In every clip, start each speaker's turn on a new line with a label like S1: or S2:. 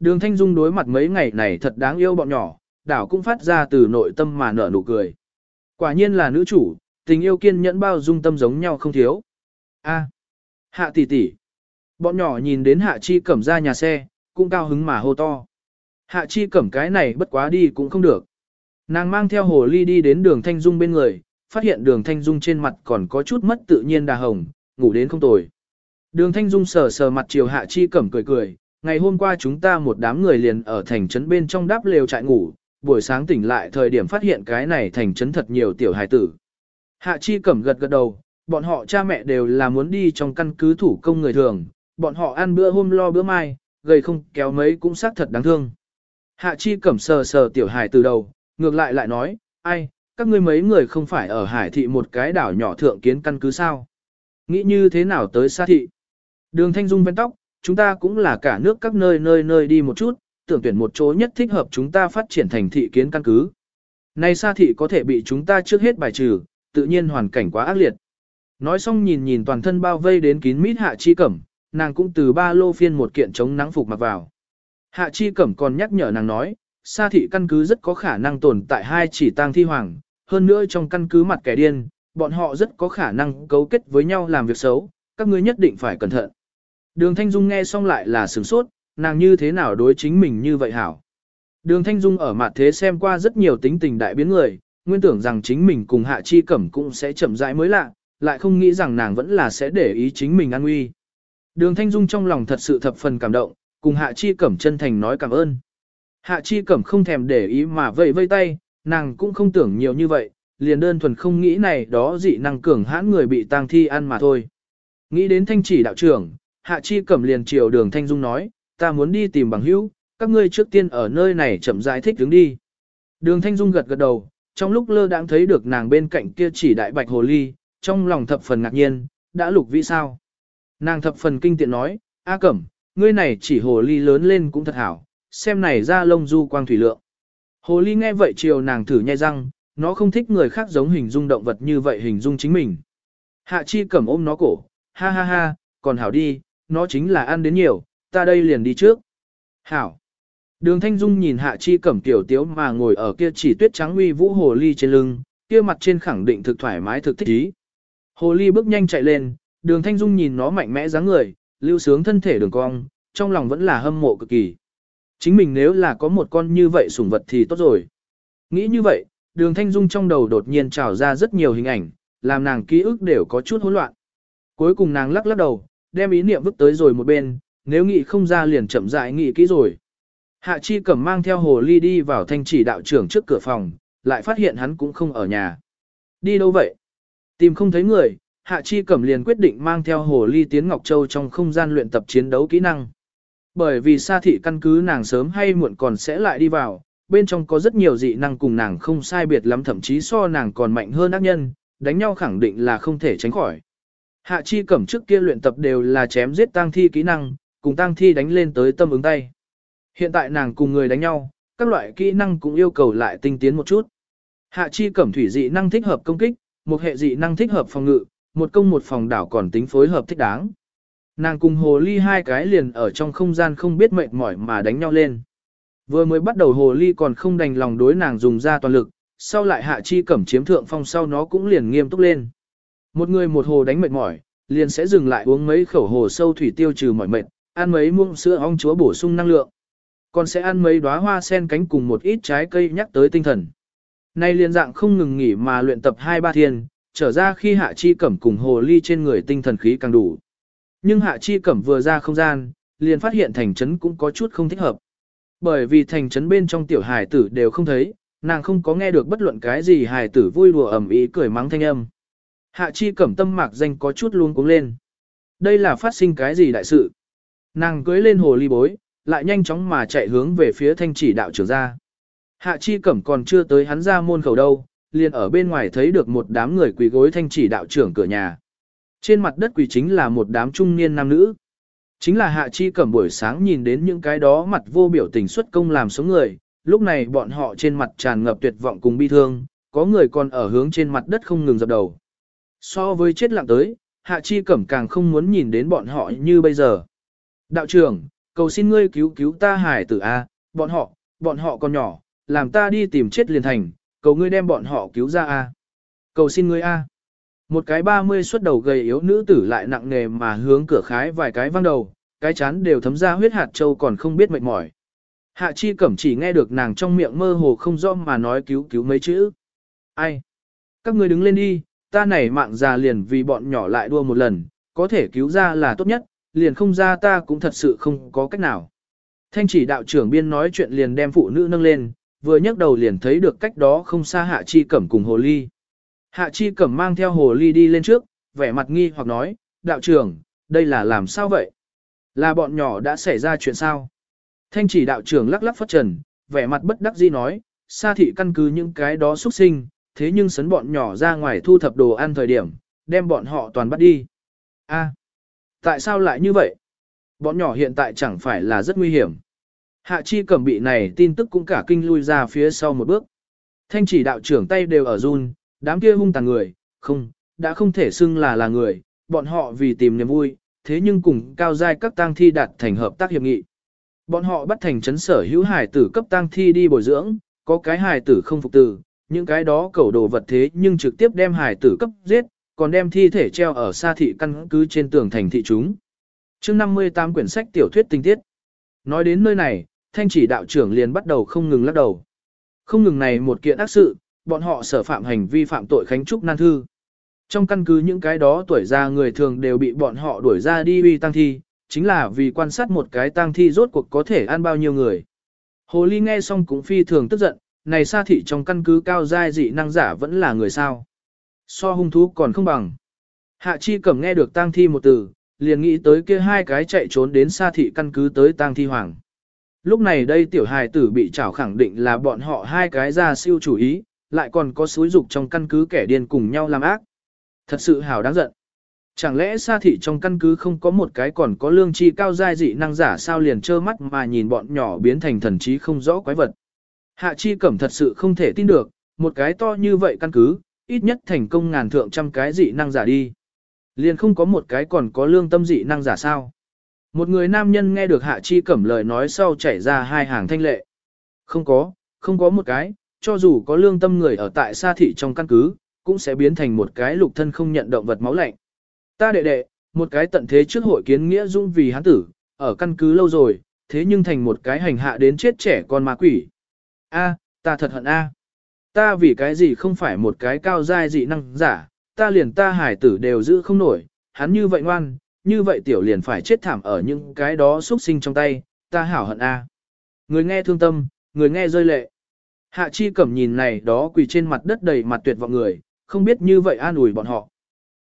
S1: Đường Thanh Dung đối mặt mấy ngày này thật đáng yêu bọn nhỏ, đảo cũng phát ra từ nội tâm mà nở nụ cười. Quả nhiên là nữ chủ, tình yêu kiên nhẫn bao dung tâm giống nhau không thiếu. A, hạ tỷ tỷ. Bọn nhỏ nhìn đến hạ chi cẩm ra nhà xe, cũng cao hứng mà hô to. Hạ chi cẩm cái này bất quá đi cũng không được. Nàng mang theo hồ ly đi đến đường Thanh Dung bên người, phát hiện đường Thanh Dung trên mặt còn có chút mất tự nhiên đà hồng, ngủ đến không tồi. Đường Thanh Dung sờ sờ mặt chiều hạ chi cẩm cười cười, ngày hôm qua chúng ta một đám người liền ở thành trấn bên trong đáp lều trại ngủ, buổi sáng tỉnh lại thời điểm phát hiện cái này thành trấn thật nhiều tiểu hài tử. Hạ chi cẩm gật gật đầu, bọn họ cha mẹ đều là muốn đi trong căn cứ thủ công người thường, bọn họ ăn bữa hôm lo bữa mai, gầy không kéo mấy cũng xác thật đáng thương. Hạ chi cẩm sờ sờ tiểu hài từ đầu, ngược lại lại nói, ai, các ngươi mấy người không phải ở hải thị một cái đảo nhỏ thượng kiến căn cứ sao? Nghĩ như thế nào tới xa thị? Đường Thanh Dung ven tóc, chúng ta cũng là cả nước các nơi nơi nơi đi một chút, tưởng tuyển một chỗ nhất thích hợp chúng ta phát triển thành thị kiến căn cứ. nay xa thị có thể bị chúng ta trước hết bài trừ, tự nhiên hoàn cảnh quá ác liệt. Nói xong nhìn nhìn toàn thân bao vây đến kín mít hạ chi cẩm, nàng cũng từ ba lô phiên một kiện chống nắng phục mặc vào. Hạ chi cẩm còn nhắc nhở nàng nói, xa thị căn cứ rất có khả năng tồn tại hai chỉ tang thi hoàng, hơn nữa trong căn cứ mặt kẻ điên, bọn họ rất có khả năng cấu kết với nhau làm việc xấu, các ngươi nhất định phải cẩn thận. Đường Thanh Dung nghe xong lại là sửng sốt, nàng như thế nào đối chính mình như vậy hảo. Đường Thanh Dung ở mặt thế xem qua rất nhiều tính tình đại biến người, nguyên tưởng rằng chính mình cùng Hạ Chi Cẩm cũng sẽ chậm rãi mới lạ, lại không nghĩ rằng nàng vẫn là sẽ để ý chính mình an nguy. Đường Thanh Dung trong lòng thật sự thập phần cảm động, cùng Hạ Chi Cẩm chân thành nói cảm ơn. Hạ Chi Cẩm không thèm để ý mà vẫy vây tay, nàng cũng không tưởng nhiều như vậy, liền đơn thuần không nghĩ này đó dị năng cường hãn người bị tang thi ăn mà thôi. Nghĩ đến thanh chỉ đạo trưởng, Hạ Chi Cẩm liền chiều đường Thanh Dung nói, ta muốn đi tìm bằng hữu, các ngươi trước tiên ở nơi này chậm rãi thích đứng đi. Đường Thanh Dung gật gật đầu, trong lúc lơ đãng thấy được nàng bên cạnh kia chỉ đại bạch hồ ly, trong lòng thập phần ngạc nhiên, đã lục vị sao. Nàng thập phần kinh tiện nói, A Cẩm, ngươi này chỉ hồ ly lớn lên cũng thật hảo, xem này ra lông du quang thủy lượng. Hồ ly nghe vậy chiều nàng thử nhai răng, nó không thích người khác giống hình dung động vật như vậy hình dung chính mình. Hạ chi cẩm ôm nó cổ, ha ha ha, còn hảo đi, nó chính là ăn đến nhiều, ta đây liền đi trước. Hảo. Đường Thanh Dung nhìn Hạ Chi Cẩm tiểu tiếu mà ngồi ở kia chỉ tuyết trắng uy vũ hồ ly trên lưng, kia mặt trên khẳng định thực thoải mái thực thích ý. Hồ ly bước nhanh chạy lên, Đường Thanh Dung nhìn nó mạnh mẽ dáng người, lưu sướng thân thể đường cong, trong lòng vẫn là hâm mộ cực kỳ. Chính mình nếu là có một con như vậy sủng vật thì tốt rồi. Nghĩ như vậy, Đường Thanh Dung trong đầu đột nhiên trào ra rất nhiều hình ảnh, làm nàng ký ức đều có chút hỗn loạn. Cuối cùng nàng lắc lắc đầu, đem ý niệm vứt tới rồi một bên, nếu nghĩ không ra liền chậm rãi nghĩ kỹ rồi. Hạ Chi Cẩm mang theo hồ ly đi vào thanh chỉ đạo trưởng trước cửa phòng, lại phát hiện hắn cũng không ở nhà. Đi đâu vậy? Tìm không thấy người, Hạ Chi Cẩm liền quyết định mang theo hồ ly tiến Ngọc Châu trong không gian luyện tập chiến đấu kỹ năng. Bởi vì xa thị căn cứ nàng sớm hay muộn còn sẽ lại đi vào, bên trong có rất nhiều dị năng cùng nàng không sai biệt lắm thậm chí so nàng còn mạnh hơn ác nhân, đánh nhau khẳng định là không thể tránh khỏi. Hạ chi cẩm trước kia luyện tập đều là chém giết tang thi kỹ năng, cùng tang thi đánh lên tới tâm ứng tay. Hiện tại nàng cùng người đánh nhau, các loại kỹ năng cũng yêu cầu lại tinh tiến một chút. Hạ chi cẩm thủy dị năng thích hợp công kích, một hệ dị năng thích hợp phòng ngự, một công một phòng đảo còn tính phối hợp thích đáng. Nàng cùng hồ ly hai cái liền ở trong không gian không biết mệt mỏi mà đánh nhau lên. Vừa mới bắt đầu hồ ly còn không đành lòng đối nàng dùng ra toàn lực, sau lại hạ chi cẩm chiếm thượng phong sau nó cũng liền nghiêm túc lên. Một người một hồ đánh mệt mỏi, liền sẽ dừng lại uống mấy khẩu hồ sâu thủy tiêu trừ mỏi mệt, ăn mấy muỗng sữa ong chúa bổ sung năng lượng. Còn sẽ ăn mấy đóa hoa sen cánh cùng một ít trái cây nhắc tới tinh thần. Nay liền dạng không ngừng nghỉ mà luyện tập hai ba thiên, trở ra khi hạ chi cẩm cùng hồ ly trên người tinh thần khí càng đủ. Nhưng hạ chi cẩm vừa ra không gian, liền phát hiện thành trấn cũng có chút không thích hợp. Bởi vì thành trấn bên trong tiểu hài tử đều không thấy, nàng không có nghe được bất luận cái gì hài tử vui đùa ẩm ý cười mắng thanh âm. Hạ chi cẩm tâm mạc danh có chút luôn cuống lên. Đây là phát sinh cái gì đại sự? Nàng cưới lên hồ ly bối, lại nhanh chóng mà chạy hướng về phía thanh chỉ đạo trưởng ra. Hạ chi cẩm còn chưa tới hắn ra môn khẩu đâu, liền ở bên ngoài thấy được một đám người quỳ gối thanh chỉ đạo trưởng cửa nhà. Trên mặt đất quỳ chính là một đám trung niên nam nữ. Chính là hạ chi cẩm buổi sáng nhìn đến những cái đó mặt vô biểu tình xuất công làm sống người, lúc này bọn họ trên mặt tràn ngập tuyệt vọng cùng bi thương, có người còn ở hướng trên mặt đất không ngừng dập đầu. So với chết lặng tới, hạ chi cẩm càng không muốn nhìn đến bọn họ như bây giờ. Đạo trưởng, cầu xin ngươi cứu cứu ta hải tử a, bọn họ, bọn họ còn nhỏ, làm ta đi tìm chết liền thành, cầu ngươi đem bọn họ cứu ra a. Cầu xin ngươi a. Một cái 30 xuất đầu gầy yếu nữ tử lại nặng nề mà hướng cửa khái vài cái văng đầu, cái chán đều thấm ra huyết hạt châu còn không biết mệt mỏi. Hạ chi cẩm chỉ nghe được nàng trong miệng mơ hồ không rõ mà nói cứu cứu mấy chữ. Ai? Các ngươi đứng lên đi, ta này mạng già liền vì bọn nhỏ lại đua một lần, có thể cứu ra là tốt nhất, liền không ra ta cũng thật sự không có cách nào. Thanh chỉ đạo trưởng biên nói chuyện liền đem phụ nữ nâng lên, vừa nhấc đầu liền thấy được cách đó không xa hạ chi cẩm cùng hồ ly. Hạ chi cẩm mang theo hồ ly đi lên trước, vẻ mặt nghi hoặc nói, đạo trưởng, đây là làm sao vậy? Là bọn nhỏ đã xảy ra chuyện sao? Thanh chỉ đạo trưởng lắc lắc phất trần, vẻ mặt bất đắc dĩ nói, xa thị căn cứ những cái đó xuất sinh, thế nhưng sấn bọn nhỏ ra ngoài thu thập đồ ăn thời điểm, đem bọn họ toàn bắt đi. A, tại sao lại như vậy? Bọn nhỏ hiện tại chẳng phải là rất nguy hiểm. Hạ chi cẩm bị này tin tức cũng cả kinh lui ra phía sau một bước. Thanh chỉ đạo trưởng tay đều ở run, đám kia hung tàn người, không, đã không thể xưng là là người, bọn họ vì tìm niềm vui, thế nhưng cùng cao giai các tang thi đạt thành hợp tác hiệp nghị. Bọn họ bắt thành chấn sở hữu hải tử cấp tang thi đi bồi dưỡng, có cái hải tử không phục tử, những cái đó cẩu đồ vật thế nhưng trực tiếp đem hải tử cấp giết, còn đem thi thể treo ở xa thị căn cứ trên tường thành thị chúng. chương 58 quyển sách tiểu thuyết tinh tiết. Nói đến nơi này, thanh chỉ đạo trưởng liền bắt đầu không ngừng lắc đầu. Không ngừng này một kiện ác sự, bọn họ sở phạm hành vi phạm tội khánh trúc nan thư. Trong căn cứ những cái đó tuổi già người thường đều bị bọn họ đuổi ra đi uy tăng thi, chính là vì quan sát một cái tang thi rốt cuộc có thể ăn bao nhiêu người. Hồ Ly nghe xong cũng phi thường tức giận, này xa thị trong căn cứ cao giai dị năng giả vẫn là người sao. So hung thú còn không bằng. Hạ chi cẩm nghe được tang thi một từ, liền nghĩ tới kia hai cái chạy trốn đến xa thị căn cứ tới tang thi hoàng. Lúc này đây tiểu hài tử bị trảo khẳng định là bọn họ hai cái ra siêu chủ ý, lại còn có xúi dục trong căn cứ kẻ điên cùng nhau làm ác. Thật sự hào đáng giận. Chẳng lẽ xa thị trong căn cứ không có một cái còn có lương chi cao giai dị năng giả sao liền trơ mắt mà nhìn bọn nhỏ biến thành thần trí không rõ quái vật. Hạ chi cẩm thật sự không thể tin được, một cái to như vậy căn cứ, ít nhất thành công ngàn thượng trăm cái dị năng giả đi. Liền không có một cái còn có lương tâm dị năng giả sao. Một người nam nhân nghe được hạ chi cẩm lời nói sau chảy ra hai hàng thanh lệ. Không có, không có một cái, cho dù có lương tâm người ở tại xa thị trong căn cứ, cũng sẽ biến thành một cái lục thân không nhận động vật máu lạnh. Ta đệ đệ, một cái tận thế trước hội kiến nghĩa dung vì hắn tử, ở căn cứ lâu rồi, thế nhưng thành một cái hành hạ đến chết trẻ con ma quỷ. A, ta thật hận A. Ta vì cái gì không phải một cái cao giai dị năng giả, ta liền ta hải tử đều giữ không nổi, hắn như vậy ngoan, như vậy tiểu liền phải chết thảm ở những cái đó xuất sinh trong tay, ta hảo hận A. Người nghe thương tâm, người nghe rơi lệ. Hạ chi cẩm nhìn này đó quỳ trên mặt đất đầy mặt tuyệt vọng người, không biết như vậy an ủi bọn họ.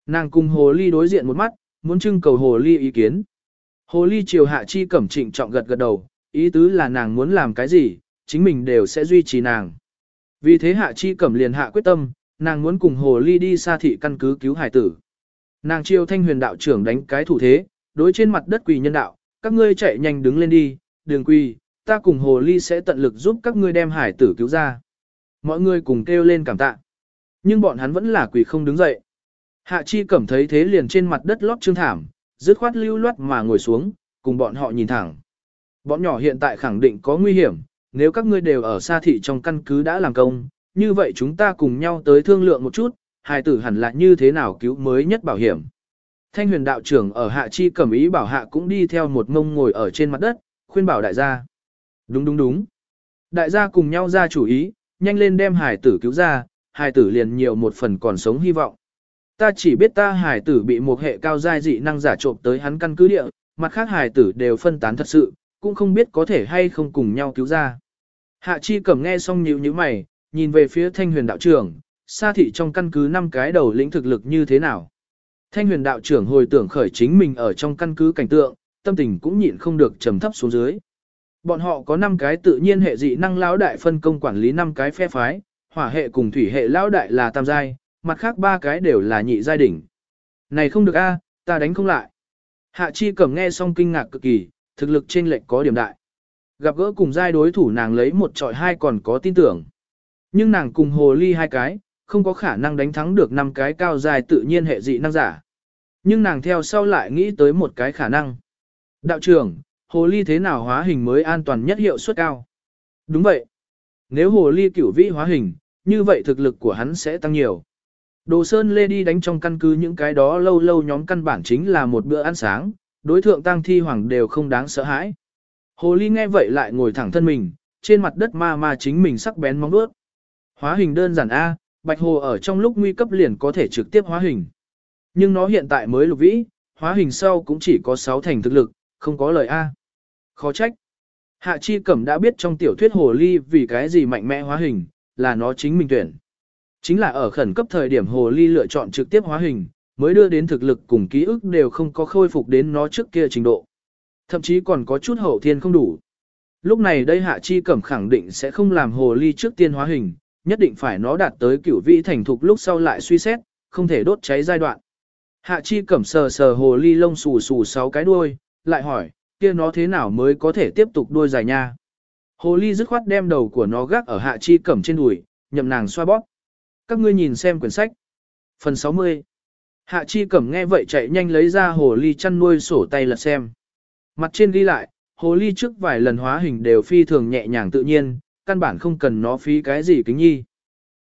S1: Nàng cùng hồ ly đối diện một mắt, muốn trưng cầu hồ ly ý kiến. Hồ ly chiều hạ chi cẩm trịnh trọng gật gật đầu, ý tứ là nàng muốn làm cái gì, chính mình đều sẽ duy trì nàng. Vì thế hạ chi cẩm liền hạ quyết tâm, nàng muốn cùng hồ ly đi xa thị căn cứ cứu hải tử. Nàng chiêu thanh huyền đạo trưởng đánh cái thủ thế, đối trên mặt đất quỳ nhân đạo, các ngươi chạy nhanh đứng lên đi, đường quỳ, ta cùng hồ ly sẽ tận lực giúp các ngươi đem hải tử cứu ra. Mọi người cùng kêu lên cảm tạ. Nhưng bọn hắn vẫn là quỳ không đứng dậy. Hạ chi cẩm thấy thế liền trên mặt đất lót trương thảm, dứt khoát lưu loát mà ngồi xuống, cùng bọn họ nhìn thẳng. Bọn nhỏ hiện tại khẳng định có nguy hiểm, nếu các ngươi đều ở xa thị trong căn cứ đã làm công, như vậy chúng ta cùng nhau tới thương lượng một chút, hài tử hẳn là như thế nào cứu mới nhất bảo hiểm. Thanh huyền đạo trưởng ở hạ chi cẩm ý bảo hạ cũng đi theo một ngông ngồi ở trên mặt đất, khuyên bảo đại gia. Đúng đúng đúng. Đại gia cùng nhau ra chủ ý, nhanh lên đem hài tử cứu ra, hài tử liền nhiều một phần còn sống hy vọng. Ta chỉ biết ta hài tử bị một hệ cao giai dị năng giả trộm tới hắn căn cứ địa, mặt khác hài tử đều phân tán thật sự, cũng không biết có thể hay không cùng nhau cứu ra. Hạ chi cẩm nghe xong nhíu nhíu mày, nhìn về phía thanh huyền đạo trưởng, xa thị trong căn cứ năm cái đầu lĩnh thực lực như thế nào. Thanh huyền đạo trưởng hồi tưởng khởi chính mình ở trong căn cứ cảnh tượng, tâm tình cũng nhịn không được trầm thấp xuống dưới. Bọn họ có năm cái tự nhiên hệ dị năng lão đại phân công quản lý năm cái phe phái, hỏa hệ cùng thủy hệ lão đại là tam giai, mặt khác ba cái đều là nhị giai đỉnh. Này không được a, ta đánh không lại. Hạ chi cẩm nghe xong kinh ngạc cực kỳ, thực lực trên lệch có điểm đại. Gặp gỡ cùng giai đối thủ nàng lấy một trọi hai còn có tin tưởng. Nhưng nàng cùng hồ ly hai cái, không có khả năng đánh thắng được năm cái cao dài tự nhiên hệ dị năng giả. Nhưng nàng theo sau lại nghĩ tới một cái khả năng. Đạo trưởng, Hồ ly thế nào hóa hình mới an toàn nhất hiệu suất cao? Đúng vậy. Nếu hồ ly cửu vĩ hóa hình, như vậy thực lực của hắn sẽ tăng nhiều. Đồ Sơn Lê đi đánh trong căn cứ những cái đó lâu lâu nhóm căn bản chính là một bữa ăn sáng, đối thượng tăng thi hoàng đều không đáng sợ hãi. Hồ ly nghe vậy lại ngồi thẳng thân mình, trên mặt đất ma ma chính mình sắc bén móng vuốt. Hóa hình đơn giản A, bạch hồ ở trong lúc nguy cấp liền có thể trực tiếp hóa hình. Nhưng nó hiện tại mới lục vĩ, hóa hình sau cũng chỉ có 6 thành thực lực, không có lời A. Khó trách. Hạ Chi Cẩm đã biết trong tiểu thuyết hồ ly vì cái gì mạnh mẽ hóa hình, là nó chính mình tuyển. Chính là ở khẩn cấp thời điểm hồ ly lựa chọn trực tiếp hóa hình, mới đưa đến thực lực cùng ký ức đều không có khôi phục đến nó trước kia trình độ. Thậm chí còn có chút hậu thiên không đủ. Lúc này đây Hạ Chi Cẩm khẳng định sẽ không làm hồ ly trước tiên hóa hình, nhất định phải nó đạt tới cửu vị thành thục lúc sau lại suy xét, không thể đốt cháy giai đoạn. Hạ Chi Cẩm sờ sờ hồ ly lông xù xù sáu cái đuôi, lại hỏi, kia nó thế nào mới có thể tiếp tục đuôi dài nha. Hồ ly dứt khoát đem đầu của nó gác ở Hạ Chi Cẩm trên đùi, nhậm nàng xoa bóp. Các ngươi nhìn xem quyển sách. Phần 60 Hạ Chi Cẩm nghe vậy chạy nhanh lấy ra hồ ly chăn nuôi sổ tay lật xem. Mặt trên ghi lại, hồ ly trước vài lần hóa hình đều phi thường nhẹ nhàng tự nhiên, căn bản không cần nó phí cái gì kính nhi.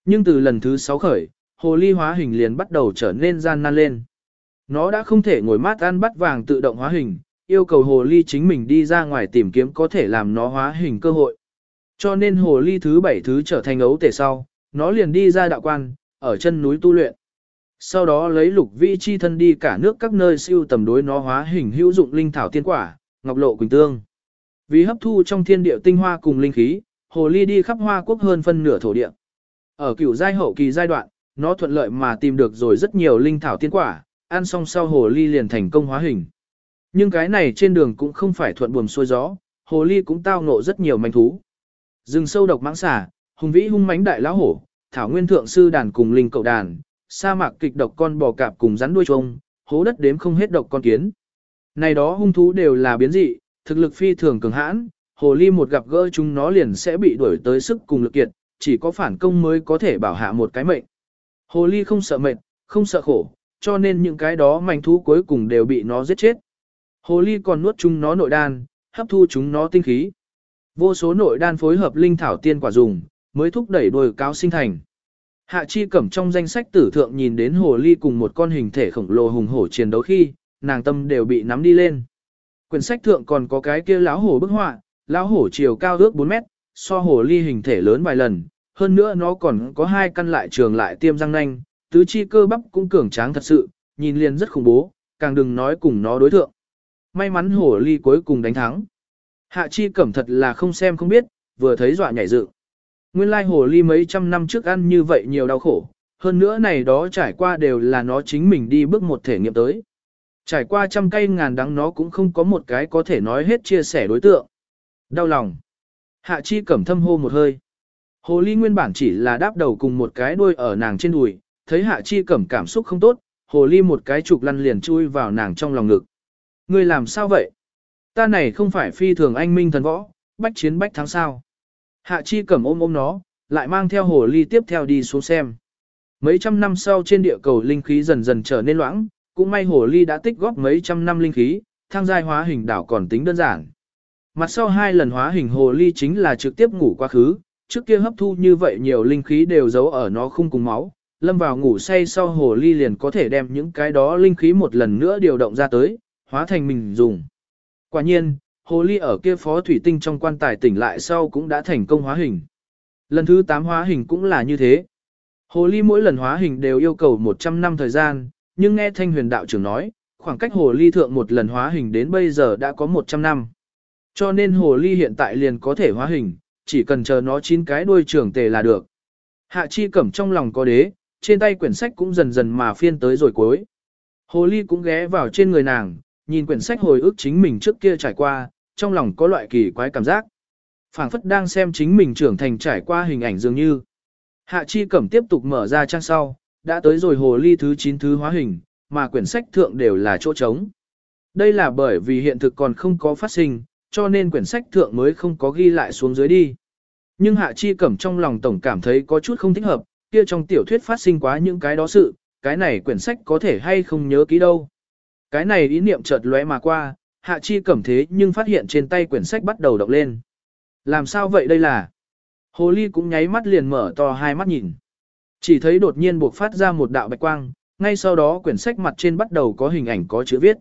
S1: Nhưng từ lần thứ 6 khởi, hồ ly hóa hình liền bắt đầu trở nên gian nan lên. Nó đã không thể ngồi mát ăn bắt vàng tự động hóa hình, yêu cầu hồ ly chính mình đi ra ngoài tìm kiếm có thể làm nó hóa hình cơ hội. Cho nên hồ ly thứ bảy thứ trở thành ấu tể sau, nó liền đi ra đạo quan, ở chân núi tu luyện. Sau đó lấy lục vi chi thân đi cả nước các nơi siêu tầm đối nó hóa hình hữu dụng linh thảo tiên quả, ngọc lộ quỳnh tương. Vì hấp thu trong thiên địa tinh hoa cùng linh khí, hồ ly đi khắp hoa quốc hơn phân nửa thổ địa. Ở cửu giai hậu kỳ giai đoạn, nó thuận lợi mà tìm được rồi rất nhiều linh thảo tiên quả, ăn xong sau hồ ly liền thành công hóa hình. Nhưng cái này trên đường cũng không phải thuận buồm xuôi gió, hồ ly cũng tao ngộ rất nhiều manh thú. Rừng sâu độc mãng xà, hùng vĩ hung mãnh đại lão hổ, thảo nguyên thượng sư đàn cùng linh cậu đàn, sa mạc kịch độc con bò cạp cùng rắn đuôi trông, hố đất đếm không hết độc con kiến. Này đó hung thú đều là biến dị, thực lực phi thường cường hãn, hồ ly một gặp gỡ chúng nó liền sẽ bị đuổi tới sức cùng lực kiệt, chỉ có phản công mới có thể bảo hạ một cái mệnh. Hồ ly không sợ mệnh, không sợ khổ, cho nên những cái đó manh thú cuối cùng đều bị nó giết chết. Hồ ly còn nuốt chúng nó nội đan, hấp thu chúng nó tinh khí. Vô số nội đan phối hợp linh thảo tiên quả dùng, mới thúc đẩy đồi cáo sinh thành. Hạ chi cẩm trong danh sách tử thượng nhìn đến hồ ly cùng một con hình thể khổng lồ hùng hổ chiến đấu khi, nàng tâm đều bị nắm đi lên. Quyển sách thượng còn có cái kia lão hổ bức họa, lão hổ chiều cao ước 4 mét, so hổ ly hình thể lớn vài lần, hơn nữa nó còn có hai căn lại trường lại tiêm răng nanh, tứ chi cơ bắp cũng cường tráng thật sự, nhìn liền rất khủng bố, càng đừng nói cùng nó đối thượng. May mắn hổ ly cuối cùng đánh thắng. Hạ chi cẩm thật là không xem không biết, vừa thấy dọa nhảy dựng. Nguyên lai hổ ly mấy trăm năm trước ăn như vậy nhiều đau khổ, hơn nữa này đó trải qua đều là nó chính mình đi bước một thể nghiệm tới. Trải qua trăm cây ngàn đắng nó cũng không có một cái có thể nói hết chia sẻ đối tượng. Đau lòng. Hạ chi cẩm thâm hô một hơi. Hồ ly nguyên bản chỉ là đáp đầu cùng một cái đuôi ở nàng trên đùi, thấy hạ chi cẩm cảm xúc không tốt, hồ ly một cái trục lăn liền chui vào nàng trong lòng ngực. Ngươi làm sao vậy? Ta này không phải phi thường anh minh thần võ, bách chiến bách thắng sao. Hạ chi cẩm ôm ôm nó, lại mang theo hồ ly tiếp theo đi xuống xem. Mấy trăm năm sau trên địa cầu linh khí dần dần trở nên loãng, cũng may hồ ly đã tích góp mấy trăm năm linh khí, thang giai hóa hình đảo còn tính đơn giản. Mặt sau hai lần hóa hình hồ ly chính là trực tiếp ngủ quá khứ, trước kia hấp thu như vậy nhiều linh khí đều giấu ở nó không cùng máu, lâm vào ngủ say sau hồ ly liền có thể đem những cái đó linh khí một lần nữa điều động ra tới, hóa thành mình dùng. Quả nhiên, hồ ly ở kia phó thủy tinh trong quan tài tỉnh lại sau cũng đã thành công hóa hình. Lần thứ 8 hóa hình cũng là như thế. Hồ ly mỗi lần hóa hình đều yêu cầu 100 năm thời gian, nhưng nghe thanh huyền đạo trưởng nói, khoảng cách hồ ly thượng một lần hóa hình đến bây giờ đã có 100 năm. Cho nên hồ ly hiện tại liền có thể hóa hình, chỉ cần chờ nó chín cái đuôi trưởng tề là được. Hạ chi cẩm trong lòng có đế, trên tay quyển sách cũng dần dần mà phiên tới rồi cuối. Hồ ly cũng ghé vào trên người nàng, nhìn quyển sách hồi ức chính mình trước kia trải qua, trong lòng có loại kỳ quái cảm giác. phảng phất đang xem chính mình trưởng thành trải qua hình ảnh dường như. Hạ chi cẩm tiếp tục mở ra trang sau, đã tới rồi hồ ly thứ 9 thứ hóa hình, mà quyển sách thượng đều là chỗ trống. Đây là bởi vì hiện thực còn không có phát sinh, cho nên quyển sách thượng mới không có ghi lại xuống dưới đi. Nhưng Hạ Chi Cẩm trong lòng tổng cảm thấy có chút không thích hợp, kia trong tiểu thuyết phát sinh quá những cái đó sự, cái này quyển sách có thể hay không nhớ kỹ đâu. Cái này ý niệm chợt lóe mà qua, hạ chi cẩm thế nhưng phát hiện trên tay quyển sách bắt đầu động lên. Làm sao vậy đây là? Hồ ly cũng nháy mắt liền mở to hai mắt nhìn. Chỉ thấy đột nhiên buộc phát ra một đạo bạch quang, ngay sau đó quyển sách mặt trên bắt đầu có hình ảnh có chữ viết.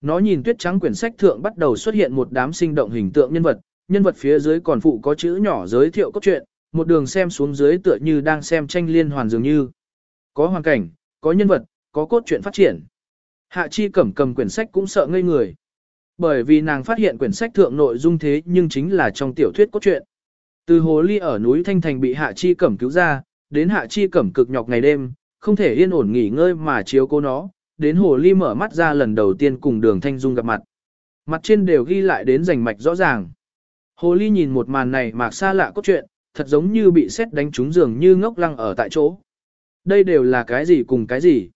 S1: Nó nhìn tuyết trắng quyển sách thượng bắt đầu xuất hiện một đám sinh động hình tượng nhân vật, nhân vật phía dưới còn phụ có chữ nhỏ giới thiệu cốt truyện, một đường xem xuống dưới tựa như đang xem tranh liên hoàn dường như. Có hoàn cảnh, có nhân vật, có cốt truyện phát triển. Hạ Chi cẩm cầm quyển sách cũng sợ ngây người. Bởi vì nàng phát hiện quyển sách thượng nội dung thế nhưng chính là trong tiểu thuyết cốt truyện. Từ hồ ly ở núi Thanh Thành bị Hạ Chi cẩm cứu ra, đến Hạ Chi cẩm cực nhọc ngày đêm, không thể yên ổn nghỉ ngơi mà chiếu cố nó, đến hồ ly mở mắt ra lần đầu tiên cùng đường Thanh Dung gặp mặt. Mặt trên đều ghi lại đến rành mạch rõ ràng. Hồ ly nhìn một màn này mạc xa lạ cốt truyện, thật giống như bị xét đánh trúng giường như ngốc lăng ở tại chỗ. Đây đều là cái gì cùng cái gì?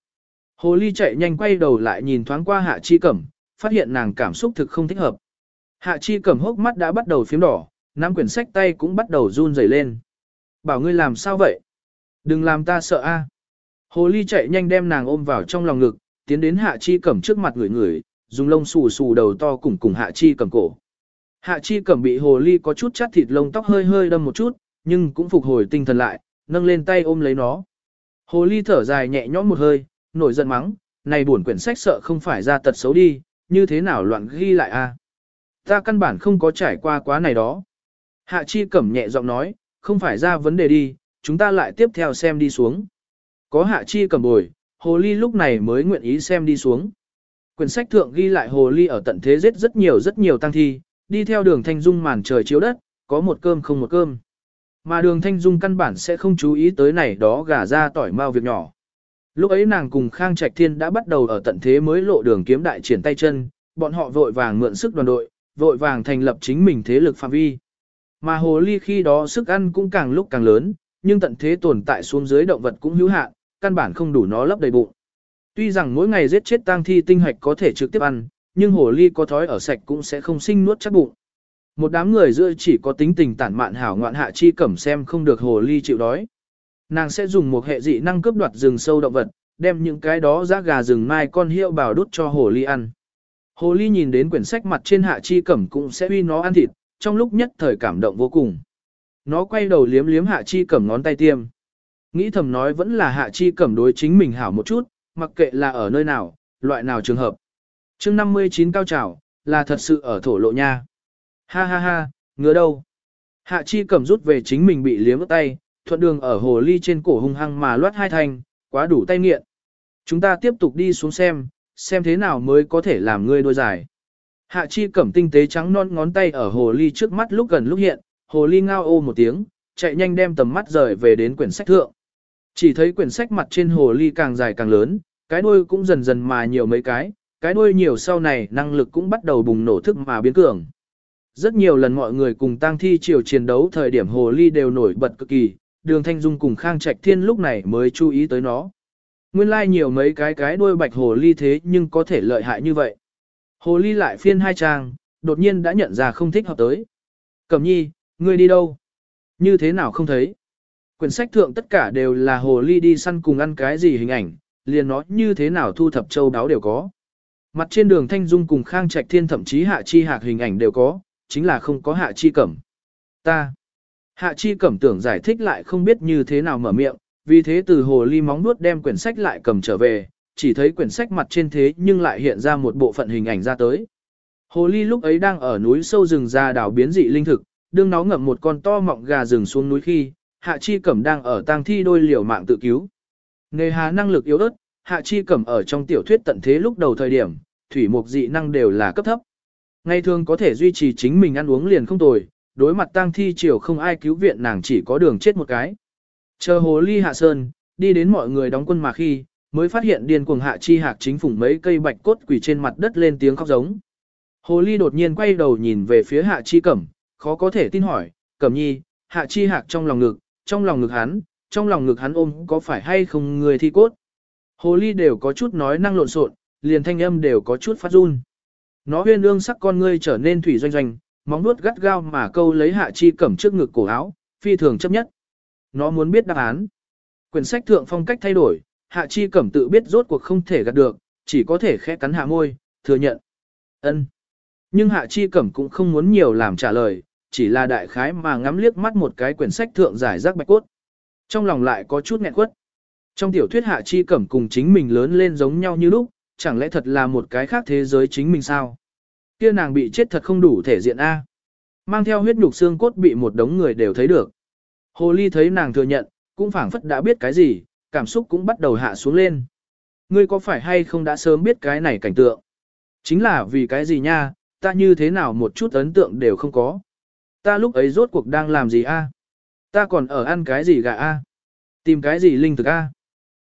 S1: Hồ ly chạy nhanh quay đầu lại nhìn thoáng qua hạ chi cẩm, phát hiện nàng cảm xúc thực không thích hợp. Hạ chi cẩm hốc mắt đã bắt đầu phím đỏ, nắm quyển sách tay cũng bắt đầu run rẩy lên. Bảo ngươi làm sao vậy? Đừng làm ta sợ a. Hồ ly chạy nhanh đem nàng ôm vào trong lòng ngực, tiến đến hạ chi cẩm trước mặt người người, dùng lông xù xù đầu to cùng cùng hạ chi cẩm cổ. Hạ chi cẩm bị hồ ly có chút chát thịt lông tóc hơi hơi đâm một chút, nhưng cũng phục hồi tinh thần lại, nâng lên tay ôm lấy nó. Hồ ly thở dài nhẹ nhõm một hơi, nổi giận mắng, này buồn quyển sách sợ không phải ra tật xấu đi, như thế nào loạn ghi lại a? Ta căn bản không có trải qua quá này đó. Hạ chi cẩm nhẹ giọng nói, không phải ra vấn đề đi, chúng ta lại tiếp theo xem đi xuống. Có hạ chi cầm bồi, hồ ly lúc này mới nguyện ý xem đi xuống. Quyển sách thượng ghi lại hồ ly ở tận thế giết rất nhiều rất nhiều tăng thi, đi theo đường thanh dung màn trời chiếu đất, có một cơm không một cơm. Mà đường thanh dung căn bản sẽ không chú ý tới này đó gà ra tỏi mau việc nhỏ. Lúc ấy nàng cùng Khang Trạch Thiên đã bắt đầu ở tận thế mới lộ đường kiếm đại triển tay chân, bọn họ vội vàng mượn sức đoàn đội, vội vàng thành lập chính mình thế lực phạm vi. Mà hồ ly khi đó sức ăn cũng càng lúc càng lớn, nhưng tận thế tồn tại xuống dưới động vật cũng hữu hạn, căn bản không đủ nó lấp đầy bụng. Tuy rằng mỗi ngày giết chết tang thi tinh hạch có thể trực tiếp ăn, nhưng hồ ly có thói ở sạch cũng sẽ không sinh nuốt chắc bụng. Một đám người giữa chỉ có tính tình tản mạn hảo ngoạn hạ chi cẩm xem không được hồ ly chịu đói. Nàng sẽ dùng một hệ dị năng cướp đoạt rừng sâu động vật, đem những cái đó ra gà rừng mai con hiệu bào đút cho hồ ly ăn. Hồ ly nhìn đến quyển sách mặt trên hạ chi cẩm cũng sẽ uy nó ăn thịt, trong lúc nhất thời cảm động vô cùng. Nó quay đầu liếm liếm hạ chi cẩm ngón tay tiêm. Nghĩ thầm nói vẫn là hạ chi cẩm đối chính mình hảo một chút, mặc kệ là ở nơi nào, loại nào trường hợp. chương 59 cao trào, là thật sự ở thổ lộ nha. Ha ha ha, ngứa đâu. Hạ chi cẩm rút về chính mình bị liếm tay, thuận đường ở hồ ly trên cổ hung hăng mà loát hai thanh, quá đủ tay nghiện. Chúng ta tiếp tục đi xuống xem, xem thế nào mới có thể làm ngươi đôi dài. Hạ chi cẩm tinh tế trắng non ngón tay ở hồ ly trước mắt lúc gần lúc hiện, hồ ly ngao ô một tiếng, chạy nhanh đem tầm mắt rời về đến quyển sách thượng. Chỉ thấy quyển sách mặt trên hồ ly càng dài càng lớn, cái đuôi cũng dần dần mà nhiều mấy cái, cái đuôi nhiều sau này năng lực cũng bắt đầu bùng nổ thức mà biến cường. Rất nhiều lần mọi người cùng tang thi chiều chiến đấu thời điểm hồ ly đều nổi bật cực kỳ, đường thanh dung cùng khang trạch thiên lúc này mới chú ý tới nó. Nguyên lai like nhiều mấy cái cái đuôi bạch hồ ly thế nhưng có thể lợi hại như vậy. Hồ ly lại phiên hai trang, đột nhiên đã nhận ra không thích hợp tới. Cẩm nhi, ngươi đi đâu? Như thế nào không thấy? Quyển sách thượng tất cả đều là hồ ly đi săn cùng ăn cái gì hình ảnh, liền nói như thế nào thu thập châu đáo đều có. Mặt trên đường Thanh Dung cùng Khang Trạch Thiên thậm chí hạ chi hạc hình ảnh đều có, chính là không có hạ chi cẩm. Ta. Hạ chi cẩm tưởng giải thích lại không biết như thế nào mở miệng, vì thế từ hồ ly móng nuốt đem quyển sách lại cầm trở về, chỉ thấy quyển sách mặt trên thế nhưng lại hiện ra một bộ phận hình ảnh ra tới. Hồ ly lúc ấy đang ở núi sâu rừng ra đảo biến dị linh thực, đương nó ngậm một con to mọng gà rừng xuống núi khi, Hạ Chi Cẩm đang ở tang thi đôi liều mạng tự cứu. Nghề hà năng lực yếu ớt, Hạ Chi Cẩm ở trong tiểu thuyết tận thế lúc đầu thời điểm, thủy mục dị năng đều là cấp thấp. Ngày thường có thể duy trì chính mình ăn uống liền không tồi, đối mặt tang thi chiều không ai cứu viện nàng chỉ có đường chết một cái. Chờ hồ ly hạ sơn, đi đến mọi người đóng quân mà khi, mới phát hiện điên cuồng hạ chi hạc chính phủng mấy cây bạch cốt quỷ trên mặt đất lên tiếng khóc giống. Hồ ly đột nhiên quay đầu nhìn về phía hạ chi cẩm, khó có thể tin hỏi, cẩm nhi, hạ chi hạc trong lòng ngực, trong lòng ngực hắn, trong lòng ngực hắn ôm có phải hay không người thi cốt. Hồ ly đều có chút nói năng lộn xộn, liền thanh âm đều có chút phát run. Nó huyên ương sắc con ngươi trở nên thủy doanh doanh, móng nuốt gắt gao mà câu lấy hạ chi cẩm trước ngực cổ áo, phi thường chấp nhất. Nó muốn biết đáp án. Quyển sách thượng phong cách thay đổi, hạ chi cẩm tự biết rốt cuộc không thể gạt được, chỉ có thể khẽ cắn hạ môi, thừa nhận. ân Nhưng Hạ Chi Cẩm cũng không muốn nhiều làm trả lời, chỉ là đại khái mà ngắm liếc mắt một cái quyển sách thượng giải rác bạch cốt. Trong lòng lại có chút nghẹn quất. Trong tiểu thuyết Hạ Chi Cẩm cùng chính mình lớn lên giống nhau như lúc, chẳng lẽ thật là một cái khác thế giới chính mình sao? Kia nàng bị chết thật không đủ thể diện A. Mang theo huyết nhục xương cốt bị một đống người đều thấy được. Hồ Ly thấy nàng thừa nhận, cũng phảng phất đã biết cái gì, cảm xúc cũng bắt đầu hạ xuống lên. Ngươi có phải hay không đã sớm biết cái này cảnh tượng? Chính là vì cái gì nha, ta như thế nào một chút ấn tượng đều không có. Ta lúc ấy rốt cuộc đang làm gì a? Ta còn ở ăn cái gì gà a? Tìm cái gì linh thực a?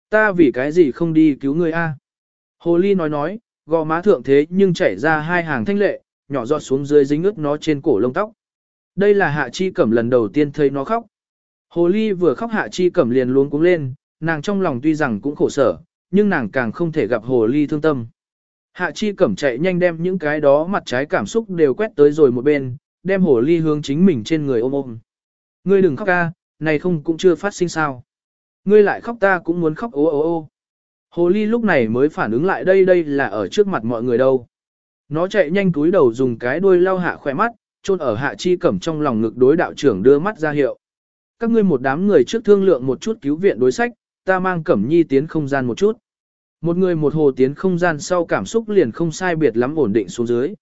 S1: Ta vì cái gì không đi cứu ngươi a? Hồ ly nói nói, gò má thượng thế nhưng chảy ra hai hàng thanh lệ, nhỏ giọt xuống dưới dính ướt nó trên cổ lông tóc. Đây là hạ chi cẩm lần đầu tiên thấy nó khóc. Hồ ly vừa khóc hạ chi cẩm liền luống cuống lên, nàng trong lòng tuy rằng cũng khổ sở, nhưng nàng càng không thể gặp hồ ly thương tâm. Hạ chi cẩm chạy nhanh đem những cái đó mặt trái cảm xúc đều quét tới rồi một bên, đem hồ ly hướng chính mình trên người ôm ôm. Ngươi đừng khóc ca, này không cũng chưa phát sinh sao. Ngươi lại khóc ta cũng muốn khóc ô ô ô. Hồ ly lúc này mới phản ứng lại đây đây là ở trước mặt mọi người đâu. Nó chạy nhanh túi đầu dùng cái đuôi lau hạ khỏe mắt, chôn ở hạ chi cẩm trong lòng ngực đối đạo trưởng đưa mắt ra hiệu. Các ngươi một đám người trước thương lượng một chút cứu viện đối sách, ta mang cẩm nhi tiến không gian một chút. Một người một hồ tiến không gian sau cảm xúc liền không sai biệt lắm ổn định xuống dưới.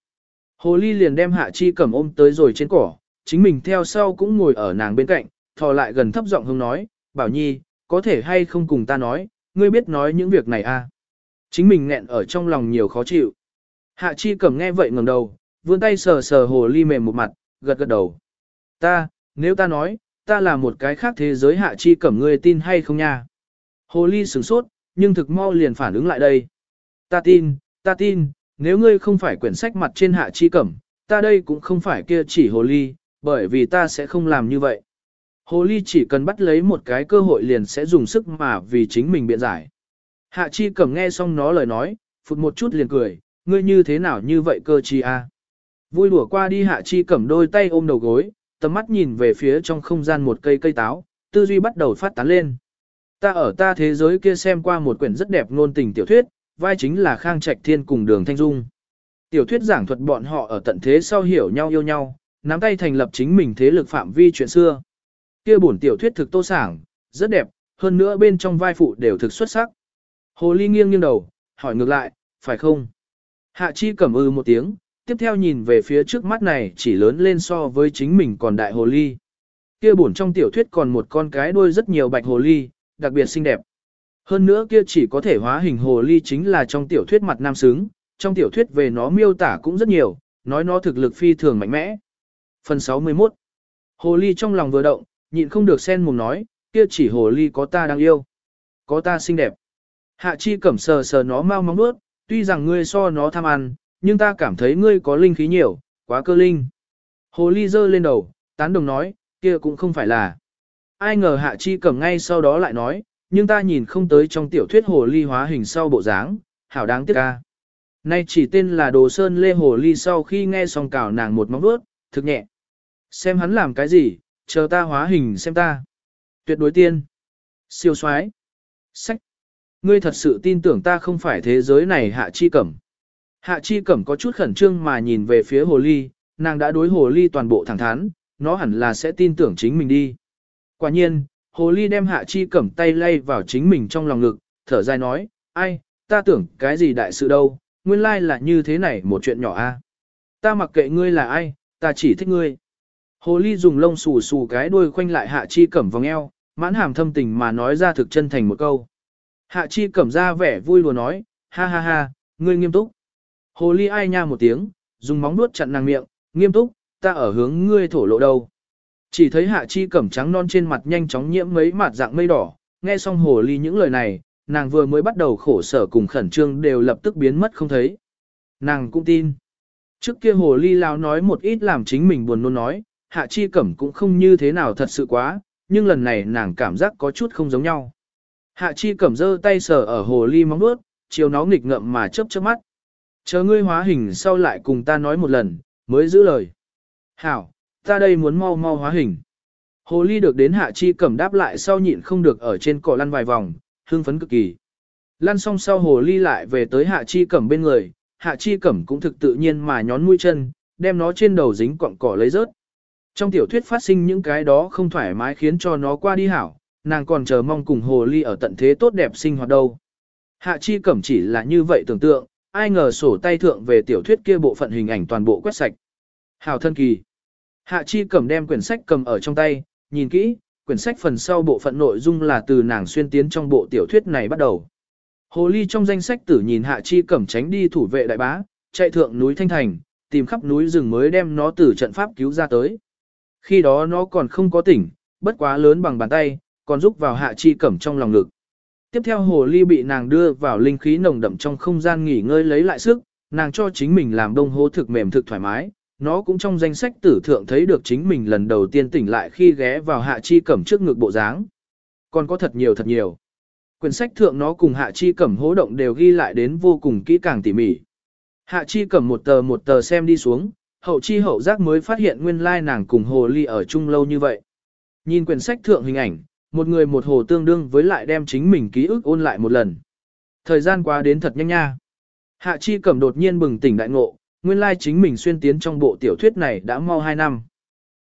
S1: Hồ ly liền đem hạ chi cẩm ôm tới rồi trên cỏ, chính mình theo sau cũng ngồi ở nàng bên cạnh, thò lại gần thấp giọng hông nói, bảo nhi, có thể hay không cùng ta nói, ngươi biết nói những việc này à. Chính mình nghẹn ở trong lòng nhiều khó chịu. Hạ chi cẩm nghe vậy ngẩng đầu, vươn tay sờ sờ hồ ly mềm một mặt, gật gật đầu. Ta, nếu ta nói, ta là một cái khác thế giới hạ chi cẩm ngươi tin hay không nha. Hồ ly sửng sốt, nhưng thực mau liền phản ứng lại đây. Ta tin, ta tin, nếu ngươi không phải quyển sách mặt trên hạ chi cẩm, ta đây cũng không phải kia chỉ hồ ly, bởi vì ta sẽ không làm như vậy. Hồ ly chỉ cần bắt lấy một cái cơ hội liền sẽ dùng sức mà vì chính mình biện giải. Hạ chi cẩm nghe xong nó lời nói, phụt một chút liền cười, ngươi như thế nào như vậy cơ chi a? Vui đùa qua đi hạ chi cẩm đôi tay ôm đầu gối, tầm mắt nhìn về phía trong không gian một cây cây táo, tư duy bắt đầu phát tán lên. Ta ở ta thế giới kia xem qua một quyển rất đẹp ngôn tình tiểu thuyết, vai chính là Khang Trạch Thiên cùng Đường Thanh Dung. Tiểu thuyết giảng thuật bọn họ ở tận thế sau hiểu nhau yêu nhau, nắm tay thành lập chính mình thế lực phạm vi chuyện xưa. Kia bổn tiểu thuyết thực tô sảng, rất đẹp, hơn nữa bên trong vai phụ đều thực xuất sắc. Hồ Ly nghiêng nghiêng đầu, hỏi ngược lại, phải không? Hạ Chi cẩm ư một tiếng, tiếp theo nhìn về phía trước mắt này chỉ lớn lên so với chính mình còn đại hồ ly. Kia bổn trong tiểu thuyết còn một con cái đuôi rất nhiều bạch hồ ly, đặc biệt xinh đẹp. Hơn nữa kia chỉ có thể hóa hình hồ ly chính là trong tiểu thuyết mặt nam xứng, trong tiểu thuyết về nó miêu tả cũng rất nhiều, nói nó thực lực phi thường mạnh mẽ. Phần 61 Hồ ly trong lòng vừa động, nhịn không được sen mồm nói, kia chỉ hồ ly có ta đang yêu. Có ta xinh đẹp. Hạ chi cẩm sờ sờ nó mau móng nuốt, tuy rằng ngươi so nó tham ăn, nhưng ta cảm thấy ngươi có linh khí nhiều, quá cơ linh. Hồ ly giơ lên đầu, tán đồng nói, kia cũng không phải là. Ai ngờ hạ chi cẩm ngay sau đó lại nói, nhưng ta nhìn không tới trong tiểu thuyết hồ ly hóa hình sau bộ dáng, hảo đáng tiếc ca. Nay chỉ tên là Đồ Sơn Lê Hồ Ly sau khi nghe xong cào nàng một móng vuốt, thực nhẹ. Xem hắn làm cái gì, chờ ta hóa hình xem ta. Tuyệt đối tiên. Siêu soái Sách. Ngươi thật sự tin tưởng ta không phải thế giới này hạ chi cẩm. Hạ chi cẩm có chút khẩn trương mà nhìn về phía hồ ly, nàng đã đối hồ ly toàn bộ thẳng thắn, nó hẳn là sẽ tin tưởng chính mình đi. Quả nhiên, hồ ly đem hạ chi cẩm tay lay vào chính mình trong lòng ngực, thở dài nói, ai, ta tưởng cái gì đại sự đâu, nguyên lai là như thế này một chuyện nhỏ a. Ta mặc kệ ngươi là ai, ta chỉ thích ngươi. Hồ ly dùng lông xù xù cái đuôi khoanh lại hạ chi cẩm vòng eo, mãn hàm thâm tình mà nói ra thực chân thành một câu. Hạ chi cẩm ra vẻ vui lùa nói, ha ha ha, ngươi nghiêm túc. Hồ ly ai nha một tiếng, dùng móng nuốt chặn nàng miệng, nghiêm túc, ta ở hướng ngươi thổ lộ đâu. Chỉ thấy hạ chi cẩm trắng non trên mặt nhanh chóng nhiễm mấy mạt dạng mây đỏ, nghe xong hồ ly những lời này, nàng vừa mới bắt đầu khổ sở cùng khẩn trương đều lập tức biến mất không thấy. Nàng cũng tin. Trước kia hồ ly lao nói một ít làm chính mình buồn nôn nói, hạ chi cẩm cũng không như thế nào thật sự quá, nhưng lần này nàng cảm giác có chút không giống nhau. Hạ chi cẩm giơ tay sờ ở hồ ly móng nuốt, chiều nó nghịch ngậm mà chớp chớp mắt. Chờ ngươi hóa hình sau lại cùng ta nói một lần, mới giữ lời. Hảo, ta đây muốn mau mau hóa hình. Hồ ly được đến hạ chi cẩm đáp lại sau nhịn không được ở trên cỏ lăn vài vòng, hương phấn cực kỳ. Lăn xong sau hồ ly lại về tới hạ chi cẩm bên người, hạ chi cẩm cũng thực tự nhiên mà nhón mũi chân, đem nó trên đầu dính cọng cỏ lấy rớt. Trong tiểu thuyết phát sinh những cái đó không thoải mái khiến cho nó qua đi hảo, nàng còn chờ mong cùng hồ ly ở tận thế tốt đẹp sinh hoạt đâu. Hạ chi cẩm chỉ là như vậy tưởng tượng, ai ngờ sổ tay thượng về tiểu thuyết kia bộ phận hình ảnh toàn bộ quét sạch. Hảo thân kỳ. Hạ chi cẩm đem quyển sách cầm ở trong tay, nhìn kỹ, quyển sách phần sau bộ phận nội dung là từ nàng xuyên tiến trong bộ tiểu thuyết này bắt đầu. Hồ ly trong danh sách tử nhìn hạ chi cẩm tránh đi thủ vệ đại bá, chạy thượng núi Thanh Thành, tìm khắp núi rừng mới đem nó từ trận pháp cứu ra tới. Khi đó nó còn không có tỉnh, bất quá lớn bằng bàn tay, còn rúc vào hạ chi cẩm trong lòng ngực. Tiếp theo hồ ly bị nàng đưa vào linh khí nồng đậm trong không gian nghỉ ngơi lấy lại sức, nàng cho chính mình làm đông hố thực mềm thực thoải mái, nó cũng trong danh sách tử thượng thấy được chính mình lần đầu tiên tỉnh lại khi ghé vào hạ chi cẩm trước ngực bộ dáng. Còn có thật nhiều thật nhiều. Quyển sách thượng nó cùng hạ chi cẩm hố động đều ghi lại đến vô cùng kỹ càng tỉ mỉ. Hạ chi cẩm một tờ một tờ xem đi xuống, hậu chi hậu giác mới phát hiện nguyên lai nàng cùng hồ ly ở chung lâu như vậy. Nhìn quyển sách thượng hình ảnh, một người một hồ tương đương với lại đem chính mình ký ức ôn lại một lần. Thời gian qua đến thật nhanh nha. Hạ chi cẩm đột nhiên bừng tỉnh đại ngộ, nguyên lai chính mình xuyên tiến trong bộ tiểu thuyết này đã mau 2 năm.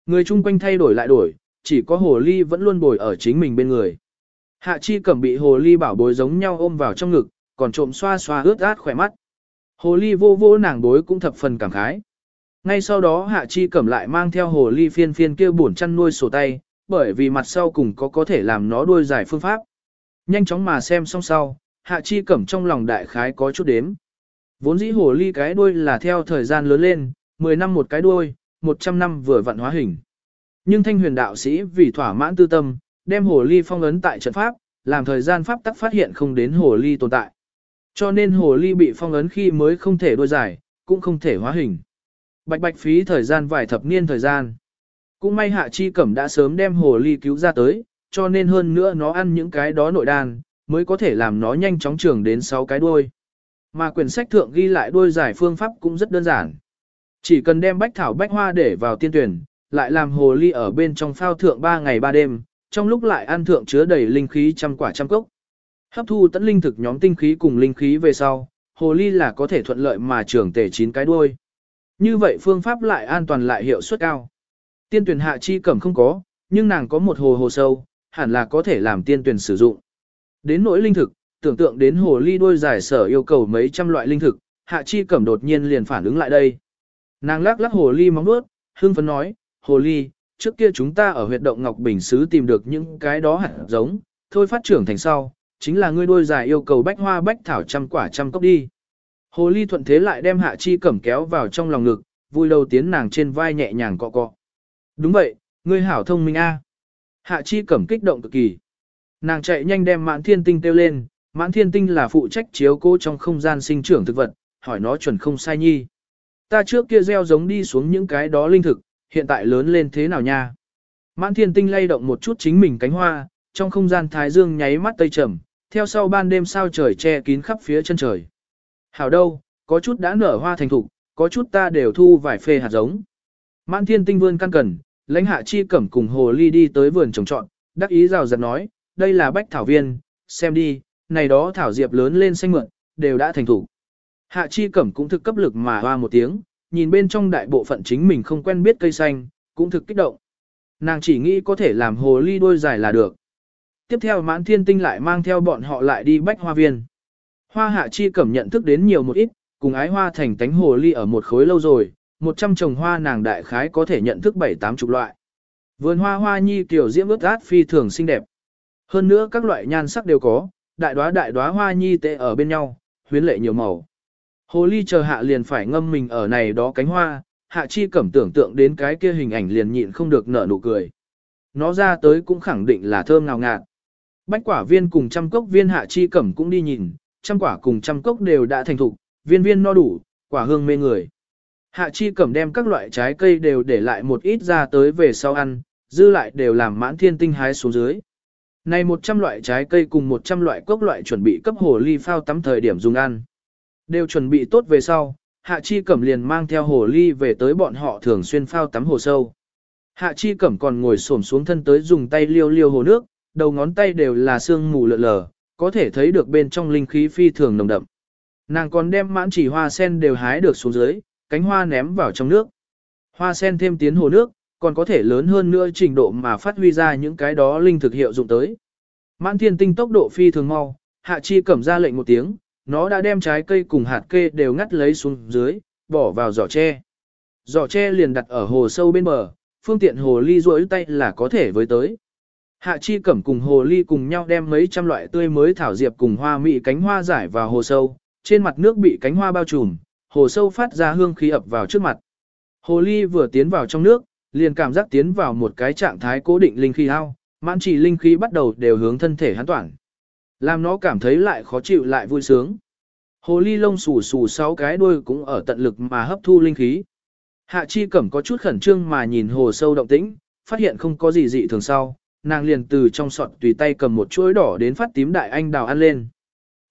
S1: Người chung quanh thay đổi lại đổi, chỉ có hồ ly vẫn luôn bồi ở chính mình bên người. Hạ chi cẩm bị hồ ly bảo bối giống nhau ôm vào trong ngực, còn trộm xoa xoa ướt át khỏe mắt. Hồ ly vô vô nàng bối cũng thập phần cảm khái. Ngay sau đó hạ chi cẩm lại mang theo hồ ly phiên phiên kia buồn chăn nuôi sổ tay, bởi vì mặt sau cùng có có thể làm nó đuôi giải phương pháp. Nhanh chóng mà xem xong sau, hạ chi cẩm trong lòng đại khái có chút đếm. Vốn dĩ hồ ly cái đuôi là theo thời gian lớn lên, 10 năm một cái đuôi, 100 năm vừa vặn hóa hình. Nhưng thanh huyền đạo sĩ vì thỏa mãn tư tâm, đem hồ ly phong ấn tại trận pháp, làm thời gian pháp tắc phát hiện không đến hồ ly tồn tại. Cho nên hồ ly bị phong ấn khi mới không thể đuôi giải, cũng không thể hóa hình. Bạch bạch phí thời gian vài thập niên thời gian. Cũng may hạ chi cẩm đã sớm đem hồ ly cứu ra tới, cho nên hơn nữa nó ăn những cái đó nội đan, mới có thể làm nó nhanh chóng trưởng đến 6 cái đuôi. Mà quyển sách thượng ghi lại đôi giải phương pháp cũng rất đơn giản. Chỉ cần đem bách thảo bách hoa để vào tiên tuyển, lại làm hồ ly ở bên trong phao thượng 3 ngày 3 đêm, trong lúc lại ăn thượng chứa đầy linh khí trăm quả trăm cốc. Hấp thu tận linh thực nhóm tinh khí cùng linh khí về sau, hồ ly là có thể thuận lợi mà trưởng tể chín cái đuôi. Như vậy phương pháp lại an toàn lại hiệu suất cao. Tiên tuyển hạ chi cẩm không có, nhưng nàng có một hồ hồ sâu, hẳn là có thể làm tiên tuyển sử dụng. Đến nỗi linh thực, tưởng tượng đến hồ ly đôi giải sở yêu cầu mấy trăm loại linh thực, hạ chi cẩm đột nhiên liền phản ứng lại đây. Nàng lắc lắc hồ ly móng bước, hương phấn nói, hồ ly, trước kia chúng ta ở huyệt động Ngọc Bình Sứ tìm được những cái đó hạt giống, thôi phát trưởng thành sau, chính là ngươi đôi giải yêu cầu bách hoa bách thảo trăm quả trăm cốc đi. Hồ ly thuận thế lại đem hạ chi cẩm kéo vào trong lòng ngực, vui đầu tiến nàng trên vai nhẹ nhàng cọ cọ. Đúng vậy, ngươi hảo thông minh a. Hạ chi cẩm kích động cực kỳ. Nàng chạy nhanh đem mạn thiên tinh tiêu lên, mãn thiên tinh là phụ trách chiếu cố trong không gian sinh trưởng thực vật, hỏi nó chuẩn không sai nhi. Ta trước kia gieo giống đi xuống những cái đó linh thực, hiện tại lớn lên thế nào nha? Mãn thiên tinh lay động một chút chính mình cánh hoa, trong không gian thái dương nháy mắt tây trầm, theo sau ban đêm sao trời che kín khắp phía chân trời. Hảo đâu, có chút đã nở hoa thành thục, có chút ta đều thu vài phê hạt giống. Mãn thiên tinh vươn căn cần, lãnh hạ chi cẩm cùng hồ ly đi tới vườn trồng trọn, đắc ý rào rạt nói, đây là bách thảo viên, xem đi, này đó thảo diệp lớn lên xanh mượn, đều đã thành thủ. Hạ chi cẩm cũng thực cấp lực mà hoa một tiếng, nhìn bên trong đại bộ phận chính mình không quen biết cây xanh, cũng thực kích động. Nàng chỉ nghĩ có thể làm hồ ly đôi dài là được. Tiếp theo mãn thiên tinh lại mang theo bọn họ lại đi bách hoa viên. Hoa hạ chi cẩm nhận thức đến nhiều một ít, cùng ái hoa thành tánh hồ ly ở một khối lâu rồi, một trăm trồng hoa nàng đại khái có thể nhận thức bảy tám chục loại. Vườn hoa hoa nhi kiểu diễm ướt át phi thường xinh đẹp. Hơn nữa các loại nhan sắc đều có, đại đóa đại đóa hoa nhi tệ ở bên nhau, huyến lệ nhiều màu. Hồ ly chờ hạ liền phải ngâm mình ở này đó cánh hoa, hạ chi cẩm tưởng tượng đến cái kia hình ảnh liền nhịn không được nở nụ cười. Nó ra tới cũng khẳng định là thơm ngào ngạt. Bách quả viên cùng trăm cốc viên hạ chi cẩm cũng đi nhìn, trăm quả cùng trăm cốc đều đã thành thục, viên viên no đủ, quả hương mê người. Hạ chi cẩm đem các loại trái cây đều để lại một ít ra tới về sau ăn, dư lại đều làm mãn thiên tinh hái xuống dưới. Này 100 loại trái cây cùng 100 loại cốc loại chuẩn bị cấp hồ ly phao tắm thời điểm dùng ăn. Đều chuẩn bị tốt về sau, Hạ Chi Cẩm liền mang theo hồ ly về tới bọn họ thường xuyên phao tắm hồ sâu. Hạ Chi Cẩm còn ngồi xổm xuống thân tới dùng tay liêu liêu hồ nước, đầu ngón tay đều là sương mù lợn lờ, có thể thấy được bên trong linh khí phi thường nồng đậm. Nàng còn đem mãn chỉ hoa sen đều hái được xuống dưới, cánh hoa ném vào trong nước. Hoa sen thêm tiến hồ nước, còn có thể lớn hơn nữa trình độ mà phát huy ra những cái đó linh thực hiệu dụng tới. Mãn thiên tinh tốc độ phi thường mau, hạ chi cẩm ra lệnh một tiếng, nó đã đem trái cây cùng hạt kê đều ngắt lấy xuống dưới, bỏ vào giỏ tre. Giỏ tre liền đặt ở hồ sâu bên bờ, phương tiện hồ ly rối tay là có thể với tới. Hạ chi cẩm cùng hồ ly cùng nhau đem mấy trăm loại tươi mới thảo diệp cùng hoa mị cánh hoa giải vào hồ sâu, trên mặt nước bị cánh hoa bao trùm, hồ sâu phát ra hương khí ập vào trước mặt. Hồ ly vừa tiến vào trong nước, liền cảm giác tiến vào một cái trạng thái cố định linh khí hao, mãn chỉ linh khí bắt đầu đều hướng thân thể hắn toàn. Làm nó cảm thấy lại khó chịu lại vui sướng. Hồ ly lông xù xù sáu cái đuôi cũng ở tận lực mà hấp thu linh khí. Hạ chi cẩm có chút khẩn trương mà nhìn hồ sâu động tĩnh, phát hiện không có gì dị thường sau, nàng liền từ trong sọt tùy tay cầm một chuỗi đỏ đến phát tím đại anh đào ăn lên.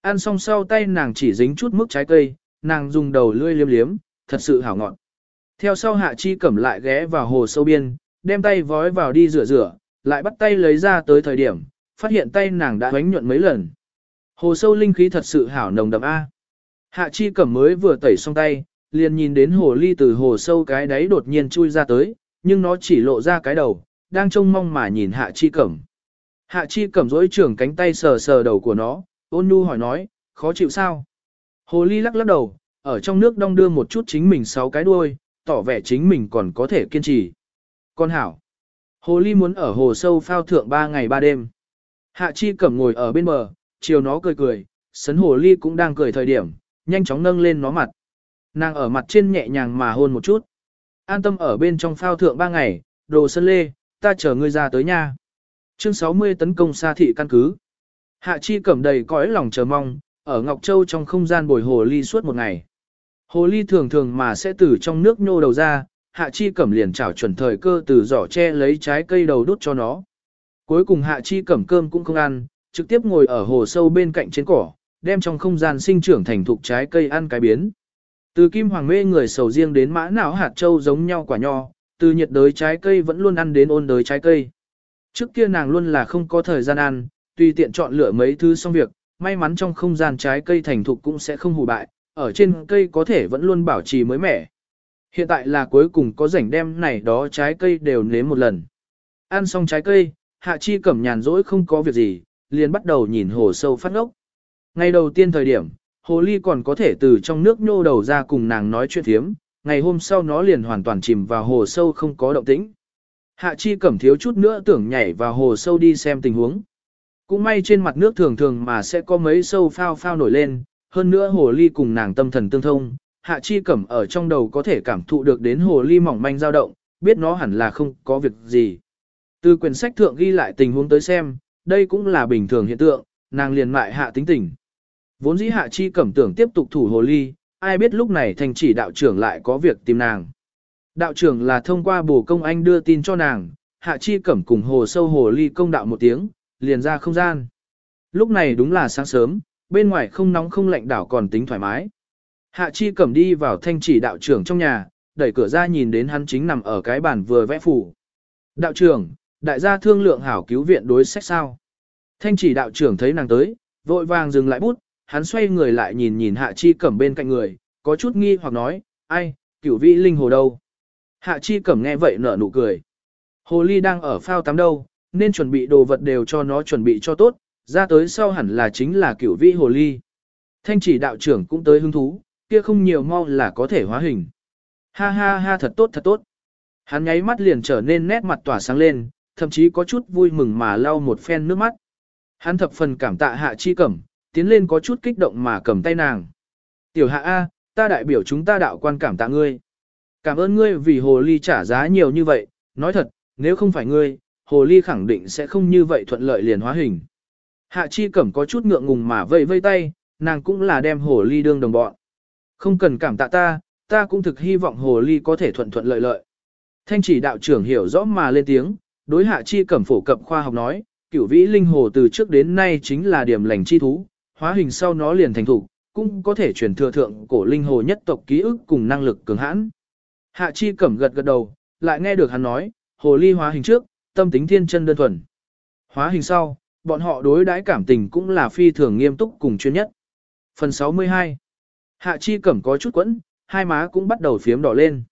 S1: Ăn xong sau tay nàng chỉ dính chút mức trái cây, nàng dùng đầu lươi liếm liếm, thật sự hảo ngọt. Theo sau hạ chi cẩm lại ghé vào hồ sâu biên, đem tay vói vào đi rửa rửa, lại bắt tay lấy ra tới thời điểm, phát hiện tay nàng đã hoánh nhuận mấy lần. Hồ sâu linh khí thật sự hảo nồng đậm A. Hạ chi cẩm mới vừa tẩy xong tay, liền nhìn đến hồ ly từ hồ sâu cái đáy đột nhiên chui ra tới, nhưng nó chỉ lộ ra cái đầu, đang trông mong mà nhìn hạ chi cẩm. Hạ chi cẩm dối trưởng cánh tay sờ sờ đầu của nó, ôn nhu hỏi nói, khó chịu sao? Hồ ly lắc lắc đầu, ở trong nước đong đưa một chút chính mình sáu cái đuôi, tỏ vẻ chính mình còn có thể kiên trì. Con hảo. Hồ ly muốn ở hồ sâu phao thượng ba ngày ba đêm. Hạ chi cẩm ngồi ở bên bờ, chiều nó cười cười, sấn hồ ly cũng đang cười thời điểm, nhanh chóng nâng lên nó mặt. Nàng ở mặt trên nhẹ nhàng mà hôn một chút. An tâm ở bên trong phao thượng ba ngày, đồ sân lê, ta chờ ngươi ra tới nha. Chương 60 tấn công xa thị căn cứ. Hạ chi cẩm đầy cõi lòng chờ mong, ở Ngọc Châu trong không gian bồi hồ ly suốt một ngày. Hồ ly thường thường mà sẽ từ trong nước nhô đầu ra, hạ chi cẩm liền chảo chuẩn thời cơ từ giỏ che lấy trái cây đầu đút cho nó. Cuối cùng hạ chi cẩm cơm cũng không ăn, trực tiếp ngồi ở hồ sâu bên cạnh trên cỏ, đem trong không gian sinh trưởng thành thục trái cây ăn cái biến. Từ kim hoàng mê người sầu riêng đến mã não hạt châu giống nhau quả nho, từ nhiệt đới trái cây vẫn luôn ăn đến ôn đới trái cây. Trước kia nàng luôn là không có thời gian ăn, tùy tiện chọn lựa mấy thứ xong việc, may mắn trong không gian trái cây thành thục cũng sẽ không hủ bại, ở trên cây có thể vẫn luôn bảo trì mới mẻ. Hiện tại là cuối cùng có rảnh đem này đó trái cây đều nếm một lần. Ăn xong trái cây, Hạ Chi cẩm nhàn rỗi không có việc gì, liền bắt đầu nhìn hồ sâu phát ngốc. Ngày đầu tiên thời điểm, hồ ly còn có thể từ trong nước nhô đầu ra cùng nàng nói chuyện thiếm, ngày hôm sau nó liền hoàn toàn chìm vào hồ sâu không có động tĩnh. Hạ Chi cẩm thiếu chút nữa tưởng nhảy vào hồ sâu đi xem tình huống. Cũng may trên mặt nước thường thường mà sẽ có mấy sâu phao phao nổi lên, hơn nữa hồ ly cùng nàng tâm thần tương thông, hạ chi cẩm ở trong đầu có thể cảm thụ được đến hồ ly mỏng manh dao động, biết nó hẳn là không có việc gì. Từ quyển sách thượng ghi lại tình huống tới xem, đây cũng là bình thường hiện tượng, nàng liền mại hạ tính tình. Vốn dĩ hạ chi cẩm tưởng tiếp tục thủ hồ ly, ai biết lúc này thành chỉ đạo trưởng lại có việc tìm nàng. Đạo trưởng là thông qua bổ công anh đưa tin cho nàng, hạ chi cẩm cùng hồ sâu hồ ly công đạo một tiếng, liền ra không gian. Lúc này đúng là sáng sớm, bên ngoài không nóng không lạnh đảo còn tính thoải mái. Hạ Chi Cẩm đi vào thanh chỉ đạo trưởng trong nhà, đẩy cửa ra nhìn đến hắn chính nằm ở cái bàn vừa vẽ phủ. Đạo trưởng, đại gia thương lượng hảo cứu viện đối sách sao. Thanh chỉ đạo trưởng thấy nàng tới, vội vàng dừng lại bút, hắn xoay người lại nhìn nhìn Hạ Chi Cẩm bên cạnh người, có chút nghi hoặc nói, ai, cửu vị linh hồ đâu. Hạ Chi Cẩm nghe vậy nở nụ cười. Hồ ly đang ở phao tắm đâu, nên chuẩn bị đồ vật đều cho nó chuẩn bị cho tốt, ra tới sau hẳn là chính là cửu vĩ hồ ly. Thanh chỉ đạo trưởng cũng tới hứng thú, kia không nhiều mau là có thể hóa hình. Ha ha ha thật tốt thật tốt. Hắn nháy mắt liền trở nên nét mặt tỏa sáng lên, thậm chí có chút vui mừng mà lau một phen nước mắt. Hắn thập phần cảm tạ hạ chi cẩm, tiến lên có chút kích động mà cầm tay nàng. Tiểu hạ A, ta đại biểu chúng ta đạo quan cảm tạ ngươi. Cảm ơn ngươi vì hồ ly trả giá nhiều như vậy, nói thật, nếu không phải ngươi, hồ ly khẳng định sẽ không như vậy thuận lợi liền hóa hình. Hạ chi cẩm có chút ngượng ngùng mà vây vây tay, nàng cũng là đem hồ ly đương đồng bọn. Không cần cảm tạ ta, ta cũng thực hy vọng hồ ly có thể thuận thuận lợi lợi. Thanh chỉ đạo trưởng hiểu rõ mà lên tiếng, đối hạ chi cẩm phổ cập khoa học nói, cửu vĩ linh hồ từ trước đến nay chính là điểm lành chi thú, hóa hình sau nó liền thành thủ, cũng có thể truyền thừa thượng cổ linh hồ nhất tộc ký ức cùng năng lực cường hãn. Hạ chi cẩm gật gật đầu, lại nghe được hắn nói, hồ ly hóa hình trước, tâm tính thiên chân đơn thuần. Hóa hình sau, bọn họ đối đãi cảm tình cũng là phi thường nghiêm túc cùng chuyên nhất. Phần 62 Hạ chi cẩm có chút quẫn, hai má cũng bắt đầu phiếm đỏ lên.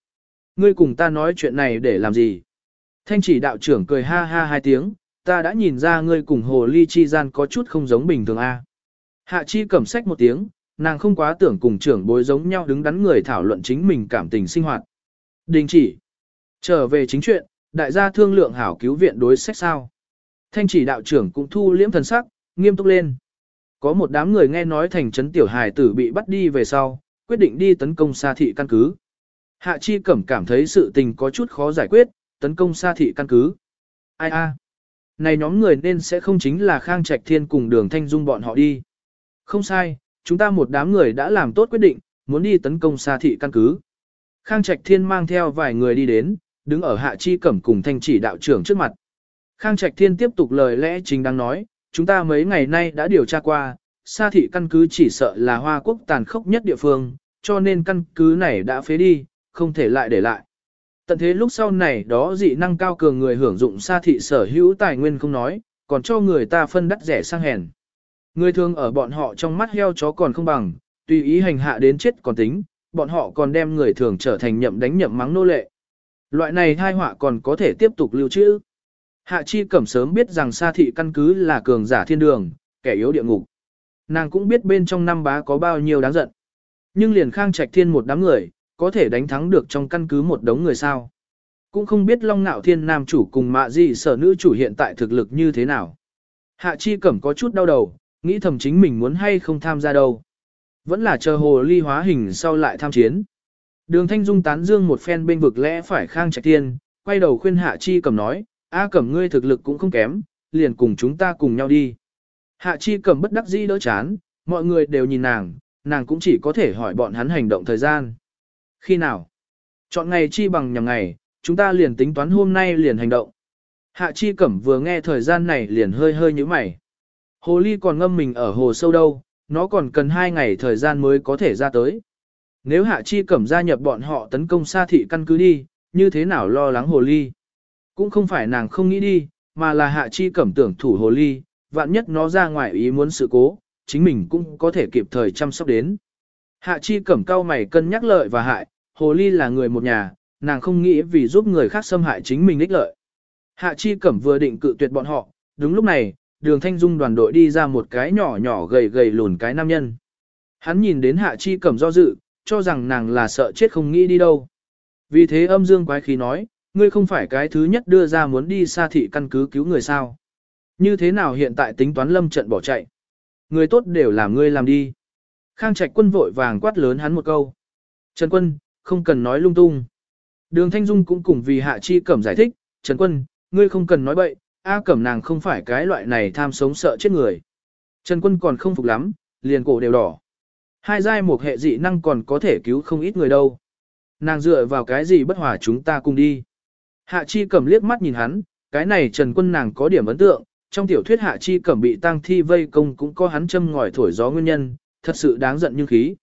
S1: ngươi cùng ta nói chuyện này để làm gì? Thanh chỉ đạo trưởng cười ha ha hai tiếng, ta đã nhìn ra ngươi cùng hồ ly chi gian có chút không giống bình thường a. Hạ chi cẩm sách một tiếng, nàng không quá tưởng cùng trưởng bối giống nhau đứng đắn người thảo luận chính mình cảm tình sinh hoạt. Đình chỉ. Trở về chính chuyện, đại gia thương lượng hảo cứu viện đối sách sao. Thanh chỉ đạo trưởng cũng thu liễm thần sắc, nghiêm túc lên. Có một đám người nghe nói thành trấn tiểu hài tử bị bắt đi về sau, quyết định đi tấn công xa thị căn cứ. Hạ Chi Cẩm cảm thấy sự tình có chút khó giải quyết, tấn công xa thị căn cứ. Ai a? Này nhóm người nên sẽ không chính là Khang Trạch Thiên cùng đường Thanh Dung bọn họ đi. Không sai, chúng ta một đám người đã làm tốt quyết định, muốn đi tấn công xa thị căn cứ. Khang Trạch Thiên mang theo vài người đi đến, đứng ở Hạ Chi Cẩm cùng Thanh chỉ đạo trưởng trước mặt. Khang Trạch Thiên tiếp tục lời lẽ chính đang nói, chúng ta mấy ngày nay đã điều tra qua, Sa thị căn cứ chỉ sợ là Hoa Quốc tàn khốc nhất địa phương, cho nên căn cứ này đã phế đi, không thể lại để lại. Tận thế lúc sau này đó dị năng cao cường người hưởng dụng Sa thị sở hữu tài nguyên không nói, còn cho người ta phân đắt rẻ sang hèn. Người thường ở bọn họ trong mắt heo chó còn không bằng, tùy ý hành hạ đến chết còn tính, bọn họ còn đem người thường trở thành nhậm đánh nhậm mắng nô lệ. Loại này thai họa còn có thể tiếp tục lưu trữ. Hạ Chi Cẩm sớm biết rằng Sa thị căn cứ là cường giả thiên đường, kẻ yếu địa ngục. Nàng cũng biết bên trong năm bá có bao nhiêu đáng giận. Nhưng liền khang trạch thiên một đám người, có thể đánh thắng được trong căn cứ một đống người sao. Cũng không biết Long Nạo Thiên Nam chủ cùng mạ gì sở nữ chủ hiện tại thực lực như thế nào. Hạ Chi Cẩm có chút đau đầu, nghĩ thầm chính mình muốn hay không tham gia đâu. Vẫn là chờ hồ ly hóa hình sau lại tham chiến. Đường Thanh Dung tán dương một phen bên vực lẽ phải khang trạch thiên, quay đầu khuyên Hạ Chi Cẩm nói, A Cẩm ngươi thực lực cũng không kém, liền cùng chúng ta cùng nhau đi. Hạ Chi Cẩm bất đắc dĩ đỡ chán, mọi người đều nhìn nàng, nàng cũng chỉ có thể hỏi bọn hắn hành động thời gian. Khi nào? Chọn ngày chi bằng nhằm ngày, chúng ta liền tính toán hôm nay liền hành động. Hạ Chi Cẩm vừa nghe thời gian này liền hơi hơi như mày. Hồ ly còn ngâm mình ở hồ sâu đâu, nó còn cần hai ngày thời gian mới có thể ra tới. Nếu Hạ Chi Cẩm gia nhập bọn họ tấn công xa thị căn cứ đi, như thế nào lo lắng hồ ly? Cũng không phải nàng không nghĩ đi, mà là Hạ Chi Cẩm tưởng thủ hồ ly, vạn nhất nó ra ngoài ý muốn sự cố, chính mình cũng có thể kịp thời chăm sóc đến. Hạ Chi Cẩm cao mày cân nhắc lợi và hại, hồ ly là người một nhà, nàng không nghĩ vì giúp người khác xâm hại chính mình ích lợi. Hạ Chi Cẩm vừa định cự tuyệt bọn họ, đúng lúc này, đường thanh dung đoàn đội đi ra một cái nhỏ nhỏ gầy gầy lùn cái nam nhân. Hắn nhìn đến Hạ Chi Cẩm do dự, cho rằng nàng là sợ chết không nghĩ đi đâu. Vì thế âm dương quái khí nói, ngươi không phải cái thứ nhất đưa ra muốn đi xa thị căn cứ cứu người sao. Như thế nào hiện tại tính toán lâm trận bỏ chạy? Người tốt đều làm ngươi làm đi. Khang Trạch quân vội vàng quát lớn hắn một câu. Trần quân, không cần nói lung tung. Đường Thanh Dung cũng cùng vì Hạ Chi Cẩm giải thích, Trần quân, ngươi không cần nói bậy, A Cẩm nàng không phải cái loại này tham sống sợ chết người. Trần quân còn không phục lắm, liền cổ đều đỏ. Hai giai một hệ dị năng còn có thể cứu không ít người đâu. Nàng dựa vào cái gì bất hòa chúng ta cùng đi. Hạ Chi Cẩm liếc mắt nhìn hắn, cái này Trần quân nàng có điểm ấn tượng, trong tiểu thuyết Hạ Chi Cẩm bị tang thi vây công cũng có hắn châm ngòi thổi gió nguyên nhân, thật sự đáng giận như khí.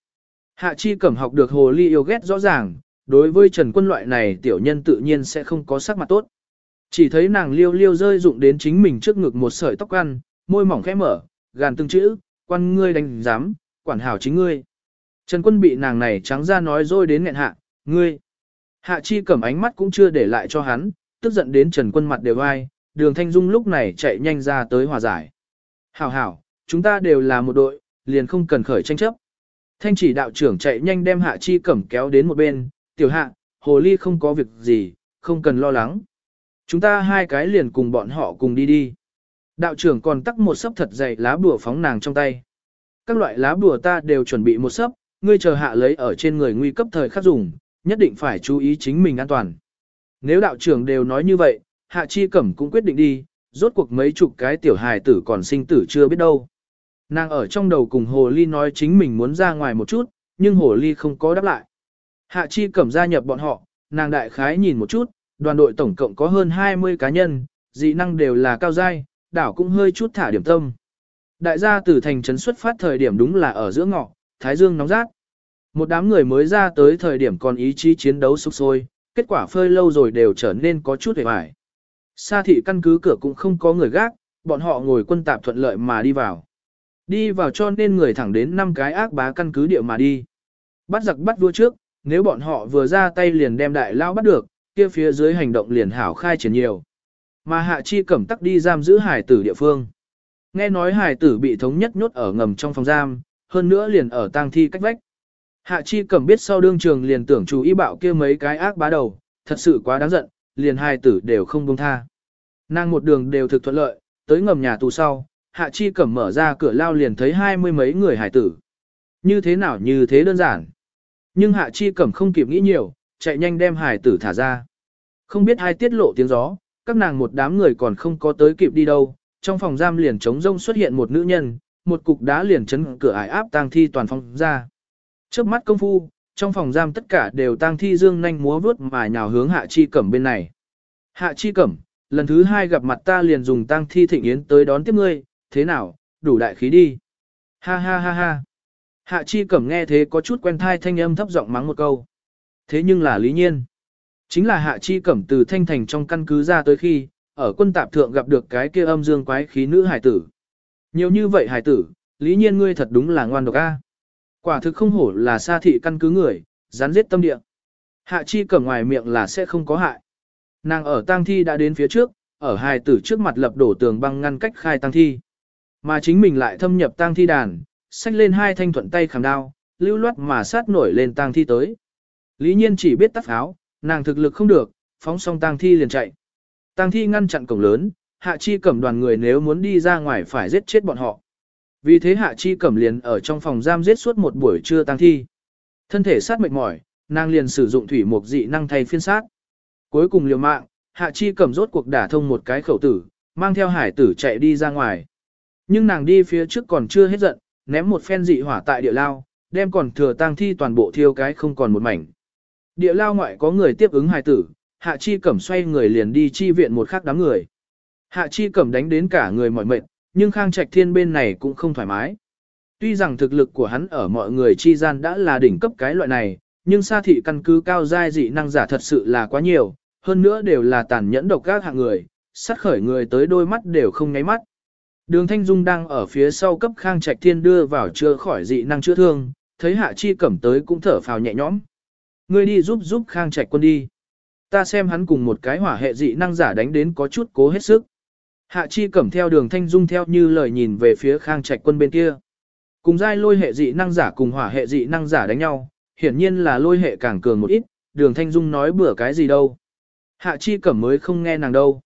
S1: Hạ Chi Cẩm học được hồ ly yêu ghét rõ ràng, đối với Trần Quân loại này tiểu nhân tự nhiên sẽ không có sắc mặt tốt. Chỉ thấy nàng liêu liêu rơi dụng đến chính mình trước ngực một sợi tóc ăn, môi mỏng khẽ mở, gàn từng chữ, quan ngươi đánh giám, quản hảo chính ngươi. Trần Quân bị nàng này trắng ra nói rồi đến nghẹn hạ, ngươi. Hạ Chi Cẩm ánh mắt cũng chưa để lại cho hắn, tức giận đến Trần Quân mặt đều ai, đường Thanh Dung lúc này chạy nhanh ra tới hòa giải. Hảo hảo, chúng ta đều là một đội, liền không cần khởi tranh chấp. Thanh chỉ đạo trưởng chạy nhanh đem hạ chi cẩm kéo đến một bên, tiểu hạ, hồ ly không có việc gì, không cần lo lắng. Chúng ta hai cái liền cùng bọn họ cùng đi đi. Đạo trưởng còn tắc một sấp thật dày lá bùa phóng nàng trong tay. Các loại lá bùa ta đều chuẩn bị một sấp, ngươi chờ hạ lấy ở trên người nguy cấp thời khắc dùng, nhất định phải chú ý chính mình an toàn. Nếu đạo trưởng đều nói như vậy, hạ chi cẩm cũng quyết định đi, rốt cuộc mấy chục cái tiểu hài tử còn sinh tử chưa biết đâu. Nàng ở trong đầu cùng Hồ Ly nói chính mình muốn ra ngoài một chút, nhưng Hồ Ly không có đáp lại. Hạ Chi Cẩm gia nhập bọn họ, nàng đại khái nhìn một chút, đoàn đội tổng cộng có hơn 20 cá nhân, dị năng đều là cao giai, đảo cũng hơi chút thả điểm tâm. Đại gia từ thành trấn xuất phát thời điểm đúng là ở giữa ngọ, thái dương nóng rát. Một đám người mới ra tới thời điểm còn ý chí chiến đấu sục sôi, kết quả phơi lâu rồi đều trở nên có chút hề bại. Sa thị căn cứ cửa cũng không có người gác, bọn họ ngồi quân tạp thuận lợi mà đi vào. Đi vào cho nên người thẳng đến năm cái ác bá căn cứ địa mà đi. Bắt giặc bắt vua trước, nếu bọn họ vừa ra tay liền đem đại lao bắt được, kia phía dưới hành động liền hảo khai triển nhiều. Mà hạ chi cẩm tắc đi giam giữ hải tử địa phương. Nghe nói hải tử bị thống nhất nhốt ở ngầm trong phòng giam, hơn nữa liền ở tang thi cách vách. Hạ chi cẩm biết sau đương trường liền tưởng chú ý bạo kia mấy cái ác bá đầu, thật sự quá đáng giận, liền hai tử đều không buông tha. Nàng một đường đều thực thuận lợi, tới ngầm nhà tù sau, hạ chi cẩm mở ra cửa lao liền thấy hai mươi mấy người hải tử. Như thế nào như thế đơn giản. Nhưng hạ chi cẩm không kịp nghĩ nhiều, chạy nhanh đem hải tử thả ra. Không biết ai tiết lộ tiếng gió, các nàng một đám người còn không có tới kịp đi đâu, trong phòng giam liền trống rông xuất hiện một nữ nhân, một cục đá liền chấn cửa ải áp tang thi toàn phòng ra. Trước mắt công phu, trong phòng giam tất cả đều tang thi dương nhanh múa vuốt mà nhào hướng hạ chi cẩm bên này. Hạ chi cẩm, lần thứ hai gặp mặt ta liền dùng tang thi thịnh yến tới đón tiếp ngươi, thế nào, đủ đại khí đi. Ha ha ha ha. Hạ chi cẩm nghe thế có chút quen thai thanh âm thấp giọng mắng một câu. Thế nhưng là lý nhiên. Chính là hạ chi cẩm từ thanh thành trong căn cứ ra tới khi, ở quân tạp thượng gặp được cái kia âm dương quái khí nữ hải tử. Nhiều như vậy hải tử, lý nhiên ngươi thật đúng là ngoan độc a. Quả thực không hổ là sa thị căn cứ người, rắn giết tâm địa. Hạ chi cẩm ngoài miệng là sẽ không có hại. Nàng ở tang thi đã đến phía trước, ở hài tử trước mặt lập đổ tường băng ngăn cách khai tang thi. Mà chính mình lại thâm nhập tang thi đàn, xách lên hai thanh thuận tay khảm đao, lưu loát mà sát nổi lên tang thi tới. Lý nhiên chỉ biết tắt áo, nàng thực lực không được, phóng xong tang thi liền chạy. Tang thi ngăn chặn cổng lớn, hạ chi cẩm đoàn người nếu muốn đi ra ngoài phải giết chết bọn họ. Vì thế hạ chi cẩm liền ở trong phòng giam giết suốt một buổi trưa tang thi. Thân thể sát mệt mỏi, nàng liền sử dụng thủy mục dị năng thay phiên sát. Cuối cùng liều mạng, hạ chi cẩm rốt cuộc đả thông một cái khẩu tử, mang theo hải tử chạy đi ra ngoài. Nhưng nàng đi phía trước còn chưa hết giận, ném một phen dị hỏa tại địa lao, đem còn thừa tang thi toàn bộ thiêu cái không còn một mảnh. Địa lao ngoại có người tiếp ứng hài tử, hạ chi cẩm xoay người liền đi chi viện một khắc đám người. Hạ chi cẩm đánh đến cả người mỏi mệt, nhưng khang trạch thiên bên này cũng không thoải mái. Tuy rằng thực lực của hắn ở mọi người chi gian đã là đỉnh cấp cái loại này, nhưng xa thị căn cứ cao giai dị năng giả thật sự là quá nhiều, hơn nữa đều là tàn nhẫn độc các hạng người, sát khởi người tới đôi mắt đều không nháy mắt. Đường Thanh Dung đang ở phía sau cấp Khang Trạch Thiên đưa vào chữa khỏi dị năng chữa thương, thấy Hạ Chi Cẩm tới cũng thở phào nhẹ nhõm. Ngươi đi giúp giúp Khang Trạch quân đi. Ta xem hắn cùng một cái hỏa hệ dị năng giả đánh đến có chút cố hết sức. Hạ Chi Cẩm theo đường Thanh Dung theo như lời nhìn về phía Khang Trạch quân bên kia. Cùng giai lôi hệ dị năng giả cùng hỏa hệ dị năng giả đánh nhau, hiển nhiên là lôi hệ càng cường một ít, đường Thanh Dung nói bữa cái gì đâu. Hạ Chi Cẩm mới không nghe nàng đâu.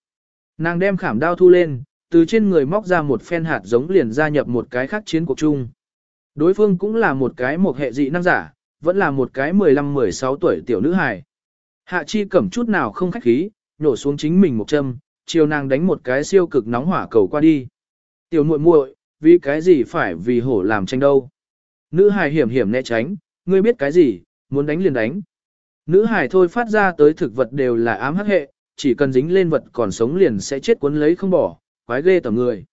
S1: Nàng đem khảm đao thu lên, từ trên người móc ra một phen hạt giống liền gia nhập một cái khác chiến cuộc chung. Đối phương cũng là một cái một hệ dị năng giả, vẫn là một cái 15-16 tuổi tiểu nữ hài. Hạ chi cẩm chút nào không khách khí, nổ xuống chính mình một châm, chiều nàng đánh một cái siêu cực nóng hỏa cầu qua đi. Tiểu muội muội, vì cái gì phải vì hổ làm tranh đâu. Nữ hài hiểm hiểm né tránh, ngươi biết cái gì, muốn đánh liền đánh. Nữ hài thôi phát ra tới thực vật đều là ám hắc hệ, chỉ cần dính lên vật còn sống liền sẽ chết cuốn lấy không bỏ, quái ghê tầm người.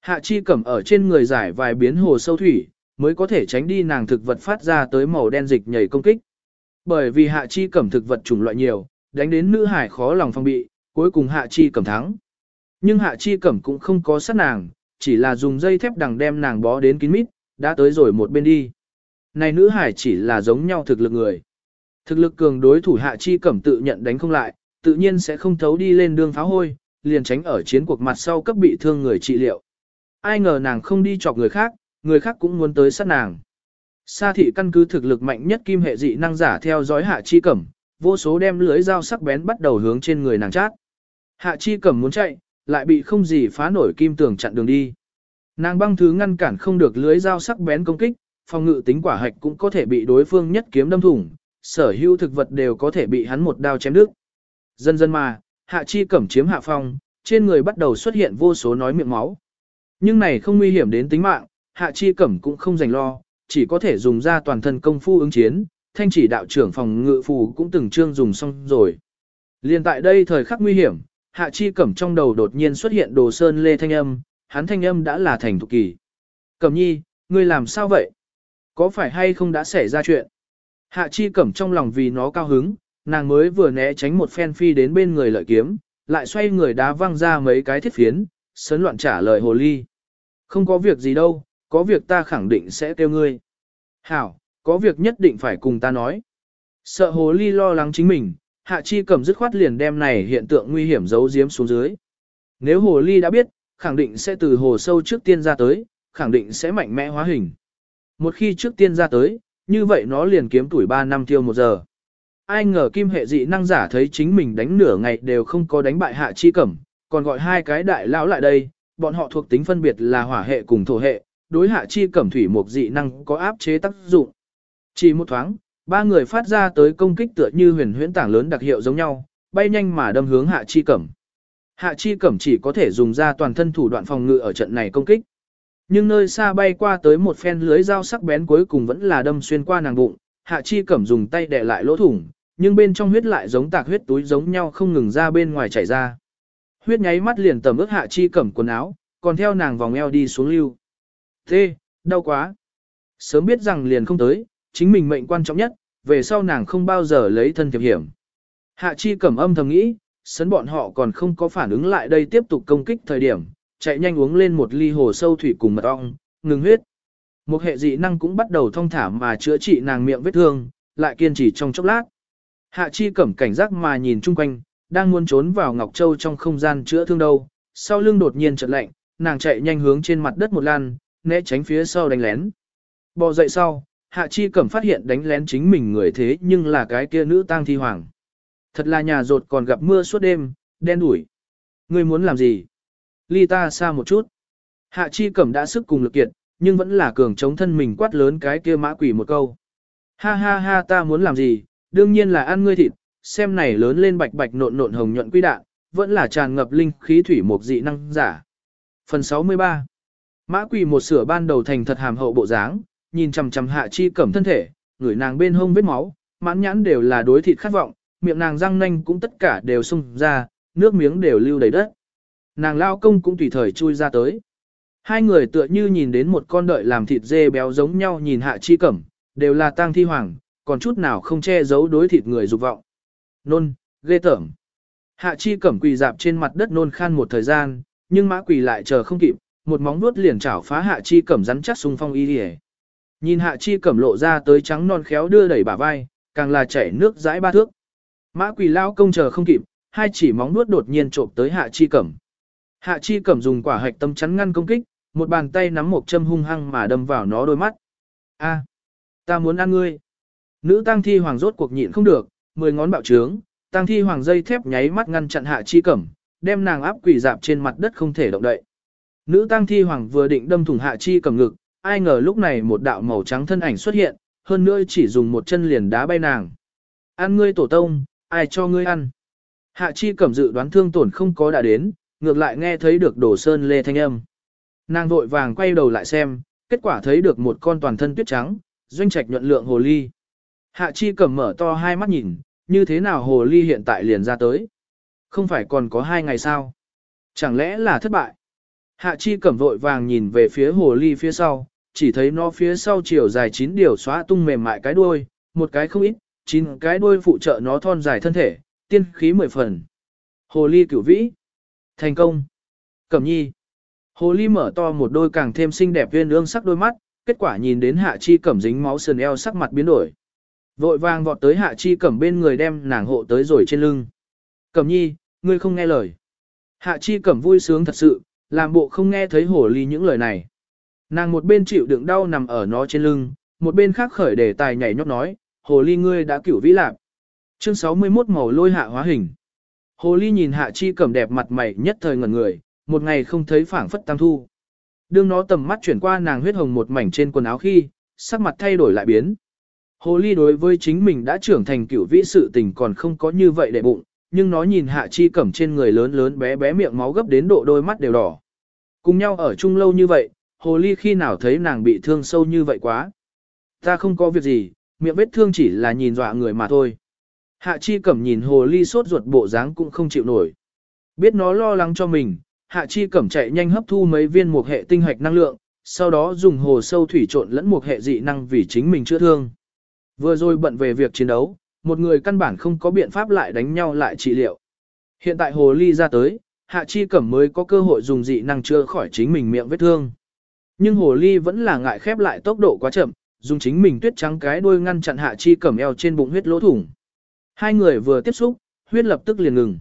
S1: Hạ chi cẩm ở trên người giải vài biến hồ sâu thủy, mới có thể tránh đi nàng thực vật phát ra tới màu đen dịch nhảy công kích. Bởi vì hạ chi cẩm thực vật chủng loại nhiều, đánh đến nữ hải khó lòng phong bị, cuối cùng hạ chi cẩm thắng. Nhưng hạ chi cẩm cũng không có sát nàng, chỉ là dùng dây thép đằng đem nàng bó đến kín mít, đã tới rồi một bên đi. Này nữ hải chỉ là giống nhau thực lực người. Thực lực cường đối thủ hạ chi cẩm tự nhận đánh không lại, tự nhiên sẽ không thấu đi lên đường pháo hôi, liền tránh ở chiến cuộc mặt sau cấp bị thương người trị liệu. Ai ngờ nàng không đi chọc người khác, người khác cũng muốn tới sát nàng. Sa thị căn cứ thực lực mạnh nhất kim hệ dị năng giả theo dõi hạ chi cẩm, vô số đem lưới dao sắc bén bắt đầu hướng trên người nàng chát. Hạ chi cẩm muốn chạy, lại bị không gì phá nổi kim tường chặn đường đi. Nàng băng thứ ngăn cản không được lưới dao sắc bén công kích, phòng ngự tính quả hạch cũng có thể bị đối phương nhất kiếm đâm thủng, sở hữu thực vật đều có thể bị hắn một đao chém đứt. Dần dần mà, hạ chi cẩm chiếm hạ phong, trên người bắt đầu xuất hiện vô số nói miệng máu. Nhưng này không nguy hiểm đến tính mạng, hạ chi cẩm cũng không dành lo, chỉ có thể dùng ra toàn thân công phu ứng chiến, thanh chỉ đạo trưởng phòng ngự phù cũng từng trương dùng xong rồi. Liên tại đây thời khắc nguy hiểm, hạ chi cẩm trong đầu đột nhiên xuất hiện đồ sơn lê thanh âm, hắn thanh âm đã là thành thục kỳ. Cẩm nhi, ngươi làm sao vậy? Có phải hay không đã xảy ra chuyện? Hạ chi cẩm trong lòng vì nó cao hứng, nàng mới vừa né tránh một phen phi đến bên người lợi kiếm, lại xoay người đá văng ra mấy cái thiết phiến, sấn loạn trả lời hồ ly. Không có việc gì đâu, có việc ta khẳng định sẽ kêu ngươi. Hảo, có việc nhất định phải cùng ta nói. Sợ hồ ly lo lắng chính mình, hạ chi cẩm dứt khoát liền đem này hiện tượng nguy hiểm giấu giếm xuống dưới. Nếu hồ ly đã biết, khẳng định sẽ từ hồ sâu trước tiên ra tới, khẳng định sẽ mạnh mẽ hóa hình. Một khi trước tiên ra tới, như vậy nó liền kiếm tuổi 3 năm tiêu một giờ. Ai ngờ kim hệ dị năng giả thấy chính mình đánh nửa ngày đều không có đánh bại hạ chi cẩm, còn gọi hai cái đại lão lại đây, bọn họ thuộc tính phân biệt là hỏa hệ cùng thổ hệ, đối hạ chi cẩm thủy một dị năng có áp chế tác dụng. Chỉ một thoáng, ba người phát ra tới công kích tựa như huyền huyễn tảng lớn đặc hiệu giống nhau, bay nhanh mà đâm hướng hạ chi cẩm. Hạ chi cẩm chỉ có thể dùng ra toàn thân thủ đoạn phòng ngự ở trận này công kích. Nhưng nơi xa bay qua tới một phen lưới dao sắc bén cuối cùng vẫn là đâm xuyên qua nàng bụng, hạ chi cẩm dùng tay đè lại lỗ thủng, nhưng bên trong huyết lại giống tạc huyết túi giống nhau không ngừng ra bên ngoài chảy ra. Huyết nháy mắt liền tầm ướt hạ chi cẩm quần áo, còn theo nàng vòng eo đi xuống lưu. Thế, đau quá. Sớm biết rằng liền không tới, chính mình mệnh quan trọng nhất, về sau nàng không bao giờ lấy thân thiệp hiểm. Hạ chi cẩm âm thầm nghĩ, sấn bọn họ còn không có phản ứng lại đây tiếp tục công kích thời điểm, chạy nhanh uống lên một ly hồ sâu thủy cùng mật ong, ngừng huyết. Một hệ dị năng cũng bắt đầu thông thả mà chữa trị nàng miệng vết thương, lại kiên trì trong chốc lát. Hạ chi cẩm cảnh giác mà nhìn chung quanh, đang muốn trốn vào Ngọc Châu trong không gian chữa thương đâu, sau lưng đột nhiên chợt lạnh, nàng chạy nhanh hướng trên mặt đất một lan, né tránh phía sau đánh lén. Bò dậy sau, Hạ Chi Cẩm phát hiện đánh lén chính mình người thế nhưng là cái kia nữ tang thi hoàng. Thật là nhà rột còn gặp mưa suốt đêm, đen đủi. Ngươi muốn làm gì? Ly ta xa một chút. Hạ Chi Cẩm đã sức cùng lực kiệt, nhưng vẫn là cường chống thân mình quát lớn cái kia mã quỷ một câu. Ha ha ha ta muốn làm gì, đương nhiên là ăn ngươi thịt, xem này lớn lên bạch bạch nộn nộn hồng nhuận quy đạn, vẫn là tràn ngập linh khí thủy một dị năng giả. Phần 63 Mã quỷ một sửa ban đầu thành thật hàm hậu bộ dáng, nhìn chằm chằm hạ chi cẩm thân thể, người nàng bên hông vết máu, mãn nhãn đều là đối thịt khát vọng, miệng nàng răng nanh cũng tất cả đều sung ra, nước miếng đều lưu đầy đất. Nàng lao công cũng tùy thời chui ra tới. Hai người tựa như nhìn đến một con đợi làm thịt dê béo giống nhau nhìn hạ chi cẩm, đều là tang thi hoàng, còn chút nào không che giấu đối thịt người dục vọng. Nôn, ghê tởm. Hạ chi cẩm quỳ dạp trên mặt đất nôn khan một thời gian, nhưng mã quỳ lại chờ không kịp, một móng nuốt liền chảo phá hạ chi cẩm rắn chắc xung phong y đi Nhìn hạ chi cẩm lộ ra tới trắng non khéo đưa đẩy bả vai, càng là chảy nước dãi ba thước. Mã quỳ lao công chờ không kịp, hai chỉ móng nuốt đột nhiên trộm tới hạ chi cẩm. Hạ chi cẩm dùng quả hạch tâm chắn ngăn công kích, một bàn tay nắm một châm hung hăng mà đâm vào nó đôi mắt. A, ta muốn ăn ngươi. Nữ tăng thi hoàng rốt cuộc nhịn không được, mười ngón bạo trướng, tăng thi hoàng dây thép nháy mắt ngăn chặn hạ chi cẩm, đem nàng áp quỳ dạp trên mặt đất không thể động đậy. Nữ tăng thi hoàng vừa định đâm thủng hạ chi cẩm ngực, ai ngờ lúc này một đạo màu trắng thân ảnh xuất hiện, hơn nữa chỉ dùng một chân liền đá bay nàng. Ăn ngươi tổ tông, ai cho ngươi ăn? Hạ chi cẩm dự đoán thương tổn không có đã đến, ngược lại nghe thấy được đổ sơn lê thanh âm. Nàng vội vàng quay đầu lại xem, kết quả thấy được một con toàn thân tuyết trắng, doanh trạch nhuận lượng hồ ly. Hạ chi cẩm mở to hai mắt nhìn, như thế nào hồ ly hiện tại liền ra tới. Không phải còn có hai ngày sao? Chẳng lẽ là thất bại? Hạ chi cẩm vội vàng nhìn về phía hồ ly phía sau, chỉ thấy nó phía sau chiều dài chín điều xóa tung mềm mại cái đuôi, một cái không ít, chín cái đuôi phụ trợ nó thon dài thân thể, tiên khí mười phần. Hồ ly cửu vĩ. Thành công. Cẩm nhi. Hồ ly mở to một đôi càng thêm xinh đẹp viên ương sắc đôi mắt, kết quả nhìn đến hạ chi cẩm dính máu sườn eo sắc mặt biến đổi. Vội vàng vọt tới hạ chi cẩm bên người đem nàng hộ tới rồi trên lưng. Cẩm nhi, ngươi không nghe lời. Hạ chi cẩm vui sướng thật sự, làm bộ không nghe thấy hồ ly những lời này. Nàng một bên chịu đựng đau nằm ở nó trên lưng, một bên khác khởi đề tài nhảy nhót nói, hồ ly ngươi đã cửu vĩ lạc. Chương 61 màu lôi hạ hóa hình. Hồ ly nhìn hạ chi cầm đẹp mặt mày nhất thời ngẩn người, một ngày không thấy phảng phất tăng thu. Đương nó tầm mắt chuyển qua nàng huyết hồng một mảnh trên quần áo khi, sắc mặt thay đổi lại biến. Hồ ly đối với chính mình đã trưởng thành cửu vĩ sự tình còn không có như vậy để bụng, nhưng nó nhìn hạ chi cẩm trên người lớn lớn bé bé miệng máu gấp đến độ đôi mắt đều đỏ. Cùng nhau ở chung lâu như vậy, hồ ly khi nào thấy nàng bị thương sâu như vậy quá. Ta không có việc gì, miệng vết thương chỉ là nhìn dọa người mà thôi. Hạ chi cẩm nhìn hồ ly sốt ruột bộ dáng cũng không chịu nổi. Biết nó lo lắng cho mình, hạ chi cẩm chạy nhanh hấp thu mấy viên một hệ tinh hạch năng lượng, sau đó dùng hồ sâu thủy trộn lẫn một hệ dị năng vì chính mình chữa thương. Vừa rồi bận về việc chiến đấu, một người căn bản không có biện pháp lại đánh nhau lại trị liệu. Hiện tại hồ ly ra tới, hạ chi cẩm mới có cơ hội dùng dị năng chữa khỏi chính mình miệng vết thương. Nhưng hồ ly vẫn là ngại khép lại tốc độ quá chậm, dùng chính mình tuyết trắng cái đuôi ngăn chặn hạ chi cẩm eo trên bụng huyết lỗ thủng. Hai người vừa tiếp xúc, huyết lập tức liền ngừng.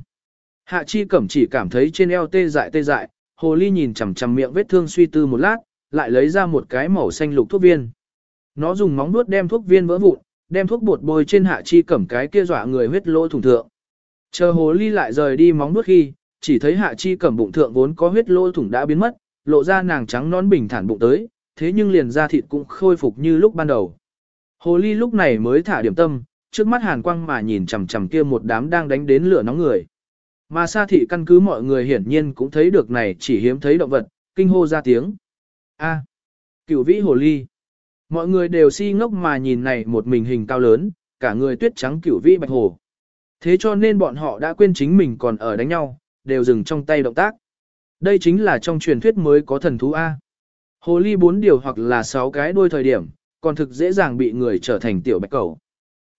S1: Hạ chi cẩm chỉ cảm thấy trên eo tê dại tê dại, hồ ly nhìn chằm chằm miệng vết thương suy tư một lát, lại lấy ra một cái màu xanh lục thuốc viên. Nó dùng móng nuốt đem thuốc viên vỡ vụn, đem thuốc bột bôi trên hạ chi cẩm cái kia dọa người huyết lỗ thủng thượng. Chờ hồ ly lại rời đi móng vuốt khi, chỉ thấy hạ chi cẩm bụng thượng vốn có huyết lỗ thủng đã biến mất, lộ ra nàng trắng nón bình thản bụng tới, thế nhưng liền da thịt cũng khôi phục như lúc ban đầu. Hồ ly lúc này mới thả điểm tâm, trước mắt hàn quang mà nhìn chằm chằm kia một đám đang đánh đến lửa nóng người. Mà xa thị căn cứ mọi người hiển nhiên cũng thấy được này chỉ hiếm thấy động vật, kinh hô ra tiếng. A, cửu vĩ hồ ly. Mọi người đều si ngốc mà nhìn này một mình hình cao lớn, cả người tuyết trắng cửu vĩ bạch hồ. Thế cho nên bọn họ đã quên chính mình còn ở đánh nhau, đều dừng trong tay động tác. Đây chính là trong truyền thuyết mới có thần thú A. Hồ ly bốn điều hoặc là sáu cái đuôi thời điểm, còn thực dễ dàng bị người trở thành tiểu bạch cầu.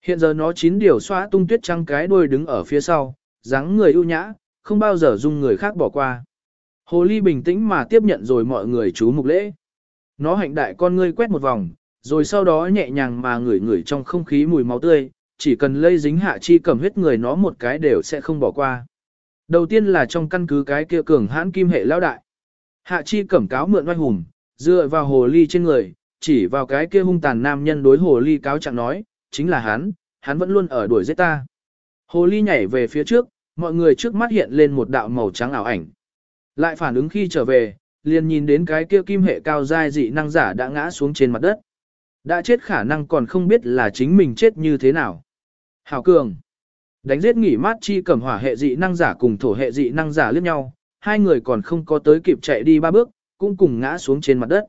S1: Hiện giờ nó chín điều xóa tung tuyết trắng cái đuôi đứng ở phía sau, dáng người ưu nhã, không bao giờ dung người khác bỏ qua. Hồ ly bình tĩnh mà tiếp nhận rồi mọi người chú mục lễ. Nó hạnh đại con ngươi quét một vòng, rồi sau đó nhẹ nhàng mà ngửi ngửi trong không khí mùi máu tươi, chỉ cần lây dính hạ chi cầm huyết người nó một cái đều sẽ không bỏ qua. Đầu tiên là trong căn cứ cái kia cường hãn kim hệ lao đại. Hạ chi cẩm cáo mượn oai hùng, dựa vào hồ ly trên người, chỉ vào cái kia hung tàn nam nhân đối hồ ly cáo trạng nói, chính là hắn, hắn vẫn luôn ở đuổi giết ta. Hồ ly nhảy về phía trước, mọi người trước mắt hiện lên một đạo màu trắng ảo ảnh. Lại phản ứng khi trở về, liền nhìn đến cái kia kim hệ cao giai dị năng giả đã ngã xuống trên mặt đất. Đã chết khả năng còn không biết là chính mình chết như thế nào. Hảo cường. Đánh giết nghỉ mát chi cầm hỏa hệ dị năng giả cùng thổ hệ dị năng giả liếc nhau, hai người còn không có tới kịp chạy đi ba bước, cũng cùng ngã xuống trên mặt đất.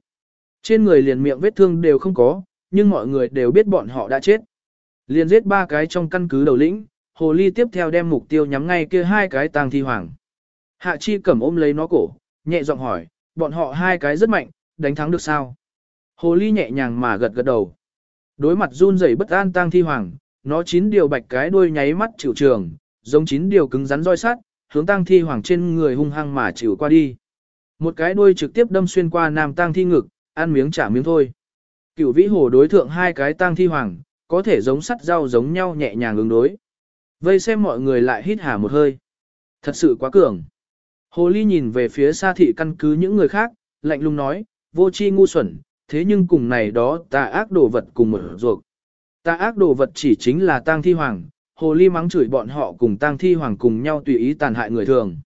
S1: Trên người liền miệng vết thương đều không có, nhưng mọi người đều biết bọn họ đã chết. Liền giết ba cái trong căn cứ đầu lĩnh, hồ ly tiếp theo đem mục tiêu nhắm ngay kia hai cái tang thi hoàng. Hạ chi cầm ôm lấy nó cổ, nhẹ giọng hỏi, bọn họ hai cái rất mạnh, đánh thắng được sao? Hồ ly nhẹ nhàng mà gật gật đầu. Đối mặt run rẩy bất an tang thi hoàng, nó chín điều bạch cái đuôi nháy mắt chịu trường, giống chín điều cứng rắn roi sắt, hướng tang thi hoàng trên người hung hăng mà chịu qua đi. Một cái đuôi trực tiếp đâm xuyên qua nam tang thi ngực, ăn miếng trả miếng thôi. Cửu vĩ hồ đối thượng hai cái tang thi hoàng, có thể giống sắt rau giống nhau nhẹ nhàng ứng đối. Vây xem mọi người lại hít hà một hơi. Thật sự quá cường. Hồ ly nhìn về phía xa thị căn cứ những người khác, lạnh lùng nói, vô chi ngu xuẩn, thế nhưng cùng này đó ta ác đồ vật cùng một ruột. Ta ác đồ vật chỉ chính là tang thi hoàng, hồ ly mắng chửi bọn họ cùng tang thi hoàng cùng nhau tùy ý tàn hại người thường.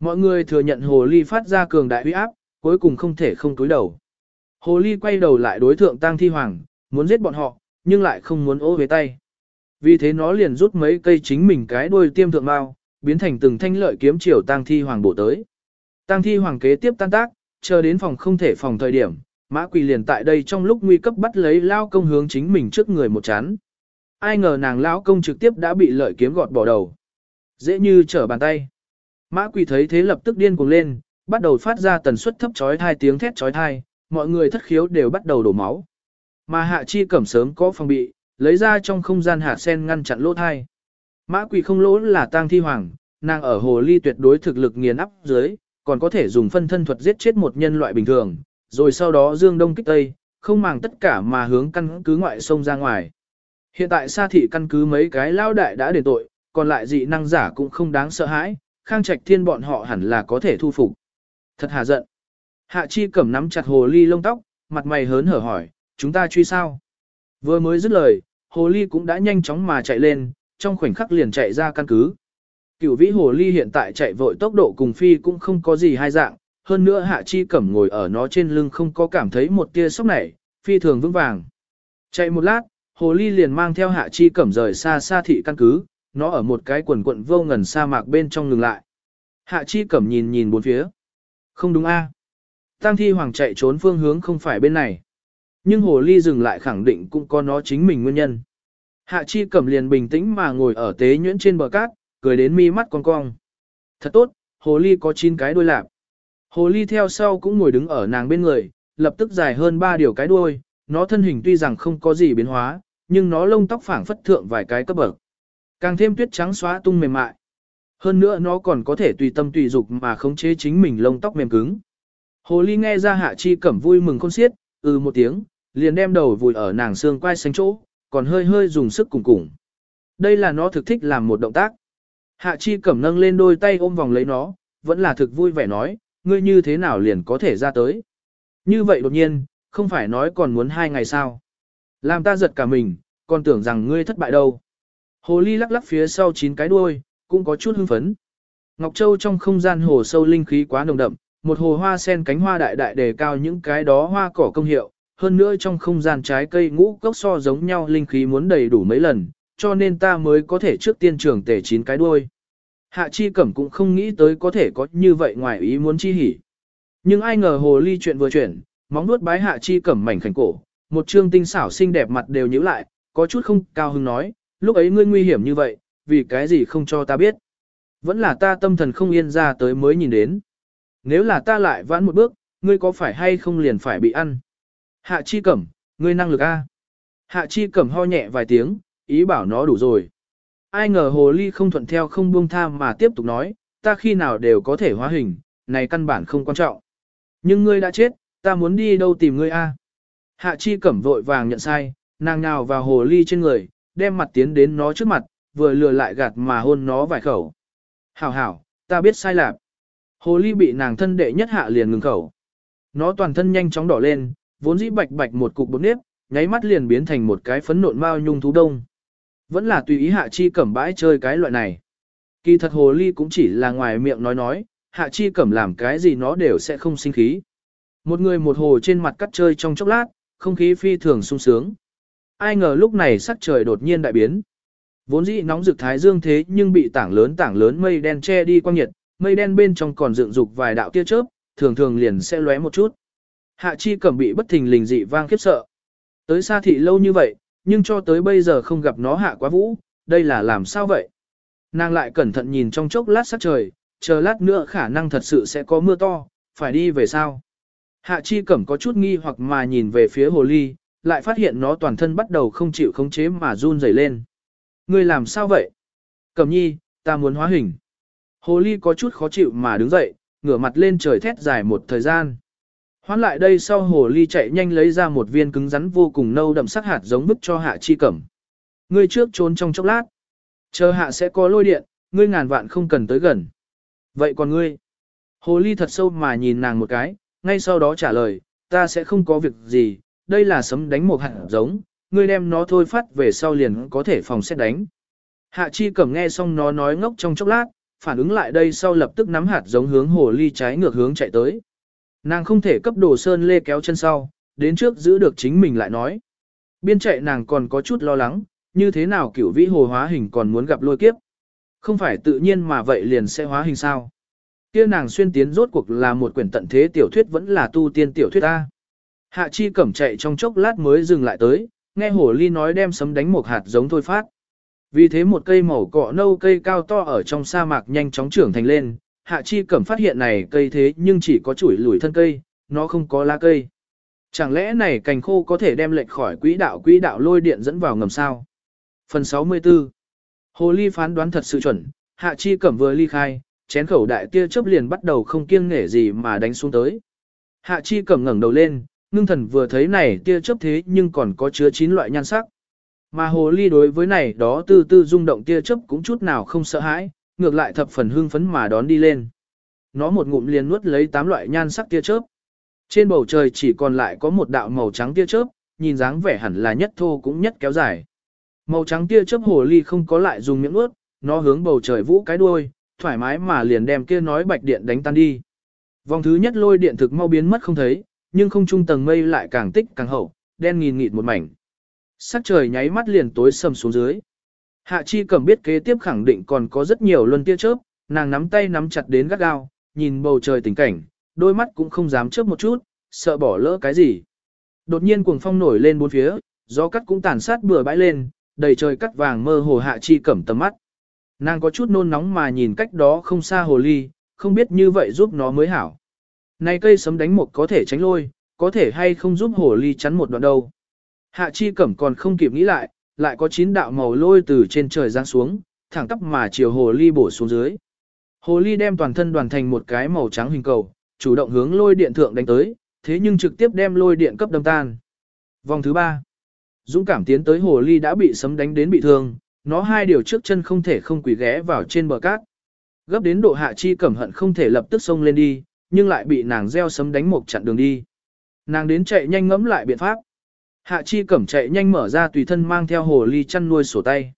S1: Mọi người thừa nhận hồ ly phát ra cường đại uy áp, cuối cùng không thể không túi đầu. Hồ ly quay đầu lại đối thượng tang thi hoàng, muốn giết bọn họ, nhưng lại không muốn ố về tay. Vì thế nó liền rút mấy cây chính mình cái đuôi tiêm thượng mao, biến thành từng thanh lợi kiếm chiều tang thi hoàng bổ tới. Tang thi hoàng kế tiếp tan tác, chờ đến phòng không thể phòng thời điểm, mã quỳ liền tại đây trong lúc nguy cấp bắt lấy lao công hướng chính mình trước người một chán. Ai ngờ nàng lão công trực tiếp đã bị lợi kiếm gọt bỏ đầu. Dễ như trở bàn tay. Mã quỳ thấy thế lập tức điên cuồng lên, bắt đầu phát ra tần suất thấp chói thai tiếng thét chói thai, mọi người thất khiếu đều bắt đầu đổ máu. Mà hạ chi cẩm sớm có phòng bị, lấy ra trong không gian hạ sen ngăn chặn lỗ thai. Mã quỷ không lỗ là tang thi hoàng, nàng ở hồ ly tuyệt đối thực lực nghiền áp dưới, còn có thể dùng phân thân thuật giết chết một nhân loại bình thường, rồi sau đó dương đông kích tây, không màng tất cả mà hướng căn cứ ngoại sông ra ngoài. Hiện tại xa thị căn cứ mấy cái lao đại đã để tội, còn lại dị năng giả cũng không đáng sợ hãi, khang trạch thiên bọn họ hẳn là có thể thu phục. Thật hà giận. Hạ chi cẩm nắm chặt hồ ly lông tóc, mặt mày hớn hở hỏi, chúng ta truy sao? Vừa mới dứt lời, hồ ly cũng đã nhanh chóng mà chạy lên, trong khoảnh khắc liền chạy ra căn cứ. Cửu vĩ hồ ly hiện tại chạy vội tốc độ cùng phi cũng không có gì hai dạng, hơn nữa hạ chi cẩm ngồi ở nó trên lưng không có cảm thấy một tia sốc nảy, phi thường vững vàng. Chạy một lát, hồ ly liền mang theo hạ chi cẩm rời xa xa thị căn cứ, nó ở một cái quần quận vô ngần sa mạc bên trong ngừng lại. Hạ chi cẩm nhìn nhìn bốn phía. Không đúng a à. Tăng thi hoàng chạy trốn phương hướng không phải bên này. Nhưng hồ ly dừng lại khẳng định cũng có nó chính mình nguyên nhân. Hạ chi cẩm liền bình tĩnh mà ngồi ở tế nhuyễn trên bờ cát, cười đến mi mắt cong cong. Thật tốt, hồ ly có 9 cái đuôi lạp. Hồ ly theo sau cũng ngồi đứng ở nàng bên người, lập tức dài hơn 3 điều cái đuôi, nó thân hình tuy rằng không có gì biến hóa, nhưng nó lông tóc phảng phất thượng vài cái cấp bậc. Càng thêm tuyết trắng xóa tung mềm mại. Hơn nữa nó còn có thể tùy tâm tùy dục mà khống chế chính mình lông tóc mềm cứng. Hồ ly nghe ra hạ chi cẩm vui mừng khôn xiết, ừ một tiếng, liền đem đầu vùi ở nàng xương quai xanh chỗ, còn hơi hơi dùng sức cùng cùng. Đây là nó thực thích làm một động tác. Hạ chi cẩm nâng lên đôi tay ôm vòng lấy nó, vẫn là thực vui vẻ nói, ngươi như thế nào liền có thể ra tới. Như vậy đột nhiên, không phải nói còn muốn hai ngày sao. Làm ta giật cả mình, còn tưởng rằng ngươi thất bại đâu. Hồ ly lắc lắc phía sau chín cái đuôi, cũng có chút hưng phấn. Ngọc Châu trong không gian hồ sâu linh khí quá nồng đậm, một hồ hoa sen cánh hoa đại đại đề cao những cái đó hoa cỏ công hiệu, hơn nữa trong không gian trái cây ngũ cốc so giống nhau linh khí muốn đầy đủ mấy lần, cho nên ta mới có thể trước tiên trưởng tể chín cái đuôi. Hạ chi cẩm cũng không nghĩ tới có thể có như vậy ngoài ý muốn chi hỉ. Nhưng ai ngờ hồ ly chuyện vừa chuyển, móng nuốt bái hạ chi cẩm mảnh khảnh cổ, một trương tinh xảo xinh đẹp mặt đều nhíu lại, có chút không cao hứng nói, lúc ấy ngươi nguy hiểm như vậy, vì cái gì không cho ta biết. Vẫn là ta tâm thần không yên ra tới mới nhìn đến. Nếu là ta lại vãn một bước, ngươi có phải hay không liền phải bị ăn. Hạ chi cẩm, ngươi năng lực A. Hạ chi cẩm ho nhẹ vài tiếng, ý bảo nó đủ rồi. Ai ngờ hồ ly không thuận theo không buông tha mà tiếp tục nói, ta khi nào đều có thể hóa hình, này căn bản không quan trọng. Nhưng ngươi đã chết, ta muốn đi đâu tìm ngươi a? Hạ chi cẩm vội vàng nhận sai, nàng nào vào hồ ly trên người, đem mặt tiến đến nó trước mặt, vừa lừa lại gạt mà hôn nó vài khẩu. Hảo hảo, ta biết sai lạc. Hồ ly bị nàng thân đệ nhất hạ liền ngừng khẩu. Nó toàn thân nhanh chóng đỏ lên, vốn dĩ bạch bạch một cục bột nếp, nháy mắt liền biến thành một cái phấn nộn mao nhung thú đông. Vẫn là tùy ý hạ chi cẩm bãi chơi cái loại này. Kỳ thật hồ ly cũng chỉ là ngoài miệng nói nói, hạ chi cẩm làm cái gì nó đều sẽ không sinh khí. Một người một hồ trên mặt cắt chơi trong chốc lát, không khí phi thường sung sướng. Ai ngờ lúc này sắc trời đột nhiên đại biến. Vốn dĩ nóng rực thái dương thế nhưng bị tảng lớn tảng lớn mây đen che đi quang nhiệt, mây đen bên trong còn dựng dục vài đạo tia chớp, thường thường liền sẽ lóe một chút. Hạ chi cẩm bị bất thình lình dị vang khiếp sợ. Tới xa thị lâu như vậy, nhưng cho tới bây giờ không gặp nó hạ quá vũ, đây là làm sao vậy? Nàng lại cẩn thận nhìn trong chốc lát sắc trời, chờ lát nữa khả năng thật sự sẽ có mưa to, phải đi về sao? Hạ chi cẩm có chút nghi hoặc mà nhìn về phía hồ ly, lại phát hiện nó toàn thân bắt đầu không chịu khống chế mà run rẩy lên. Ngươi làm sao vậy? Cẩm nhi, ta muốn hóa hình. Hồ ly có chút khó chịu mà đứng dậy, ngửa mặt lên trời thét dài một thời gian. Hoán lại đây sau hồ ly chạy nhanh lấy ra một viên cứng rắn vô cùng nâu đậm sắc hạt giống bức cho hạ chi cẩm. Ngươi trước trốn trong chốc lát. Chờ hạ sẽ có lôi điện, ngươi ngàn vạn không cần tới gần. Vậy còn ngươi? Hồ ly thật sâu mà nhìn nàng một cái, ngay sau đó trả lời, ta sẽ không có việc gì, đây là sấm đánh một hạt giống, ngươi đem nó thôi phát về sau liền có thể phòng xét đánh. Hạ chi cẩm nghe xong nó nói ngốc trong chốc lát, phản ứng lại đây sau lập tức nắm hạt giống hướng hồ ly trái ngược hướng chạy tới. Nàng không thể cấp đồ sơn lê kéo chân sau, đến trước giữ được chính mình lại nói. Biên chạy nàng còn có chút lo lắng, như thế nào kiểu vĩ hồ hóa hình còn muốn gặp lôi kiếp. Không phải tự nhiên mà vậy liền sẽ hóa hình sao. Kia nàng xuyên tiến rốt cuộc là một quyển tận thế tiểu thuyết vẫn là tu tiên tiểu thuyết A. Hạ chi cẩm chạy trong chốc lát mới dừng lại tới, nghe hồ ly nói đem sấm đánh một hạt giống thôi phát. Vì thế một cây màu cọ nâu cây cao to ở trong sa mạc nhanh chóng trưởng thành lên, hạ chi cẩm phát hiện này cây thế nhưng chỉ có chuỗi lùi thân cây, nó không có lá cây. Chẳng lẽ này cành khô có thể đem lệch khỏi quỹ đạo quỹ đạo lôi điện dẫn vào ngầm sao? Phần 64 Hồ ly phán đoán thật sự chuẩn, hạ chi cẩm vừa ly khai, chén khẩu đại tia chớp liền bắt đầu không kiêng nể gì mà đánh xuống tới. Hạ chi cẩm ngẩng đầu lên, ngưng thần vừa thấy này tia chớp thế nhưng còn có chứa chín loại nhan sắc. Mà hồ ly đối với này đó tư tư rung động tia chớp cũng chút nào không sợ hãi, ngược lại thập phần hưng phấn mà đón đi lên. Nó một ngụm liền nuốt lấy tám loại nhan sắc tia chớp. Trên bầu trời chỉ còn lại có một đạo màu trắng tia chớp, nhìn dáng vẻ hẳn là nhất thô cũng nhất kéo dài. Màu trắng tia chớp hồ ly không có lại dùng miệng nuốt, nó hướng bầu trời vũ cái đuôi, thoải mái mà liền đem kia nói bạch điện đánh tan đi. Vòng thứ nhất lôi điện thực mau biến mất không thấy, nhưng không trung tầng mây lại càng tích càng hậu, đen nghìn nghịt một mảnh. Sắc trời nháy mắt liền tối sầm xuống dưới. Hạ chi Cẩm biết kế tiếp khẳng định còn có rất nhiều luân tia chớp, nàng nắm tay nắm chặt đến gắt gao, nhìn bầu trời tình cảnh, đôi mắt cũng không dám chớp một chút, sợ bỏ lỡ cái gì. Đột nhiên cuồng phong nổi lên bốn phía, gió cắt cũng tàn sát bừa bãi lên, đầy trời cắt vàng mơ hồ hạ chi cẩm tầm mắt. Nàng có chút nôn nóng mà nhìn cách đó không xa hồ ly, không biết như vậy giúp nó mới hảo. Này cây sấm đánh một có thể tránh lôi, có thể hay không giúp hồ ly chắn một đoạn đâu. Hạ chi cẩm còn không kịp nghĩ lại, lại có chín đạo màu lôi từ trên trời giáng xuống, thẳng tắp mà chiều hồ ly bổ xuống dưới. Hồ ly đem toàn thân đoàn thành một cái màu trắng hình cầu, chủ động hướng lôi điện thượng đánh tới, thế nhưng trực tiếp đem lôi điện cấp đâm tan. Vòng thứ ba. Dũng cảm tiến tới hồ ly đã bị sấm đánh đến bị thương, nó hai điều trước chân không thể không quỳ ghé vào trên bờ cát. Gấp đến độ hạ chi cẩm hận không thể lập tức xông lên đi, nhưng lại bị nàng gieo sấm đánh một chặn đường đi. Nàng đến chạy nhanh ngẫm lại biện pháp. Hạ chi cẩm chạy nhanh mở ra tùy thân mang theo hồ ly chăn nuôi sổ tay.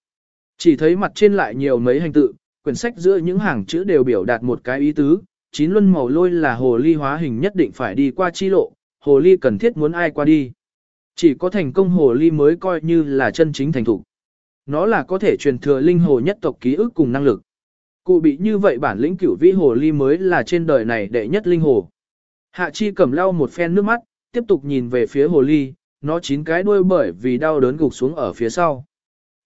S1: Chỉ thấy mặt trên lại nhiều mấy hành tự, quyển sách giữa những hàng chữ đều biểu đạt một cái ý tứ, chín luân màu lôi là hồ ly hóa hình nhất định phải đi qua chi lộ, hồ ly cần thiết muốn ai qua đi. Chỉ có thành công hồ ly mới coi như là chân chính thành thủ. Nó là có thể truyền thừa linh hồ nhất tộc ký ức cùng năng lực. Cụ bị như vậy bản lĩnh cửu vĩ hồ ly mới là trên đời này đệ nhất linh hồ. Hạ chi cầm lau một phen nước mắt, tiếp tục nhìn về phía hồ ly, nó chín cái đuôi bởi vì đau đớn gục xuống ở phía sau.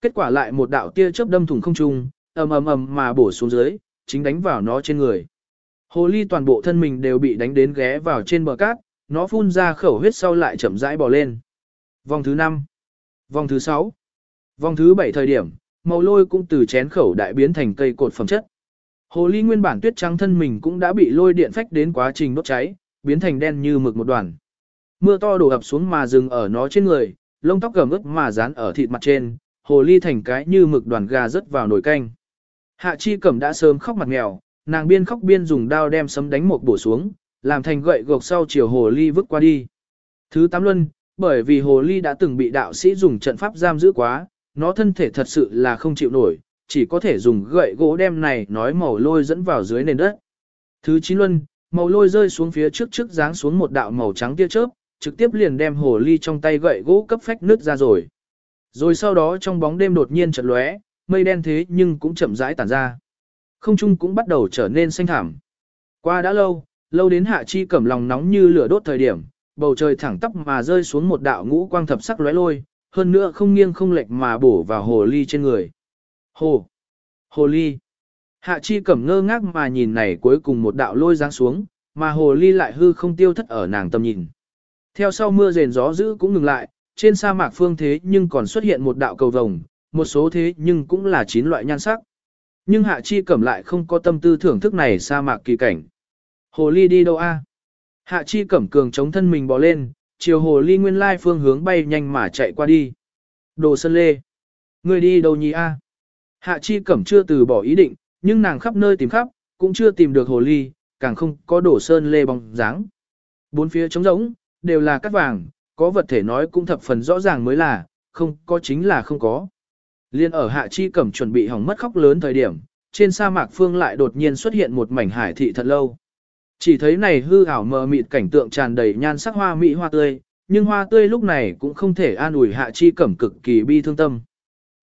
S1: Kết quả lại một đạo tia chớp đâm thủng không trung, ầm ầm ầm mà bổ xuống dưới, chính đánh vào nó trên người. Hồ ly toàn bộ thân mình đều bị đánh đến ghé vào trên bờ cát, nó phun ra khẩu huyết sau lại chậm rãi bò lên. Vòng thứ 5, vòng thứ 6, vòng thứ 7 thời điểm, màu lôi cũng từ chén khẩu đại biến thành cây cột phẩm chất. Hồ ly nguyên bản tuyết trắng thân mình cũng đã bị lôi điện phách đến quá trình đốt cháy, biến thành đen như mực một đoàn. Mưa to đổ ập xuống mà dừng ở nó trên người, lông tóc gầm ướt mà dán ở thịt mặt trên, hồ ly thành cái như mực đoàn gà rớt vào nồi canh. Hạ chi cẩm đã sớm khóc mặt mèo, nàng biên khóc biên dùng đao đem sấm đánh một bổ xuống, làm thành gậy gộc sau chiều hồ ly vứt qua đi. Thứ tám luân, bởi vì hồ ly đã từng bị đạo sĩ dùng trận pháp giam giữ quá, nó thân thể thật sự là không chịu nổi, chỉ có thể dùng gậy gỗ đem này nói màu lôi dẫn vào dưới nền đất. Thứ chín luân, màu lôi rơi xuống phía trước trước giáng xuống một đạo màu trắng tia chớp, trực tiếp liền đem hồ ly trong tay gậy gỗ cấp phách nứt ra rồi. Rồi sau đó trong bóng đêm đột nhiên chợt lóe, mây đen thế nhưng cũng chậm rãi tản ra. Không trung cũng bắt đầu trở nên xanh thảm. Qua đã lâu, lâu đến hạ chi cẩm lòng nóng như lửa đốt thời điểm, bầu trời thẳng tắp mà rơi xuống một đạo ngũ quang thập sắc lóe lôi, hơn nữa không nghiêng không lệch mà bổ vào hồ ly trên người. Hồ! Hồ ly! Hạ chi cẩm ngơ ngác mà nhìn này cuối cùng một đạo lôi giáng xuống, mà hồ ly lại hư không tiêu thất ở nàng tầm nhìn. Theo sau mưa rền gió dữ cũng ngừng lại, trên sa mạc phương thế nhưng còn xuất hiện một đạo cầu vồng, một số thế nhưng cũng là chín loại nhan sắc. Nhưng hạ chi cẩm lại không có tâm tư thưởng thức này sa mạc kỳ cảnh. Hồ ly đi đâu a? Hạ chi cẩm cường chống thân mình bò lên, chiều hồ ly nguyên lai phương hướng bay nhanh mà chạy qua đi. Đồ sơn lê. Người đi đâu nhỉ a? Hạ chi cẩm chưa từ bỏ ý định, nhưng nàng khắp nơi tìm khắp, cũng chưa tìm được hồ ly, càng không có đổ sơn lê bóng dáng. Bốn phía trống rỗng, đều là cát vàng, có vật thể nói cũng thập phần rõ ràng mới là, không có chính là không có. Liên ở hạ chi cẩm chuẩn bị hỏng mất khóc lớn thời điểm, trên sa mạc phương lại đột nhiên xuất hiện một mảnh hải thị thật lâu. Chỉ thấy này hư ảo mờ mịt cảnh tượng tràn đầy nhan sắc hoa mỹ hoa tươi, nhưng hoa tươi lúc này cũng không thể an ủi hạ chi cẩm cực kỳ bi thương tâm.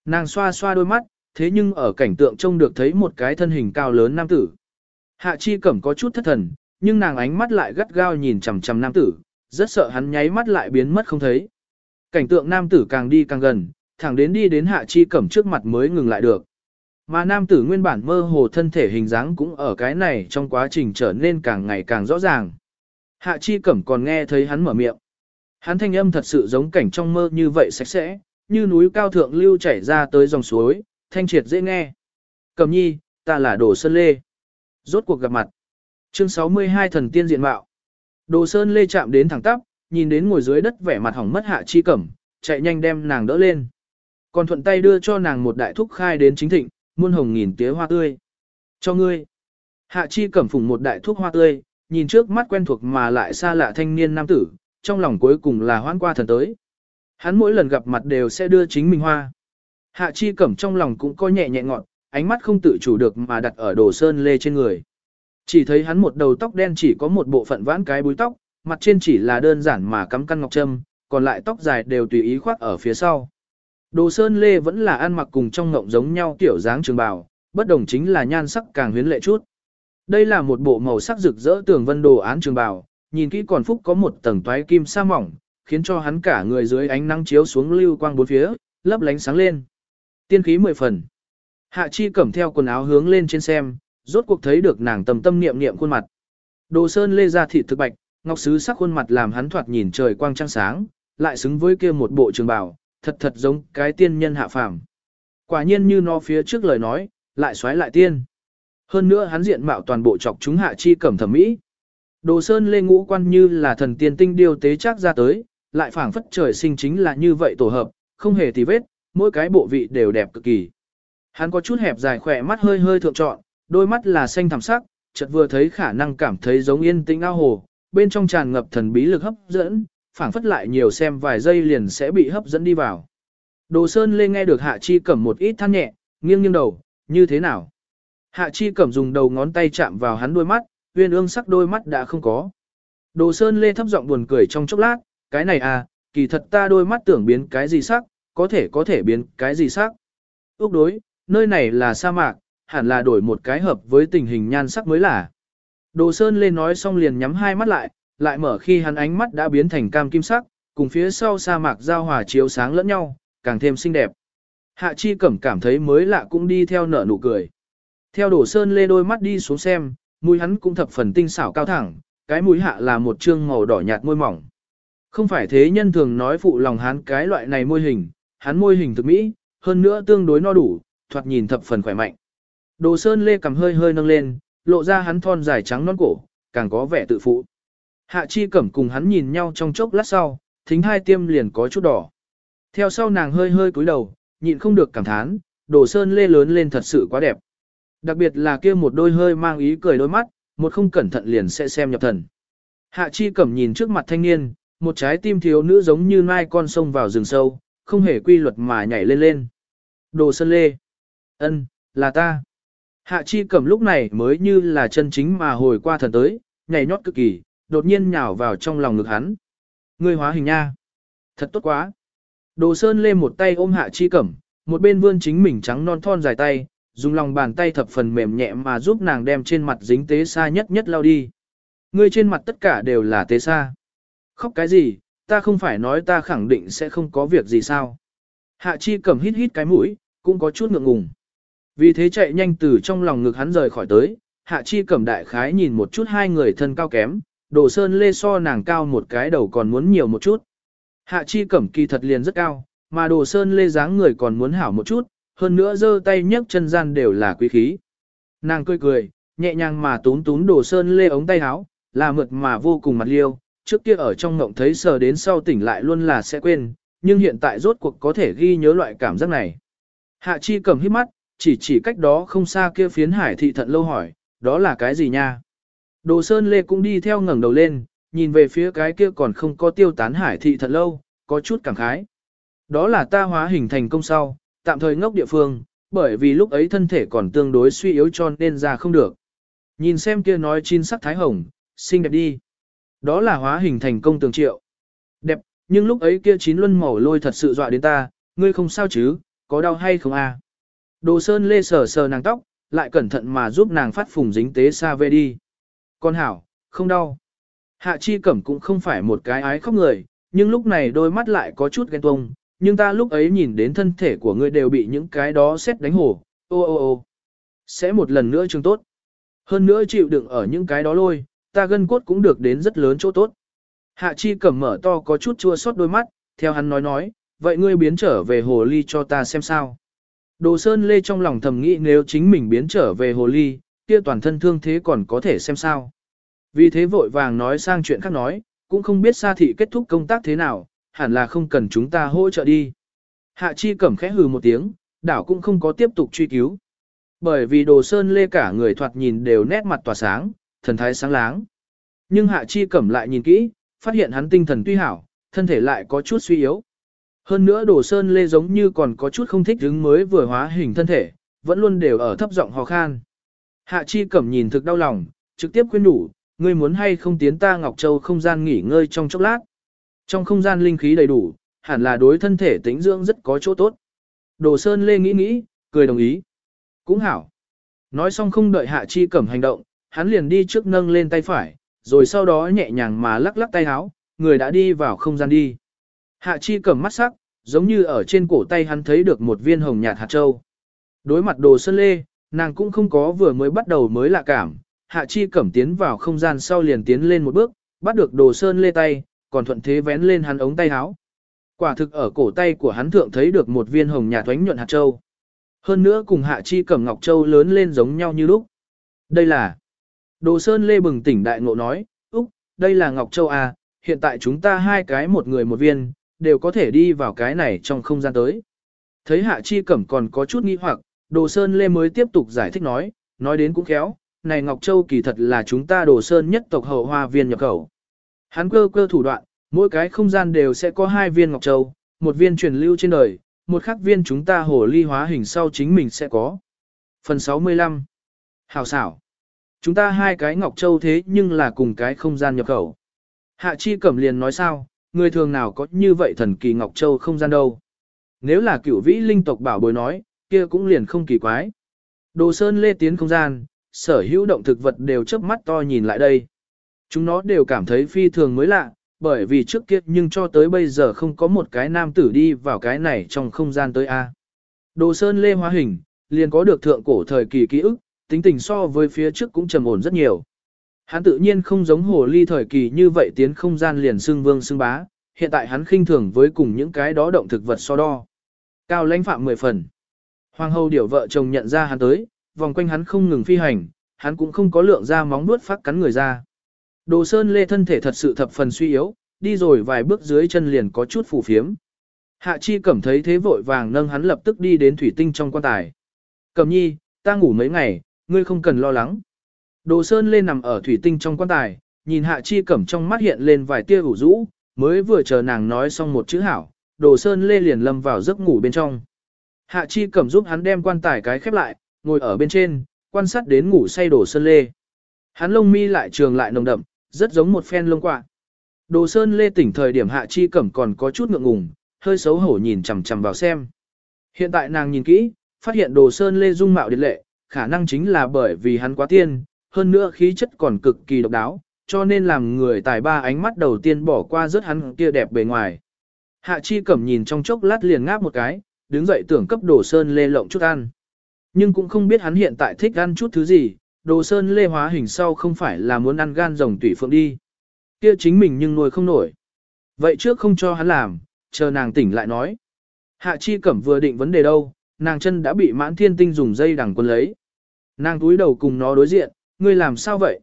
S1: Nàng xoa xoa đôi mắt, thế nhưng ở cảnh tượng trông được thấy một cái thân hình cao lớn nam tử. Hạ chi cẩm có chút thất thần, nhưng nàng ánh mắt lại gắt gao nhìn chằm chằm nam tử, rất sợ hắn nháy mắt lại biến mất không thấy. Cảnh tượng nam tử càng đi càng gần, thẳng đến đi đến hạ chi cẩm trước mặt mới ngừng lại được. Mà nam tử nguyên bản mơ hồ thân thể hình dáng cũng ở cái này trong quá trình trở nên càng ngày càng rõ ràng. Hạ chi cẩm còn nghe thấy hắn mở miệng. Hắn thanh âm thật sự giống cảnh trong mơ như vậy sạch sẽ, như núi cao thượng lưu chảy ra tới dòng suối, thanh triệt dễ nghe. Cẩm nhi, ta là đồ sơn lê. Rốt cuộc gặp mặt. Chương 62 thần tiên diện mạo. Đồ sơn lê chạm đến thẳng tắp, nhìn đến ngồi dưới đất vẻ mặt hỏng mất hạ chi cẩm, chạy nhanh đem nàng đỡ lên. Còn thuận tay đưa cho nàng một đại thúc khai đến chính thịnh, muôn hồng nghìn tía hoa tươi. Cho ngươi. Hạ chi cẩm phùng một đại thúc hoa tươi, nhìn trước mắt quen thuộc mà lại xa lạ thanh niên nam tử, trong lòng cuối cùng là hoan qua thần tới. Hắn mỗi lần gặp mặt đều sẽ đưa chính mình hoa. Hạ chi cẩm trong lòng cũng có nhẹ nhẹ ngọn, ánh mắt không tự chủ được mà đặt ở đồ sơn lê trên người. Chỉ thấy hắn một đầu tóc đen chỉ có một bộ phận vãn cái búi tóc, mặt trên chỉ là đơn giản mà cắm căn ngọc trâm, còn lại tóc dài đều tùy ý khoác ở phía sau. Đồ Sơn Lê vẫn là ăn mặc cùng trong ngộng giống nhau kiểu dáng trường bào, bất đồng chính là nhan sắc càng huyến lệ chút. Đây là một bộ màu sắc rực rỡ tường vân đồ án trường bào, nhìn kỹ còn phúc có một tầng toái kim sa mỏng, khiến cho hắn cả người dưới ánh nắng chiếu xuống lưu quang bốn phía, lấp lánh sáng lên. Tiên khí mười phần. Hạ Chi cẩm theo quần áo hướng lên trên xem, rốt cuộc thấy được nàng tầm tâm niệm niệm khuôn mặt. Đồ Sơn Lê ra thị thực bạch, ngọc sứ sắc khuôn mặt làm hắn thoạt nhìn trời quang trăng sáng, lại xứng với kia một bộ trường bào, thật thật giống cái tiên nhân hạ phàm. Quả nhiên như nó phía trước lời nói, lại xoáy lại tiên. Hơn nữa hắn diện mạo toàn bộ chọc chúng hạ chi cẩm thẩm mỹ. Đồ sơn lê ngũ quan như là thần tiên tinh điêu tế chắc ra tới, lại phảng phất trời sinh chính là như vậy tổ hợp, không hề tì vết, mỗi cái bộ vị đều đẹp cực kỳ. Hắn có chút hẹp dài khỏe mắt hơi hơi thượng trọn, đôi mắt là xanh thẳm sắc, chợt vừa thấy khả năng cảm thấy giống yên tĩnh ao hồ, bên trong tràn ngập thần bí lực hấp dẫn, phảng phất lại nhiều xem vài giây liền sẽ bị hấp dẫn đi vào. Đồ Sơn Lê nghe được Hạ Chi Cẩm một ít than nhẹ, nghiêng nghiêng đầu, như thế nào? Hạ Chi Cẩm dùng đầu ngón tay chạm vào hắn đôi mắt, uyên ương sắc đôi mắt đã không có. Đồ Sơn Lê thấp giọng buồn cười trong chốc lát, cái này à, kỳ thật ta đôi mắt tưởng biến cái gì sắc, có thể có thể biến cái gì sắc. Úc đối, nơi này là sa mạc, hẳn là đổi một cái hợp với tình hình nhan sắc mới là. Đồ Sơn lên nói xong liền nhắm hai mắt lại, lại mở khi hắn ánh mắt đã biến thành cam kim sắc, cùng phía sau sa mạc giao hòa chiếu sáng lẫn nhau, càng thêm xinh đẹp. Hạ Chi Cẩm cảm thấy mới lạ cũng đi theo nở nụ cười. Theo Đồ Sơn Lê đôi mắt đi xuống xem, mũi hắn cũng thập phần tinh xảo cao thẳng, cái mũi hạ là một trương màu đỏ nhạt môi mỏng. Không phải thế nhân thường nói phụ lòng hắn cái loại này môi hình, hắn môi hình thực mỹ, hơn nữa tương đối no đủ, thoạt nhìn thập phần khỏe mạnh. Đồ Sơn Lê cầm hơi hơi nâng lên, lộ ra hắn thon dài trắng non cổ, càng có vẻ tự phụ. Hạ Chi Cẩm cùng hắn nhìn nhau trong chốc lát sau, thính hai tiêm liền có chút đỏ. Theo sau nàng hơi hơi cúi đầu, nhịn không được cảm thán, Đồ Sơn Lê lớn lên thật sự quá đẹp. Đặc biệt là kia một đôi hơi mang ý cười đôi mắt, một không cẩn thận liền sẽ xem nhập thần. Hạ Chi Cẩm nhìn trước mặt thanh niên, một trái tim thiếu nữ giống như nai con sông vào rừng sâu, không hề quy luật mà nhảy lên lên. Đồ Sơn Lê. ân, là ta. Hạ Chi Cẩm lúc này mới như là chân chính mà hồi qua thần tới, nhảy nhót cực kỳ, đột nhiên nhào vào trong lòng ngực hắn. Ngươi hóa hình nha. Thật tốt quá. Đồ Sơn Lê một tay ôm Hạ Chi Cẩm, một bên vươn chính mình trắng non thon dài tay, dùng lòng bàn tay thập phần mềm nhẹ mà giúp nàng đem trên mặt dính tế xa nhất nhất lao đi. Ngươi trên mặt tất cả đều là tế xa. Khóc cái gì, ta không phải nói ta khẳng định sẽ không có việc gì sao. Hạ chi Cẩm hít hít cái mũi, cũng có chút ngượng ngùng. Vì thế chạy nhanh từ trong lòng ngực hắn rời khỏi tới, hạ chi cẩm đại khái nhìn một chút hai người thân cao kém, đồ sơn lê so nàng cao một cái đầu còn muốn nhiều một chút. Hạ chi cẩm kỳ thật liền rất cao, mà đồ sơn lê dáng người còn muốn hảo một chút, hơn nữa giơ tay nhấc chân gian đều là quý khí. Nàng cười cười, nhẹ nhàng mà tún tún đồ sơn lê ống tay áo, là mượt mà vô cùng mặt liêu, trước kia ở trong ngộng thấy sờ đến sau tỉnh lại luôn là sẽ quên, nhưng hiện tại rốt cuộc có thể ghi nhớ loại cảm giác này. Hạ chi cầm hít mắt, chỉ chỉ cách đó không xa kia phiến hải thị thận lâu hỏi, đó là cái gì nha? Đồ Sơn Lê cũng đi theo ngẩng đầu lên, nhìn về phía cái kia còn không có tiêu tán hải thị thận lâu, có chút cảm khái. Đó là ta hóa hình thành công sau, tạm thời ngốc địa phương, bởi vì lúc ấy thân thể còn tương đối suy yếu cho nên ra không được. Nhìn xem kia nói chín sắc thái hồng, xinh đẹp đi. Đó là hóa hình thành công tường triệu. Đẹp, nhưng lúc ấy kia chín luân màu lôi thật sự dọa đến ta, ngươi không sao chứ, có đau hay không à? Đồ Sơn Lê sờ sờ nàng tóc, lại cẩn thận mà giúp nàng phát phùng dính tế xa về đi. Con hảo, không đau. Hạ Chi Cẩm cũng không phải một cái ái khóc người, nhưng lúc này đôi mắt lại có chút ghen tuông, nhưng ta lúc ấy nhìn đến thân thể của ngươi đều bị những cái đó xét đánh hổ, ô ô ô. Sẽ một lần nữa trường tốt. Hơn nữa chịu đựng ở những cái đó lôi, ta gân cốt cũng được đến rất lớn chỗ tốt. Hạ chi Cẩm mở to có chút chua xót đôi mắt, theo hắn nói nói, vậy ngươi biến trở về hồ ly cho ta xem sao. Đồ Sơn Lê trong lòng thầm nghĩ nếu chính mình biến trở về hồ ly, kia toàn thân thương thế còn có thể xem sao. Vì thế vội vàng nói sang chuyện khác nói, cũng không biết Sa thị kết thúc công tác thế nào, hẳn là không cần chúng ta hỗ trợ đi. Hạ Chi cẩm khẽ hừ một tiếng, đảo cũng không có tiếp tục truy cứu. Bởi vì đồ sơn lê cả người thoạt nhìn đều nét mặt tỏa sáng, thần thái sáng láng. Nhưng Hạ Chi cẩm lại nhìn kỹ, phát hiện hắn tinh thần tuy hảo, thân thể lại có chút suy yếu. Hơn nữa đồ sơn lê giống như còn có chút không thích đứng mới vừa hóa hình thân thể, vẫn luôn đều ở thấp giọng hò khan. Hạ Chi cẩm nhìn thực đau lòng, trực tiếp khuyên đủ, ngươi muốn hay không tiến ta Ngọc Châu không gian nghỉ ngơi trong chốc lát. Trong không gian linh khí đầy đủ, hẳn là đối thân thể tĩnh dưỡng rất có chỗ tốt. Đồ Sơn Lê nghĩ nghĩ, cười đồng ý. Cũng hảo. Nói xong không đợi Hạ Chi Cẩm hành động, hắn liền đi trước nâng lên tay phải, rồi sau đó nhẹ nhàng mà lắc lắc tay áo, người đã đi vào không gian đi. Hạ Chi Cẩm mắt sắc, giống như ở trên cổ tay hắn thấy được một viên hồng nhạt hạt châu. Đối mặt Đồ Sơn Lê, nàng cũng không có vừa mới bắt đầu mới lạ cảm. Hạ Chi Cẩm tiến vào không gian sau liền tiến lên một bước, bắt được Đồ Sơn Lê tay, còn thuận thế vén lên hắn ống tay áo. Quả thực ở cổ tay của hắn thượng thấy được một viên hồng nhạt thoánh nhuận hạt châu. Hơn nữa cùng hạ chi cẩm ngọc châu lớn lên giống nhau như lúc. Đây là... Đồ Sơn Lê bừng tỉnh đại ngộ nói, Úc, đây là Ngọc Châu à, hiện tại chúng ta hai cái một người một viên, đều có thể đi vào cái này trong không gian tới. Thấy Hạ Chi Cẩm còn có chút nghi hoặc, Đồ Sơn Lê mới tiếp tục giải thích nói, nói đến cũng khéo, này Ngọc Châu kỳ thật là chúng ta Đồ Sơn nhất tộc hậu hoa viên nhập khẩu. Hắn cơ cơ thủ đoạn, mỗi cái không gian đều sẽ có hai viên Ngọc Châu, một viên truyền lưu trên đời, một khắc viên chúng ta hồ ly hóa hình sau chính mình sẽ có. Phần 65 Hào xảo Chúng ta hai cái Ngọc Châu thế nhưng là cùng cái không gian nhập khẩu. Hạ Chi Cẩm liền nói sao, người thường nào có như vậy thần kỳ Ngọc Châu không gian đâu. Nếu là cửu vĩ linh tộc bảo bối nói, kia cũng liền không kỳ quái. Đồ Sơn lê tiến không gian, sở hữu động thực vật đều chớp mắt to nhìn lại đây. Chúng nó đều cảm thấy phi thường mới lạ, bởi vì trước kia nhưng cho tới bây giờ không có một cái nam tử đi vào cái này trong không gian tới A. Đồ Sơn lê hóa hình, liền có được thượng cổ thời kỳ ký ức, tính tình so với phía trước cũng trầm ổn rất nhiều. Hắn tự nhiên không giống hồ ly thời kỳ như vậy tiến không gian liền xưng vương xưng bá, hiện tại hắn khinh thường với cùng những cái đó động thực vật so đo. Cao lãnh phạm 10 phần. Hoàng hậu điểu vợ chồng nhận ra hắn tới, vòng quanh hắn không ngừng phi hành, hắn cũng không có lượng ra móng nuốt phát cắn người ra. Đồ Sơn Lê thân thể thật sự thập phần suy yếu, đi rồi vài bước dưới chân liền có chút phù phiếm. Hạ Chi Cẩm thấy thế vội vàng nâng hắn lập tức đi đến thủy tinh trong quan tài. Cẩm nhi, ta ngủ mấy ngày, ngươi không cần lo lắng. Đồ Sơn Lê nằm ở thủy tinh trong quan tài, nhìn Hạ Chi Cẩm trong mắt hiện lên vài tia ủ rũ, mới vừa chờ nàng nói xong một chữ hảo, Đồ Sơn Lê liền lâm vào giấc ngủ bên trong. Hạ Chi Cẩm giúp hắn đem quan tài cái khép lại, ngồi ở bên trên, quan sát đến ngủ say Đồ Sơn Lê. Hắn lông mi lại trường lại nồng đậm, rất giống một phen lông quạ. Đồ Sơn Lê tỉnh thời điểm Hạ Chi Cẩm còn có chút ngượng ngùng, hơi xấu hổ nhìn chằm chằm vào xem. Hiện tại nàng nhìn kỹ, phát hiện Đồ Sơn Lê dung mạo điệt lệ, khả năng chính là bởi vì hắn quá tiên, hơn nữa khí chất còn cực kỳ độc đáo, cho nên làm người tài ba ánh mắt đầu tiên bỏ qua rất hắn kia đẹp bề ngoài. Hạ Chi Cẩm nhìn trong chốc lát liền ngáp một cái, đứng dậy tưởng cấp Đồ Sơn Lê lộng chút ăn. Nhưng cũng không biết hắn hiện tại thích ăn chút thứ gì, Đồ Sơn Lê hóa hình sau không phải là muốn ăn gan rồng tủy phượng đi. Kia chính mình nhưng nuôi không nổi. Vậy trước không cho hắn làm, chờ nàng tỉnh lại nói. Hạ Chi Cẩm vừa định vấn đề đâu, nàng chân đã bị mãn thiên tinh dùng dây đằng quân lấy. Nàng túi đầu cùng nó đối diện, ngươi làm sao vậy?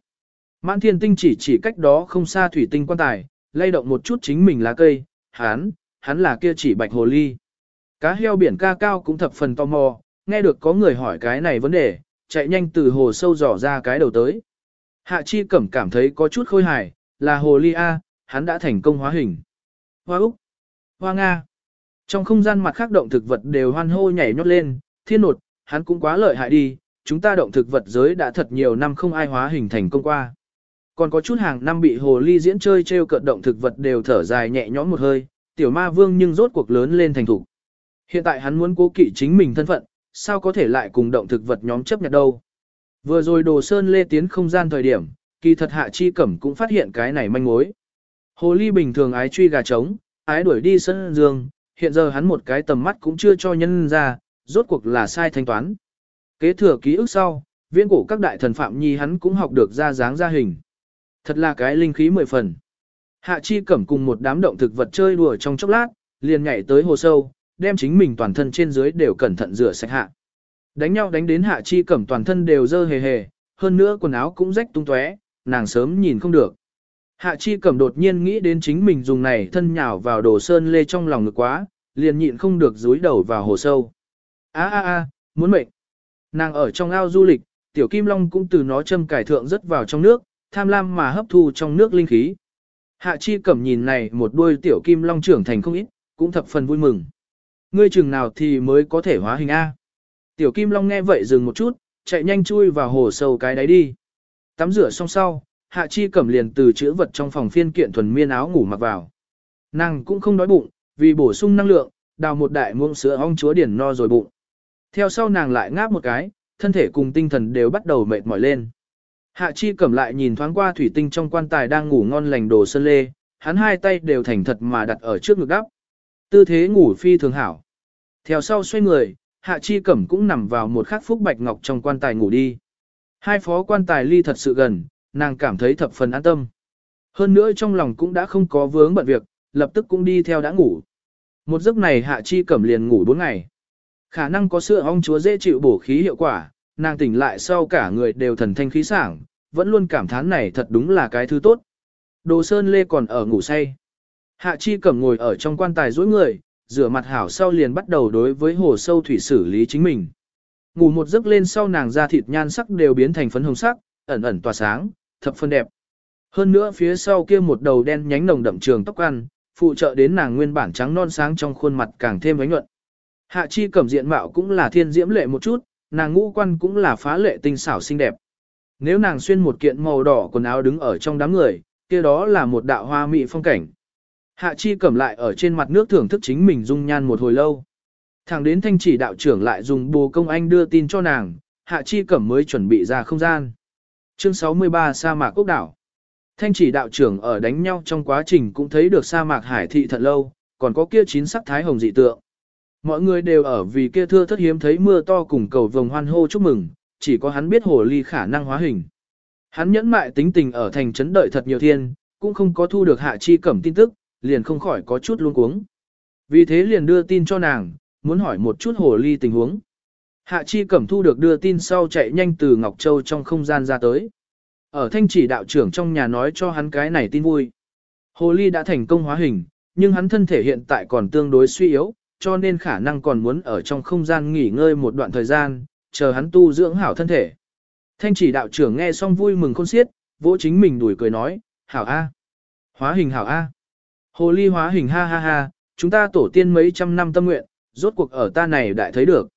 S1: Mãn thiên tinh chỉ chỉ cách đó không xa thủy tinh quan tài, lay động một chút chính mình lá cây, hắn, hắn là kia chỉ bạch hồ ly. Cá heo biển ca cao cũng thập phần tò mò, nghe được có người hỏi cái này vấn đề, chạy nhanh từ hồ sâu dò ra cái đầu tới. Hạ chi cẩm cảm thấy có chút khôi hài, là hồ ly A, hắn đã thành công hóa hình. Hoa Úc, Hoa Nga. Trong không gian mặt khác động thực vật đều hoan hô nhảy nhót lên, thiên nột, hắn cũng quá lợi hại đi, chúng ta động thực vật giới đã thật nhiều năm không ai hóa hình thành công qua. Còn có chút hàng năm bị hồ ly diễn chơi treo cợt động thực vật đều thở dài nhẹ nhõm một hơi, tiểu ma vương nhưng rốt cuộc lớn lên thành thủ. Hiện tại hắn muốn cố kỵ chính mình thân phận, sao có thể lại cùng động thực vật nhóm chấp nhận đâu. Vừa rồi đồ sơn lê tiến không gian thời điểm, kỳ thật hạ chi cẩm cũng phát hiện cái này manh mối. Hồ ly bình thường ái truy gà trống, ái đuổi đi sân dương, hiện giờ hắn một cái tầm mắt cũng chưa cho nhân ra, rốt cuộc là sai thanh toán. Kế thừa ký ức sau, viễn cổ các đại thần phạm nhi hắn cũng học được ra dáng ra hình. Thật là cái linh khí mười phần. Hạ chi cẩm cùng một đám động thực vật chơi đùa trong chốc lát, liền nhảy tới hồ sâu, đem chính mình toàn thân trên dưới đều cẩn thận rửa sạch hạ. Đánh nhau đánh đến hạ chi cẩm toàn thân đều dơ hề hề, hơn nữa quần áo cũng rách tung tóe, nàng sớm nhìn không được. Hạ chi cẩm đột nhiên nghĩ đến chính mình dùng này thân nhào vào đồ sơn lê trong lòng ngực quá, liền nhịn không được dúi đầu vào hồ sâu. a a a muốn mệnh. Nàng ở trong ao du lịch, tiểu kim long cũng từ nó châm cải thượng rất vào trong nước, tham lam mà hấp thu trong nước linh khí. Hạ chi cẩm nhìn này một đuôi tiểu kim long trưởng thành không ít, cũng thập phần vui mừng. Ngươi chừng nào thì mới có thể hóa hình A. Tiểu kim long nghe vậy dừng một chút, chạy nhanh chui vào hồ sâu cái đáy đi. Tắm rửa xong sau, hạ chi cẩm liền từ chữ vật trong phòng phiên kiện thuần miên áo ngủ mặc vào. Nàng cũng không đói bụng, vì bổ sung năng lượng, đào một đại muỗng sữa ong chúa điển no rồi bụng. Theo sau nàng lại ngáp một cái, thân thể cùng tinh thần đều bắt đầu mệt mỏi lên. Hạ chi cẩm lại nhìn thoáng qua thủy tinh trong quan tài đang ngủ ngon lành đồ sơn lê, hắn hai tay đều thành thật mà đặt ở trước ngực đắp. Tư thế ngủ phi thường hảo. Theo sau xoay người, hạ chi cẩm cũng nằm vào một khắc phúc bạch ngọc trong quan tài ngủ đi. Hai phó quan tài ly thật sự gần, nàng cảm thấy thập phần an tâm. Hơn nữa trong lòng cũng đã không có vướng bận việc, lập tức cũng đi theo đã ngủ. Một giấc này hạ chi cẩm liền ngủ bốn ngày. Khả năng có sữa ong chúa dễ chịu bổ khí hiệu quả, nàng tỉnh lại sau cả người đều thần thanh khí sảng, vẫn luôn cảm thán này thật đúng là cái thứ tốt. Đồ Sơn Lê còn ở ngủ say. Hạ Chi Cẩm ngồi ở trong quan tài dối người, rửa mặt hảo sau liền bắt đầu đối với hồ sâu thủy xử lý chính mình. Ngủ một giấc lên sau nàng da thịt nhan sắc đều biến thành phấn hồng sắc, ẩn ẩn tỏa sáng, thập phân đẹp. Hơn nữa phía sau kia một đầu đen nhánh nồng đậm trường tóc ăn, phụ trợ đến nàng nguyên bản trắng non sáng trong khuôn mặt càng thêm ánh nhuận. Hạ Chi Cẩm diện mạo cũng là thiên diễm lệ một chút, nàng ngũ quan cũng là phá lệ tinh xảo xinh đẹp. Nếu nàng xuyên một kiện màu đỏ quần áo đứng ở trong đám người, kia đó là một đạo hoa mỹ phong cảnh. Hạ Chi Cẩm lại ở trên mặt nước thưởng thức chính mình dung nhan một hồi lâu. Thẳng đến thanh chỉ đạo trưởng lại dùng bồ công anh đưa tin cho nàng, Hạ Chi Cẩm mới chuẩn bị ra không gian. Chương 63 Sa mạc quốc đảo Thanh chỉ đạo trưởng ở đánh nhau trong quá trình cũng thấy được sa mạc hải thị thật lâu, còn có kia chín sắc thái hồng dị tượng. Mọi người đều ở vì kia thưa thất hiếm thấy mưa to cùng cầu vồng hoan hô chúc mừng, chỉ có hắn biết hồ ly khả năng hóa hình. Hắn nhẫn mại tính tình ở thành trấn đợi thật nhiều thiên, cũng không có thu được hạ chi cẩm tin tức, liền không khỏi có chút luống cuống. Vì thế liền đưa tin cho nàng, muốn hỏi một chút hồ ly tình huống. Hạ chi cẩm thu được đưa tin sau chạy nhanh từ Ngọc Châu trong không gian ra tới. Ở thanh chỉ đạo trưởng trong nhà nói cho hắn cái này tin vui. Hồ ly đã thành công hóa hình, nhưng hắn thân thể hiện tại còn tương đối suy yếu, cho nên khả năng còn muốn ở trong không gian nghỉ ngơi một đoạn thời gian, chờ hắn tu dưỡng hảo thân thể. Thanh chỉ đạo trưởng nghe xong vui mừng khôn xiết, vỗ chính mình đuổi cười nói, hảo A. Hóa hình hảo A. Hồ ly hóa hình ha ha ha, chúng ta tổ tiên mấy trăm năm tâm nguyện, rốt cuộc ở ta này đại thấy được.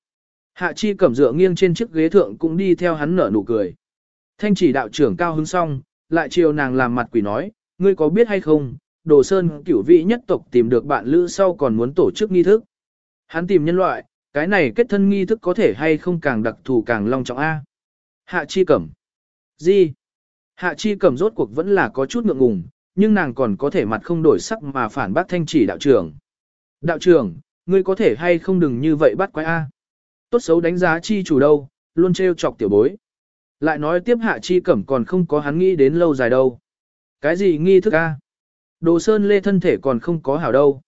S1: Hạ chi cẩm dựa nghiêng trên chiếc ghế thượng cũng đi theo hắn nở nụ cười. Thanh chỉ đạo trưởng cao hứng xong, lại chiều nàng làm mặt quỷ nói, ngươi có biết hay không, đồ sơn cửu vị nhất tộc tìm được bạn lữ sau còn muốn tổ chức nghi thức. Hắn tìm nhân loại, cái này kết thân nghi thức có thể hay không càng đặc thù càng long trọng A. Hạ chi cẩm. Gì? Hạ chi cẩm rốt cuộc vẫn là có chút ngượng ngùng, nhưng nàng còn có thể mặt không đổi sắc mà phản bác thanh chỉ đạo trưởng. Đạo trưởng, ngươi có thể hay không đừng như vậy bắt quái A. Tốt xấu đánh giá chi chủ đâu, luôn trêu chọc tiểu bối. Lại nói tiếp hạ chi cẩm còn không có hắn nghĩ đến lâu dài đâu. Cái gì nghi thức A? Đồ sơn lê thân thể còn không có hảo đâu.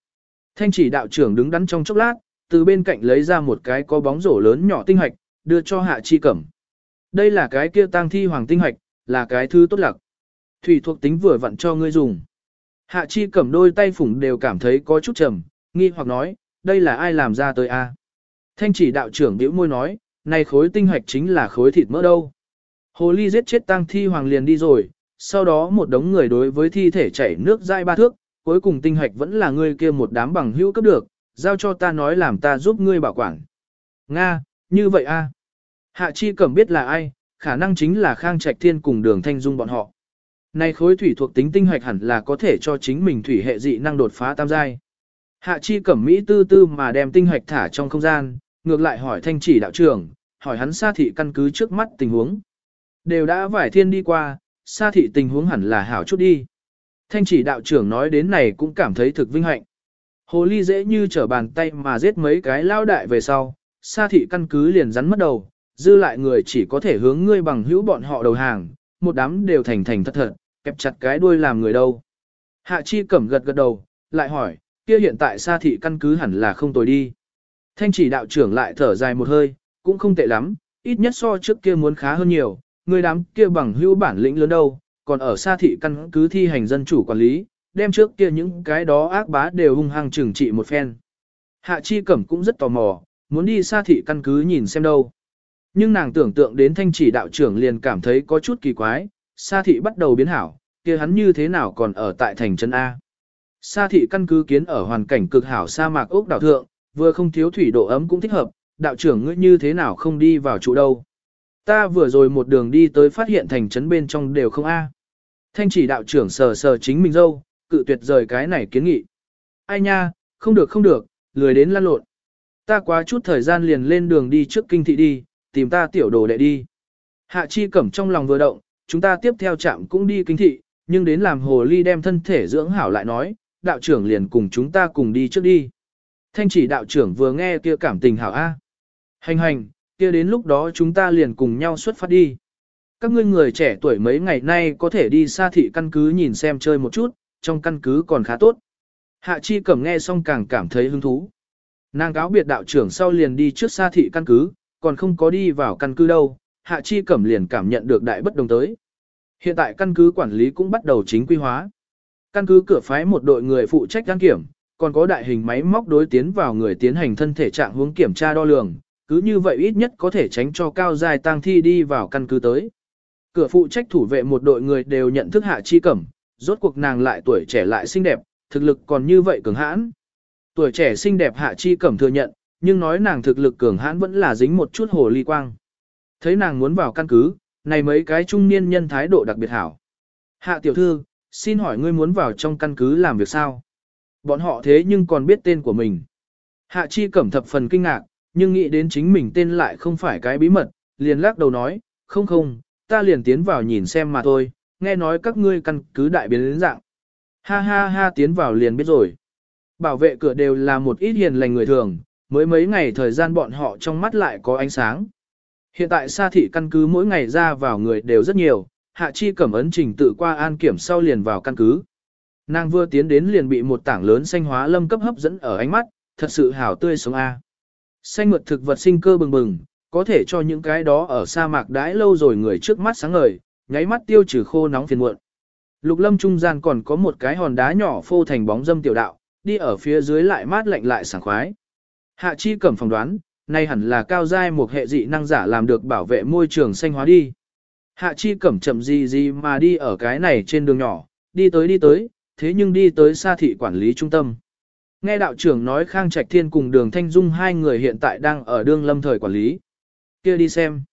S1: Thanh chỉ đạo trưởng đứng đắn trong chốc lát, từ bên cạnh lấy ra một cái có bóng rổ lớn nhỏ tinh hạch, đưa cho hạ chi cẩm. Đây là cái kia tang thi hoàng tinh hạch, là cái thứ tốt lạc. Thủy thuộc tính vừa vặn cho ngươi dùng. Hạ chi cẩm đôi tay phủng đều cảm thấy có chút trầm, nghi hoặc nói, đây là ai làm ra tới a? Thanh chỉ đạo trưởng bĩu môi nói, này khối tinh hạch chính là khối thịt mỡ đâu. Hồ ly giết chết tang thi hoàng liền đi rồi, sau đó một đống người đối với thi thể chảy nước dai ba thước, cuối cùng tinh hạch vẫn là người kia một đám bằng hữu cấp được, giao cho ta nói làm ta giúp ngươi bảo quản. Nga, như vậy a. Hạ Chi Cẩm biết là ai, khả năng chính là Khang Trạch Thiên cùng Đường Thanh Dung bọn họ. Này khối thủy thuộc tính tinh hoạch hẳn là có thể cho chính mình thủy hệ dị năng đột phá tam giai. Hạ Chi Cẩm Mỹ tư tư mà đem tinh hoạch thả trong không gian, ngược lại hỏi Thanh Chỉ đạo trưởng, hỏi hắn Sa thị căn cứ trước mắt tình huống. Đều đã vải thiên đi qua, Sa thị tình huống hẳn là hảo chút đi. Thanh Chỉ đạo trưởng nói đến này cũng cảm thấy thực vinh hạnh. Hồ ly dễ như trở bàn tay mà giết mấy cái lao đại về sau, Sa thị căn cứ liền rắn mất đầu, dư lại người chỉ có thể hướng ngươi bằng hữu bọn họ đầu hàng, một đám đều thành thành thật thật, kẹp chặt cái đuôi làm người đâu. Hạ chi cẩm gật gật đầu, lại hỏi, kia hiện tại Sa thị căn cứ hẳn là không tồi đi. Thanh chỉ đạo trưởng lại thở dài một hơi, cũng không tệ lắm, ít nhất so trước kia muốn khá hơn nhiều, người đám kia bằng hữu bản lĩnh lớn đâu, còn ở Sa thị căn cứ thi hành dân chủ quản lý, đem trước kia những cái đó ác bá đều hung hăng trừng trị một phen. Hạ Chi Cẩm cũng rất tò mò, muốn đi xa thị căn cứ nhìn xem đâu. Nhưng nàng tưởng tượng đến thanh chỉ đạo trưởng liền cảm thấy có chút kỳ quái, xa thị bắt đầu biến hảo, kia hắn như thế nào còn ở tại thành chân A. Sa thị căn cứ kiến ở hoàn cảnh cực hảo sa mạc ốc đảo thượng, vừa không thiếu thủy độ ấm cũng thích hợp, đạo trưởng ngươi như thế nào không đi vào trụ đâu. Ta vừa rồi một đường đi tới phát hiện thành trấn bên trong đều không A. Thanh chỉ đạo trưởng sờ sờ chính mình dâu, cự tuyệt rời cái này kiến nghị. Ai nha, không được không được, lười đến lăn lộn. Ta quá chút thời gian liền lên đường đi trước kinh thị đi, tìm ta tiểu đồ đệ đi. Hạ chi cẩm trong lòng vừa động, chúng ta tiếp theo chạm cũng đi kinh thị, nhưng đến làm hồ ly đem thân thể dưỡng hảo lại nói, đạo trưởng liền cùng chúng ta cùng đi trước đi. Thanh chỉ đạo trưởng vừa nghe kia cảm tình hảo A. Hành hành, kia đến lúc đó chúng ta liền cùng nhau xuất phát đi. Các ngươi người trẻ tuổi mấy ngày nay có thể đi xa thị căn cứ nhìn xem chơi một chút, trong căn cứ còn khá tốt. Hạ Chi Cẩm nghe xong càng cảm thấy hứng thú. Nàng cáo biệt đạo trưởng sau liền đi trước xa thị căn cứ, còn không có đi vào căn cứ đâu, Hạ Chi Cẩm liền cảm nhận được đại bất đồng tới. Hiện tại căn cứ quản lý cũng bắt đầu chính quy hóa. Căn cứ cửa phái một đội người phụ trách đăng kiểm, còn có đại hình máy móc đối tiến vào người tiến hành thân thể trạng hướng kiểm tra đo lường, cứ như vậy ít nhất có thể tránh cho cao dài tang thi đi vào căn cứ tới. Cửa phụ trách thủ vệ một đội người đều nhận thức hạ chi cẩm, rốt cuộc nàng lại tuổi trẻ lại xinh đẹp, thực lực còn như vậy cường hãn. Tuổi trẻ xinh đẹp hạ chi cẩm thừa nhận, nhưng nói nàng thực lực cường hãn vẫn là dính một chút hồ ly quang. Thấy nàng muốn vào căn cứ, này mấy cái trung niên nhân thái độ đặc biệt hảo. Hạ tiểu thư, xin hỏi ngươi muốn vào trong căn cứ làm việc sao? Bọn họ thế nhưng còn biết tên của mình. Hạ chi cẩm thập phần kinh ngạc, nhưng nghĩ đến chính mình tên lại không phải cái bí mật, liền lắc đầu nói, không không, ta liền tiến vào nhìn xem mà thôi, nghe nói các ngươi căn cứ đại biến đến dạng. Ha ha ha tiến vào liền biết rồi. Bảo vệ cửa đều là một ít hiền lành người thường, mới mấy ngày thời gian bọn họ trong mắt lại có ánh sáng. Hiện tại xa thị căn cứ mỗi ngày ra vào người đều rất nhiều, hạ chi cẩm ấn trình tự qua an kiểm sau liền vào căn cứ. Nàng vừa tiến đến liền bị một tảng lớn xanh hóa lâm cấp hấp dẫn ở ánh mắt, thật sự hảo tươi sống A. Xanh mượt thực vật sinh cơ bừng bừng, có thể cho những cái đó ở sa mạc đãi lâu rồi người trước mắt sáng ngời, nháy mắt tiêu trừ khô nóng phiền muộn. Lục lâm trung gian còn có một cái hòn đá nhỏ phô thành bóng dâm tiểu đạo, đi ở phía dưới lại mát lạnh lại sảng khoái. Hạ chi cẩm phỏng đoán, nay hẳn là cao giai một hệ dị năng giả làm được bảo vệ môi trường xanh hóa đi. Hạ chi cẩm chậm gì gì mà đi ở cái này trên đường nhỏ, đi tới đi tới, thế nhưng đi tới xa thị quản lý trung tâm. Nghe đạo trưởng nói Khang Trạch Thiên cùng đường Thanh Dung hai người hiện tại đang ở đương lâm thời quản lý. kia đi xem.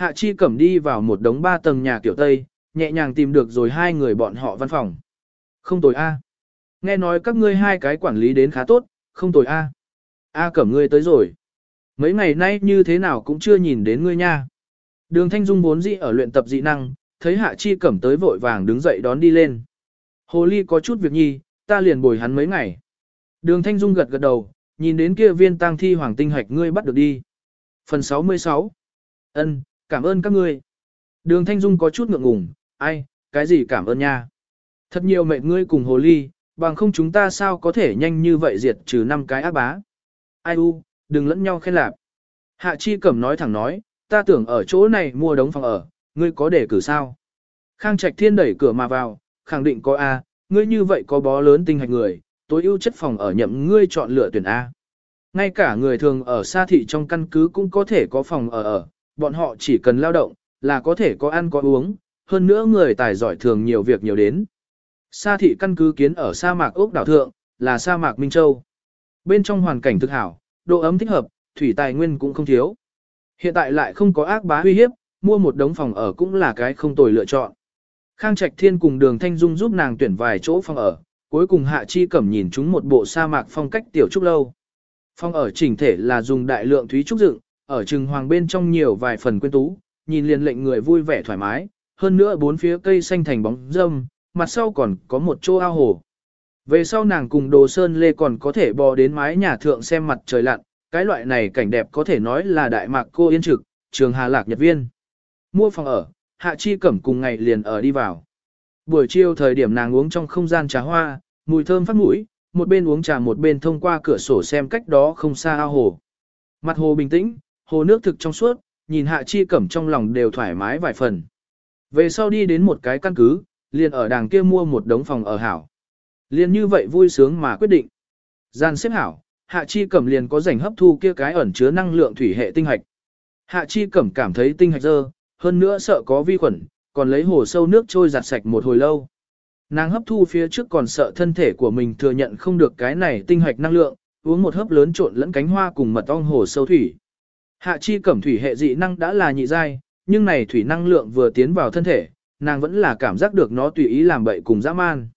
S1: Hạ chi cẩm đi vào một đống ba tầng nhà kiểu Tây, nhẹ nhàng tìm được rồi hai người bọn họ văn phòng. Không tồi A. Nghe nói các ngươi hai cái quản lý đến khá tốt, không tồi A. A cẩm ngươi tới rồi. Mấy ngày nay như thế nào cũng chưa nhìn đến ngươi nha. Đường Thanh Dung vốn dĩ ở luyện tập dị năng, thấy Hạ Chi cẩm tới vội vàng đứng dậy đón đi lên. Hồ Ly có chút việc nhi, ta liền bồi hắn mấy ngày. Đường Thanh Dung gật gật đầu, nhìn đến kia viên tang thi hoàng tinh hạch ngươi bắt được đi. Phần 66 Ân, cảm ơn các ngươi. Đường Thanh Dung có chút ngượng ngùng, ai, cái gì cảm ơn nha. Thật nhiều mệnh ngươi cùng hồ ly, bằng không chúng ta sao có thể nhanh như vậy diệt trừ năm cái ác bá. Ai u, đừng lẫn nhau khen lạp. Hạ Chi Cẩm nói thẳng nói, ta tưởng ở chỗ này mua đống phòng ở, ngươi có để cử sao? Khang Trạch Thiên đẩy cửa mà vào, khẳng định có A, ngươi như vậy có bó lớn tinh hạch người, tối ưu chất phòng ở nhậm ngươi chọn lựa tuyển A. Ngay cả người thường ở xa thị trong căn cứ cũng có thể có phòng ở ở, bọn họ chỉ cần lao động, là có thể có ăn có uống, hơn nữa người tài giỏi thường nhiều việc nhiều đến. Sa thị căn cứ kiến ở sa mạc ốc đảo thượng, là sa mạc Minh Châu. Bên trong hoàn cảnh thực hảo, độ ấm thích hợp, thủy tài nguyên cũng không thiếu. Hiện tại lại không có ác bá uy hiếp, mua một đống phòng ở cũng là cái không tồi lựa chọn. Khang Trạch Thiên cùng Đường Thanh Dung giúp nàng tuyển vài chỗ phòng ở, cuối cùng Hạ Chi Cẩm nhìn chúng một bộ sa mạc phong cách tiểu trúc lâu. Phòng ở chỉnh thể là dùng đại lượng thúy trúc dựng, ở trừng hoàng bên trong nhiều vài phần quyến tú, nhìn liền lệnh người vui vẻ thoải mái, hơn nữa bốn phía cây xanh thành bóng râm, mặt sau còn có một chỗ ao hồ. Về sau nàng cùng Đồ Sơn Lê còn có thể bò đến mái nhà thượng xem mặt trời lặn, cái loại này cảnh đẹp có thể nói là đại mạc cô yên trực, trường Hà Lạc Nhật Viên. Mua phòng ở, Hạ Chi Cẩm cùng ngày liền ở đi vào. Buổi chiều thời điểm nàng uống trong không gian trà hoa, mùi thơm phát mũi, một bên uống trà một bên thông qua cửa sổ xem cách đó không xa ao hồ. Mặt hồ bình tĩnh, hồ nước thực trong suốt, nhìn Hạ Chi Cẩm trong lòng đều thoải mái vài phần. Về sau đi đến một cái căn cứ, liền ở đàng kia mua một đống phòng ở hảo. Liền như vậy vui sướng mà quyết định. Gian xếp hảo, Hạ Chi Cẩm liền có rảnh hấp thu kia cái ẩn chứa năng lượng thủy hệ tinh hạch. Hạ Chi Cẩm cảm thấy tinh hạch dơ, hơn nữa sợ có vi khuẩn, còn lấy hồ sâu nước trôi giặt sạch một hồi lâu. Nàng hấp thu phía trước còn sợ thân thể của mình thừa nhận không được cái này tinh hạch năng lượng, uống một hớp lớn trộn lẫn cánh hoa cùng mật ong hồ sâu thủy. Hạ chi cẩm thủy hệ dị năng đã là nhị giai, nhưng này thủy năng lượng vừa tiến vào thân thể, nàng vẫn là cảm giác được nó tùy ý làm bậy cùng dã man.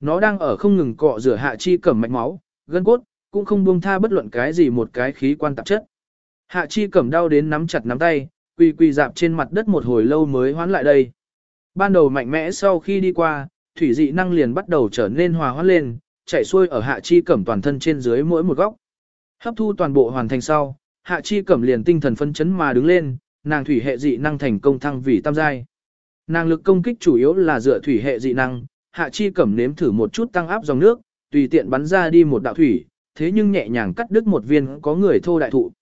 S1: Nó đang ở không ngừng cọ rửa hạ chi cẩm mạch máu, gân cốt, cũng không buông tha bất luận cái gì một cái khí quan tạp chất. Hạ chi cẩm đau đến nắm chặt nắm tay, quỳ quỳ dạp trên mặt đất một hồi lâu mới hoán lại đây. Ban đầu mạnh mẽ sau khi đi qua, thủy dị năng liền bắt đầu trở nên hòa hoãn lên, chạy xuôi ở hạ chi cẩm toàn thân trên dưới mỗi một góc. Hấp thu toàn bộ hoàn thành sau, hạ chi cẩm liền tinh thần phân chấn mà đứng lên, nàng thủy hệ dị năng thành công thăng vì tam giai. Nàng lực công kích chủ yếu là dựa thủy hệ dị năng, hạ chi cẩm nếm thử một chút tăng áp dòng nước, tùy tiện bắn ra đi một đạo thủy, thế nhưng nhẹ nhàng cắt đứt một viên có người thô đại thụ.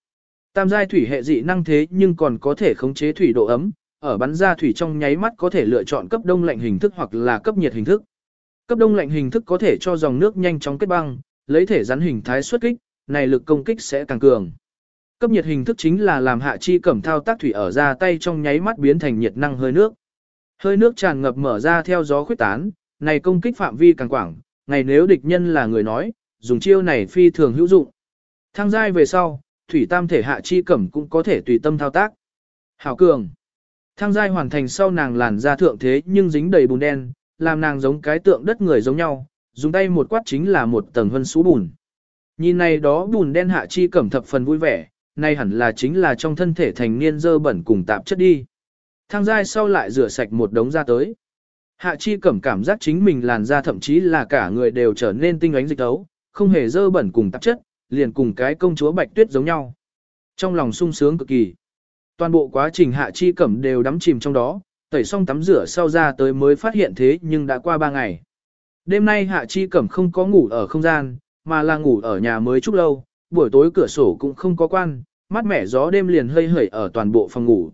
S1: Tam giai thủy hệ dị năng thế nhưng còn có thể khống chế thủy độ ấm, ở bắn ra thủy trong nháy mắt có thể lựa chọn cấp đông lạnh hình thức hoặc là cấp nhiệt hình thức. Cấp đông lạnh hình thức có thể cho dòng nước nhanh chóng kết băng, lấy thể rắn hình thái xuất kích, này lực công kích sẽ càng cường. Cấp nhiệt hình thức chính là làm hạ chi cẩm thao tác thủy ở ra tay trong nháy mắt biến thành nhiệt năng hơi nước. Hơi nước tràn ngập mở ra theo gió khuyết tán, này công kích phạm vi càng quảng, ngày nếu địch nhân là người nói, dùng chiêu này phi thường hữu dụng. Thăng giai về sau, thủy tam thể hạ chi cẩm cũng có thể tùy tâm thao tác. Hảo cường. Thăng giai hoàn thành sau nàng làn ra thượng thế nhưng dính đầy bùn đen, làm nàng giống cái tượng đất người giống nhau, dùng tay một quát chính là một tầng hân sú bùn. Nhìn này đó bùn đen hạ chi cẩm thập phần vui vẻ, nay hẳn là chính là trong thân thể thành niên dơ bẩn cùng tạp chất đi. Thang giai sau lại rửa sạch một đống ra tới. Hạ chi cẩm cảm giác chính mình làn da thậm chí là cả người đều trở nên tinh ánh dịch tấu, không hề dơ bẩn cùng tạp chất, liền cùng cái công chúa bạch tuyết giống nhau. Trong lòng sung sướng cực kỳ. Toàn bộ quá trình hạ chi cẩm đều đắm chìm trong đó, tẩy xong tắm rửa sau ra tới mới phát hiện thế nhưng đã qua ba ngày. Đêm nay hạ chi cẩm không có ngủ ở không gian, mà là ngủ ở nhà mới chút lâu, buổi tối cửa sổ cũng không có quan, mát mẻ gió đêm liền hơi hởi ở toàn bộ phòng ngủ.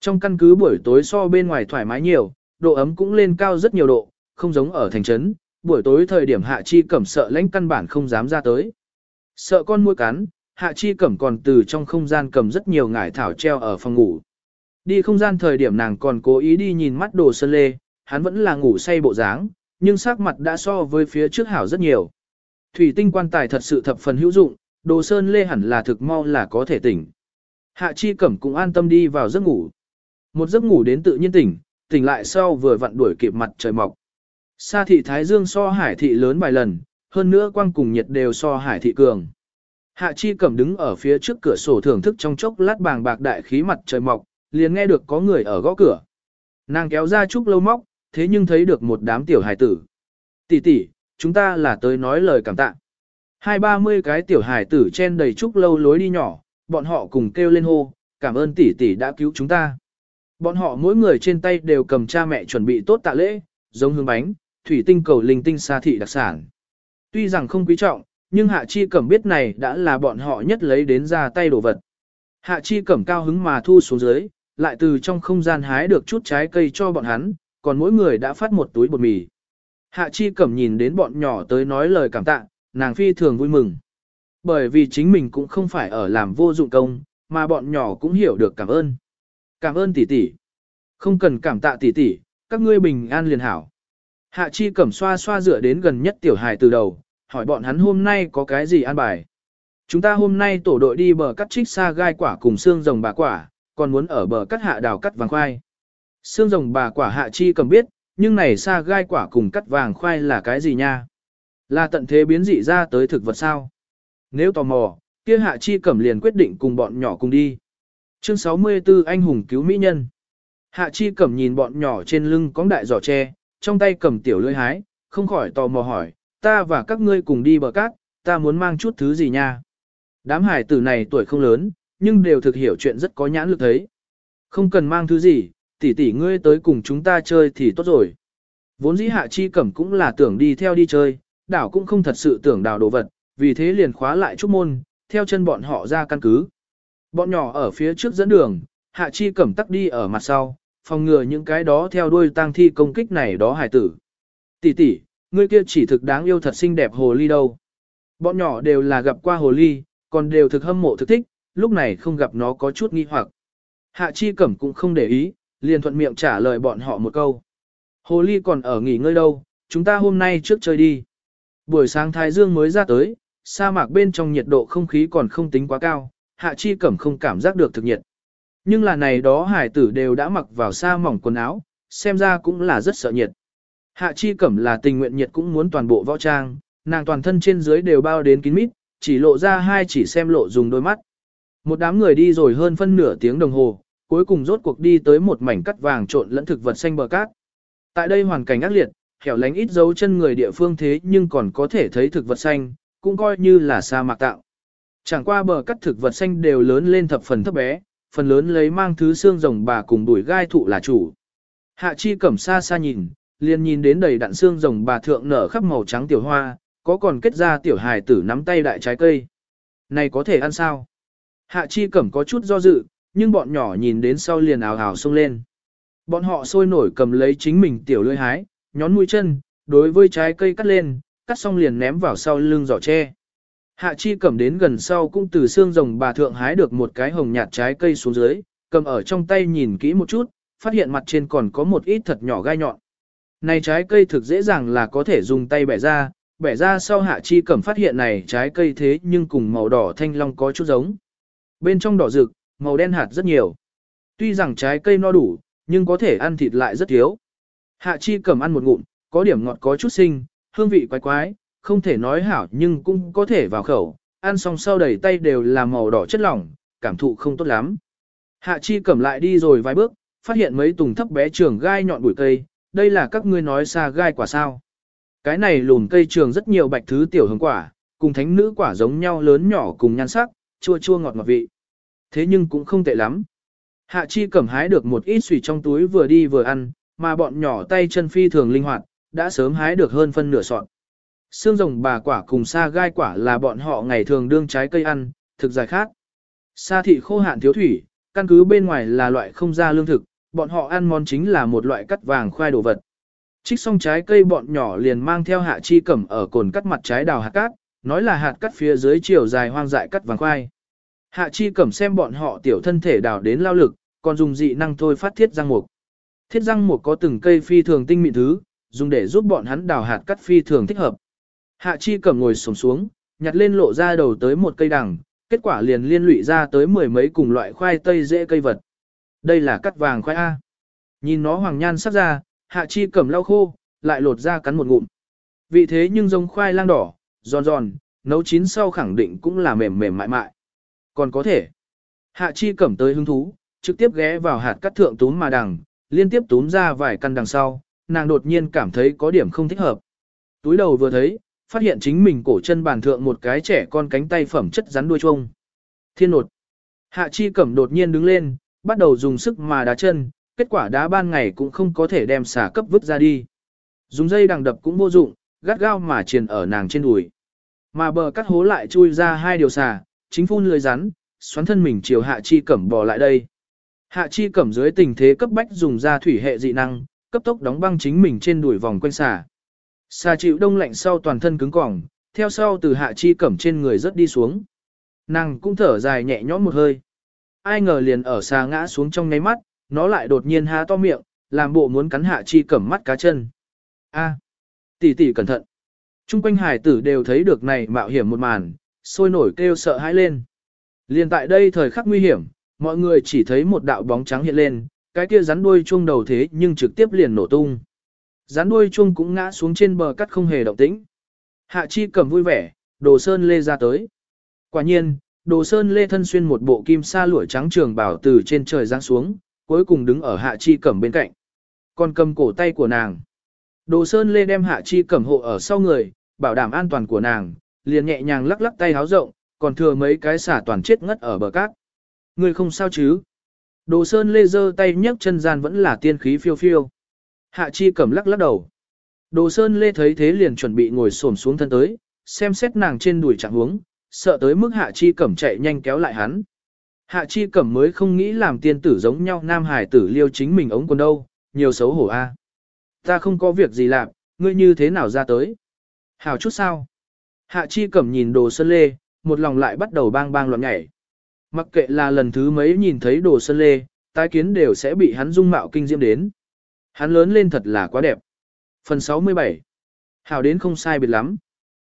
S1: Trong căn cứ buổi tối so bên ngoài thoải mái nhiều, độ ấm cũng lên cao rất nhiều độ, không giống ở thành trấn, buổi tối thời điểm Hạ Chi Cẩm sợ lãnh căn bản không dám ra tới. Sợ con muỗi cắn, Hạ Chi Cẩm còn từ trong không gian cầm rất nhiều ngải thảo treo ở phòng ngủ. Đi không gian thời điểm nàng còn cố ý đi nhìn mắt đồ sơn lê, hắn vẫn là ngủ say bộ dáng, nhưng sắc mặt đã so với phía trước hảo rất nhiều. Thủy tinh quan tài thật sự thập phần hữu dụng, đồ sơn lê hẳn là thực mau là có thể tỉnh. Hạ Chi Cẩm cũng an tâm đi vào giấc ngủ. Một giấc ngủ đến tự nhiên tỉnh, tỉnh lại sau vừa vặn đuổi kịp mặt trời mọc. Sa thị Thái Dương so hải thị lớn vài lần, hơn nữa quang cùng nhiệt đều so hải thị cường. Hạ Chi Cẩm đứng ở phía trước cửa sổ thưởng thức trong chốc lát bàng bạc đại khí mặt trời mọc, liền nghe được có người ở gõ cửa. Nàng kéo ra chút lâu móc, thế nhưng thấy được một đám tiểu hải tử. Tỷ tỷ, chúng ta là tới nói lời cảm tạ. Hai ba mươi cái tiểu hải tử chen đầy trúc lâu lối đi nhỏ, bọn họ cùng kêu lên hô, cảm ơn tỷ tỷ đã cứu chúng ta. Bọn họ mỗi người trên tay đều cầm cha mẹ chuẩn bị tốt tạ lễ, giống hương bánh, thủy tinh cầu linh tinh xa thị đặc sản. Tuy rằng không quý trọng, nhưng Hạ Chi Cẩm biết này đã là bọn họ nhất lấy đến ra tay đồ vật. Hạ Chi Cẩm cao hứng mà thu xuống dưới, lại từ trong không gian hái được chút trái cây cho bọn hắn, còn mỗi người đã phát một túi bột mì. Hạ Chi Cẩm nhìn đến bọn nhỏ tới nói lời cảm tạ, nàng phi thường vui mừng. Bởi vì chính mình cũng không phải ở làm vô dụng công, mà bọn nhỏ cũng hiểu được cảm ơn. Cảm ơn tỷ tỷ. Không cần cảm tạ tỷ tỷ, các ngươi bình an liền hảo. Hạ Chi Cẩm xoa xoa dựa đến gần nhất tiểu hài từ đầu, hỏi bọn hắn hôm nay có cái gì ăn bài. Chúng ta hôm nay tổ đội đi bờ cắt trích xa gai quả cùng xương rồng bà quả, còn muốn ở bờ cắt hạ đào cắt vàng khoai. Xương rồng bà quả Hạ Chi cầm biết, nhưng này xa gai quả cùng cắt vàng khoai là cái gì nha? Là tận thế biến dị ra tới thực vật sao? Nếu tò mò, kia Hạ Chi Cẩm liền quyết định cùng bọn nhỏ cùng đi. Chương 64 Anh hùng cứu mỹ nhân. Hạ Chi Cẩm nhìn bọn nhỏ trên lưng có đại giỏ tre, trong tay cầm tiểu lưỡi hái, không khỏi tò mò hỏi, ta và các ngươi cùng đi bờ cát, ta muốn mang chút thứ gì nha. Đám hải tử này tuổi không lớn, nhưng đều thực hiểu chuyện rất có nhãn lực thấy. Không cần mang thứ gì, tỷ tỷ ngươi tới cùng chúng ta chơi thì tốt rồi. Vốn dĩ Hạ Chi Cẩm cũng là tưởng đi theo đi chơi, đảo cũng không thật sự tưởng đào đồ vật, vì thế liền khóa lại trúc môn, theo chân bọn họ ra căn cứ. Bọn nhỏ ở phía trước dẫn đường, Hạ Chi Cẩm tắc đi ở mặt sau, phòng ngừa những cái đó theo đuôi tang thi công kích này đó hải tử. Tỷ tỷ, ngươi kia chỉ thực đáng yêu thật xinh đẹp hồ ly đâu. Bọn nhỏ đều là gặp qua hồ ly, còn đều thực hâm mộ thực thích, lúc này không gặp nó có chút nghi hoặc. Hạ Chi Cẩm cũng không để ý, liền thuận miệng trả lời bọn họ một câu. Hồ ly còn ở nghỉ ngơi đâu, chúng ta hôm nay trước chơi đi. Buổi sáng Thái Dương mới ra tới, sa mạc bên trong nhiệt độ không khí còn không tính quá cao, Hạ Chi Cẩm không cảm giác được thực nhiệt. Nhưng là này đó hải tử đều đã mặc vào sa mỏng quần áo, xem ra cũng là rất sợ nhiệt. Hạ Chi Cẩm là tình nguyện nhiệt cũng muốn toàn bộ võ trang, nàng toàn thân trên dưới đều bao đến kín mít, chỉ lộ ra hai chỉ xem lộ dùng đôi mắt. Một đám người đi rồi hơn phân nửa tiếng đồng hồ, cuối cùng rốt cuộc đi tới một mảnh cắt vàng trộn lẫn thực vật xanh bờ cát. Tại đây hoàn cảnh ác liệt, hẻo lánh ít dấu chân người địa phương thế nhưng còn có thể thấy thực vật xanh, cũng coi như là sa mạc tạo. Chẳng qua bờ cắt thực vật xanh đều lớn lên thập phần thấp bé, phần lớn lấy mang thứ xương rồng bà cùng đuổi gai thụ là chủ. Hạ chi cẩm xa xa nhìn, liền nhìn đến đầy đặn xương rồng bà thượng nở khắp màu trắng tiểu hoa, có còn kết ra tiểu hài tử nắm tay đại trái cây. Này có thể ăn sao? Hạ chi cẩm có chút do dự, nhưng bọn nhỏ nhìn đến sau liền ào ào xông lên. Bọn họ sôi nổi cầm lấy chính mình tiểu lưỡi hái, nhón mũi chân, đối với trái cây cắt lên, cắt xong liền ném vào sau lưng giỏ tre. Hạ chi cầm đến gần sau cũng từ xương rồng bà thượng hái được một cái hồng nhạt trái cây xuống dưới, cầm ở trong tay nhìn kỹ một chút, phát hiện mặt trên còn có một ít thật nhỏ gai nhọn. Này trái cây thực dễ dàng là có thể dùng tay bẻ ra, bẻ ra sau hạ chi cầm phát hiện này trái cây thế nhưng cùng màu đỏ thanh long có chút giống. Bên trong đỏ rực, màu đen hạt rất nhiều. Tuy rằng trái cây no đủ, nhưng có thể ăn thịt lại rất thiếu. Hạ chi cầm ăn một ngụm, có điểm ngọt có chút sinh, hương vị quái quái, không thể nói hảo nhưng cũng có thể vào khẩu, ăn xong sau đầy tay đều là màu đỏ chất lỏng, cảm thụ không tốt lắm. Hạ chi cầm lại đi rồi vài bước, phát hiện mấy tùng thấp bé trường gai nhọn bụi cây, đây là các ngươi nói xa gai quả sao. Cái này lùn cây trường rất nhiều bạch thứ tiểu hương quả, cùng thánh nữ quả giống nhau lớn nhỏ cùng nhan sắc, chua chua ngọt ngọt vị. Thế nhưng cũng không tệ lắm. Hạ chi cầm hái được một ít xùy trong túi vừa đi vừa ăn, mà bọn nhỏ tay chân phi thường linh hoạt, đã sớm hái được hơn phân nửa sọt. Xương rồng bà quả cùng sa gai quả là bọn họ ngày thường đương trái cây ăn, thực dài khác. Sa thị khô hạn thiếu thủy, căn cứ bên ngoài là loại không ra lương thực, bọn họ ăn món chính là một loại cắt vàng khoai đồ vật. Trích xong trái cây bọn nhỏ liền mang theo hạ chi cẩm ở cồn cắt mặt trái đào hạt cát, nói là hạt cắt phía dưới chiều dài hoang dại cắt vàng khoai. Hạ chi cẩm xem bọn họ tiểu thân thể đào đến lao lực, còn dùng dị năng thôi phát thiết răng mục. Thiết răng một có từng cây phi thường tinh mịn thứ, dùng để giúp bọn hắn đào hạt cắt phi thường thích hợp. Hạ chi cẩm ngồi sổng xuống, nhặt lên lộ ra đầu tới một cây đằng, kết quả liền liên lụy ra tới mười mấy cùng loại khoai tây dễ cây vật. Đây là cắt vàng khoai A. Nhìn nó hoàng nhan sắc ra, hạ chi cẩm lau khô, lại lột ra cắn một ngụm. Vị thế nhưng giống khoai lang đỏ, giòn giòn, nấu chín sau khẳng định cũng là mềm mềm mại mại. Còn có thể. Hạ chi cẩm tới hứng thú, trực tiếp ghé vào hạt cắt thượng túm mà đằng, liên tiếp túm ra vài căn đằng sau, nàng đột nhiên cảm thấy có điểm không thích hợp. Túi đầu vừa thấy, phát hiện chính mình cổ chân bàn thượng một cái trẻ con cánh tay phẩm chất rắn đuôi chuông. Thiên nột. Hạ chi cẩm đột nhiên đứng lên, bắt đầu dùng sức mà đá chân, kết quả đá ban ngày cũng không có thể đem xả cấp vứt ra đi. Dùng dây đằng đập cũng vô dụng, gắt gao mà triền ở nàng trên đùi. Mà bờ cắt hố lại chui ra hai điều xà, chính phun lưới rắn, xoắn thân mình chiều hạ chi cẩm bò lại đây. Hạ chi cẩm dưới tình thế cấp bách dùng ra thủy hệ dị năng, cấp tốc đóng băng chính mình trên đuổi vòng quanh xà. Xà chịu đông lạnh sau toàn thân cứng cỏng, theo sau từ hạ chi cẩm trên người rất đi xuống. Nàng cũng thở dài nhẹ nhõm một hơi. Ai ngờ liền ở xà ngã xuống trong ngáy mắt, nó lại đột nhiên há to miệng, làm bộ muốn cắn hạ chi cẩm mắt cá chân. A, tỷ tỷ cẩn thận. Trung quanh hải tử đều thấy được này mạo hiểm một màn, sôi nổi kêu sợ hãi lên. Liền tại đây thời khắc nguy hiểm, mọi người chỉ thấy một đạo bóng trắng hiện lên, cái kia rắn đuôi chuông đầu thế nhưng trực tiếp liền nổ tung. Rắn đuôi chuông cũng ngã xuống trên bờ cắt không hề động tĩnh. Hạ chi cầm vui vẻ, đồ sơn lê ra tới. Quả nhiên, đồ sơn lê thân xuyên một bộ kim sa lụa trắng trường bảo từ trên trời giáng xuống, cuối cùng đứng ở hạ chi cẩm bên cạnh. Còn cầm cổ tay của nàng. Đồ sơn lê đem hạ chi cẩm hộ ở sau người, bảo đảm an toàn của nàng, liền nhẹ nhàng lắc lắc tay háo rộng, còn thừa mấy cái xả toàn chết ngất ở bờ cát. Người không sao chứ? Đồ sơn lê giơ tay nhấc chân gian vẫn là tiên khí phiêu phiêu. Hạ chi cẩm lắc lắc đầu. Đồ sơn lê thấy thế liền chuẩn bị ngồi xổm xuống thân tới, xem xét nàng trên đùi trạng huống, sợ tới mức hạ chi cẩm chạy nhanh kéo lại hắn. Hạ chi cẩm mới không nghĩ làm tiên tử giống nhau nam hải tử liêu chính mình ống quần đâu, nhiều xấu hổ a. À. Ta không có việc gì làm, ngươi như thế nào ra tới? Hảo chút sao? Hạ chi cẩm nhìn đồ sơn lê, một lòng lại bắt đầu bang bang loạn nhảy. Mặc kệ là lần thứ mấy nhìn thấy đồ sơn lê, tái kiến đều sẽ bị hắn dung mạo kinh diễm đến. Hắn lớn lên thật là quá đẹp. Phần 67 Hảo đến không sai biệt lắm.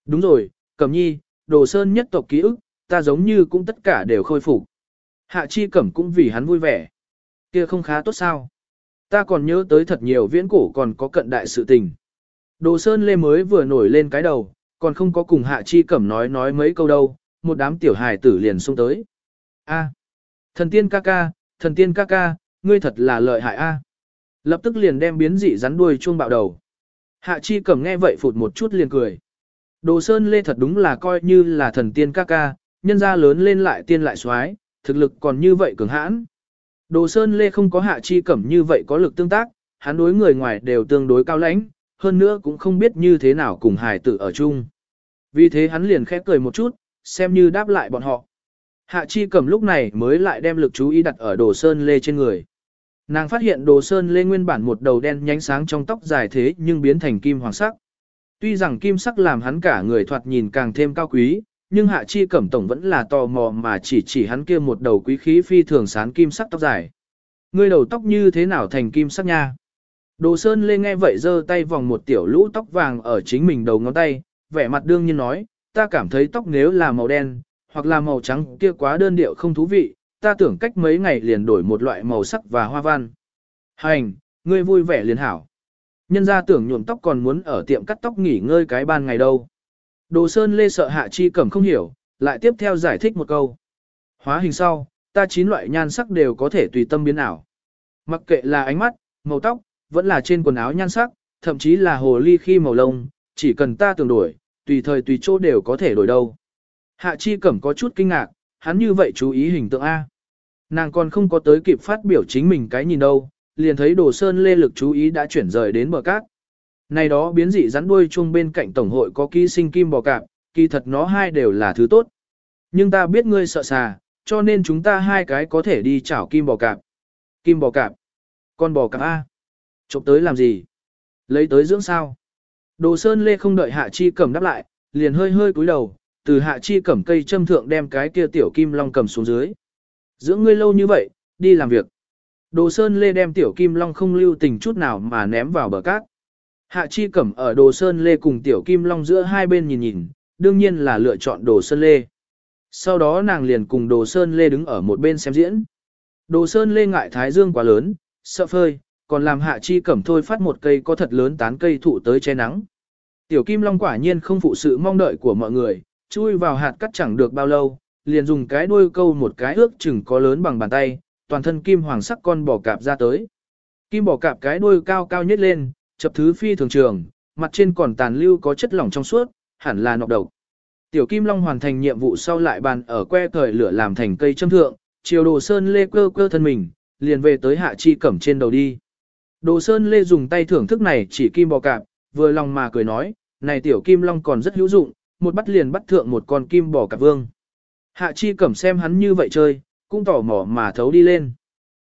S1: Đúng rồi, Cẩm Nhi, Đồ Sơn nhất tộc ký ức, ta giống như cũng tất cả đều khôi phục. Hạ Chi Cẩm cũng vì hắn vui vẻ. Kia không khá tốt sao? Ta còn nhớ tới thật nhiều viễn cổ còn có cận đại sự tình. Đồ Sơn Lê mới vừa nổi lên cái đầu, còn không có cùng Hạ Chi Cẩm nói nói mấy câu đâu, một đám tiểu hài tử liền xông tới. A, thần tiên ca ca, thần tiên ca ca, ngươi thật là lợi hại a. Lập tức liền đem biến dị rắn đuôi chuông bạo đầu. Hạ Chi Cẩm nghe vậy phụt một chút liền cười. Đồ Sơn Lê thật đúng là coi như là thần tiên ca ca, nhân gia lớn lên lại tiên lại xoái, thực lực còn như vậy cường hãn. Đồ Sơn Lê không có Hạ Chi Cẩm như vậy có lực tương tác, hắn đối người ngoài đều tương đối cao lãnh, hơn nữa cũng không biết như thế nào cùng hài tử ở chung. Vì thế hắn liền khẽ cười một chút, xem như đáp lại bọn họ. Hạ Chi Cẩm lúc này mới lại đem lực chú ý đặt ở Đồ Sơn Lê trên người. Nàng phát hiện Đồ Sơn Lê nguyên bản một đầu đen nhánh sáng trong tóc dài thế nhưng biến thành kim hoàng sắc. Tuy rằng kim sắc làm hắn cả người thoạt nhìn càng thêm cao quý, nhưng hạ chi cẩm tổng vẫn là tò mò mà chỉ chỉ hắn kia một đầu quý khí phi thường sán kim sắc tóc dài. Ngươi đầu tóc như thế nào thành kim sắc nha? Đồ Sơn Lê nghe vậy giơ tay vòng một tiểu lũ tóc vàng ở chính mình đầu ngón tay, vẻ mặt đương nhiên nói, ta cảm thấy tóc nếu là màu đen, hoặc là màu trắng kia quá đơn điệu không thú vị, ta tưởng cách mấy ngày liền đổi một loại màu sắc và hoa văn. Hành, ngươi vui vẻ liền hảo. Nhân ra tưởng nhuộm tóc còn muốn ở tiệm cắt tóc nghỉ ngơi cái ban ngày đâu. Đồ Sơn Lê sợ Hạ Chi Cẩm không hiểu, lại tiếp theo giải thích một câu. Hóa hình sau, ta chín loại nhan sắc đều có thể tùy tâm biến ảo. Mặc kệ là ánh mắt, màu tóc, vẫn là trên quần áo nhan sắc, thậm chí là hồ ly khi màu lông, chỉ cần ta tưởng đổi, tùy thời tùy chỗ đều có thể đổi đâu. Hạ Chi Cẩm có chút kinh ngạc, hắn như vậy chú ý hình tượng A. Nàng còn không có tới kịp phát biểu chính mình cái nhìn đâu, liền thấy đồ sơn lê lực chú ý đã chuyển rời đến bờ cát. Này đó biến dị rắn đuôi chung bên cạnh tổng hội có ký sinh kim bò cạp, kỳ thật nó hai đều là thứ tốt. Nhưng ta biết ngươi sợ xà, cho nên chúng ta hai cái có thể đi chảo kim bò cạp. Kim bò cạp. Con bò cạp A. Chụp tới làm gì? Lấy tới dưỡng sao? Đồ sơn lê không đợi hạ chi cầm đáp lại, liền hơi hơi cúi đầu, từ hạ chi cầm cây châm thượng đem cái kia tiểu kim long cầm xuống dưới. Dưỡng ngươi lâu như vậy, đi làm việc. Đồ Sơn Lê đem Tiểu Kim Long không lưu tình chút nào mà ném vào bờ cát. Hạ Chi Cẩm ở Đồ Sơn Lê cùng Tiểu Kim Long giữa hai bên nhìn nhìn, đương nhiên là lựa chọn Đồ Sơn Lê. Sau đó nàng liền cùng Đồ Sơn Lê đứng ở một bên xem diễn. Đồ Sơn Lê ngại thái dương quá lớn, sợ phơi, còn làm Hạ Chi Cẩm thôi phát một cây có thật lớn tán cây thụ tới che nắng. Tiểu Kim Long quả nhiên không phụ sự mong đợi của mọi người, chui vào hạt cắt chẳng được bao lâu, liền dùng cái đuôi câu một cái ước chừng có lớn bằng bàn tay, toàn thân kim hoàng sắc con bò cạp ra tới. Kim bò cạp cái đuôi cao cao nhất lên, chập thứ phi thường trường, mặt trên còn tàn lưu có chất lỏng trong suốt, hẳn là nọc độc. Tiểu Kim Long hoàn thành nhiệm vụ sau lại bàn ở que thời lửa làm thành cây châm thượng, chiều Đồ Sơn Lê cơ cơ thân mình, liền về tới hạ chi cẩm trên đầu đi. Đồ Sơn Lê dùng tay thưởng thức này chỉ kim bò cạp, vừa lòng mà cười nói, này tiểu Kim Long còn rất hữu dụng, một bắt liền bắt thượng một con kim bò cạp vương. Hạ chi cẩm xem hắn như vậy chơi, cũng tỏ mò mà thấu đi lên.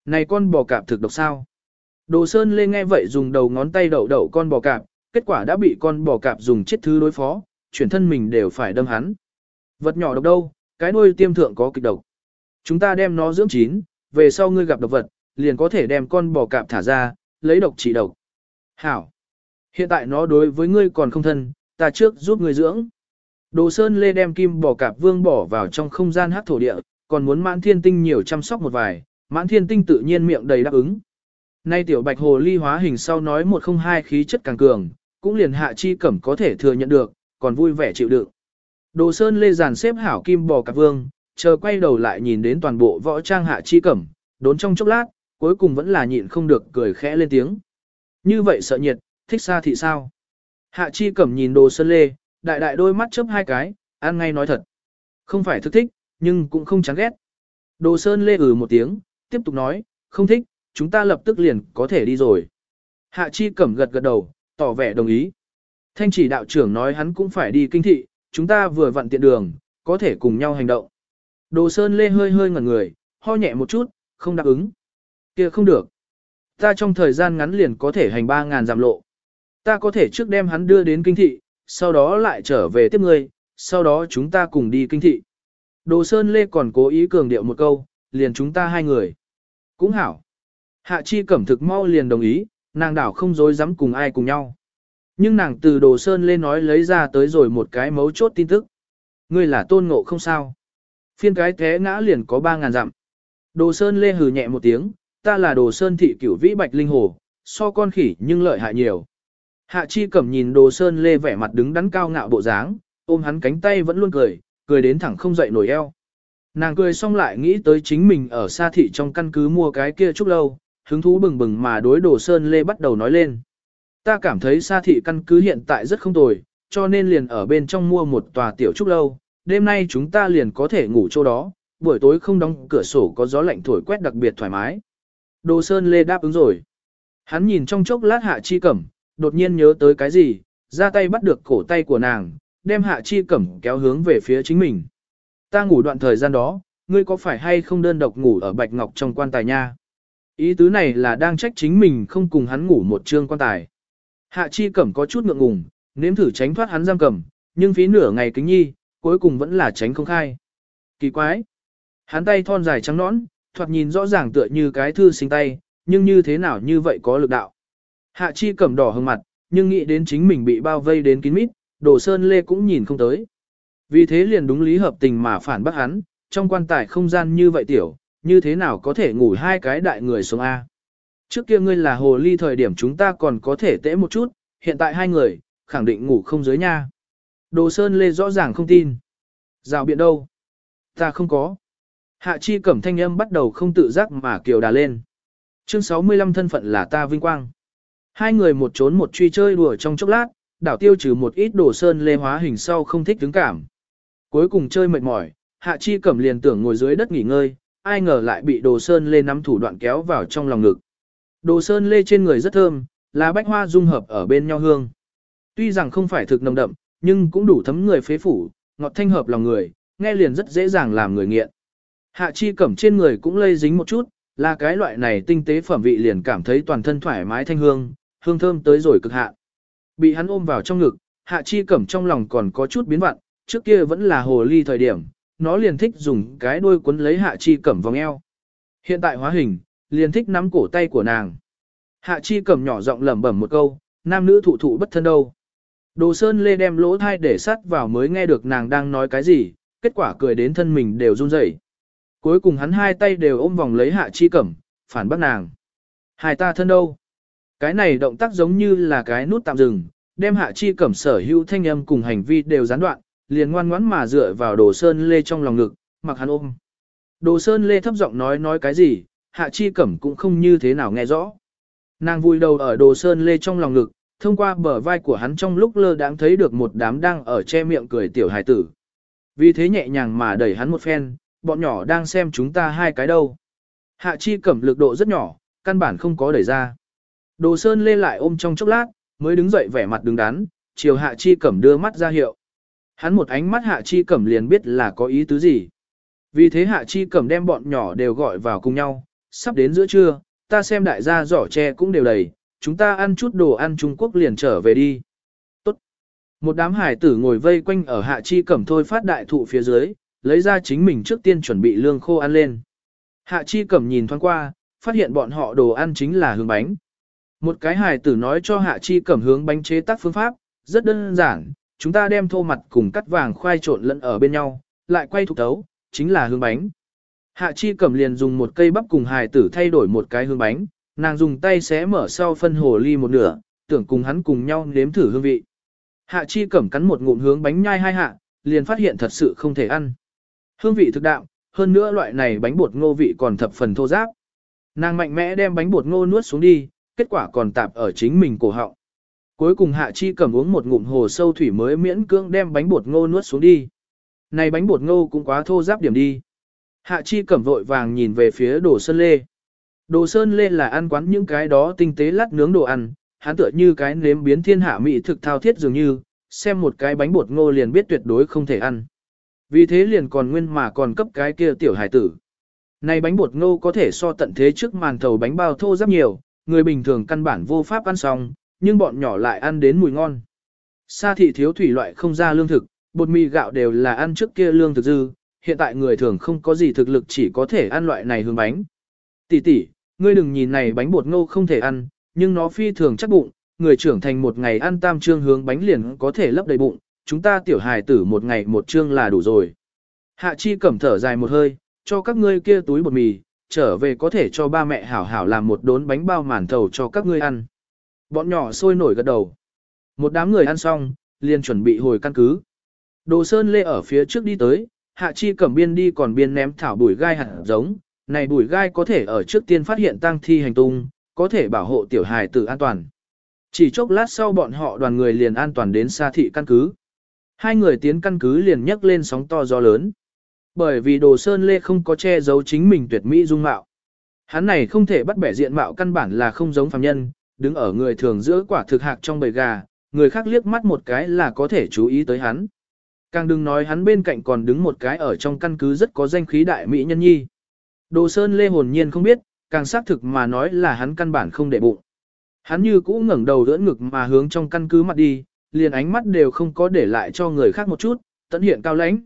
S1: Này con bò cạp thực độc sao? Đồ Sơn Lê nghe vậy dùng đầu ngón tay đậu đậu con bò cạp, kết quả đã bị con bò cạp dùng chết thứ đối phó, chuyển thân mình đều phải đâm hắn. Vật nhỏ độc đâu, cái đuôi tiêm thượng có kịch độc. Chúng ta đem nó dưỡng chín, về sau ngươi gặp độc vật, liền có thể đem con bò cạp thả ra, lấy độc trị độc. Hảo! Hiện tại nó đối với ngươi còn không thân, ta trước giúp ngươi dưỡng. Đồ Sơn Lê đem kim bò cạp vương bỏ vào trong không gian hát thổ địa, còn muốn mãn thiên tinh nhiều chăm sóc một vài, mãn thiên tinh tự nhiên miệng đầy đáp ứng. Nay tiểu bạch hồ ly hóa hình sau nói một không hai khí chất càng cường, cũng liền hạ chi cẩm có thể thừa nhận được, còn vui vẻ chịu đựng. Đồ Sơn Lê giàn xếp hảo kim bò cạp vương, chờ quay đầu lại nhìn đến toàn bộ võ trang hạ chi cẩm, đốn trong chốc lát, cuối cùng vẫn là nhịn không được cười khẽ lên tiếng. Như vậy sợ nhiệt, thích xa thị sao? Hạ chi cẩm nhìn đồ Sơn Lê, đại đại đôi mắt chớp hai cái, ăn ngay nói thật. Không phải thức thích, nhưng cũng không chán ghét. Đồ Sơn lê ừ một tiếng, tiếp tục nói, không thích, chúng ta lập tức liền có thể đi rồi. Hạ Chi Cẩm gật gật đầu, tỏ vẻ đồng ý. Thanh chỉ đạo trưởng nói hắn cũng phải đi kinh thị, chúng ta vừa vặn tiện đường, có thể cùng nhau hành động. Đồ Sơn lê hơi hơi ngẩn người, ho nhẹ một chút, không đáp ứng. kia không được. Ta trong thời gian ngắn liền có thể hành 3.000 giảm lộ. Ta có thể trước đem hắn đưa đến kinh thị, sau đó lại trở về tiếp ngươi, sau đó chúng ta cùng đi kinh thị. Đồ Sơn Lê còn cố ý cường điệu một câu, liền chúng ta hai người. Cũng hảo. Hạ Chi Cẩm thực mau liền đồng ý, nàng đảo không dối dám cùng ai cùng nhau. Nhưng nàng từ Đồ Sơn Lê nói lấy ra tới rồi một cái mấu chốt tin tức. Ngươi là tôn ngộ không sao. Phiên cái thế ngã liền có 3.000 dặm. Đồ Sơn Lê hừ nhẹ một tiếng, ta là Đồ Sơn thị cửu vĩ bạch linh hồ, so con khỉ nhưng lợi hại nhiều. Hạ Chi Cẩm nhìn Đồ Sơn Lê vẻ mặt đứng đắn cao ngạo bộ dáng, ôm hắn cánh tay vẫn luôn cười, cười đến thẳng không dậy nổi eo. Nàng cười xong lại nghĩ tới chính mình ở xa thị trong căn cứ mua cái kia chút lâu, hứng thú bừng bừng mà đối đồ Sơn Lê bắt đầu nói lên. Ta cảm thấy xa thị căn cứ hiện tại rất không tồi, cho nên liền ở bên trong mua một tòa tiểu trúc lâu, đêm nay chúng ta liền có thể ngủ chỗ đó, buổi tối không đóng cửa sổ có gió lạnh thổi quét đặc biệt thoải mái. Đồ Sơn Lê đáp ứng rồi. Hắn nhìn trong chốc lát hạ chi cẩm, đột nhiên nhớ tới cái gì, ra tay bắt được cổ tay của nàng, đem hạ chi cẩm kéo hướng về phía chính mình. Ta ngủ đoạn thời gian đó, ngươi có phải hay không đơn độc ngủ ở bạch ngọc trong quan tài nha? Ý tứ này là đang trách chính mình không cùng hắn ngủ một trương quan tài. Hạ chi cẩm có chút ngượng ngùng, nếm thử tránh thoát hắn giam cầm, nhưng phí nửa ngày kính nhi, cuối cùng vẫn là tránh không khai. Kỳ quái! Hắn tay thon dài trắng nõn, thoạt nhìn rõ ràng tựa như cái thư sinh tay, nhưng như thế nào như vậy có lực đạo. Hạ chi cầm đỏ hơn mặt, nhưng nghĩ đến chính mình bị bao vây đến kín mít, đồ sơn lê cũng nhìn không tới. Vì thế liền đúng lý hợp tình mà phản bác hắn, trong quan tài không gian như vậy tiểu, như thế nào có thể ngủ hai cái đại người xuống A. Trước kia ngươi là hồ ly thời điểm chúng ta còn có thể tễ một chút, hiện tại hai người, khẳng định ngủ không dưới nha. Đồ Sơn Lê rõ ràng không tin. Rào biện đâu? Ta không có. Hạ chi cẩm thanh âm bắt đầu không tự giác mà kiều đà lên. Chương 65 thân phận là ta vinh quang. Hai người một trốn một truy chơi đùa trong chốc lát, đảo tiêu trừ một ít đồ sơn lê hóa hình sau không thích đứng cảm. Cuối cùng chơi mệt mỏi, hạ chi cẩm liền tưởng ngồi dưới đất nghỉ ngơi, ai ngờ lại bị đồ sơn lê nắm thủ đoạn kéo vào trong lòng ngực. Đồ sơn lê trên người rất thơm, là bách hoa dung hợp ở bên nhau hương. Tuy rằng không phải thực nồng đậm, nhưng cũng đủ thấm người phế phủ, ngọt thanh hợp lòng người, nghe liền rất dễ dàng làm người nghiện. Hạ chi cẩm trên người cũng lây dính một chút, là cái loại này tinh tế phẩm vị liền cảm thấy toàn thân thoải mái thanh hương, hương thơm tới rồi cực hạn. Bị hắn ôm vào trong ngực, hạ chi cẩm trong lòng còn có chút biến vặn, trước kia vẫn là hồ ly thời điểm, nó liền thích dùng cái đuôi quấn lấy hạ chi cẩm vòng eo. Hiện tại hóa hình, liền thích nắm cổ tay của nàng. Hạ chi cẩm nhỏ giọng lẩm bẩm một câu, nam nữ thụ thụ bất thân đâu. Đồ Sơn Lê đem lỗ thai để sắt vào mới nghe được nàng đang nói cái gì, kết quả cười đến thân mình đều run rẩy. Cuối cùng hắn hai tay đều ôm vòng lấy hạ chi cẩm, phản bác nàng. Hai ta thân đâu? Cái này động tác giống như là cái nút tạm dừng, đem hạ chi cẩm sở hữu thanh âm cùng hành vi đều gián đoạn, liền ngoan ngoãn mà dựa vào đồ sơn lê trong lòng ngực, mặc hắn ôm. Đồ sơn lê thấp giọng nói nói cái gì, hạ chi cẩm cũng không như thế nào nghe rõ. Nàng vui đầu ở đồ sơn lê trong lòng ngực, thông qua bờ vai của hắn trong lúc lơ đãng thấy được một đám đang ở che miệng cười tiểu hài tử. Vì thế nhẹ nhàng mà đẩy hắn một phen, bọn nhỏ đang xem chúng ta hai cái đâu. Hạ chi cẩm lực độ rất nhỏ, căn bản không có đẩy ra. Đồ sơn lê lại ôm trong chốc lát, mới đứng dậy vẻ mặt đứng đắn, chiều hạ chi cẩm đưa mắt ra hiệu. Hắn một ánh mắt hạ chi cẩm liền biết là có ý tứ gì. Vì thế hạ chi cẩm đem bọn nhỏ đều gọi vào cùng nhau, sắp đến giữa trưa, ta xem đại gia giỏ tre cũng đều đầy, chúng ta ăn chút đồ ăn Trung Quốc liền trở về đi. Tốt. Một đám hải tử ngồi vây quanh ở hạ chi cẩm thôi phát đại thụ phía dưới, lấy ra chính mình trước tiên chuẩn bị lương khô ăn lên. Hạ chi cẩm nhìn thoáng qua, phát hiện bọn họ đồ ăn chính là hương bánh. Một cái hài tử nói cho hạ chi cẩm hướng bánh chế tác phương pháp, rất đơn giản, chúng ta đem thô mặt cùng cắt vàng khoai trộn lẫn ở bên nhau, lại quay thục tấu, chính là hương bánh. Hạ chi cẩm liền dùng một cây bắp cùng hài tử thay đổi một cái hương bánh, nàng dùng tay xé mở sau phân hồ ly một nửa, tưởng cùng hắn cùng nhau nếm thử hương vị. Hạ chi cẩm cắn một ngụm hướng bánh nhai hai hạ, liền phát hiện thật sự không thể ăn. Hương vị thực đạo, hơn nữa loại này bánh bột ngô vị còn thập phần thô ráp Nàng mạnh mẽ đem bánh bột ngô nuốt xuống đi, kết quả còn tạp ở chính mình cổ họng. Cuối cùng Hạ Chi cầm uống một ngụm hồ sâu thủy mới miễn cưỡng đem bánh bột ngô nuốt xuống đi. Này bánh bột ngô cũng quá thô giáp điểm đi. Hạ Chi cầm vội vàng nhìn về phía Đồ Sơn Lê. Đồ Sơn Lê là ăn quán những cái đó tinh tế lát nướng đồ ăn, hắn tựa như cái nếm biến thiên hạ mỹ thực thao thiết dường như, xem một cái bánh bột ngô liền biết tuyệt đối không thể ăn. Vì thế liền còn nguyên mà còn cấp cái kia tiểu hải tử. Này bánh bột ngô có thể so tận thế trước màn thầu bánh bao thô rất nhiều, người bình thường căn bản vô pháp ăn xong, nhưng bọn nhỏ lại ăn đến mùi ngon. Sa thị thiếu thủy loại không ra lương thực, bột mì gạo đều là ăn trước kia lương thực dư, hiện tại người thường không có gì thực lực chỉ có thể ăn loại này hương bánh. Tỷ tỷ, ngươi đừng nhìn này bánh bột ngô không thể ăn, nhưng nó phi thường chắc bụng, người trưởng thành một ngày ăn tam trương hướng bánh liền có thể lấp đầy bụng, chúng ta tiểu hài tử một ngày một chương là đủ rồi. Hạ chi cẩm thở dài một hơi, cho các ngươi kia túi bột mì, trở về có thể cho ba mẹ hảo hảo làm một đốn bánh bao màn thầu cho các ngươi ăn. Bọn nhỏ sôi nổi gật đầu. Một đám người ăn xong, liền chuẩn bị hồi căn cứ. Đồ Sơn Lê ở phía trước đi tới, Hạ Chi cầm biên đi còn biên ném thảo bùi gai hạt giống. Này bùi gai có thể ở trước tiên phát hiện tăng thi hành tung, có thể bảo hộ tiểu hài tử an toàn. Chỉ chốc lát sau bọn họ đoàn người liền an toàn đến xa thị căn cứ. Hai người tiến căn cứ liền nhấc lên sóng to gió lớn. Bởi vì đồ sơn lê không có che giấu chính mình tuyệt mỹ dung mạo. Hắn này không thể bắt bẻ diện mạo căn bản là không giống phàm nhân, đứng ở người thường giữa quả thực hạc trong bầy gà, người khác liếc mắt một cái là có thể chú ý tới hắn. Càng đừng nói hắn bên cạnh còn đứng một cái ở trong căn cứ rất có danh khí đại mỹ nhân nhi. Đồ Sơn Lê hồn nhiên không biết, càng xác thực mà nói là hắn căn bản không để bụng. Hắn như cũ ngẩng đầu đỡ ngực mà hướng trong căn cứ mặt đi, liền ánh mắt đều không có để lại cho người khác một chút, tận hiện cao lãnh.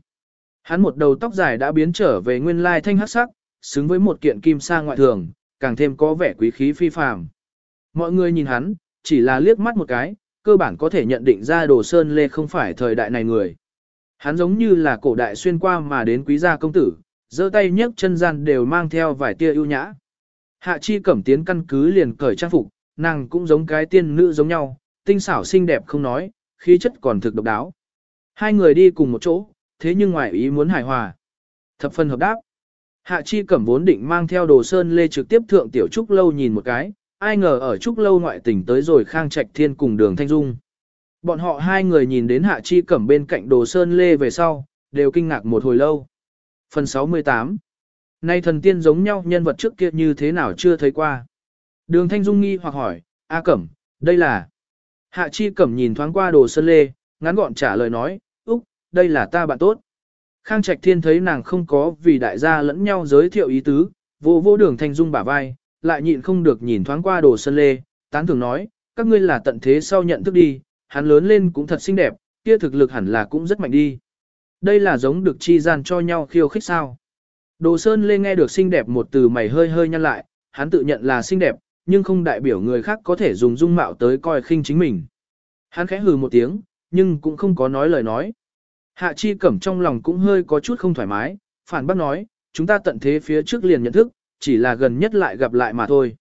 S1: Hắn một đầu tóc dài đã biến trở về nguyên lai thanh hắc sắc, xứng với một kiện kim sa ngoại thường, càng thêm có vẻ quý khí phi phàm. Mọi người nhìn hắn, chỉ là liếc mắt một cái, cơ bản có thể nhận định ra Đồ Sơn Lê không phải thời đại này người. Hắn giống như là cổ đại xuyên qua mà đến quý gia công tử, giơ tay nhấc chân gian đều mang theo vài tia ưu nhã. Hạ chi cẩm tiến căn cứ liền cởi trang phục, nàng cũng giống cái tiên nữ giống nhau, tinh xảo xinh đẹp không nói, khí chất còn thực độc đáo. Hai người đi cùng một chỗ, thế nhưng ngoài ý muốn hài hòa. Thập phân hợp đáp. Hạ chi cẩm vốn định mang theo đồ sơn lê trực tiếp thượng tiểu trúc lâu nhìn một cái, ai ngờ ở trúc lâu ngoại tỉnh tới rồi khang trạch thiên cùng đường thanh dung. Bọn họ hai người nhìn đến hạ chi cẩm bên cạnh đồ sơn lê về sau, đều kinh ngạc một hồi lâu. Phần 68 Nay thần tiên giống nhau nhân vật trước kia như thế nào chưa thấy qua. Đường thanh dung nghi hoặc hỏi, A cẩm, đây là... Hạ chi cẩm nhìn thoáng qua đồ sơn lê, ngắn gọn trả lời nói, đây là ta bạn tốt. Khang Trạch Thiên thấy nàng không có vì đại gia lẫn nhau giới thiệu ý tứ, vô vô đường thanh dung bả vai, lại nhịn không được nhìn thoáng qua đồ sơn lê, tán thường nói, các ngươi là tận thế sau nhận thức đi, hắn lớn lên cũng thật xinh đẹp, kia thực lực hẳn là cũng rất mạnh đi. Đây là giống được chi gian cho nhau khiêu khích sao. Đồ sơn lê nghe được xinh đẹp một từ mày hơi hơi nhăn lại, hắn tự nhận là xinh đẹp, nhưng không đại biểu người khác có thể dùng dung mạo tới coi khinh chính mình. Hắn khẽ hừ một tiếng, nhưng cũng không có nói lời nói. Hạ chi cẩm trong lòng cũng hơi có chút không thoải mái, phản bác nói, chúng ta tận thế phía trước liền nhận thức, chỉ là gần nhất lại gặp lại mà thôi.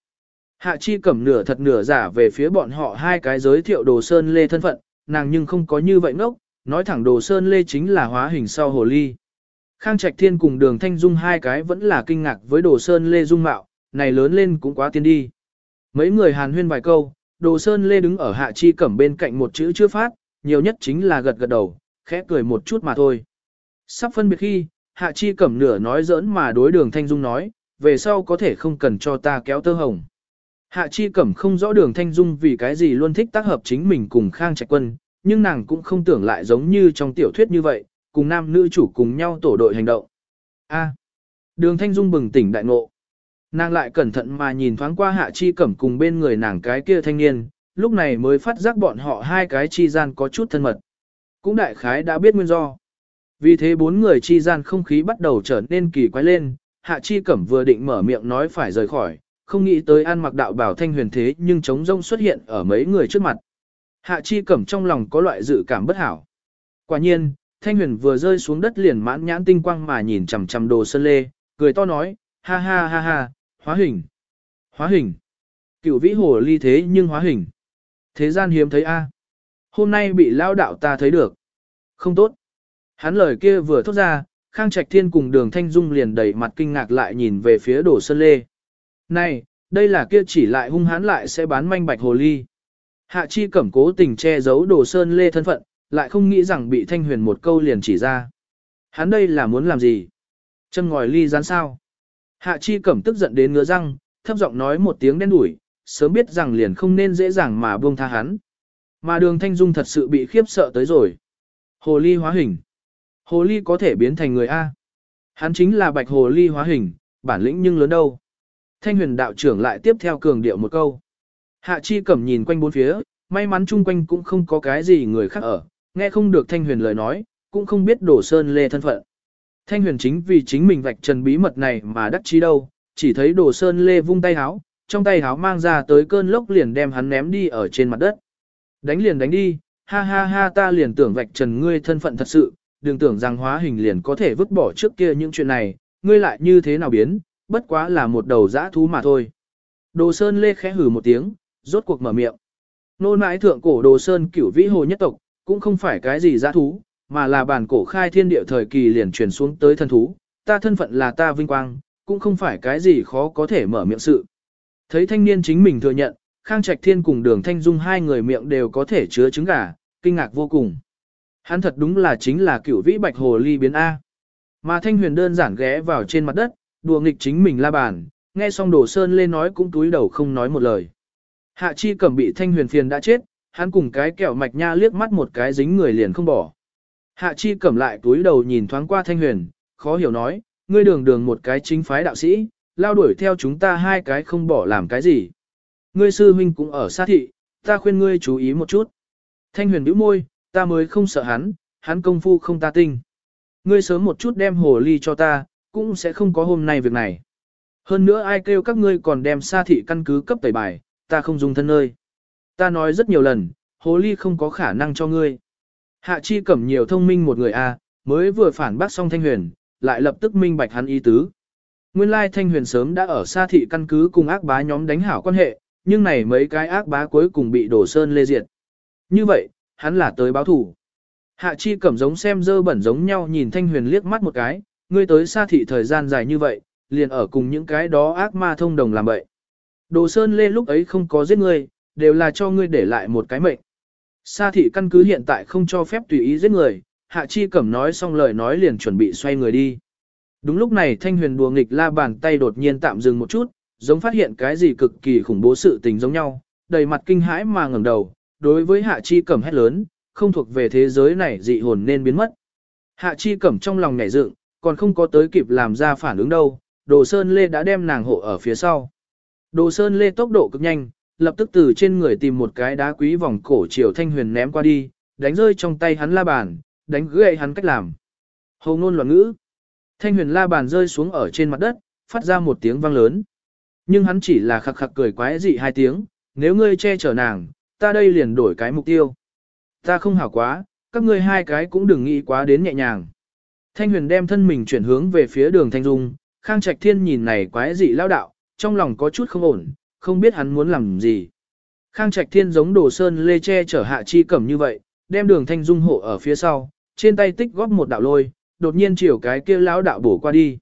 S1: Hạ chi cẩm nửa thật nửa giả về phía bọn họ hai cái giới thiệu đồ sơn lê thân phận, nàng nhưng không có như vậy ngốc, nói thẳng đồ sơn lê chính là hóa hình sau hồ ly. Khang Trạch Thiên cùng đường Thanh Dung hai cái vẫn là kinh ngạc với đồ sơn lê dung mạo, này lớn lên cũng quá tiên đi. Mấy người hàn huyên vài câu, đồ sơn lê đứng ở hạ chi cẩm bên cạnh một chữ chưa phát, nhiều nhất chính là gật gật đầu, khẽ cười một chút mà thôi. Sắp phân biệt khi, hạ chi cẩm nửa nói giỡn mà đối đường Thanh Dung nói, về sau có thể không cần cho ta kéo tơ hồng. Hạ chi cẩm không rõ đường Thanh Dung vì cái gì luôn thích tác hợp chính mình cùng Khang Trạch Quân, nhưng nàng cũng không tưởng lại giống như trong tiểu thuyết như vậy, cùng nam nữ chủ cùng nhau tổ đội hành động. A. đường Thanh Dung bừng tỉnh đại ngộ. Nàng lại cẩn thận mà nhìn thoáng qua hạ chi cẩm cùng bên người nàng cái kia thanh niên, lúc này mới phát giác bọn họ hai cái chi gian có chút thân mật. Cũng đại khái đã biết nguyên do. Vì thế bốn người chi gian không khí bắt đầu trở nên kỳ quái lên, hạ chi cẩm vừa định mở miệng nói phải rời khỏi, không nghĩ tới an mặc đạo bảo thanh huyền thế nhưng trống rông xuất hiện ở mấy người trước mặt. Hạ chi cẩm trong lòng có loại dự cảm bất hảo. Quả nhiên, thanh huyền vừa rơi xuống đất liền mãn nhãn tinh quang mà nhìn chằm chằm đồ sơn lê, cười to nói, ha ha ha ha, hóa hình, hóa hình. Cựu vĩ hồ ly thế nhưng hóa hình. Thế gian hiếm thấy a. Hôm nay bị lao đạo ta thấy được. Không tốt. Hắn lời kia vừa thốt ra, Khang Trạch Thiên cùng đường Thanh Dung liền đầy mặt kinh ngạc lại nhìn về phía đổ sơn lê. Này, đây là kia chỉ lại hung hãn lại sẽ bán manh bạch hồ ly. Hạ chi cẩm cố tình che giấu đồ sơn lê thân phận, lại không nghĩ rằng bị thanh huyền một câu liền chỉ ra. Hắn đây là muốn làm gì? Chân ngòi ly rán sao? Hạ chi cẩm tức giận đến ngứa răng, thấp giọng nói một tiếng đen đủi, sớm biết rằng liền không nên dễ dàng mà buông tha hắn. Mà đường thanh dung thật sự bị khiếp sợ tới rồi. Hồ ly hóa hình. Hồ ly có thể biến thành người A. Hắn chính là bạch hồ ly hóa hình, bản lĩnh nhưng lớn đâu. Thanh huyền đạo trưởng lại tiếp theo cường điệu một câu. Hạ chi cẩm nhìn quanh bốn phía, may mắn chung quanh cũng không có cái gì người khác ở, nghe không được thanh huyền lời nói, cũng không biết đổ sơn lê thân phận. Thanh huyền chính vì chính mình vạch trần bí mật này mà đắc chí đâu, chỉ thấy đổ sơn lê vung tay háo, trong tay háo mang ra tới cơn lốc liền đem hắn ném đi ở trên mặt đất. Đánh liền đánh đi, ha ha ha ta liền tưởng vạch trần ngươi thân phận thật sự, đừng tưởng rằng hóa hình liền có thể vứt bỏ trước kia những chuyện này, ngươi lại như thế nào biến, bất quá là một đầu dã thú mà thôi. Đồ Sơn lê khẽ hử một tiếng, rốt cuộc mở miệng. Nô mãi thượng cổ Đồ Sơn cửu vĩ hồ nhất tộc, cũng không phải cái gì dã thú, mà là bản cổ khai thiên địa thời kỳ liền truyền xuống tới thân thú, ta thân phận là ta vinh quang, cũng không phải cái gì khó có thể mở miệng sự. Thấy thanh niên chính mình thừa nhận, Khang Trạch Thiên cùng Đường Thanh Dung hai người miệng đều có thể chứa trứng gà, kinh ngạc vô cùng. Hắn thật đúng là chính là cửu vĩ bạch hồ ly biến A. Mà Thanh Huyền đơn giản ghé vào trên mặt đất, đùa nghịch chính mình la bàn, nghe xong Đồ Sơn lên nói cũng túi đầu không nói một lời. Hạ Chi Cẩm bị Thanh Huyền phiền đã chết, hắn cùng cái kẹo mạch nha liếc mắt một cái dính người liền không bỏ. Hạ Chi Cẩm lại túi đầu nhìn thoáng qua Thanh Huyền, khó hiểu nói, ngươi đường đường một cái chính phái đạo sĩ, lao đuổi theo chúng ta hai cái không bỏ làm cái gì. Ngươi sư huynh cũng ở sát thị, ta khuyên ngươi chú ý một chút. Thanh huyền bĩu môi, ta mới không sợ hắn, hắn công phu không ta tinh. Ngươi sớm một chút đem hồ ly cho ta, cũng sẽ không có hôm nay việc này. Hơn nữa ai kêu các ngươi còn đem sa thị căn cứ cấp tẩy bài, ta không dùng thân nơi. Ta nói rất nhiều lần, hồ ly không có khả năng cho ngươi. Hạ chi cẩm nhiều thông minh một người a, mới vừa phản bác xong thanh huyền, lại lập tức minh bạch hắn ý tứ. Nguyên lai thanh huyền sớm đã ở xa thị căn cứ cùng ác bá nhóm đánh hảo quan hệ, nhưng này mấy cái ác bá cuối cùng bị đổ sơn lê diệt. Như vậy, hắn là tới báo thủ. Hạ chi cẩm giống xem dơ bẩn giống nhau nhìn thanh huyền liếc mắt một cái, ngươi tới xa thị thời gian dài như vậy, liền ở cùng những cái đó ác ma thông đồng làm vậy. Đồ sơn lê lúc ấy không có giết ngươi, đều là cho ngươi để lại một cái mệnh. Sa thị căn cứ hiện tại không cho phép tùy ý giết người, Hạ Chi Cẩm nói xong lời nói liền chuẩn bị xoay người đi. Đúng lúc này Thanh Huyền đùa nghịch la bàn tay đột nhiên tạm dừng một chút, giống phát hiện cái gì cực kỳ khủng bố sự tình giống nhau, đầy mặt kinh hãi mà ngẩng đầu, đối với Hạ Chi Cẩm hét lớn, không thuộc về thế giới này dị hồn nên biến mất. Hạ Chi Cẩm trong lòng nhảy dựng, còn không có tới kịp làm ra phản ứng đâu, Đồ Sơn Lê đã đem nàng hộ ở phía sau. Đồ Sơn Lê tốc độ cực nhanh, lập tức từ trên người tìm một cái đá quý vòng cổ chiều Thanh Huyền ném qua đi, đánh rơi trong tay hắn la bàn, đánh gãy hắn cách làm. Hồ ngôn loạn ngữ. Thanh huyền la bàn rơi xuống ở trên mặt đất, phát ra một tiếng vang lớn. Nhưng hắn chỉ là khặc khặc cười quái dị hai tiếng, nếu ngươi che chở nàng, ta đây liền đổi cái mục tiêu. Ta không hảo quá, các ngươi hai cái cũng đừng nghĩ quá đến nhẹ nhàng. Thanh huyền đem thân mình chuyển hướng về phía đường Thanh Dung, Khang Trạch Thiên nhìn này quái dị lao đạo, trong lòng có chút không ổn, không biết hắn muốn làm gì. Khang Trạch Thiên giống đồ sơn lê che chở hạ chi cẩm như vậy, đem đường Thanh Dung hộ ở phía sau, trên tay tích góp một đạo lôi, đột nhiên chiều cái kia lão đạo bổ qua đi.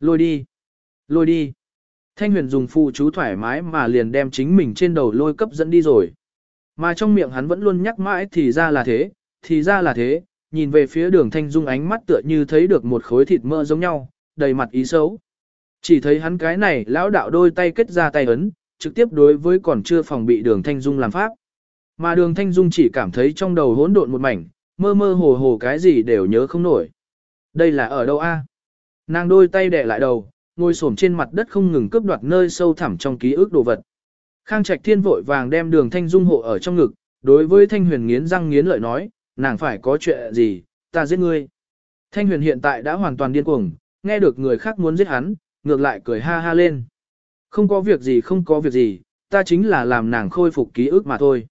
S1: Lôi đi, lôi đi. Thanh huyền dùng phụ chú thoải mái mà liền đem chính mình trên đầu lôi cấp dẫn đi rồi. Mà trong miệng hắn vẫn luôn nhắc mãi thì ra là thế, thì ra là thế, nhìn về phía đường thanh dung ánh mắt tựa như thấy được một khối thịt mỡ giống nhau, đầy mặt ý xấu. Chỉ thấy hắn cái này lão đạo đôi tay kết ra tay ấn, trực tiếp đối với còn chưa phòng bị đường thanh dung làm pháp. Mà đường thanh dung chỉ cảm thấy trong đầu hỗn độn một mảnh, mơ mơ hồ hồ cái gì đều nhớ không nổi. Đây là ở đâu a? Nàng đôi tay đè lại đầu, ngồi xổm trên mặt đất không ngừng cướp đoạt nơi sâu thẳm trong ký ức đồ vật. Khang Trạch Thiên vội vàng đem Đường Thanh Dung hộ ở trong ngực, đối với Thanh Huyền nghiến răng nghiến lợi nói, nàng phải có chuyện gì, ta giết ngươi. Thanh Huyền hiện tại đã hoàn toàn điên cuồng, nghe được người khác muốn giết hắn, ngược lại cười ha ha lên. Không có việc gì không có việc gì, ta chính là làm nàng khôi phục ký ức mà thôi.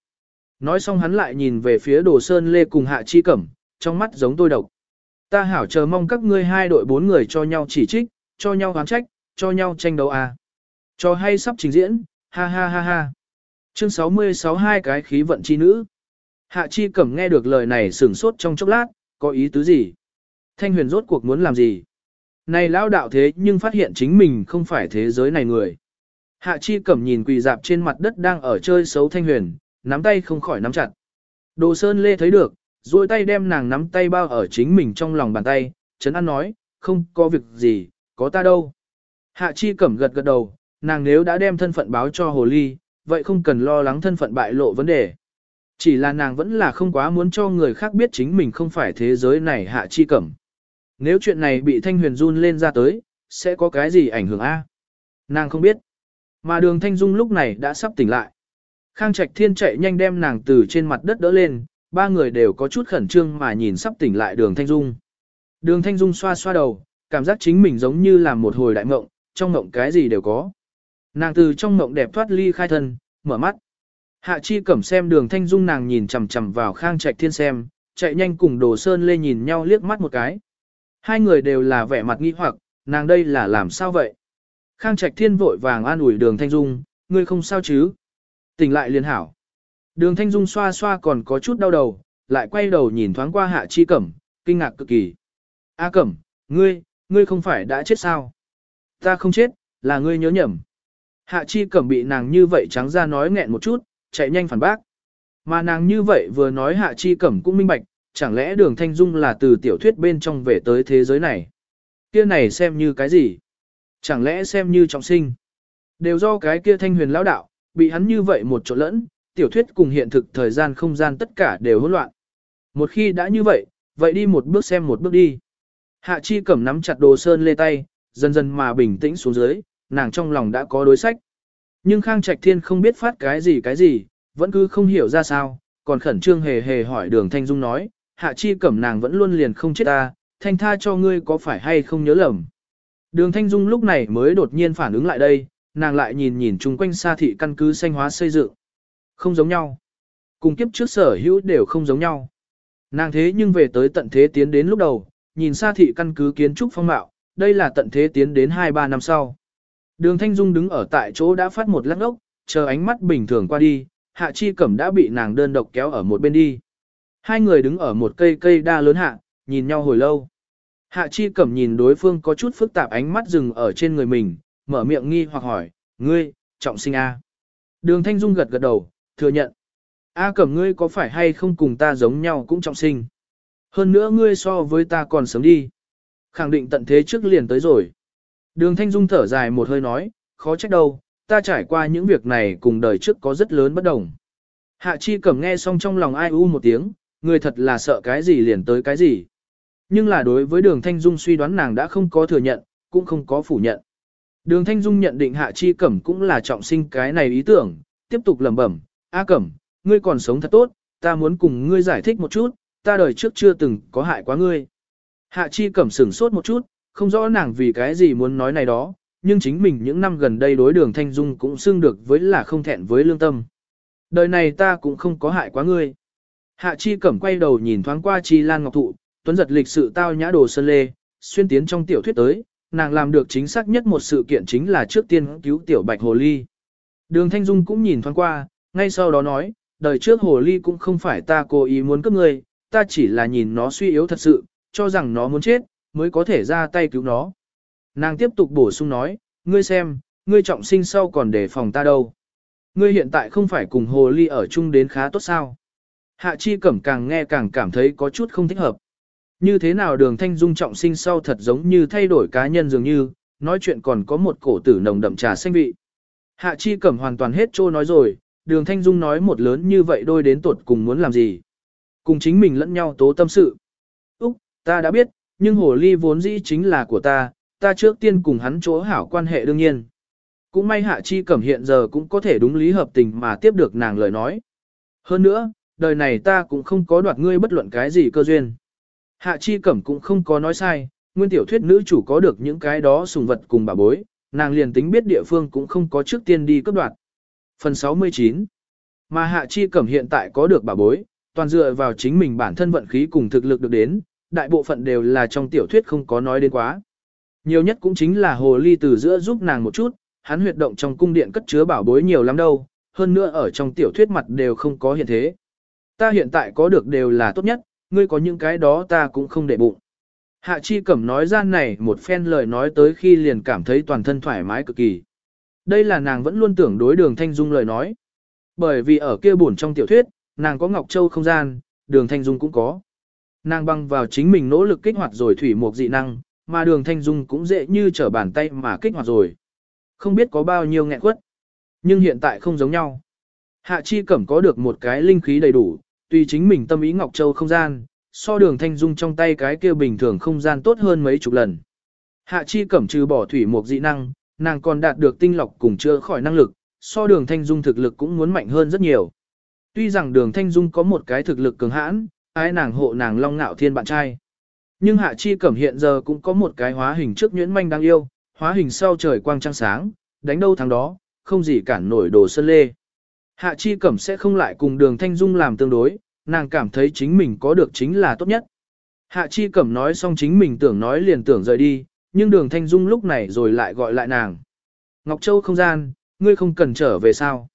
S1: Nói xong hắn lại nhìn về phía Đồ Sơn Lê cùng Hạ Chi Cẩm, trong mắt giống tôi độc. Ta hảo chờ mong các ngươi hai đội bốn người cho nhau chỉ trích, cho nhau oán trách, cho nhau tranh đấu à. Cho hay sắp trình diễn, ha ha ha ha. Chương 66 hai cái khí vận chi nữ. Hạ Chi Cẩm nghe được lời này sửng sốt trong chốc lát, có ý tứ gì? Thanh huyền rốt cuộc muốn làm gì? Này lão đạo thế nhưng phát hiện chính mình không phải thế giới này người. Hạ Chi Cẩm nhìn quỳ dạp trên mặt đất đang ở chơi xấu Thanh huyền, nắm tay không khỏi nắm chặt. Đồ Sơn Lê thấy được, duỗi tay đem nàng nắm tay bao ở chính mình trong lòng bàn tay, Trấn An nói, không có việc gì, có ta đâu. Hạ Chi Cẩm gật gật đầu, nàng nếu đã đem thân phận báo cho Hồ Ly, vậy không cần lo lắng thân phận bại lộ vấn đề. Chỉ là nàng vẫn là không quá muốn cho người khác biết chính mình không phải thế giới này Hạ Chi Cẩm. Nếu chuyện này bị Thanh Huyền run lên ra tới, sẽ có cái gì ảnh hưởng a? Nàng không biết. Mà đường Thanh Dung lúc này đã sắp tỉnh lại. Khang Trạch Thiên chạy nhanh đem nàng từ trên mặt đất đỡ lên, ba người đều có chút khẩn trương mà nhìn sắp tỉnh lại đường Thanh Dung. Đường Thanh Dung xoa xoa đầu, cảm giác chính mình giống như là một hồi đại mộng, trong mộng cái gì đều có. Nàng từ trong mộng đẹp thoát ly khai thân, mở mắt. Hạ Chi Cẩm xem đường Thanh Dung nàng nhìn chằm chằm vào Khang Trạch Thiên xem, chạy nhanh cùng Đồ Sơn Lê nhìn nhau liếc mắt một cái. Hai người đều là vẻ mặt nghi hoặc, nàng đây là làm sao vậy? Khang Trạch Thiên vội vàng an ủi đường Thanh Dung, ngươi không sao chứ? Tỉnh lại liền hảo. Đường Thanh Dung xoa xoa còn có chút đau đầu, lại quay đầu nhìn thoáng qua Hạ Chi Cẩm, kinh ngạc cực kỳ. A Cẩm, ngươi, ngươi không phải đã chết sao? Ta không chết, là ngươi nhớ nhầm. Hạ Chi Cẩm bị nàng như vậy trắng ra nói nghẹn một chút, chạy nhanh phản bác. Mà nàng như vậy vừa nói Hạ Chi Cẩm cũng minh bạch, chẳng lẽ đường Thanh Dung là từ tiểu thuyết bên trong về tới thế giới này? Kia này xem như cái gì? Chẳng lẽ xem như trọng sinh? Đều do cái kia thanh huyền lão đạo, bị hắn như vậy một chỗ lẫn, tiểu thuyết cùng hiện thực thời gian không gian tất cả đều hỗn loạn. Một khi đã như vậy, vậy đi một bước xem một bước đi. Hạ Chi Cẩm nắm chặt đồ sơn lê tay, dần dần mà bình tĩnh xuống dưới, nàng trong lòng đã có đối sách. Nhưng Khang Trạch Thiên không biết phát cái gì cái gì, vẫn cứ không hiểu ra sao, còn khẩn trương hề hề hỏi đường Thanh Dung nói, hạ chi cẩm nàng vẫn luôn liền không chết ta, thanh tha cho ngươi có phải hay không nhớ lầm. Đường Thanh Dung lúc này mới đột nhiên phản ứng lại đây, nàng lại nhìn nhìn chung quanh xa thị căn cứ xanh hóa xây dựng. Không giống nhau. Cùng kiếp trước sở hữu đều không giống nhau. Nàng thế nhưng về tới tận thế tiến đến lúc đầu, nhìn xa thị căn cứ kiến trúc phong mạo, đây là tận thế tiến đến 2-3 năm sau. Đường Thanh Dung đứng ở tại chỗ đã phát một lắc ốc, chờ ánh mắt bình thường qua đi, Hạ Chi Cẩm đã bị nàng đơn độc kéo ở một bên đi. Hai người đứng ở một cây cây đa lớn hạ, nhìn nhau hồi lâu. Hạ Chi Cẩm nhìn đối phương có chút phức tạp ánh mắt dừng ở trên người mình, mở miệng nghi hoặc hỏi, ngươi, trọng sinh A. Đường Thanh Dung gật gật đầu, thừa nhận. A Cẩm ngươi có phải hay không cùng ta giống nhau cũng trọng sinh. Hơn nữa ngươi so với ta còn sớm đi. Khẳng định tận thế trước liền tới rồi. Đường Thanh Dung thở dài một hơi nói, khó trách đâu, ta trải qua những việc này cùng đời trước có rất lớn bất đồng. Hạ Chi Cẩm nghe xong trong lòng ai u một tiếng, người thật là sợ cái gì liền tới cái gì. Nhưng là đối với đường Thanh Dung suy đoán nàng đã không có thừa nhận, cũng không có phủ nhận. Đường Thanh Dung nhận định Hạ Chi Cẩm cũng là trọng sinh cái này ý tưởng, tiếp tục lẩm bẩm, A Cẩm, ngươi còn sống thật tốt, ta muốn cùng ngươi giải thích một chút, ta đời trước chưa từng có hại quá ngươi. Hạ Chi Cẩm sửng sốt một chút, không rõ nàng vì cái gì muốn nói này đó, nhưng chính mình những năm gần đây đối đường Thanh Dung cũng xưng được với là không thẹn với lương tâm. Đời này ta cũng không có hại quá ngươi. Hạ Chi Cẩm quay đầu nhìn thoáng qua Chi Lan Ngọc Thụ, tuấn giật lịch sự tao nhã đồ sơn lê, xuyên tiến trong tiểu thuyết tới, nàng làm được chính xác nhất một sự kiện chính là trước tiên cứu tiểu bạch hồ ly. Đường Thanh Dung cũng nhìn thoáng qua, ngay sau đó nói, đời trước hồ ly cũng không phải ta cố ý muốn cướp ngươi, ta chỉ là nhìn nó suy yếu thật sự, cho rằng nó muốn chết, mới có thể ra tay cứu nó. Nàng tiếp tục bổ sung nói, ngươi xem, ngươi trọng sinh sau còn để phòng ta đâu. Ngươi hiện tại không phải cùng hồ ly ở chung đến khá tốt sao. Hạ chi cẩm càng nghe càng cảm thấy có chút không thích hợp. Như thế nào đường thanh dung trọng sinh sau thật giống như thay đổi cá nhân dường như, nói chuyện còn có một cổ tử nồng đậm trà xanh vị. Hạ chi cẩm hoàn toàn hết trô nói rồi, đường thanh dung nói một lớn như vậy đôi đến tuột cùng muốn làm gì. Cùng chính mình lẫn nhau tố tâm sự. Úc, ta đã biết, nhưng hồ ly vốn dĩ chính là của ta, ta trước tiên cùng hắn chỗ hảo quan hệ đương nhiên. Cũng may hạ chi cẩm hiện giờ cũng có thể đúng lý hợp tình mà tiếp được nàng lời nói. Hơn nữa, đời này ta cũng không có đoạt ngươi bất luận cái gì cơ duyên. Hạ chi cẩm cũng không có nói sai, nguyên tiểu thuyết nữ chủ có được những cái đó sùng vật cùng bà bối, nàng liền tính biết địa phương cũng không có trước tiên đi cấp đoạt. Phần 69 Mà hạ chi cẩm hiện tại có được bà bối, toàn dựa vào chính mình bản thân vận khí cùng thực lực được đến, đại bộ phận đều là trong tiểu thuyết không có nói đến quá. Nhiều nhất cũng chính là hồ ly từ giữa giúp nàng một chút, hắn huyệt động trong cung điện cất chứa bảo bối nhiều lắm đâu, hơn nữa ở trong tiểu thuyết mặt đều không có hiện thế. Ta hiện tại có được đều là tốt nhất, ngươi có những cái đó ta cũng không để bụng. Hạ Chi Cẩm nói ra này một phen lời nói tới khi liền cảm thấy toàn thân thoải mái cực kỳ. Đây là nàng vẫn luôn tưởng đối đường Thanh Dung lời nói. Bởi vì ở kia buồn trong tiểu thuyết, nàng có Ngọc Châu không gian, đường Thanh Dung cũng có. Nàng băng vào chính mình nỗ lực kích hoạt rồi thủy một dị năng, mà đường Thanh Dung cũng dễ như trở bàn tay mà kích hoạt rồi. Không biết có bao nhiêu nghẹn quất. Nhưng hiện tại không giống nhau. Hạ Chi Cẩm có được một cái linh khí đầy đủ, tùy chính mình tâm ý Ngọc Châu không gian, so đường Thanh Dung trong tay cái kia bình thường không gian tốt hơn mấy chục lần. Hạ Chi Cẩm trừ bỏ thủy một dị năng, nàng còn đạt được tinh lọc cùng chữa khỏi năng lực, so đường Thanh Dung thực lực cũng muốn mạnh hơn rất nhiều. Tuy rằng đường Thanh Dung có một cái thực lực cường hãn, ái nàng hộ nàng long ngạo thiên bạn trai. Nhưng Hạ Chi Cẩm hiện giờ cũng có một cái hóa hình trước nhuyễn manh đáng yêu, hóa hình sau trời quang trăng sáng, đánh đâu thắng đó, không gì cản nổi đồ sơn lê. Hạ Chi Cẩm sẽ không lại cùng đường Thanh Dung làm tương đối, nàng cảm thấy chính mình có được chính là tốt nhất. Hạ Chi Cẩm nói xong chính mình tưởng nói liền tưởng rời đi, nhưng đường Thanh Dung lúc này rồi lại gọi lại nàng. Ngọc Châu không gian, ngươi không cần trở về sao.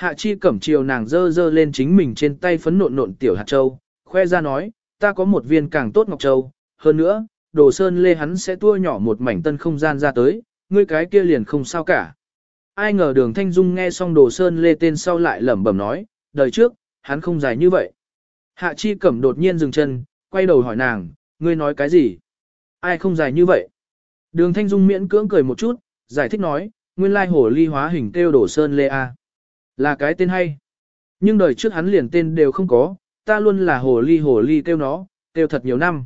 S1: Hạ Chi Cẩm chiều nàng dơ dơ lên chính mình trên tay phấn nộn nộn tiểu hạt châu, khoe ra nói, ta có một viên càng tốt Ngọc Châu, hơn nữa, đồ sơn lê hắn sẽ tua nhỏ một mảnh tân không gian ra tới, ngươi cái kia liền không sao cả. Ai ngờ đường Thanh Dung nghe xong đồ sơn lê tên sau lại lẩm bẩm nói, đời trước, hắn không dài như vậy. Hạ Chi Cẩm đột nhiên dừng chân, quay đầu hỏi nàng, ngươi nói cái gì? Ai không dài như vậy? Đường Thanh Dung miễn cưỡng cười một chút, giải thích nói, nguyên lai hồ ly hóa hình kêu đồ sơn lê a. Là cái tên hay. Nhưng đời trước hắn liền tên đều không có, ta luôn là hồ ly hồ ly kêu nó, kêu thật nhiều năm.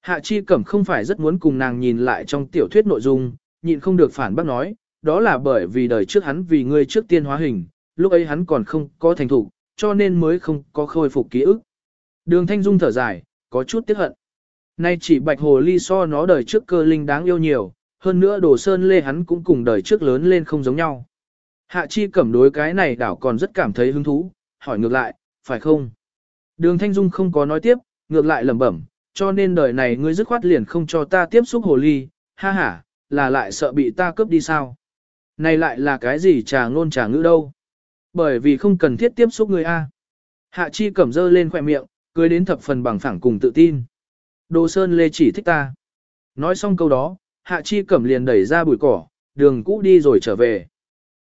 S1: Hạ Chi Cẩm không phải rất muốn cùng nàng nhìn lại trong tiểu thuyết nội dung, nhịn không được phản bác nói, đó là bởi vì đời trước hắn vì ngươi trước tiên hóa hình, lúc ấy hắn còn không có thành thủ, cho nên mới không có khôi phục ký ức. Đường Thanh Dung thở dài, có chút tiếc hận. Nay chỉ bạch hồ ly so nó đời trước cơ linh đáng yêu nhiều, hơn nữa đồ sơn lê hắn cũng cùng đời trước lớn lên không giống nhau. Hạ chi cẩm đối cái này đảo còn rất cảm thấy hứng thú, hỏi ngược lại, phải không? Đường Thanh Dung không có nói tiếp, ngược lại lẩm bẩm, cho nên đời này ngươi dứt khoát liền không cho ta tiếp xúc hồ ly, ha ha, là lại sợ bị ta cướp đi sao? Này lại là cái gì trà ngôn trà ngữ đâu? Bởi vì không cần thiết tiếp xúc người A. Hạ chi cẩm dơ lên khỏe miệng, cười đến thập phần bằng phẳng cùng tự tin. Đồ Sơn Lê chỉ thích ta. Nói xong câu đó, Hạ Chi Cẩm liền đẩy ra bụi cỏ, đường cũ đi rồi trở về.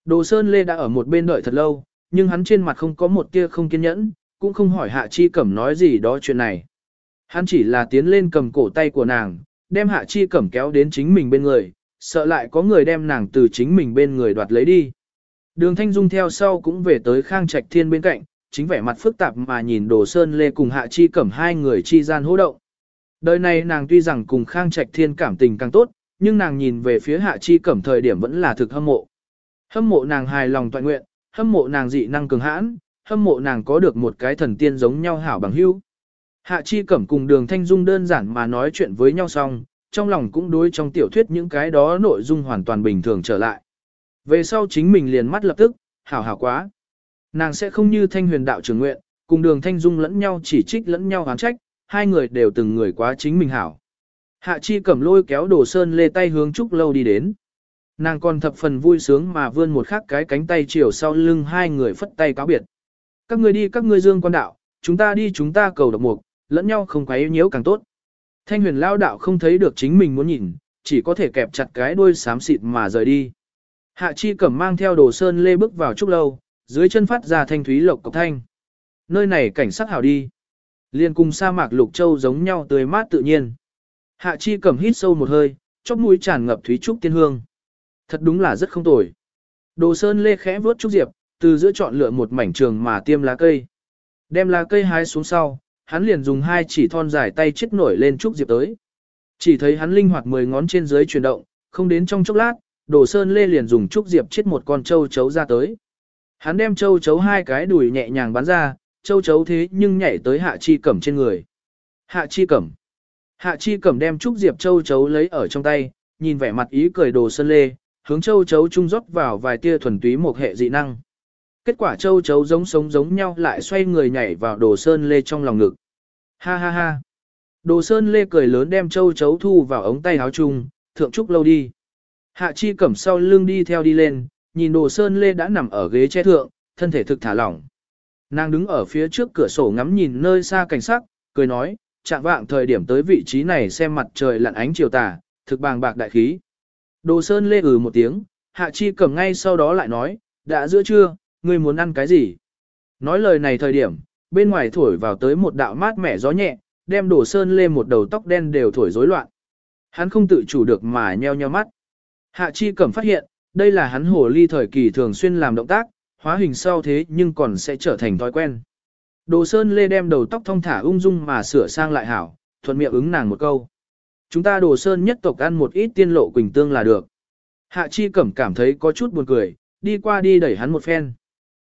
S1: Đồ Sơn Lê đã ở một bên đợi thật lâu, nhưng hắn trên mặt không có một tia không kiên nhẫn, cũng không hỏi Hạ Chi Cẩm nói gì đó chuyện này. Hắn chỉ là tiến lên cầm cổ tay của nàng, đem Hạ Chi Cẩm kéo đến chính mình bên người, sợ lại có người đem nàng từ chính mình bên người đoạt lấy đi. Đường Thanh Dung theo sau cũng về tới Khang Trạch Thiên bên cạnh, chính vẻ mặt phức tạp mà nhìn Đồ Sơn Lê cùng Hạ Chi Cẩm hai người chi gian hô động. Đời này nàng tuy rằng cùng Khang Trạch Thiên cảm tình càng tốt, nhưng nàng nhìn về phía Hạ Chi Cẩm thời điểm vẫn là thực hâm mộ. Hâm mộ nàng hài lòng toàn nguyện, hâm mộ nàng dị năng cường hãn, hâm mộ nàng có được một cái thần tiên giống nhau hảo bằng hữu. Hạ Chi Cẩm cùng Đường Thanh Dung đơn giản mà nói chuyện với nhau xong, trong lòng cũng đối trong tiểu thuyết những cái đó nội dung hoàn toàn bình thường trở lại. Về sau chính mình liền mắt lập tức, hảo hảo quá. Nàng sẽ không như thanh huyền đạo trường nguyện, cùng đường thanh dung lẫn nhau chỉ trích lẫn nhau oán trách, hai người đều từng người quá chính mình hảo. Hạ chi Cẩm lôi kéo đồ sơn lê tay hướng trúc lâu đi đến. Nàng còn thập phần vui sướng mà vươn một khắc cái cánh tay chiều sau lưng hai người phất tay cáo biệt. Các người đi các ngươi dương quan đạo, chúng ta đi chúng ta cầu độc mục, lẫn nhau không quấy nhiễu càng tốt. Thanh huyền lao đạo không thấy được chính mình muốn nhìn, chỉ có thể kẹp chặt cái đuôi xám xịt mà rời đi. Hạ chi cẩm mang theo đồ sơn lê bước vào trúc lâu, dưới chân phát ra thanh thúy lộc cọc thanh. Nơi này cảnh sắc hảo đi. Liên cùng sa mạc lục châu giống nhau tươi mát tự nhiên. Hạ chi cẩm hít sâu một hơi, chóp mũi tràn ngập thúy trúc tiên hương. Thật đúng là rất không tồi. Đồ sơn lê khẽ vuốt trúc diệp, từ giữa chọn lựa một mảnh trường mà tiêm lá cây. Đem lá cây hái xuống sau, hắn liền dùng hai chỉ thon dài tay chết nổi lên trúc diệp tới. Chỉ thấy hắn linh hoạt mười ngón trên dưới chuyển động, không đến trong chốc lát, Đồ Sơn Lê liền dùng trúc diệp chết một con châu chấu ra tới. Hắn đem châu chấu hai cái đùi nhẹ nhàng bắn ra, châu chấu thế nhưng nhảy tới hạ chi cẩm trên người. Hạ chi cẩm. Hạ chi cẩm đem trúc diệp châu chấu lấy ở trong tay, nhìn vẻ mặt ý cười Đồ Sơn Lê, hướng châu chấu trung rót vào vài tia thuần túy một hệ dị năng. Kết quả châu chấu giống sống giống nhau lại xoay người nhảy vào Đồ Sơn Lê trong lòng ngực. Ha ha ha. Đồ Sơn Lê cười lớn đem châu chấu thu vào ống tay áo chung, thượng trúc lâu đi. Hạ chi cẩm sau lưng đi theo đi lên, nhìn đồ sơn lê đã nằm ở ghế che thượng, thân thể thực thả lỏng. Nàng đứng ở phía trước cửa sổ ngắm nhìn nơi xa cảnh sắc, cười nói, chạm vạng thời điểm tới vị trí này xem mặt trời lặn ánh chiều tà, thực bàng bạc đại khí. Đồ sơn lê ừ một tiếng, hạ chi cẩm ngay sau đó lại nói, đã giữa trưa, ngươi muốn ăn cái gì? Nói lời này thời điểm, bên ngoài thổi vào tới một đạo mát mẻ gió nhẹ, đem đồ sơn lê một đầu tóc đen đều thổi rối loạn. Hắn không tự chủ được mà nheo nheo mắt. Hạ Chi Cẩm phát hiện, đây là hắn hồ ly thời kỳ thường xuyên làm động tác, hóa hình sau thế nhưng còn sẽ trở thành thói quen. Đồ Sơn Lê đem đầu tóc thong thả ung dung mà sửa sang lại hảo, thuận miệng ứng nàng một câu. Chúng ta Đồ Sơn nhất tộc ăn một ít tiên lộ quỳnh tương là được. Hạ Chi Cẩm cảm thấy có chút buồn cười, đi qua đi đẩy hắn một phen.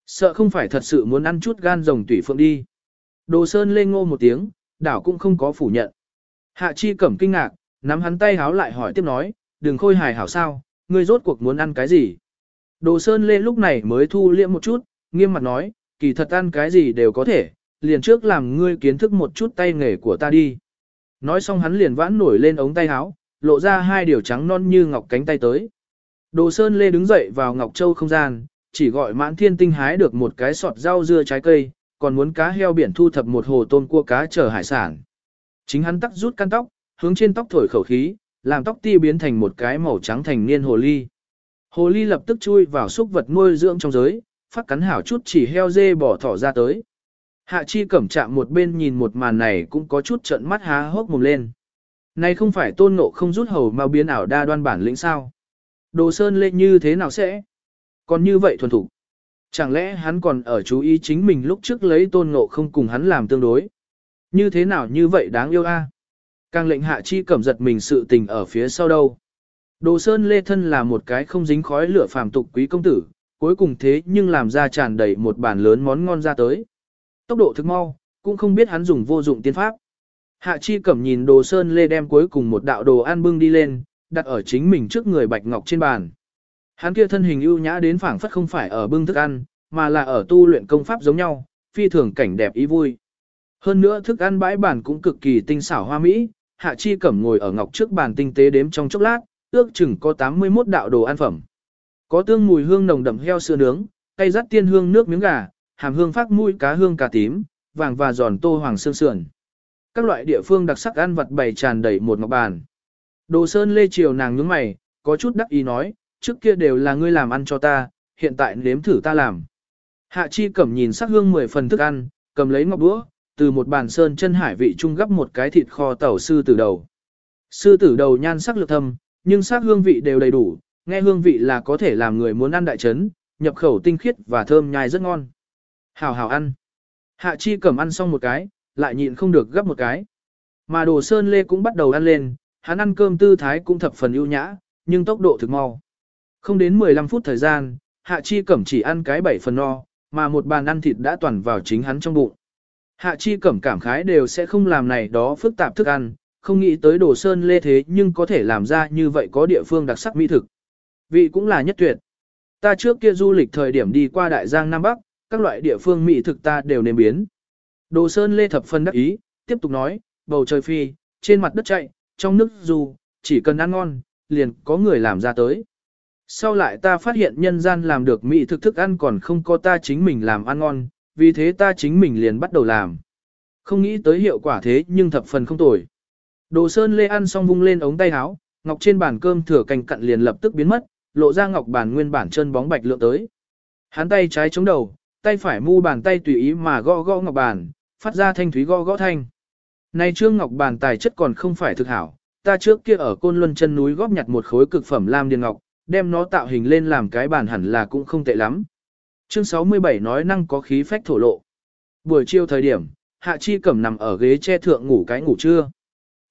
S1: Sợ không phải thật sự muốn ăn chút gan rồng tủy phượng đi. Đồ Sơn Lê ngô một tiếng, đảo cũng không có phủ nhận. Hạ Chi Cẩm kinh ngạc, nắm hắn tay háo lại hỏi tiếp nói, đừng khôi hài hảo sao, ngươi rốt cuộc muốn ăn cái gì. Đồ Sơn Lê lúc này mới thu liễm một chút, nghiêm mặt nói, kỳ thật ăn cái gì đều có thể, liền trước làm ngươi kiến thức một chút tay nghề của ta đi. Nói xong hắn liền vãn nổi lên ống tay áo, lộ ra hai điều trắng non như ngọc cánh tay tới. Đồ Sơn Lê đứng dậy vào Ngọc Châu không gian, chỉ gọi mãn thiên tinh hái được một cái sọt rau dưa trái cây, còn muốn cá heo biển thu thập một hồ tôm cua cá chở hải sản. Chính hắn tắt rút căn tóc, hướng trên tóc thổi khẩu khí, làm tóc ti biến thành một cái màu trắng thành niên hồ ly. Hồ ly lập tức chui vào xúc vật nuôi dưỡng trong giới, phát cắn hảo chút chỉ heo dê bỏ thỏ ra tới. Hạ chi cẩm chạm một bên nhìn một màn này cũng có chút trận mắt há hốc mồm lên. Này không phải tôn ngộ không rút hầu mà biến ảo đa đoan bản lĩnh sao. Đồ sơn lệ như thế nào sẽ? Còn như vậy thuần thủ. Chẳng lẽ hắn còn ở chú ý chính mình lúc trước lấy tôn ngộ không cùng hắn làm tương đối? Như thế nào như vậy đáng yêu a? Càng lệnh hạ chi cẩm giật mình sự tình ở phía sau đâu. Đồ Sơn Lê Thân là một cái không dính khói lửa phàm tục quý công tử, cuối cùng thế nhưng làm ra tràn đầy một bàn lớn món ngon ra tới tốc độ thực mau, cũng không biết hắn dùng vô dụng tiên pháp. Hạ Chi Cẩm nhìn Đồ Sơn Lê đem cuối cùng một đạo đồ ăn bưng đi lên, đặt ở chính mình trước người Bạch Ngọc trên bàn. Hắn kia thân hình ưu nhã đến phảng phất không phải ở bưng thức ăn, mà là ở tu luyện công pháp giống nhau, phi thường cảnh đẹp ý vui. Hơn nữa thức ăn bãi bàn cũng cực kỳ tinh xảo hoa mỹ, Hạ Chi Cẩm ngồi ở ngọc trước bàn tinh tế đếm trong chốc lát, ước chừng có 81 đạo đồ ăn phẩm. Có tương mùi hương nồng đậm heo sữa nướng, cay rắt tiên hương nước miếng gà, hàm hương phát mũi cá hương cà tím, vàng và giòn tô hoàng xương sườn. Các loại địa phương đặc sắc ăn vật bày tràn đầy một ngọc bàn. Đồ Sơn Lê Triều nàng nhướng mày, có chút đắc ý nói, trước kia đều là ngươi làm ăn cho ta, hiện tại nếm thử ta làm. Hạ Chi Cẩm nhìn sắc hương mười phần thức ăn, cầm lấy ngọc đũa, từ một bàn sơn chân hải vị trung gấp một cái thịt kho tàu sư tử đầu. Sư tử đầu nhan sắc lực thâm, nhưng sắc hương vị đều đầy đủ, nghe hương vị là có thể làm người muốn ăn đại chấn, nhập khẩu tinh khiết và thơm nhai rất ngon. Hảo hảo ăn. Hạ Chi Cẩm ăn xong một cái, lại nhịn không được gấp một cái. Mà đồ sơn lê cũng bắt đầu ăn lên, hắn ăn cơm tư thái cũng thập phần ưu nhã, nhưng tốc độ thực mau. Không đến 15 phút thời gian, Hạ Chi Cẩm chỉ ăn cái 7 phần no, mà một bàn ăn thịt đã toàn vào chính hắn trong bụng. Hạ Chi Cẩm cảm khái đều sẽ không làm này đó phức tạp thức ăn, không nghĩ tới đồ sơn lê thế nhưng có thể làm ra như vậy có địa phương đặc sắc mỹ thực. Vị cũng là nhất tuyệt. Ta trước kia du lịch thời điểm đi qua Đại Giang Nam Bắc, các loại địa phương mỹ thực ta đều nếm biến. Đồ sơn lê thập phân đắc ý, tiếp tục nói, bầu trời phi, trên mặt đất chạy, trong nước dù chỉ cần ăn ngon, liền có người làm ra tới. Sau lại ta phát hiện nhân gian làm được mỹ thực thức ăn còn không có ta chính mình làm ăn ngon, vì thế ta chính mình liền bắt đầu làm. Không nghĩ tới hiệu quả thế nhưng thập phần không tồi. Đồ Sơn Lê ăn xong vung lên ống tay áo, ngọc trên bàn cơm thừa cành cặn liền lập tức biến mất, lộ ra ngọc bàn nguyên bản chân bóng bạch lượng tới. Hắn tay trái chống đầu, tay phải mu bàn tay tùy ý mà gõ gõ ngọc bàn, phát ra thanh thúy gõ gõ thanh. Này trương ngọc bàn tài chất còn không phải thực hảo, ta trước kia ở côn luân chân núi góp nhặt một khối cực phẩm lam điền ngọc, đem nó tạo hình lên làm cái bàn hẳn là cũng không tệ lắm. Chương 67 nói năng có khí phách thổ lộ. Buổi chiều thời điểm, Hạ Chi Cẩm nằm ở ghế che thượng ngủ cái ngủ trưa.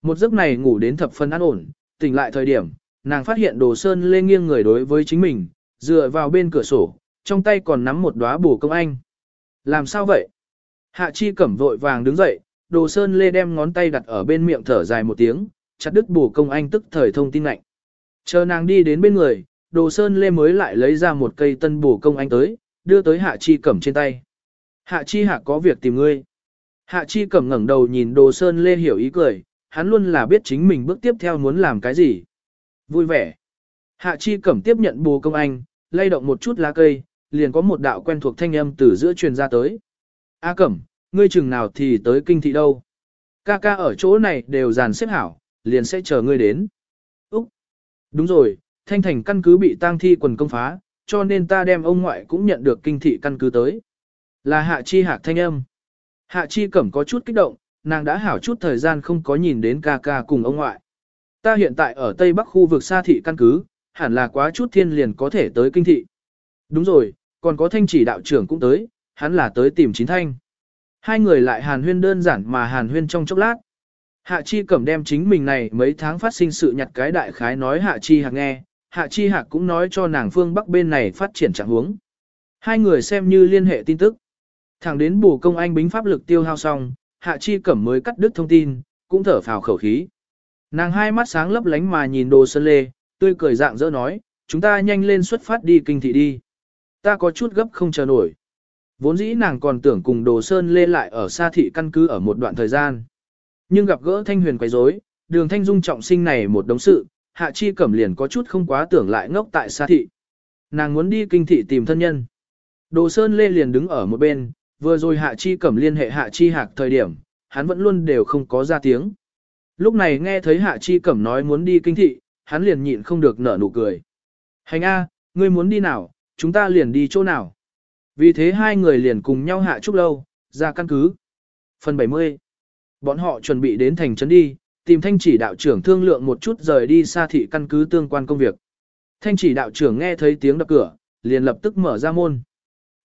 S1: Một giấc này ngủ đến thập phân an ổn, tỉnh lại thời điểm, nàng phát hiện Đồ Sơn Lê nghiêng người đối với chính mình, dựa vào bên cửa sổ, trong tay còn nắm một đóa bổ công anh. Làm sao vậy? Hạ Chi Cẩm vội vàng đứng dậy, Đồ Sơn Lê đem ngón tay đặt ở bên miệng thở dài một tiếng, chặt đứt bổ công anh tức thời thông tin lạnh. Chờ nàng đi đến bên người, Đồ Sơn Lê mới lại lấy ra một cây tân bổ công anh tới, đưa tới Hạ Chi Cẩm trên tay. Hạ Chi Hạ có việc tìm ngươi. Hạ Chi Cẩm ngẩng đầu nhìn Đồ Sơn Lê hiểu ý cười, hắn luôn là biết chính mình bước tiếp theo muốn làm cái gì. Vui vẻ. Hạ Chi Cẩm tiếp nhận bồ công anh, lay động một chút lá cây, liền có một đạo quen thuộc thanh âm từ giữa truyền ra tới. A Cẩm, ngươi chừng nào thì tới kinh thị đâu? Ca ca ở chỗ này đều dàn xếp hảo, liền sẽ chờ ngươi đến. Úc! Đúng rồi, thanh thành căn cứ bị tang thi quần công phá, cho nên ta đem ông ngoại cũng nhận được kinh thị căn cứ tới. Là hạ chi hạc thanh âm. Hạ chi cẩm có chút kích động, nàng đã hảo chút thời gian không có nhìn đến ca ca cùng ông ngoại. Ta hiện tại ở Tây Bắc khu vực xa thị căn cứ, hẳn là quá chút thiên liền có thể tới kinh thị. Đúng rồi, còn có thanh chỉ đạo trưởng cũng tới, hắn là tới tìm chín thanh. Hai người lại hàn huyên đơn giản mà hàn huyên trong chốc lát. Hạ Chi Cẩm đem chính mình này mấy tháng phát sinh sự nhặt cái đại khái nói Hạ Chi Hạc nghe, Hạ Chi Hạc cũng nói cho nàng phương Bắc bên này phát triển trạng huống. Hai người xem như liên hệ tin tức. Thẳng đến bù công anh bính pháp lực tiêu hao xong, Hạ Chi Cẩm mới cắt đứt thông tin, cũng thở phào khẩu khí. Nàng hai mắt sáng lấp lánh mà nhìn Đồ Sơn Lê, tươi cười dạng dỡ nói, chúng ta nhanh lên xuất phát đi kinh thị đi. Ta có chút gấp không chờ nổi. Vốn dĩ nàng còn tưởng cùng Đồ Sơn Lê lại ở xa thị căn cứ ở một đoạn thời gian. Nhưng gặp gỡ Thanh Huyền quấy rối, đường Thanh Dung trọng sinh này một đống sự, Hạ Chi Cẩm liền có chút không quá tưởng lại ngốc tại xa thị. Nàng muốn đi kinh thị tìm thân nhân. Đồ Sơn Lê liền đứng ở một bên, vừa rồi Hạ Chi Cẩm liên hệ Hạ Chi Hạc thời điểm, hắn vẫn luôn đều không có ra tiếng. Lúc này nghe thấy Hạ Chi Cẩm nói muốn đi kinh thị, hắn liền nhịn không được nở nụ cười. Hành A, ngươi muốn đi nào, chúng ta liền đi chỗ nào. Vì thế hai người liền cùng nhau hạ trúc lâu, ra căn cứ. Phần 70 Bọn họ chuẩn bị đến thành trấn đi, tìm thanh chỉ đạo trưởng thương lượng một chút rời đi xa thị căn cứ tương quan công việc. Thanh chỉ đạo trưởng nghe thấy tiếng đập cửa, liền lập tức mở ra môn.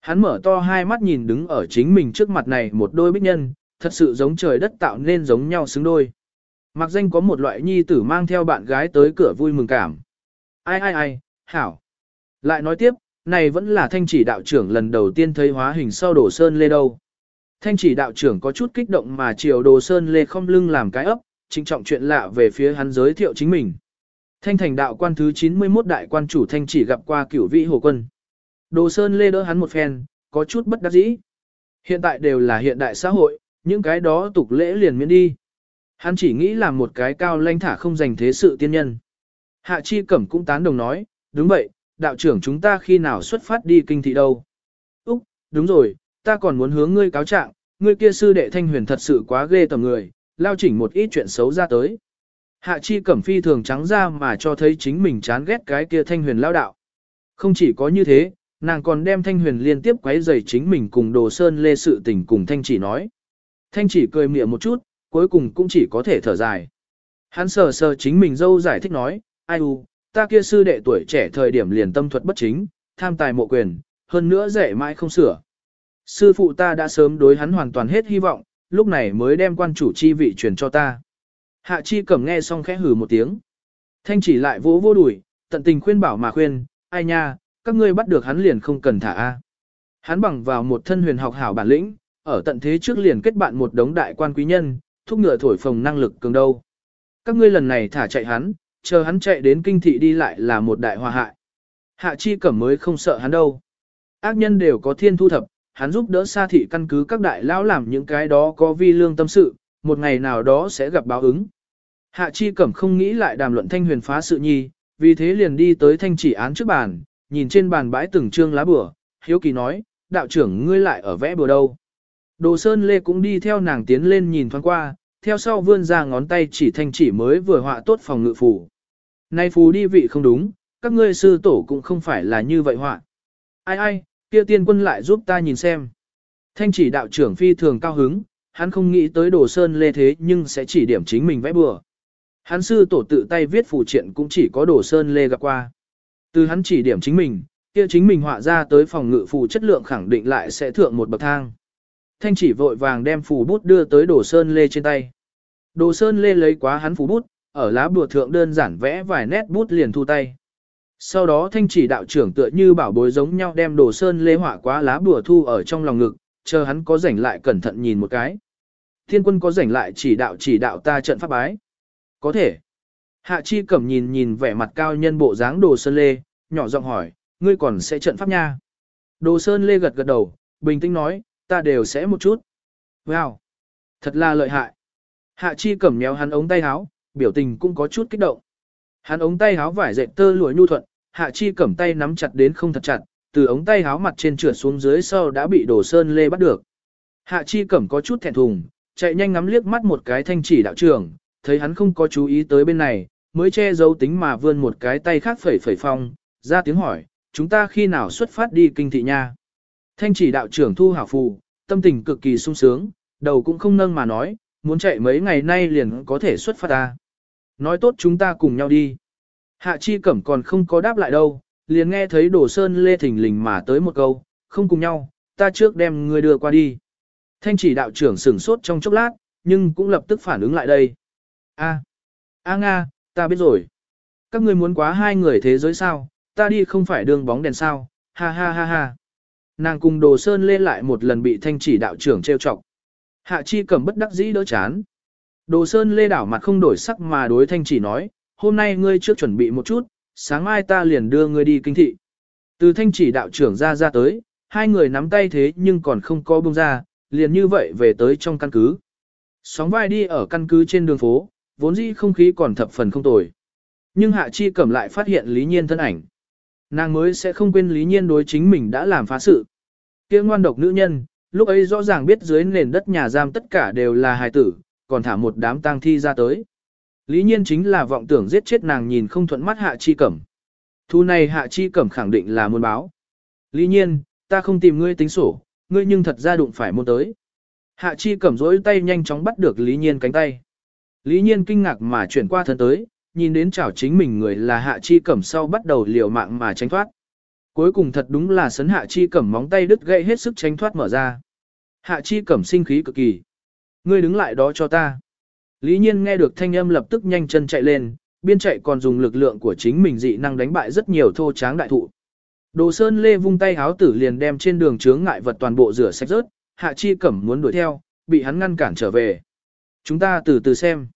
S1: Hắn mở to hai mắt nhìn đứng ở chính mình trước mặt này một đôi bích nhân, thật sự giống trời đất tạo nên giống nhau xứng đôi. Mặc danh có một loại nhi tử mang theo bạn gái tới cửa vui mừng cảm. Ai ai ai, hảo. Lại nói tiếp, này vẫn là thanh chỉ đạo trưởng lần đầu tiên thấy hóa hình sau đổ sơn lê đâu. Thanh chỉ đạo trưởng có chút kích động mà chiều đồ sơn lê không lưng làm cái ấp, trinh trọng chuyện lạ về phía hắn giới thiệu chính mình. Thanh thành đạo quan thứ 91 đại quan chủ thanh chỉ gặp qua cửu vị hồ quân. Đồ sơn lê đỡ hắn một phen, có chút bất đắc dĩ. Hiện tại đều là hiện đại xã hội, những cái đó tục lễ liền miễn đi. Hắn chỉ nghĩ là một cái cao lanh thả không dành thế sự tiên nhân. Hạ Chi Cẩm cũng tán đồng nói, đúng vậy, đạo trưởng chúng ta khi nào xuất phát đi kinh thị đâu. Úc, đúng rồi, ta còn muốn hướng ngươi cáo trạng, ngươi kia sư đệ thanh huyền thật sự quá ghê tầm người, lao chỉnh một ít chuyện xấu ra tới. Hạ Chi Cẩm phi thường trắng ra mà cho thấy chính mình chán ghét cái kia thanh huyền lao đạo. Không chỉ có như thế, nàng còn đem thanh huyền liên tiếp quấy rầy chính mình cùng đồ sơn lê sự tình cùng thanh chỉ nói. Thanh chỉ cười mỉa một chút, cuối cùng cũng chỉ có thể thở dài. Hắn sờ sờ chính mình dâu giải thích nói, ai u, ta kia sư đệ tuổi trẻ thời điểm liền tâm thuật bất chính, tham tài mộ quyền, hơn nữa rẻ mãi không sửa. Sư phụ ta đã sớm đối hắn hoàn toàn hết hy vọng, lúc này mới đem quan chủ chi vị truyền cho ta. Hạ chi cẩm nghe xong khẽ hừ một tiếng. Thanh chỉ lại vỗ vô đuổi, tận tình khuyên bảo mà khuyên, ai nha, các ngươi bắt được hắn liền không cần thả a. Hắn bằng vào một thân huyền học hảo bản lĩnh, ở tận thế trước liền kết bạn một đống đại quan quý nhân, thúc ngựa thổi phồng năng lực cường đâu. Các ngươi lần này thả chạy hắn, chờ hắn chạy đến kinh thị đi lại là một đại hòa hại. Hạ chi cẩm mới không sợ hắn đâu. Ác nhân đều có thiên thu thập, hắn giúp đỡ xa thị căn cứ các đại lão làm những cái đó có vi lương tâm sự, một ngày nào đó sẽ gặp báo ứng. Hạ chi cẩm không nghĩ lại đàm luận thanh huyền phá sự nhi, vì thế liền đi tới thanh chỉ án trước bàn, nhìn trên bàn bãi từng trương lá bửa, hiếu kỳ nói, đạo trưởng ngươi lại ở vẽ bừa đâu. Đồ Sơn Lê cũng đi theo nàng tiến lên nhìn thoáng qua, theo sau vươn ra ngón tay chỉ thanh chỉ mới vừa họa tốt phòng ngự phủ Nay phù đi vị không đúng, các ngươi sư tổ cũng không phải là như vậy họa. Ai ai, kia tiên quân lại giúp ta nhìn xem. Thanh chỉ đạo trưởng phi thường cao hứng, hắn không nghĩ tới đồ sơn lê thế nhưng sẽ chỉ điểm chính mình vẽ bừa. Hắn sư tổ tự tay viết phù triện cũng chỉ có đồ sơn lê gặp qua. Từ hắn chỉ điểm chính mình, kia chính mình họa ra tới phòng ngự phù chất lượng khẳng định lại sẽ thượng một bậc thang. Thanh chỉ vội vàng đem phù bút đưa tới đồ sơn lê trên tay. Đồ sơn lê lấy quá hắn phù bút, ở lá bùa thượng đơn giản vẽ vài nét bút liền thu tay. Sau đó thanh chỉ đạo trưởng tựa như bảo bối giống nhau đem đồ sơn lê họa quá lá bùa thu ở trong lòng ngực, chờ hắn có rảnh lại cẩn thận nhìn một cái. Thiên quân có rảnh lại chỉ đạo chỉ đạo ta trận pháp bái. Có thể. Hạ chi cẩm nhìn nhìn vẻ mặt cao nhân bộ dáng đồ sơn lê, nhỏ giọng hỏi, ngươi còn sẽ trận pháp nha. Đồ sơn lê gật gật đầu, bình tĩnh nói, ta đều sẽ một chút. Wow! Thật là lợi hại. Hạ chi cẩm méo hắn ống tay áo, biểu tình cũng có chút kích động. Hắn ống tay áo vải dệt tơ lụa nhu thuận, hạ chi cẩm tay nắm chặt đến không thật chặt, từ ống tay áo mặt trên trượt xuống dưới sau đã bị đổ sơn lê bắt được. Hạ chi cẩm có chút thẹn thùng, chạy nhanh ngắm liếc mắt một cái thanh chỉ đạo trưởng, thấy hắn không có chú ý tới bên này, mới che giấu tính mà vươn một cái tay khác phẩy phẩy phong, ra tiếng hỏi, chúng ta khi nào xuất phát đi kinh thị nha. Thanh chỉ đạo trưởng thu hảo phù, tâm tình cực kỳ sung sướng, đầu cũng không nâng mà nói, muốn chạy mấy ngày nay liền có thể xuất phát ta. Nói tốt chúng ta cùng nhau đi. Hạ chi cẩm còn không có đáp lại đâu, liền nghe thấy đồ sơn lê thình lình mà tới một câu, không cùng nhau, ta trước đem người đưa qua đi. Thanh chỉ đạo trưởng sửng sốt trong chốc lát, nhưng cũng lập tức phản ứng lại đây. A, A Nga, ta biết rồi. Các ngươi muốn quá hai người thế giới sao, ta đi không phải đường bóng đèn sao, ha ha ha ha. Nàng cùng đồ sơn lên lại một lần bị thanh chỉ đạo trưởng trêu chọc. Hạ chi cẩm bất đắc dĩ đỡ chán. Đồ sơn lê đảo mặt không đổi sắc mà đối thanh chỉ nói, hôm nay ngươi trước chuẩn bị một chút, sáng mai ta liền đưa ngươi đi kinh thị. Từ thanh chỉ đạo trưởng ra ra tới, hai người nắm tay thế nhưng còn không có bông ra, liền như vậy về tới trong căn cứ. Sóng vai đi ở căn cứ trên đường phố, vốn dĩ không khí còn thập phần không tồi. Nhưng Hạ Chi Cẩm lại phát hiện Lý Nhiên thân ảnh. Nàng mới sẽ không quên Lý Nhiên đối chính mình đã làm phá sự. Kia ngoan độc nữ nhân, lúc ấy rõ ràng biết dưới nền đất nhà giam tất cả đều là hài tử, còn thả một đám tang thi ra tới. Lý nhiên chính là vọng tưởng giết chết nàng nhìn không thuận mắt hạ chi cẩm. Thu này hạ chi cẩm khẳng định là muốn báo. Lý nhiên, ta không tìm ngươi tính sổ, ngươi nhưng thật ra đụng phải muốn tới. Hạ chi cẩm rỗi tay nhanh chóng bắt được lý nhiên cánh tay. Lý nhiên kinh ngạc mà chuyển qua thân tới, nhìn đến chảo chính mình người là hạ chi cẩm sau bắt đầu liều mạng mà tránh thoát. Cuối cùng thật đúng là sấn hạ chi cẩm móng tay đứt gãy hết sức tránh thoát mở ra. Hạ chi cẩm sinh khí cực kỳ. Ngươi đứng lại đó cho ta. Lý nhiên nghe được thanh âm lập tức nhanh chân chạy lên, biên chạy còn dùng lực lượng của chính mình dị năng đánh bại rất nhiều thô tráng đại thụ. Đồ Sơn Lê vung tay háo tử liền đem trên đường chướng ngại vật toàn bộ rửa sạch rớt, Hạ Chi Cẩm muốn đuổi theo, bị hắn ngăn cản trở về. Chúng ta từ từ xem.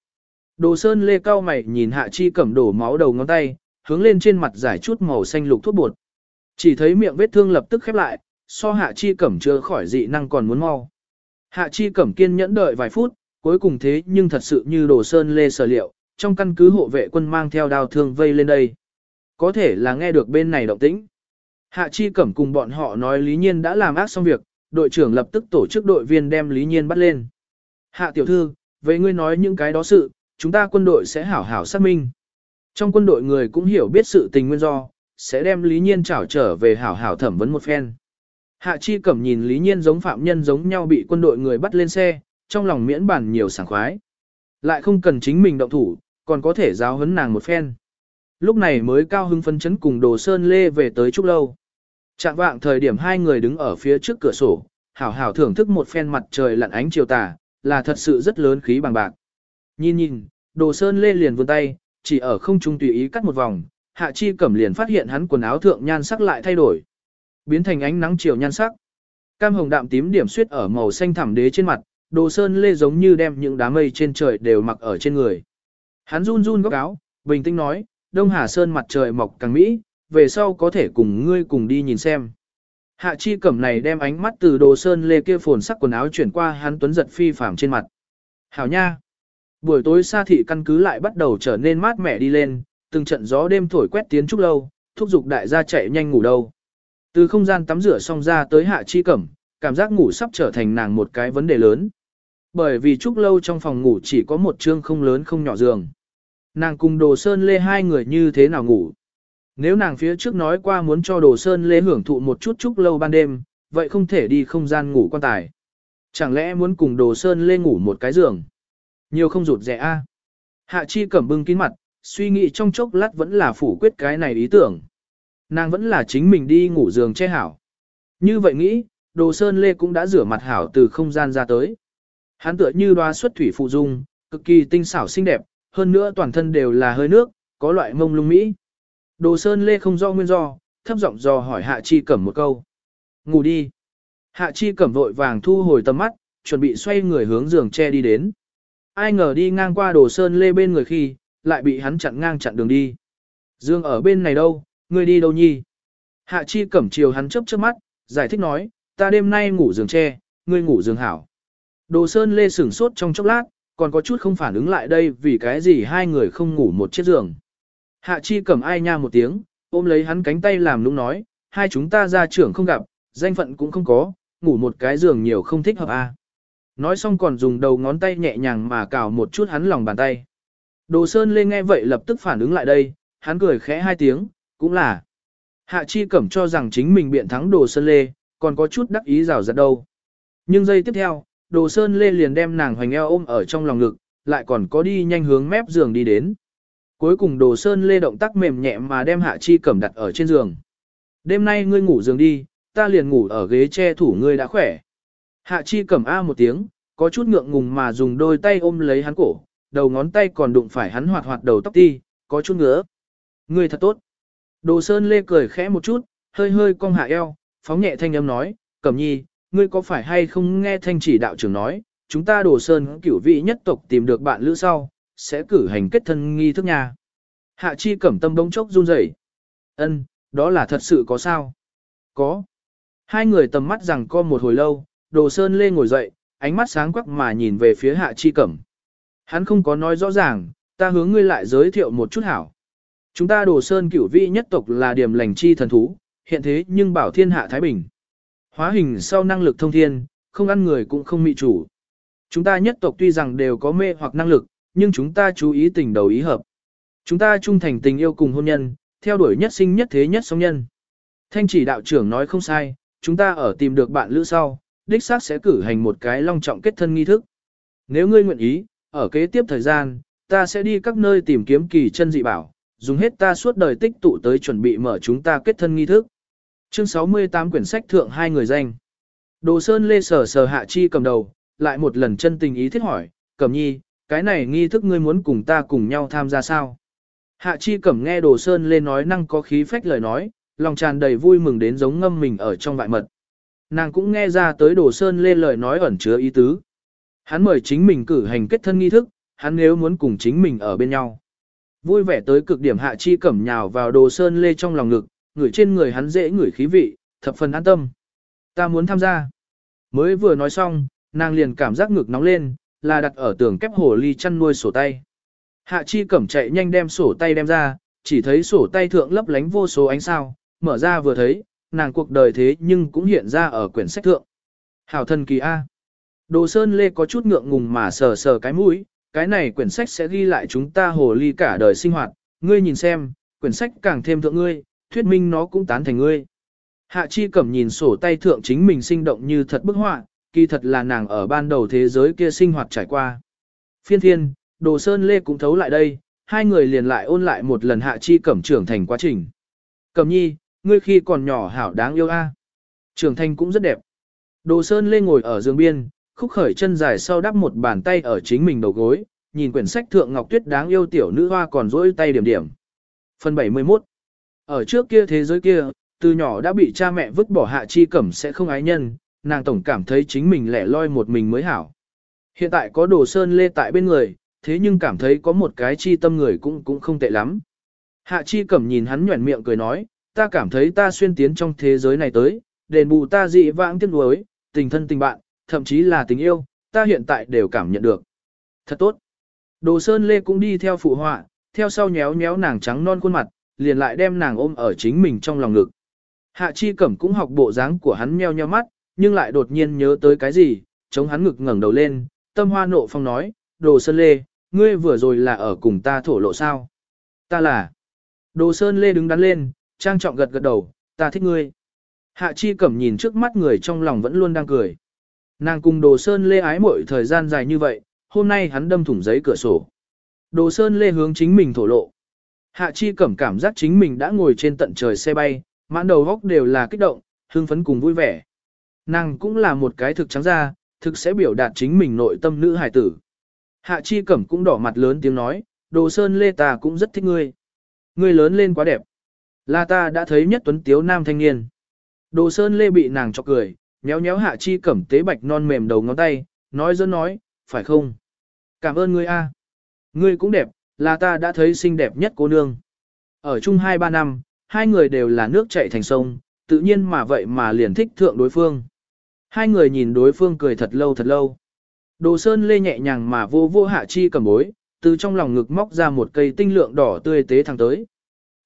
S1: Đồ Sơn Lê cao mày nhìn Hạ Chi Cẩm đổ máu đầu ngón tay, hướng lên trên mặt giải chút màu xanh lục thuốc bột. Chỉ thấy miệng vết thương lập tức khép lại, so Hạ Chi Cẩm chưa khỏi dị năng còn muốn mau. Hạ Chi Cẩm kiên nhẫn đợi vài phút, cuối cùng thế nhưng thật sự như Đồ Sơn Lê sở liệu, trong căn cứ hộ vệ quân mang theo đao thương vây lên đây. Có thể là nghe được bên này động tĩnh. Hạ Chi Cẩm cùng bọn họ nói Lý Nhiên đã làm ác xong việc, đội trưởng lập tức tổ chức đội viên đem Lý Nhiên bắt lên. Hạ tiểu thư, với ngươi nói những cái đó sự, chúng ta quân đội sẽ hảo hảo xác minh. Trong quân đội người cũng hiểu biết sự tình nguyên do, sẽ đem Lý Nhiên trảo trở về hảo hảo thẩm vấn một phen. Hạ Chi Cẩm nhìn Lý Nhiên giống phạm nhân giống nhau bị quân đội người bắt lên xe, trong lòng miễn bản nhiều sảng khoái. Lại không cần chính mình động thủ, còn có thể giáo huấn nàng một phen. Lúc này mới cao hưng phấn chấn cùng Đồ Sơn Lê về tới Trúc Lâu. Trạng vạng thời điểm hai người đứng ở phía trước cửa sổ, hảo hảo thưởng thức một phen mặt trời lặn ánh chiều tà, là thật sự rất lớn khí bằng bạc. Nhìn nhìn, Đồ Sơn Lê liền vươn tay, chỉ ở không trung tùy ý cắt một vòng, Hạ Chi Cẩm liền phát hiện hắn quần áo thượng nhan sắc lại thay đổi, biến thành ánh nắng chiều nhan sắc. Cam hồng đạm tím điểm xuyết ở màu xanh thẳm đế trên mặt, Đồ Sơn Lê giống như đem những đám mây trên trời đều mặc ở trên người. Hắn run run góc áo, bình tĩnh nói, Đông Hà Sơn mặt trời mọc càng mỹ, về sau có thể cùng ngươi cùng đi nhìn xem. Hạ chi cẩm này đem ánh mắt từ đồ sơn lê kia phồn sắc quần áo chuyển qua hắn tuấn giật phi phàm trên mặt. Hảo nha! Buổi tối xa thị căn cứ lại bắt đầu trở nên mát mẻ đi lên, từng trận gió đêm thổi quét tiến trúc lâu, thúc giục đại gia chạy nhanh ngủ đâu. Từ không gian tắm rửa xong ra tới hạ chi cẩm, cảm giác ngủ sắp trở thành nàng một cái vấn đề lớn. Bởi vì trúc lâu trong phòng ngủ chỉ có một chương không lớn không nhỏ giường. Nàng cùng đồ sơn lê hai người như thế nào ngủ. Nếu nàng phía trước nói qua muốn cho đồ sơn lê hưởng thụ một chút chúc lâu ban đêm, vậy không thể đi không gian ngủ quan tài. Chẳng lẽ muốn cùng đồ sơn lê ngủ một cái giường? Nhiều không rụt rẻ a. Hạ chi cẩm bưng kín mặt, suy nghĩ trong chốc lát vẫn là phủ quyết cái này ý tưởng. Nàng vẫn là chính mình đi ngủ giường che hảo. Như vậy nghĩ, đồ sơn lê cũng đã rửa mặt hảo từ không gian ra tới. Hắn tựa như đoa xuất thủy phụ dung, cực kỳ tinh xảo xinh đẹp, hơn nữa toàn thân đều là hơi nước, có loại mông lung mỹ. Đồ Sơn Lê không do nguyên do, thấp giọng dò hỏi Hạ Chi Cẩm một câu. Ngủ đi. Hạ Chi Cẩm vội vàng thu hồi tầm mắt, chuẩn bị xoay người hướng giường che đi đến. Ai ngờ đi ngang qua Đồ Sơn Lê bên người khi, lại bị hắn chặn ngang chặn đường đi. Dương ở bên này đâu, ngươi đi đâu nhi? Hạ Chi Cẩm chiều hắn chớp chớp mắt, giải thích nói, ta đêm nay ngủ giường tre, ngươi ngủ giường hảo. Đồ Sơn Lê sửng sốt trong chốc lát, còn có chút không phản ứng lại đây vì cái gì hai người không ngủ một chiếc giường. Hạ chi cẩm ai nha một tiếng, ôm lấy hắn cánh tay làm nũng nói, hai chúng ta ra trưởng không gặp, danh phận cũng không có, ngủ một cái giường nhiều không thích hợp a. À. Nói xong còn dùng đầu ngón tay nhẹ nhàng mà cào một chút hắn lòng bàn tay. Đồ Sơn Lê nghe vậy lập tức phản ứng lại đây, hắn cười khẽ hai tiếng, cũng là. Hạ Chi Cẩm cho rằng chính mình biện thắng Đồ Sơn Lê, còn có chút đắc ý rào rạt đâu. Nhưng giây tiếp theo, Đồ Sơn Lê liền đem nàng hoành eo ôm ở trong lòng ngực, lại còn có đi nhanh hướng mép giường đi đến. Cuối cùng Đồ Sơn Lê động tác mềm nhẹ mà đem Hạ Chi Cẩm đặt ở trên giường. Đêm nay ngươi ngủ giường đi, ta liền ngủ ở ghế che thủ ngươi đã khỏe. Hạ Chi Cẩm a một tiếng, có chút ngượng ngùng mà dùng đôi tay ôm lấy hắn cổ, đầu ngón tay còn đụng phải hắn hoạt hoạt đầu tóc ti, có chút ngứa. Ngươi thật tốt. Đồ Sơn Lê cười khẽ một chút, hơi hơi cong hạ eo, phóng nhẹ thanh âm nói, Cẩm nhi, ngươi có phải hay không nghe thanh chỉ đạo trưởng nói, chúng ta Đồ Sơn cửu vị nhất tộc tìm được bạn lữ sau, sẽ cử hành kết thân nghi thức nhà. Hạ chi cẩm tâm bỗng chốc run rẩy. Ân, đó là thật sự có sao? Có. Hai người tầm mắt rằng co một hồi lâu, đồ sơn lê ngồi dậy, ánh mắt sáng quắc mà nhìn về phía hạ chi cẩm. Hắn không có nói rõ ràng, ta hướng ngươi lại giới thiệu một chút hảo. Chúng ta đồ sơn cửu vị nhất tộc là điểm lành chi thần thú, hiện thế nhưng bảo thiên hạ Thái Bình. Hóa hình sau năng lực thông thiên, không ăn người cũng không mị chủ. Chúng ta nhất tộc tuy rằng đều có mê hoặc năng lực, nhưng chúng ta chú ý tình đầu ý hợp. Chúng ta trung thành tình yêu cùng hôn nhân, theo đuổi nhất sinh nhất thế nhất sống nhân. Thanh chỉ đạo trưởng nói không sai, chúng ta ở tìm được bạn lữ sau, đích xác sẽ cử hành một cái long trọng kết thân nghi thức. Nếu ngươi nguyện ý, ở kế tiếp thời gian, ta sẽ đi các nơi tìm kiếm kỳ chân dị bảo, dùng hết ta suốt đời tích tụ tới chuẩn bị mở chúng ta kết thân nghi thức. Chương 68 quyển sách thượng hai người danh. Đồ Sơn Lê sở sở hạ chi cầm đầu, lại một lần chân tình ý thiết hỏi, Cẩm nhi, cái này nghi thức ngươi muốn cùng ta cùng nhau tham gia sao? Hạ chi cẩm nghe đồ sơn lên nói năng có khí phách lời nói, lòng tràn đầy vui mừng đến giống ngâm mình ở trong vại mật. Nàng cũng nghe ra tới Đồ Sơn Lê lời nói ẩn chứa ý tứ. Hắn mời chính mình cử hành kết thân nghi thức, hắn nếu muốn cùng chính mình ở bên nhau. Vui vẻ tới cực điểm hạ chi cẩm nhào vào Đồ Sơn Lê trong lòng ngực, ngửi trên người hắn dễ ngửi khí vị, thập phần an tâm. Ta muốn tham gia. Mới vừa nói xong, nàng liền cảm giác ngực nóng lên, là đặt ở tường kép hồ ly chăn nuôi sổ tay. Hạ chi cẩm chạy nhanh đem sổ tay đem ra, chỉ thấy sổ tay thượng lấp lánh vô số ánh sao, mở ra vừa thấy, nàng cuộc đời thế nhưng cũng hiện ra ở quyển sách thượng. Hảo thần kỳ A. Đồ Sơn Lê có chút ngượng ngùng mà sờ sờ cái mũi, cái này quyển sách sẽ ghi lại chúng ta hồ ly cả đời sinh hoạt, ngươi nhìn xem, quyển sách càng thêm thượng ngươi, thuyết minh nó cũng tán thành ngươi. Hạ Chi Cẩm nhìn sổ tay thượng chính mình sinh động như thật bức họa, kỳ thật là nàng ở ban đầu thế giới kia sinh hoạt trải qua. Phiên thiên, Đồ Sơn Lê cũng thấu lại đây, hai người liền lại ôn lại một lần Hạ Chi Cẩm trưởng thành quá trình. Cẩm nhi, ngươi khi còn nhỏ hảo đáng yêu a. Trưởng thành cũng rất đẹp. Đồ Sơn Lê ngồi ở giường biên, khúc khởi chân dài sau đắp một bàn tay ở chính mình đầu gối, nhìn quyển sách thượng Ngọc Tuyết đáng yêu tiểu nữ hoa còn rỗi tay điểm điểm. Phần 71 Ở trước kia thế giới kia, từ nhỏ đã bị cha mẹ vứt bỏ hạ chi cẩm sẽ không ái nhân, nàng tổng cảm thấy chính mình lẻ loi một mình mới hảo. Hiện tại có đồ sơn lê tại bên người, thế nhưng cảm thấy có một cái chi tâm người cũng cũng không tệ lắm. Hạ chi cẩm nhìn hắn nhuẩn miệng cười nói, ta cảm thấy ta xuyên tiến trong thế giới này tới, đền bù ta dị vãng tiếc nuối, tình thân tình bạn, thậm chí là tình yêu, ta hiện tại đều cảm nhận được. Thật tốt. Đồ Sơn Lê cũng đi theo phụ họa, theo sau nhéo nhéo nàng trắng non khuôn mặt, liền lại đem nàng ôm ở chính mình trong lòng ngực. Hạ Chi Cẩm cũng học bộ dáng của hắn meo nheo mắt, nhưng lại đột nhiên nhớ tới cái gì, chống hắn ngực ngẩng đầu lên, tâm hoa nộ phong nói, Đồ Sơn Lê, ngươi vừa rồi là ở cùng ta thổ lộ sao? Ta là. Đồ Sơn Lê đứng đắn lên, trang trọng gật gật đầu, ta thích ngươi. Hạ Chi Cẩm nhìn trước mắt người trong lòng vẫn luôn đang cười. Nàng cùng Đồ Sơn Lê ái mội thời gian dài như vậy, hôm nay hắn đâm thủng giấy cửa sổ. Đồ Sơn Lê hướng chính mình thổ lộ. Hạ Chi Cẩm cảm giác chính mình đã ngồi trên tận trời xe bay, mãn đầu góc đều là kích động, hưng phấn cùng vui vẻ. Nàng cũng là một cái thực trắng ra, thực sẽ biểu đạt chính mình nội tâm nữ hài tử. Hạ Chi Cẩm cũng đỏ mặt lớn tiếng nói, Đồ Sơn Lê ta cũng rất thích ngươi. Ngươi lớn lên quá đẹp. Là ta đã thấy nhất tuấn tiếu nam thanh niên. Đồ Sơn Lê bị nàng chọc cười, nhéo nhéo Hạ Chi Cẩm tế bạch non mềm đầu ngón tay, nói dân nói, phải không? Cảm ơn ngươi a. Ngươi cũng đẹp, là ta đã thấy xinh đẹp nhất cô nương. Ở chung 2-3 năm, hai người đều là nước chảy thành sông, tự nhiên mà vậy mà liền thích thượng đối phương. Hai người nhìn đối phương cười thật lâu thật lâu. Đồ Sơn lê nhẹ nhàng mà vô vô hạ chi cầm bối, từ trong lòng ngực móc ra một cây tinh lượng đỏ tươi tế thẳng tới.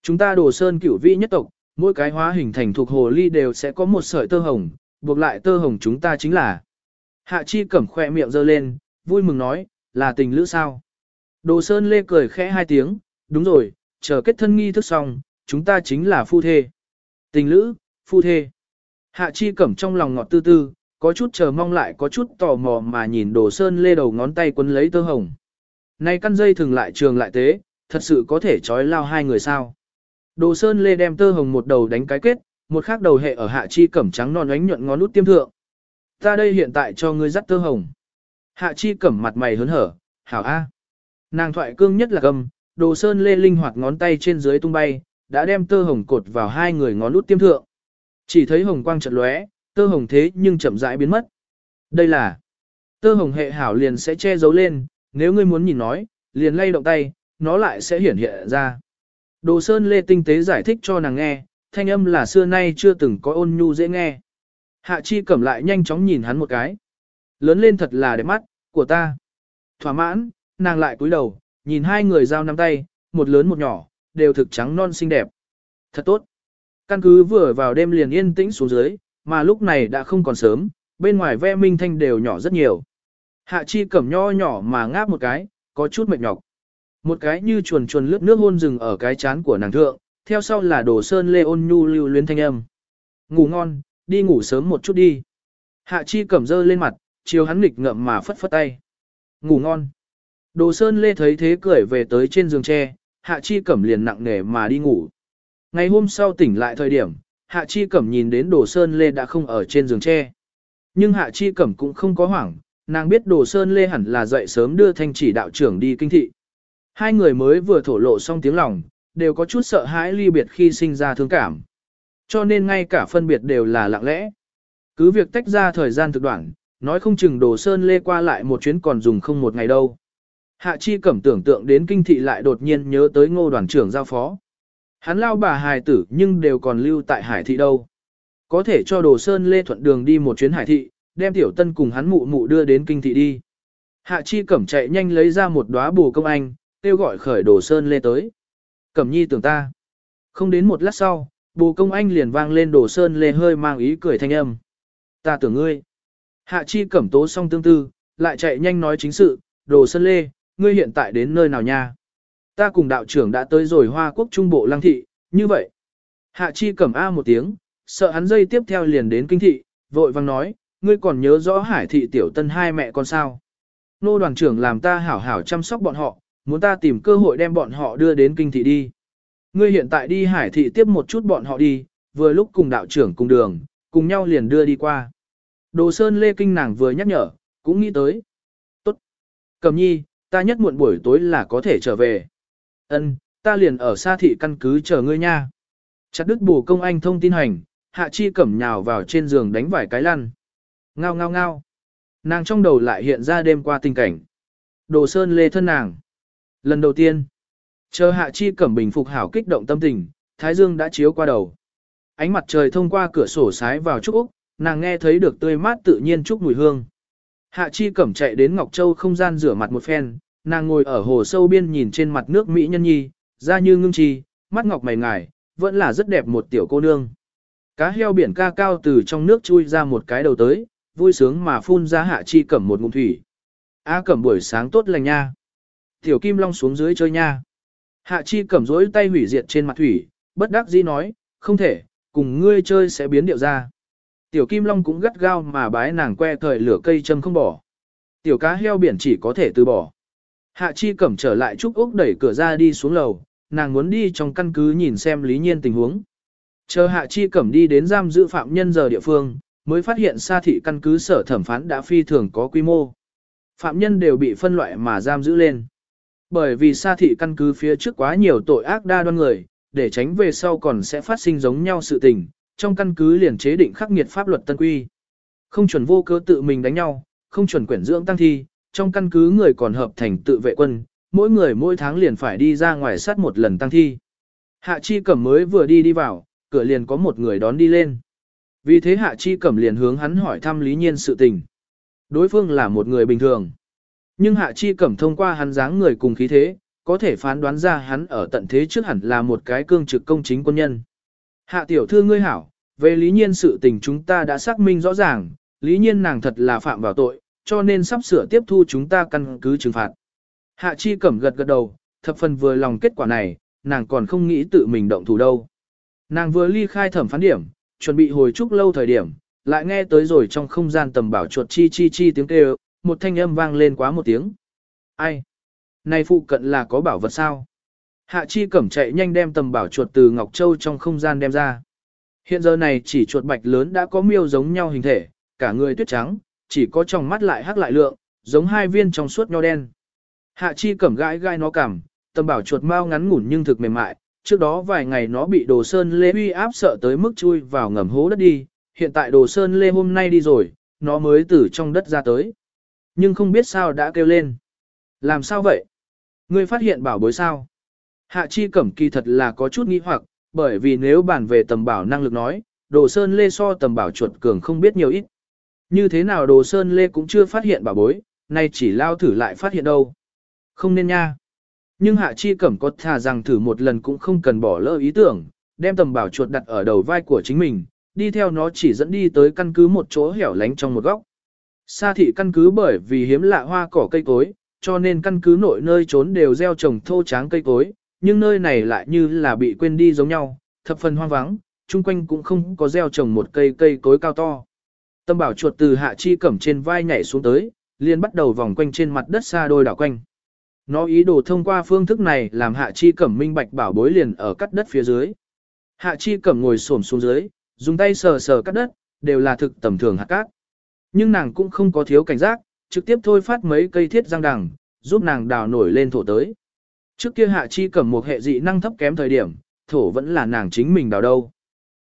S1: Chúng ta Đồ Sơn cửu vị nhất tộc, mỗi cái hóa hình thành thuộc hồ ly đều sẽ có một sợi tơ hồng, buộc lại tơ hồng chúng ta chính là. Hạ chi cẩm khoe miệng giơ lên, vui mừng nói, là tình lữ sao. Đồ Sơn lê cười khẽ hai tiếng, đúng rồi, chờ kết thân nghi thức xong, chúng ta chính là phu thê. Tình lữ, phu thê. Hạ chi cẩm trong lòng ngọt tư tư, có chút chờ mong lại có chút tò mò mà nhìn đồ sơn lê đầu ngón tay quấn lấy tơ hồng. Này căn dây thường lại trường lại tế, thật sự có thể trói lao hai người sao. Đồ sơn lê đem tơ hồng một đầu đánh cái kết, một khác đầu hệ ở hạ chi cẩm trắng non ánh nhuận ngón út tiêm thượng. Ta đây hiện tại cho ngươi dắt tơ hồng. Hạ chi cẩm mặt mày hớn hở, hảo a. Nàng thoại cương nhất là gầm đồ sơn lê linh hoạt ngón tay trên dưới tung bay, đã đem tơ hồng cột vào hai người ngón út tiêm thượng. Chỉ thấy hồng quang chợt lóe, tơ hồng thế nhưng chậm rãi biến mất. Đây là tơ hồng hệ hảo liền sẽ che giấu lên, nếu ngươi muốn nhìn nói, liền lay động tay, nó lại sẽ hiển hiện ra. Đồ Sơn Lê tinh tế giải thích cho nàng nghe, thanh âm là xưa nay chưa từng có ôn nhu dễ nghe. Hạ Chi cẩm lại nhanh chóng nhìn hắn một cái. Lớn lên thật là đẹp mắt, của ta. Thỏa mãn, nàng lại cúi đầu, nhìn hai người giao nắm tay, một lớn một nhỏ, đều thực trắng non xinh đẹp. Thật tốt. Căn cứ vừa vào đêm liền yên tĩnh xuống dưới, mà lúc này đã không còn sớm, bên ngoài ve minh thanh đều nhỏ rất nhiều. Hạ chi cẩm nho nhỏ mà ngáp một cái, có chút mệt nhọc. Một cái như chuồn chuồn lướt nước hôn rừng ở cái chán của nàng thượng, theo sau là đồ sơn lê ôn nhu lưu luyến thanh âm. Ngủ ngon, đi ngủ sớm một chút đi. Hạ chi cẩm dơ lên mặt, chiều hắn nghịch ngậm mà phất phất tay. Ngủ ngon. Đồ sơn lê thấy thế cười về tới trên giường tre, hạ chi cẩm liền nặng nề mà đi ngủ. Ngày hôm sau tỉnh lại thời điểm, hạ chi cẩm nhìn đến đồ sơn lê đã không ở trên giường tre. Nhưng hạ chi cẩm cũng không có hoảng, nàng biết đồ sơn lê hẳn là dậy sớm đưa thanh chỉ đạo trưởng đi kinh thị. Hai người mới vừa thổ lộ xong tiếng lòng, đều có chút sợ hãi ly biệt khi sinh ra thương cảm. Cho nên ngay cả phân biệt đều là lặng lẽ. Cứ việc tách ra thời gian thực đoạn, nói không chừng đồ sơn lê qua lại một chuyến còn dùng không một ngày đâu. Hạ chi cẩm tưởng tượng đến kinh thị lại đột nhiên nhớ tới ngô đoàn trưởng giao phó. Hắn lao bà hài tử nhưng đều còn lưu tại hải thị đâu. Có thể cho đồ sơn lê thuận đường đi một chuyến hải thị, đem tiểu tân cùng hắn mụ mụ đưa đến kinh thị đi. Hạ chi cẩm chạy nhanh lấy ra một đóa bù công anh, kêu gọi khởi đồ sơn lê tới. Cẩm nhi tưởng ta. Không đến một lát sau, bù công anh liền vang lên đổ sơn lê hơi mang ý cười thanh âm. Ta tưởng ngươi. Hạ chi cẩm tố xong tương tư, lại chạy nhanh nói chính sự, đồ sơn lê, ngươi hiện tại đến nơi nào nha? Ta cùng đạo trưởng đã tới rồi Hoa Quốc Trung Bộ Lăng Thị, như vậy. Hạ chi cẩm A một tiếng, sợ hắn dây tiếp theo liền đến kinh thị, vội vang nói, ngươi còn nhớ rõ hải thị tiểu tân hai mẹ con sao. Nô đoàn trưởng làm ta hảo hảo chăm sóc bọn họ, muốn ta tìm cơ hội đem bọn họ đưa đến kinh thị đi. Ngươi hiện tại đi hải thị tiếp một chút bọn họ đi, vừa lúc cùng đạo trưởng cùng đường, cùng nhau liền đưa đi qua. Đồ Sơn Lê Kinh nàng vừa nhắc nhở, cũng nghĩ tới. Tốt. Cầm nhi, ta nhất muộn buổi tối là có thể trở về. Ân, ta liền ở xa thị căn cứ chờ ngươi nha. Chặt đứt bù công anh thông tin hành, hạ chi cẩm nhào vào trên giường đánh vài cái lăn. Ngao ngao ngao. Nàng trong đầu lại hiện ra đêm qua tình cảnh. Đồ sơn lê thân nàng. Lần đầu tiên, chờ hạ chi cẩm bình phục hảo kích động tâm tình, thái dương đã chiếu qua đầu. Ánh mặt trời thông qua cửa sổ sái vào trúc Úc, nàng nghe thấy được tươi mát tự nhiên trúc mùi hương. Hạ chi cẩm chạy đến Ngọc Châu không gian rửa mặt một phen, nàng ngồi ở hồ sâu biên nhìn trên mặt nước Mỹ nhân nhi, da như ngưng chi, mắt ngọc mày ngài, vẫn là rất đẹp một tiểu cô nương. Cá heo biển ca cao từ trong nước chui ra một cái đầu tới, vui sướng mà phun ra hạ chi cẩm một ngụm thủy. A cẩm buổi sáng tốt lành nha. Tiểu kim long xuống dưới chơi nha. Hạ chi cẩm rối tay hủy diệt trên mặt thủy, bất đắc dĩ nói, không thể, cùng ngươi chơi sẽ biến điệu ra. Tiểu kim long cũng gắt gao mà bái nàng que thời lửa cây châm không bỏ. Tiểu cá heo biển chỉ có thể từ bỏ. Hạ chi cẩm trở lại Trúc Úc đẩy cửa ra đi xuống lầu, nàng muốn đi trong căn cứ nhìn xem lý nhiên tình huống. Chờ hạ chi cẩm đi đến giam giữ phạm nhân giờ địa phương, mới phát hiện xa thị căn cứ sở thẩm phán đã phi thường có quy mô. Phạm nhân đều bị phân loại mà giam giữ lên. Bởi vì xa thị căn cứ phía trước quá nhiều tội ác đa đoan người, để tránh về sau còn sẽ phát sinh giống nhau sự tình, trong căn cứ liền chế định khắc nghiệt pháp luật tân quy. Không chuẩn vô cớ tự mình đánh nhau, không chuẩn quyển dưỡng tăng thi, trong căn cứ người còn hợp thành tự vệ quân, mỗi người mỗi tháng liền phải đi ra ngoài sát một lần tăng thi. Hạ Chi Cẩm mới vừa đi đi vào, cửa liền có một người đón đi lên. Vì thế Hạ Chi Cẩm liền hướng hắn hỏi thăm Lý Nhiên sự tình. Đối phương là một người bình thường. Nhưng Hạ Chi Cẩm thông qua hắn dáng người cùng khí thế, có thể phán đoán ra hắn ở tận thế trước hẳn là một cái cương trực công chính quân nhân. Hạ tiểu thư ngươi hảo, về Lý Nhiên sự tình chúng ta đã xác minh rõ ràng, Lý Nhiên nàng thật là phạm vào tội, cho nên sắp sửa tiếp thu chúng ta căn cứ trừng phạt. Hạ Chi Cẩm gật gật đầu, thập phần vừa lòng kết quả này, nàng còn không nghĩ tự mình động thủ đâu. Nàng vừa ly khai thẩm phán điểm, chuẩn bị hồi trúc lâu thời điểm, lại nghe tới rồi trong không gian tầm bảo chuột chi chi chi tiếng kêu, một thanh âm vang lên quá một tiếng. Ai? Này phụ cận là có bảo vật sao? Hạ Chi Cẩm chạy nhanh đem tầm bảo chuột từ Ngọc Châu trong không gian đem ra. Hiện giờ này chỉ chuột bạch lớn đã có miêu giống nhau hình thể, cả người tuyết trắng, chỉ có trong mắt lại hắc lại lượng, giống hai viên trong suốt nho đen. Hạ chi cẩm gãi gai nó cằm, tầm bảo chuột mau ngắn ngủn nhưng thực mềm mại, trước đó vài ngày nó bị đồ sơn lê uy áp sợ tới mức chui vào ngầm hố đất đi, hiện tại đồ sơn lê hôm nay đi rồi, nó mới từ trong đất ra tới. Nhưng không biết sao đã kêu lên. Làm sao vậy? Ngươi phát hiện bảo bối sao? Hạ chi cẩm kỳ thật là có chút nghi hoặc, bởi vì nếu bàn về tầm bảo năng lực nói, đồ sơn lê so tầm bảo chuột cường không biết nhiều ít. Như thế nào đồ sơn lê cũng chưa phát hiện bảo bối, nay chỉ lao thử lại phát hiện đâu. Không nên nha. Nhưng hạ chi cẩm có thà rằng thử một lần cũng không cần bỏ lỡ ý tưởng, đem tầm bảo chuột đặt ở đầu vai của chính mình, đi theo nó chỉ dẫn đi tới căn cứ một chỗ hẻo lánh trong một góc. Sa thị căn cứ bởi vì hiếm lạ hoa cỏ cây cối, cho nên căn cứ nội nơi trốn đều gieo trồng thô tráng cây cối, nhưng nơi này lại như là bị quên đi giống nhau, thập phần hoang vắng, chung quanh cũng không có gieo trồng một cây cây cối cao to. Tâm bảo chuột từ hạ chi cẩm trên vai nhảy xuống tới, liền bắt đầu vòng quanh trên mặt đất xa đôi đảo quanh. Nó ý đồ thông qua phương thức này làm hạ chi cẩm minh bạch bảo bối liền ở cắt đất phía dưới. Hạ chi cẩm ngồi xổm xuống dưới, dùng tay sờ sờ cắt đất, đều là thực tầm thường hạt cát. Nhưng nàng cũng không có thiếu cảnh giác, trực tiếp thôi phát mấy cây thiết răng đằng, giúp nàng đào nổi lên thổ tới. Trước kia hạ chi cẩm một hệ dị năng thấp kém thời điểm, thổ vẫn là nàng chính mình đào đâu.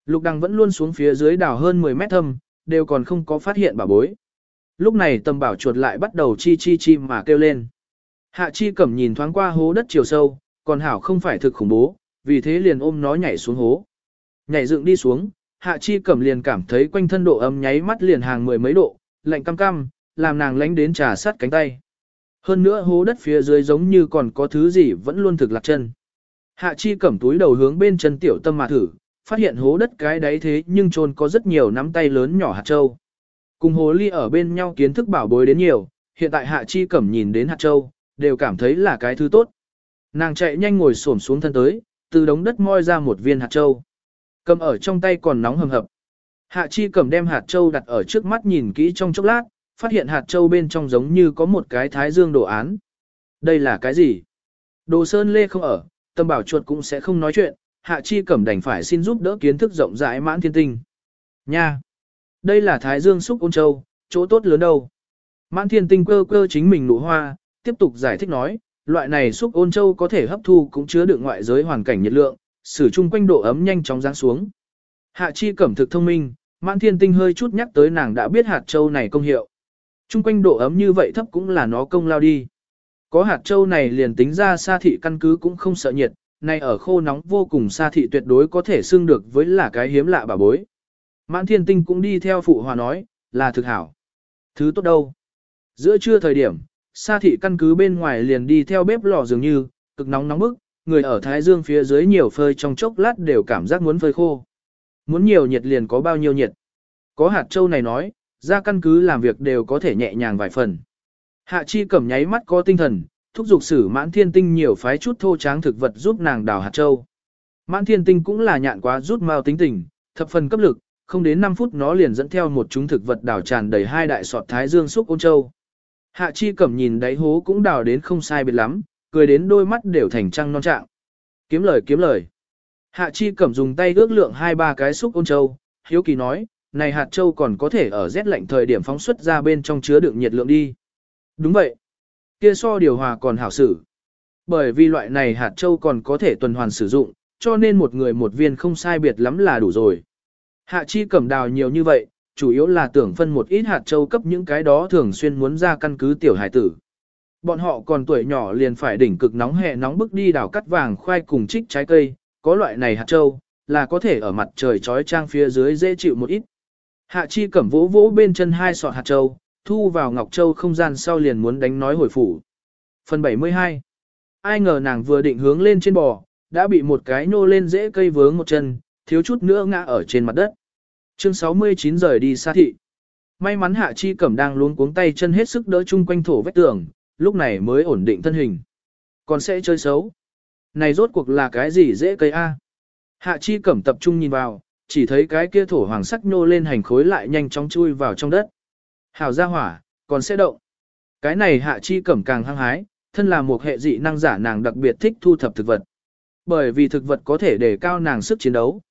S1: Lục đằng vẫn luôn xuống phía dưới đào hơn 10 mét thâm, đều còn không có phát hiện bà bối. Lúc này tầm bảo chuột lại bắt đầu chi chi chi mà kêu lên. Hạ chi cẩm nhìn thoáng qua hố đất chiều sâu, còn hảo không phải thực khủng bố, vì thế liền ôm nó nhảy xuống hố. Nhảy dựng đi xuống, hạ chi cẩm liền cảm thấy quanh thân độ ấm nháy mắt liền hàng mười mấy độ, lạnh cam cam, làm nàng lánh đến trà sát cánh tay. Hơn nữa hố đất phía dưới giống như còn có thứ gì vẫn luôn thực lạc chân. Hạ chi cẩm túi đầu hướng bên chân tiểu tâm mà thử, phát hiện hố đất cái đáy thế nhưng trôn có rất nhiều nắm tay lớn nhỏ hạt châu. Cùng hồ ly ở bên nhau kiến thức bảo bối đến nhiều, hiện tại hạ chi cẩm nhìn đến hạt châu, đều cảm thấy là cái thứ tốt. Nàng chạy nhanh ngồi xổm xuống thân tới, từ đống đất moi ra một viên hạt châu. Cầm ở trong tay còn nóng hầm hập. Hạ chi cẩm đem hạt châu đặt ở trước mắt nhìn kỹ trong chốc lát, phát hiện hạt châu bên trong giống như có một cái thái dương đồ án. Đây là cái gì? Đồ sơn lê không ở, tâm bảo chuột cũng sẽ không nói chuyện, hạ chi cẩm đành phải xin giúp đỡ kiến thức rộng rãi mãn thiên tinh. Nha! Đây là thái dương xúc ôn châu, chỗ tốt lớn đâu. Mãn thiên tinh cơ cơ chính mình nụ hoa, tiếp tục giải thích nói, loại này xúc ôn châu có thể hấp thu cũng chứa được ngoại giới hoàn cảnh nhiệt lượng, sử chung quanh độ ấm nhanh chóng giáng xuống. Hạ chi cẩm thực thông minh, mãn thiên tinh hơi chút nhắc tới nàng đã biết hạt châu này công hiệu. Trung quanh độ ấm như vậy thấp cũng là nó công lao đi. Có hạt châu này liền tính ra xa thị căn cứ cũng không sợ nhiệt, nay ở khô nóng vô cùng xa thị tuyệt đối có thể xưng được với là cái hiếm lạ bà bối. Mãn thiên tinh cũng đi theo phụ hòa nói, là thực hảo. Thứ tốt đâu. Giữa trưa thời điểm, xa thị căn cứ bên ngoài liền đi theo bếp lò dường như, cực nóng nóng bức, người ở Thái Dương phía dưới nhiều phơi trong chốc lát đều cảm giác muốn phơi khô. Muốn nhiều nhiệt liền có bao nhiêu nhiệt. Có hạt châu này nói, ra căn cứ làm việc đều có thể nhẹ nhàng vài phần. Hạ chi cẩm nháy mắt có tinh thần, thúc giục sử mãn thiên tinh nhiều phái chút thô tráng thực vật giúp nàng đào hạt châu. Mãn thiên tinh cũng là nhạn quá rút mau tính tình, thập phần cấp lực, không đến 5 phút nó liền dẫn theo một chúng thực vật đào tràn đầy hai đại sọt thái dương xúc ôn châu. Hạ chi cẩm nhìn đáy hố cũng đào đến không sai biệt lắm, cười đến đôi mắt đều thành trăng non trạng. Kiếm lời kiếm lời. Hạ chi cẩm dùng tay ước lượng hai ba cái xúc ôn châu, hiếu kỳ nói, này hạt châu còn có thể ở rét lạnh thời điểm phóng xuất ra bên trong chứa đựng nhiệt lượng đi. Đúng vậy. Kia so điều hòa còn hảo sử. Bởi vì loại này hạt châu còn có thể tuần hoàn sử dụng, cho nên một người một viên không sai biệt lắm là đủ rồi. Hạ chi cẩm đào nhiều như vậy, chủ yếu là tưởng phân một ít hạt châu cấp những cái đó thường xuyên muốn ra căn cứ tiểu hải tử. Bọn họ còn tuổi nhỏ liền phải đỉnh cực nóng hè nóng bức đi đào cắt vàng khoai cùng trích trái cây, có loại này hạt châu, là có thể ở mặt trời trói trang phía dưới dễ chịu một ít. Hạ chi cẩm vỗ vỗ bên chân hai sọt hạt châu, thu vào ngọc châu không gian sau liền muốn đánh nói hồi phủ. Phần 72 Ai ngờ nàng vừa định hướng lên trên bò, đã bị một cái nô lên dễ cây vướng một chân, thiếu chút nữa ngã ở trên mặt đất. Chương 69 rời đi xa thị. May mắn hạ chi cẩm đang luống cuống tay chân hết sức đỡ chung quanh thổ vách tường, lúc này mới ổn định thân hình. Còn sẽ chơi xấu. Này rốt cuộc là cái gì dễ cây A? Hạ chi cẩm tập trung nhìn vào, chỉ thấy cái kia thổ hoàng sắc nô lên hành khối lại nhanh chóng chui vào trong đất. Hảo ra hỏa, còn sẽ động. Cái này hạ chi cẩm càng hăng hái, thân là một hệ dị năng giả nàng đặc biệt thích thu thập thực vật. Bởi vì thực vật có thể để cao nàng sức chiến đấu.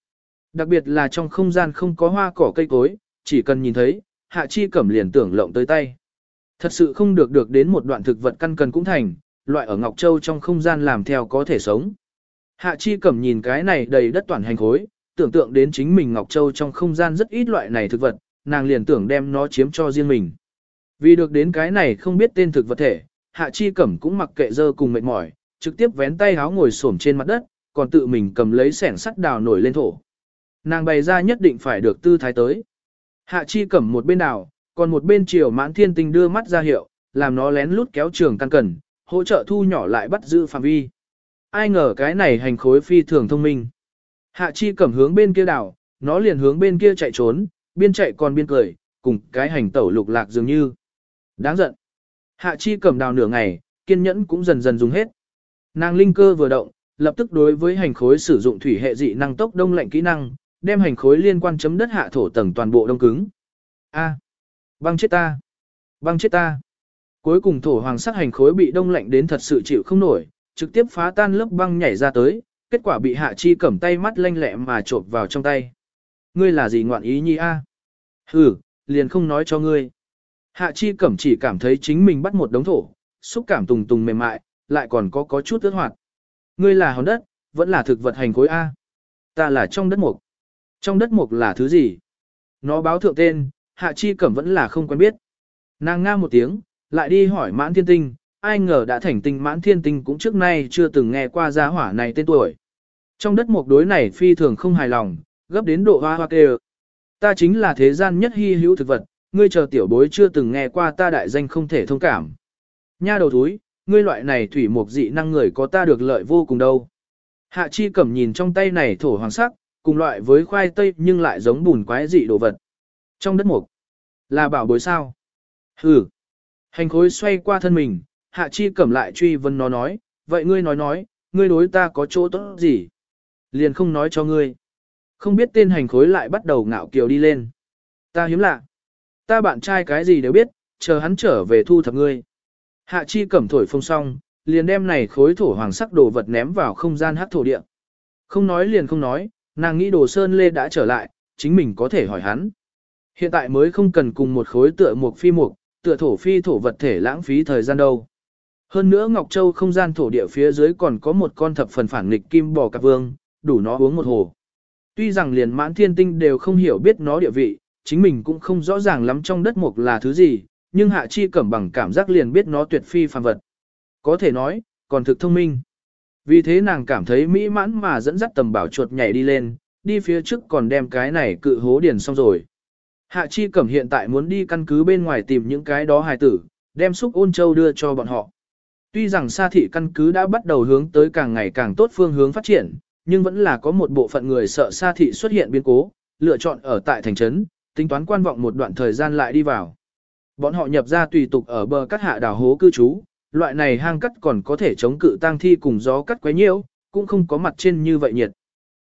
S1: Đặc biệt là trong không gian không có hoa cỏ cây cối, chỉ cần nhìn thấy, hạ chi cẩm liền tưởng lộng tới tay. Thật sự không được được đến một đoạn thực vật căn cần cũng thành, loại ở Ngọc Châu trong không gian làm theo có thể sống. Hạ chi cẩm nhìn cái này đầy đất toàn hành khối, tưởng tượng đến chính mình Ngọc Châu trong không gian rất ít loại này thực vật, nàng liền tưởng đem nó chiếm cho riêng mình. Vì được đến cái này không biết tên thực vật thể, Hạ Chi Cẩm cũng mặc kệ dơ cùng mệt mỏi, trực tiếp vén tay háo ngồi xổm trên mặt đất, còn tự mình cầm lấy sẻn sắt đào nổi lên thổ. Nàng bày ra nhất định phải được tư thái tới. Hạ Chi Cẩm một bên đào, còn một bên chiều mãn thiên tinh đưa mắt ra hiệu, làm nó lén lút kéo trường căn cần, hỗ trợ thu nhỏ lại bắt giữ phạm vi. Ai ngờ cái này hành khối phi thường thông minh. Hạ chi cẩm hướng bên kia đảo, nó liền hướng bên kia chạy trốn, biên chạy còn biên cười, cùng cái hành tẩu lục lạc dường như. Đáng giận. Hạ chi cẩm đào nửa ngày, kiên nhẫn cũng dần dần dùng hết. Nàng linh cơ vừa động, lập tức đối với hành khối sử dụng thủy hệ dị năng tốc đông lạnh kỹ năng, đem hành khối liên quan chấm đất hạ thổ tầng toàn bộ đông cứng. A, băng chết ta, băng chết ta. Cuối cùng thổ hoàng sắc hành khối bị đông lạnh đến thật sự chịu không nổi, trực tiếp phá tan lớp băng nhảy ra tới, kết quả bị hạ chi cầm tay mắt lanh lẹ mà trộn vào trong tay. Ngươi là gì ngoạn ý nhi a? À? Hừ, liền không nói cho ngươi. Hạ chi cẩm chỉ cảm thấy chính mình bắt một đống thổ, xúc cảm tùng tùng mềm mại, lại còn có có chút ướt hoạt. Ngươi là hòn đất, vẫn là thực vật hành khối A. Ta là trong đất mục. Trong đất mục là thứ gì? Nó báo thượng tên, Hạ Chi Cẩm vẫn là không quen biết. Nàng nga một tiếng, lại đi hỏi mãn thiên tinh, ai ngờ đã thành tinh mãn thiên tinh cũng trước nay chưa từng nghe qua gia hỏa này tên tuổi. Trong đất mục đối này phi thường không hài lòng, gấp đến độ hoa hoa kêu. Ta chính là thế gian nhất hy hữu thực vật, ngươi chờ tiểu bối chưa từng nghe qua ta đại danh không thể thông cảm. Nha đầu thúi, ngươi loại này thủy mục dị năng người có ta được lợi vô cùng đâu. Hạ chi cẩm nhìn trong tay này thổ hoàng sắc, cùng loại với khoai tây nhưng lại giống bùn quái dị đồ vật. Trong đất mục, là bảo bối sao? Hừ. Hành khối xoay qua thân mình, hạ chi cẩm lại truy vấn nó nói, vậy ngươi nói nói, ngươi đối ta có chỗ tốt gì? Liền không nói cho ngươi. Không biết tên hành khối lại bắt đầu ngạo kiều đi lên. Ta hiếm lạ. Ta bạn trai cái gì đều biết, chờ hắn trở về thu thập ngươi. Hạ chi cẩm thổi phong xong, liền đem này khối thổ hoàng sắc đồ vật ném vào không gian hát thổ địa. Không nói liền không nói, nàng nghĩ đồ sơn lê đã trở lại, chính mình có thể hỏi hắn. Hiện tại mới không cần cùng một khối tựa mục phi mục, tựa thổ phi thổ vật thể lãng phí thời gian đâu. Hơn nữa Ngọc Châu không gian thổ địa phía dưới còn có một con thập phần phản nghịch kim bò cạp vương, đủ nó uống một hồ. Tuy rằng liền mãn thiên tinh đều không hiểu biết nó địa vị, chính mình cũng không rõ ràng lắm trong đất mục là thứ gì, nhưng hạ chi cẩm bằng cảm giác liền biết nó tuyệt phi phàm vật. Có thể nói, còn thực thông minh. Vì thế nàng cảm thấy mỹ mãn mà dẫn dắt tầm bảo chuột nhảy đi lên, đi phía trước còn đem cái này cự hố điền xong rồi. Hạ chi cẩm hiện tại muốn đi căn cứ bên ngoài tìm những cái đó hài tử, đem xúc ôn châu đưa cho bọn họ. Tuy rằng sa thị căn cứ đã bắt đầu hướng tới càng ngày càng tốt phương hướng phát triển, nhưng vẫn là có một bộ phận người sợ sa thị xuất hiện biến cố, lựa chọn ở tại thành trấn, tính toán quan vọng một đoạn thời gian lại đi vào. Bọn họ nhập ra tùy tục ở bờ cắt hạ đảo hố cư trú, loại này hang cắt còn có thể chống cự tang thi cùng gió cắt quấy nhiễu, cũng không có mặt trên như vậy nhiệt.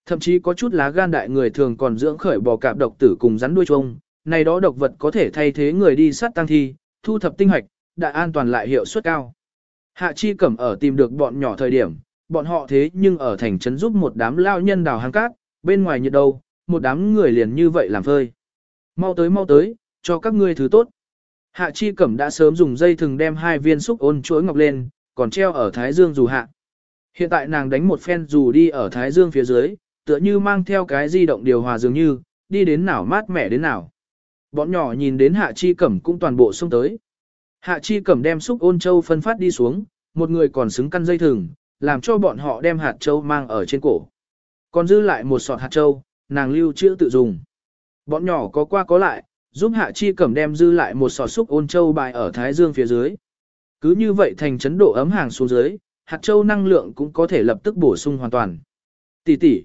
S1: Thậm chí có chút lá gan đại người thường còn dưỡng khởi bò cạp độc tử cùng rắn đuôi trông, này đó độc vật có thể thay thế người đi sát tăng thi, thu thập tinh hoạch, đại an toàn lại hiệu suất cao. Hạ Chi Cẩm ở tìm được bọn nhỏ thời điểm, bọn họ thế nhưng ở thành trấn giúp một đám lao nhân đào hang cát, bên ngoài nhiệt đâu, một đám người liền như vậy làm phơi. Mau tới mau tới, cho các ngươi thứ tốt. Hạ Chi Cẩm đã sớm dùng dây thừng đem hai viên xúc ôn chuỗi ngọc lên, còn treo ở Thái Dương dù hạ. Hiện tại nàng đánh một phen dù đi ở Thái Dương phía dưới, tựa như mang theo cái di động điều hòa dường như, đi đến nào mát mẻ đến nào. Bọn nhỏ nhìn đến Hạ Chi Cẩm cũng toàn bộ xông tới. Hạ Chi Cẩm đem xúc ôn châu phân phát đi xuống, một người còn xứng căn dây thừng, làm cho bọn họ đem hạt châu mang ở trên cổ. Còn dư lại một sọt hạt châu, nàng lưu trữ tự dùng. Bọn nhỏ có qua có lại, giúp Hạ Chi Cẩm đem dư lại một sọt xúc ôn châu bài ở Thái Dương phía dưới. Cứ như vậy thành chấn độ ấm hàng xuống dưới, hạt châu năng lượng cũng có thể lập tức bổ sung hoàn toàn. Tỷ tỷ,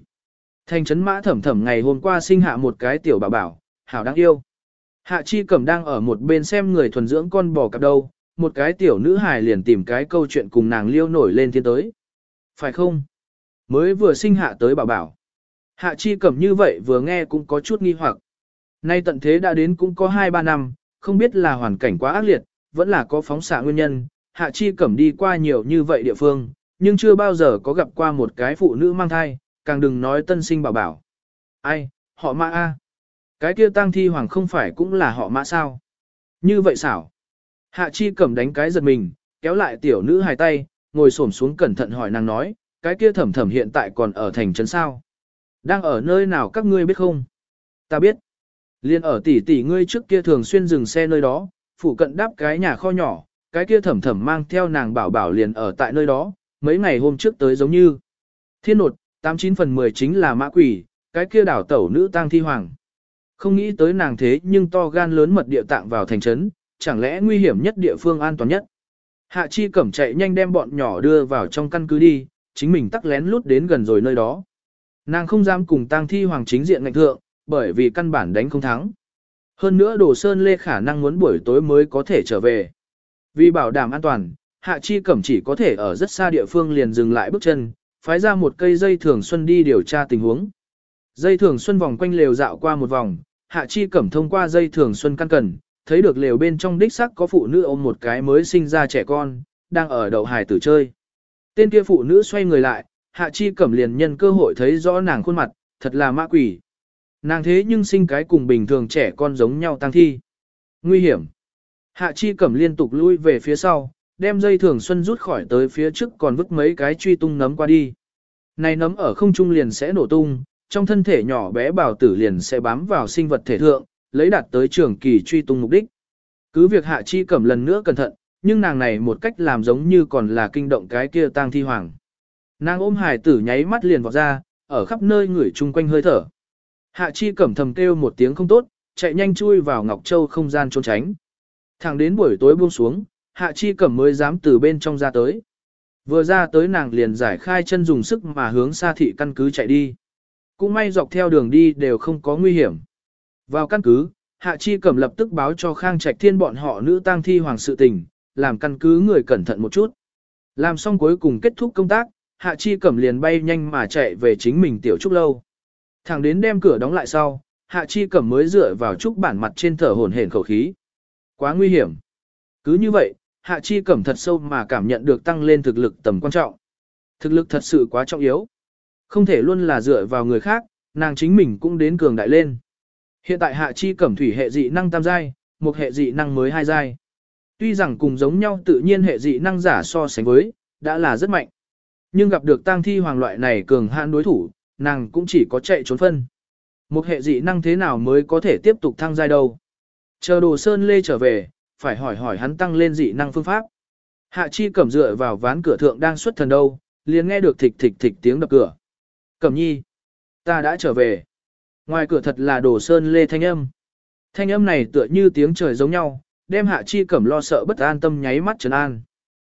S1: thành chấn mã thẩm thẩm ngày hôm qua sinh hạ một cái tiểu bảo bảo, hảo đáng yêu. Hạ Chi Cẩm đang ở một bên xem người thuần dưỡng con bò cặp đâu, một cái tiểu nữ hài liền tìm cái câu chuyện cùng nàng liêu nổi lên thiên tới. Phải không? Mới vừa sinh hạ tới bảo bảo. Hạ Chi Cẩm như vậy vừa nghe cũng có chút nghi hoặc. Nay tận thế đã đến cũng có 2-3 năm, không biết là hoàn cảnh quá ác liệt, vẫn là có phóng xạ nguyên nhân, Hạ Chi Cẩm đi qua nhiều như vậy địa phương, nhưng chưa bao giờ có gặp qua một cái phụ nữ mang thai, càng đừng nói tân sinh bảo bảo. Ai, họ Ma A. Cái kia Tang thi hoàng không phải cũng là họ mã sao? Như vậy xảo. Hạ Chi Cẩm đánh cái giật mình, kéo lại tiểu nữ hai tay, ngồi xổm xuống cẩn thận hỏi nàng nói, cái kia thẩm thẩm hiện tại còn ở thành trấn sao? Đang ở nơi nào các ngươi biết không? Ta biết. Liên ở tỷ tỷ ngươi trước kia thường xuyên dừng xe nơi đó, phụ cận đáp cái nhà kho nhỏ, cái kia thẩm thẩm mang theo nàng bảo bảo liền ở tại nơi đó, mấy ngày hôm trước tới giống như. Thiên nột, 89 phần 10 chính là mã quỷ, cái kia đảo tẩu nữ tang thi hoàng. Không nghĩ tới nàng thế nhưng to gan lớn mật địa tạng vào thành trấn, chẳng lẽ nguy hiểm nhất địa phương an toàn nhất. Hạ Chi Cẩm chạy nhanh đem bọn nhỏ đưa vào trong căn cứ đi, chính mình tắc lén lút đến gần rồi nơi đó. Nàng không dám cùng tang thi hoàng chính diện ngạch thượng, bởi vì căn bản đánh không thắng. Hơn nữa Đồ Sơn Lê khả năng muốn buổi tối mới có thể trở về. Vì bảo đảm an toàn, Hạ Chi Cẩm chỉ có thể ở rất xa địa phương liền dừng lại bước chân, phái ra một cây dây thường xuân đi điều tra tình huống. Dây thường xuân vòng quanh lều dạo qua một vòng, Hạ Chi Cẩm thông qua dây thường xuân căn cần, thấy được lều bên trong đích sắc có phụ nữ ôm một cái mới sinh ra trẻ con, đang ở đậu hài tử chơi. Tên kia phụ nữ xoay người lại, Hạ Chi Cẩm liền nhân cơ hội thấy rõ nàng khuôn mặt, thật là ma quỷ. Nàng thế nhưng sinh cái cùng bình thường trẻ con giống nhau tăng thi. Nguy hiểm. Hạ Chi Cẩm liên tục lui về phía sau, đem dây thường xuân rút khỏi tới phía trước còn vứt mấy cái truy tung nấm qua đi. Này nấm ở không trung liền sẽ nổ tung, trong thân thể nhỏ bé bào tử liền sẽ bám vào sinh vật thể thượng, lấy đạt tới trường kỳ truy tung mục đích. Cứ việc hạ chi cẩm lần nữa cẩn thận, nhưng nàng này một cách làm giống như còn là kinh động cái kia tang thi hoàng. Nàng ôm hải tử nháy mắt liền vọt ra, ở khắp nơi người chung quanh hơi thở. Hạ chi cẩm thầm kêu một tiếng không tốt, chạy nhanh chui vào Ngọc Châu không gian trốn tránh. Thẳng đến buổi tối buông xuống, hạ chi cẩm mới dám từ bên trong ra tới. Vừa ra tới nàng liền giải khai chân dùng sức mà hướng xa thị căn cứ chạy đi. Cũng may dọc theo đường đi đều không có nguy hiểm. Vào căn cứ, Hạ Chi Cẩm lập tức báo cho Khang Trạch Thiên bọn họ nữ tang thi hoàng sự tình, làm căn cứ người cẩn thận một chút. Làm xong cuối cùng kết thúc công tác, Hạ Chi Cẩm liền bay nhanh mà chạy về chính mình tiểu trúc lâu. Thẳng đến đem cửa đóng lại sau, Hạ Chi Cẩm mới dựa vào trúc bản mặt trên thở hổn hển khẩu khí. Quá nguy hiểm. Cứ như vậy, Hạ Chi Cẩm thật sâu mà cảm nhận được tăng lên thực lực tầm quan trọng. Thực lực thật sự quá trọng yếu. Không thể luôn là dựa vào người khác, nàng chính mình cũng đến cường đại lên. Hiện tại Hạ Chi Cẩm thủy hệ dị năng tam giai, một hệ dị năng mới hai giai. Tuy rằng cùng giống nhau tự nhiên hệ dị năng giả so sánh với, đã là rất mạnh. Nhưng gặp được tang thi hoàng loại này cường hãn đối thủ, nàng cũng chỉ có chạy trốn phân. Một hệ dị năng thế nào mới có thể tiếp tục thăng giai đâu. Chờ đồ sơn lê trở về, phải hỏi hỏi hắn tăng lên dị năng phương pháp. Hạ chi cẩm dựa vào ván cửa thượng đang xuất thần đâu, liền nghe được thịch thịch thịch tiếng đập cửa. Cẩm nhi, ta đã trở về. Ngoài cửa thật là đồ sơn lê thanh âm. Thanh âm này tựa như tiếng trời giống nhau, đem hạ chi cẩm lo sợ bất an tâm nháy mắt trấn an.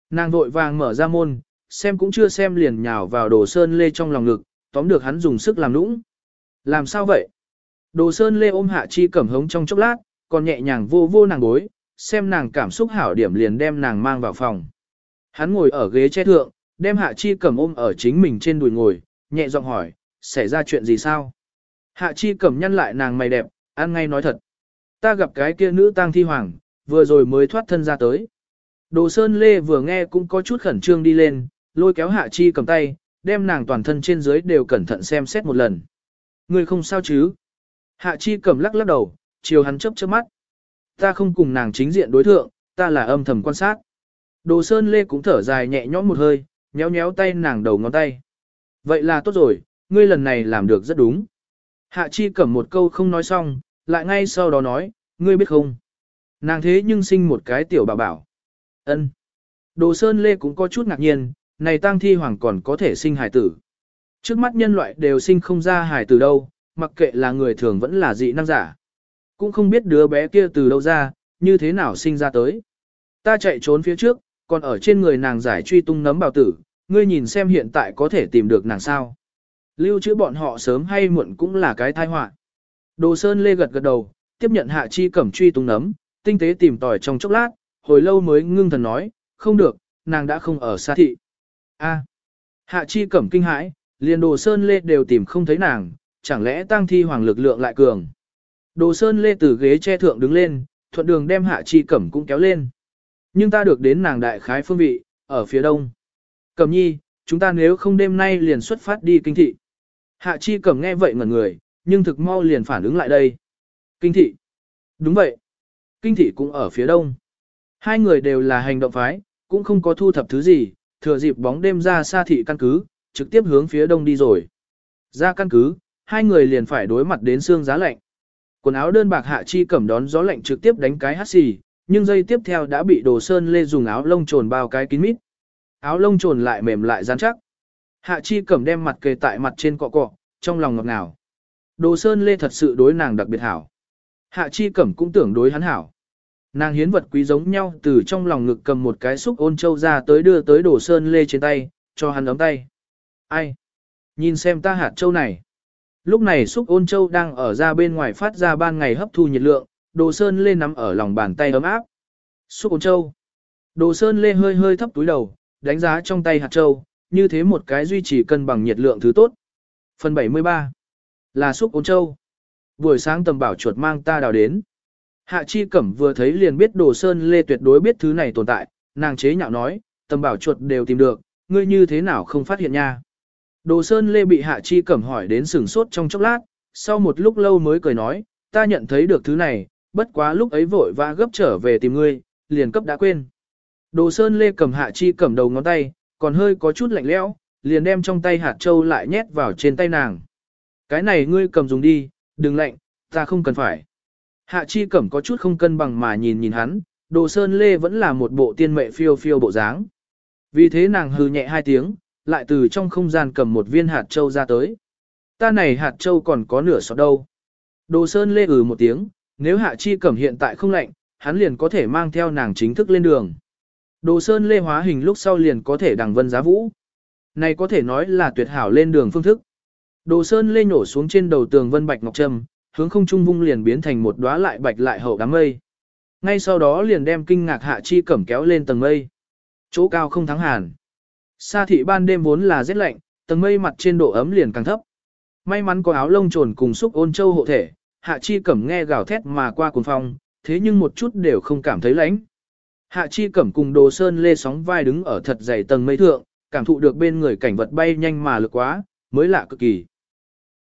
S1: Nàng vội vàng mở ra môn, xem cũng chưa xem liền nhào vào đồ sơn lê trong lòng ngực, tóm được hắn dùng sức làm nũng. Làm sao vậy? Đồ sơn lê ôm hạ chi cẩm hống trong chốc lát, còn nhẹ nhàng vô vô nàng bối, xem nàng cảm xúc hảo điểm liền đem nàng mang vào phòng. Hắn ngồi ở ghế che thượng, đem hạ chi cẩm ôm ở chính mình trên đùi ngồi, nhẹ giọng hỏi, xảy ra chuyện gì sao? Hạ chi cẩm nhăn lại nàng mày đẹp, ăn ngay nói thật. Ta gặp cái kia nữ tang thi hoàng, vừa rồi mới thoát thân ra tới. Đồ Sơn Lê vừa nghe cũng có chút khẩn trương đi lên, lôi kéo Hạ Chi cầm tay, đem nàng toàn thân trên dưới đều cẩn thận xem xét một lần. Người không sao chứ? Hạ Chi cầm lắc lắc đầu, chiều hắn chớp chớp mắt. Ta không cùng nàng chính diện đối thượng, ta là âm thầm quan sát. Đồ Sơn Lê cũng thở dài nhẹ nhõm một hơi, nhéo nhéo tay nàng đầu ngón tay. Vậy là tốt rồi, ngươi lần này làm được rất đúng. Hạ Chi cầm một câu không nói xong, lại ngay sau đó nói, ngươi biết không? Nàng thế nhưng sinh một cái tiểu bảo bảo. Ân. Đồ Sơn Lê cũng có chút ngạc nhiên, này tang thi hoàng còn có thể sinh hài tử. Trước mắt nhân loại đều sinh không ra hài tử đâu, mặc kệ là người thường vẫn là dị năng giả. Cũng không biết đứa bé kia từ đâu ra, như thế nào sinh ra tới. Ta chạy trốn phía trước, còn ở trên người nàng giải truy tung nấm bào tử, ngươi nhìn xem hiện tại có thể tìm được nàng sao. Lưu trữ bọn họ sớm hay muộn cũng là cái tai họa. Đồ Sơn Lê gật gật đầu, tiếp nhận hạ chi cẩm truy tung nấm, tinh tế tìm tòi trong chốc lát, hồi lâu mới ngưng thần nói, không được, nàng đã không ở xa thị. A. Hạ chi cẩm kinh hãi, liền đồ sơn lê đều tìm không thấy nàng, chẳng lẽ tăng thi hoàng lực lượng lại cường. Đồ sơn lê từ ghế che thượng đứng lên, thuận đường đem hạ chi cẩm cũng kéo lên. Nhưng ta được đến nàng đại khái phương vị, ở phía đông. Cẩm nhi, chúng ta nếu không đêm nay liền xuất phát đi kinh thị. Hạ chi cẩm nghe vậy ngẩn người, nhưng thực mau liền phản ứng lại đây. Kinh thị. Đúng vậy. Kinh thị cũng ở phía đông. Hai người đều là hành động phái, cũng không có thu thập thứ gì, thừa dịp bóng đêm ra xa thị căn cứ, trực tiếp hướng phía đông đi rồi. Ra căn cứ, hai người liền phải đối mặt đến xương giá lạnh. Quần áo đơn bạc hạ chi cẩm đón gió lạnh trực tiếp đánh cái hắt xì, nhưng giây tiếp theo đã bị đồ sơn lê dùng áo lông trồn bao cái kín mít. Áo lông trồn lại mềm lại rắn chắc. Hạ chi cẩm đem mặt kề tại mặt trên cọ cọ, trong lòng ngọt ngào. Đồ sơn lê thật sự đối nàng đặc biệt hảo. Hạ chi cẩm cũng tưởng đối hắn hảo. Nàng hiến vật quý giống nhau từ trong lòng ngực cầm một cái xúc ôn châu ra tới đưa tới Đồ sơn lê trên tay, cho hắn ấm tay. Ai? Nhìn xem ta hạt châu này. Lúc này xúc ôn châu đang ở ra bên ngoài phát ra ban ngày hấp thu nhiệt lượng, đồ sơn lê nắm ở lòng bàn tay ấm áp. Xúc ôn châu. Đồ sơn lê hơi hơi thấp túi đầu, đánh giá trong tay hạt châu, như thế một cái duy trì cân bằng nhiệt lượng thứ tốt. Phần 73 là xúc ôn châu. Buổi sáng tầm bảo chuột mang ta đào đến. Hạ Chi Cẩm vừa thấy liền biết Đồ Sơn Lê tuyệt đối biết thứ này tồn tại, nàng chế nhạo nói, tầm bảo chuột đều tìm được, ngươi như thế nào không phát hiện nha. Đồ Sơn Lê bị Hạ Chi Cẩm hỏi đến sửng sốt trong chốc lát, sau một lúc lâu mới cười nói, ta nhận thấy được thứ này, bất quá lúc ấy vội vã gấp trở về tìm ngươi, liền cấp đã quên. Đồ Sơn Lê cầm Hạ Chi Cẩm đầu ngón tay, còn hơi có chút lạnh lẽo, liền đem trong tay hạt châu lại nhét vào trên tay nàng. Cái này ngươi cầm dùng đi, đừng lạnh, ta không cần phải. Hạ chi cẩm có chút không cân bằng mà nhìn nhìn hắn, đồ sơn lê vẫn là một bộ tiên mệ phiêu phiêu bộ dáng. Vì thế nàng hừ nhẹ hai tiếng, lại từ trong không gian cầm một viên hạt châu ra tới. Ta này hạt châu còn có nửa sọt đâu. Đồ sơn lê ừ một tiếng, nếu hạ chi cẩm hiện tại không lạnh, hắn liền có thể mang theo nàng chính thức lên đường. Đồ sơn lê hóa hình lúc sau liền có thể đằng vân giá vũ. Này có thể nói là tuyệt hảo lên đường phương thức. Đồ sơn lê nhổ xuống trên đầu tường vân bạch ngọc trâm, hướng không trung vung liền biến thành một đóa lại bạch lại hậu đám mây. Ngay sau đó liền đem kinh ngạc hạ chi cẩm kéo lên tầng mây. Chỗ cao không thắng hàn. Sa thị ban đêm vốn là rét lạnh, tầng mây mặt trên độ ấm liền càng thấp. May mắn có áo lông trồn cùng xúc ôn châu hộ thể, hạ chi cẩm nghe gào thét mà qua cuồng phong, thế nhưng một chút đều không cảm thấy lạnh. Hạ chi cẩm cùng đồ sơn lê sóng vai đứng ở thật dày tầng mây thượng, cảm thụ được bên người cảnh vật bay nhanh mà lực quá, mới lạ cực kỳ.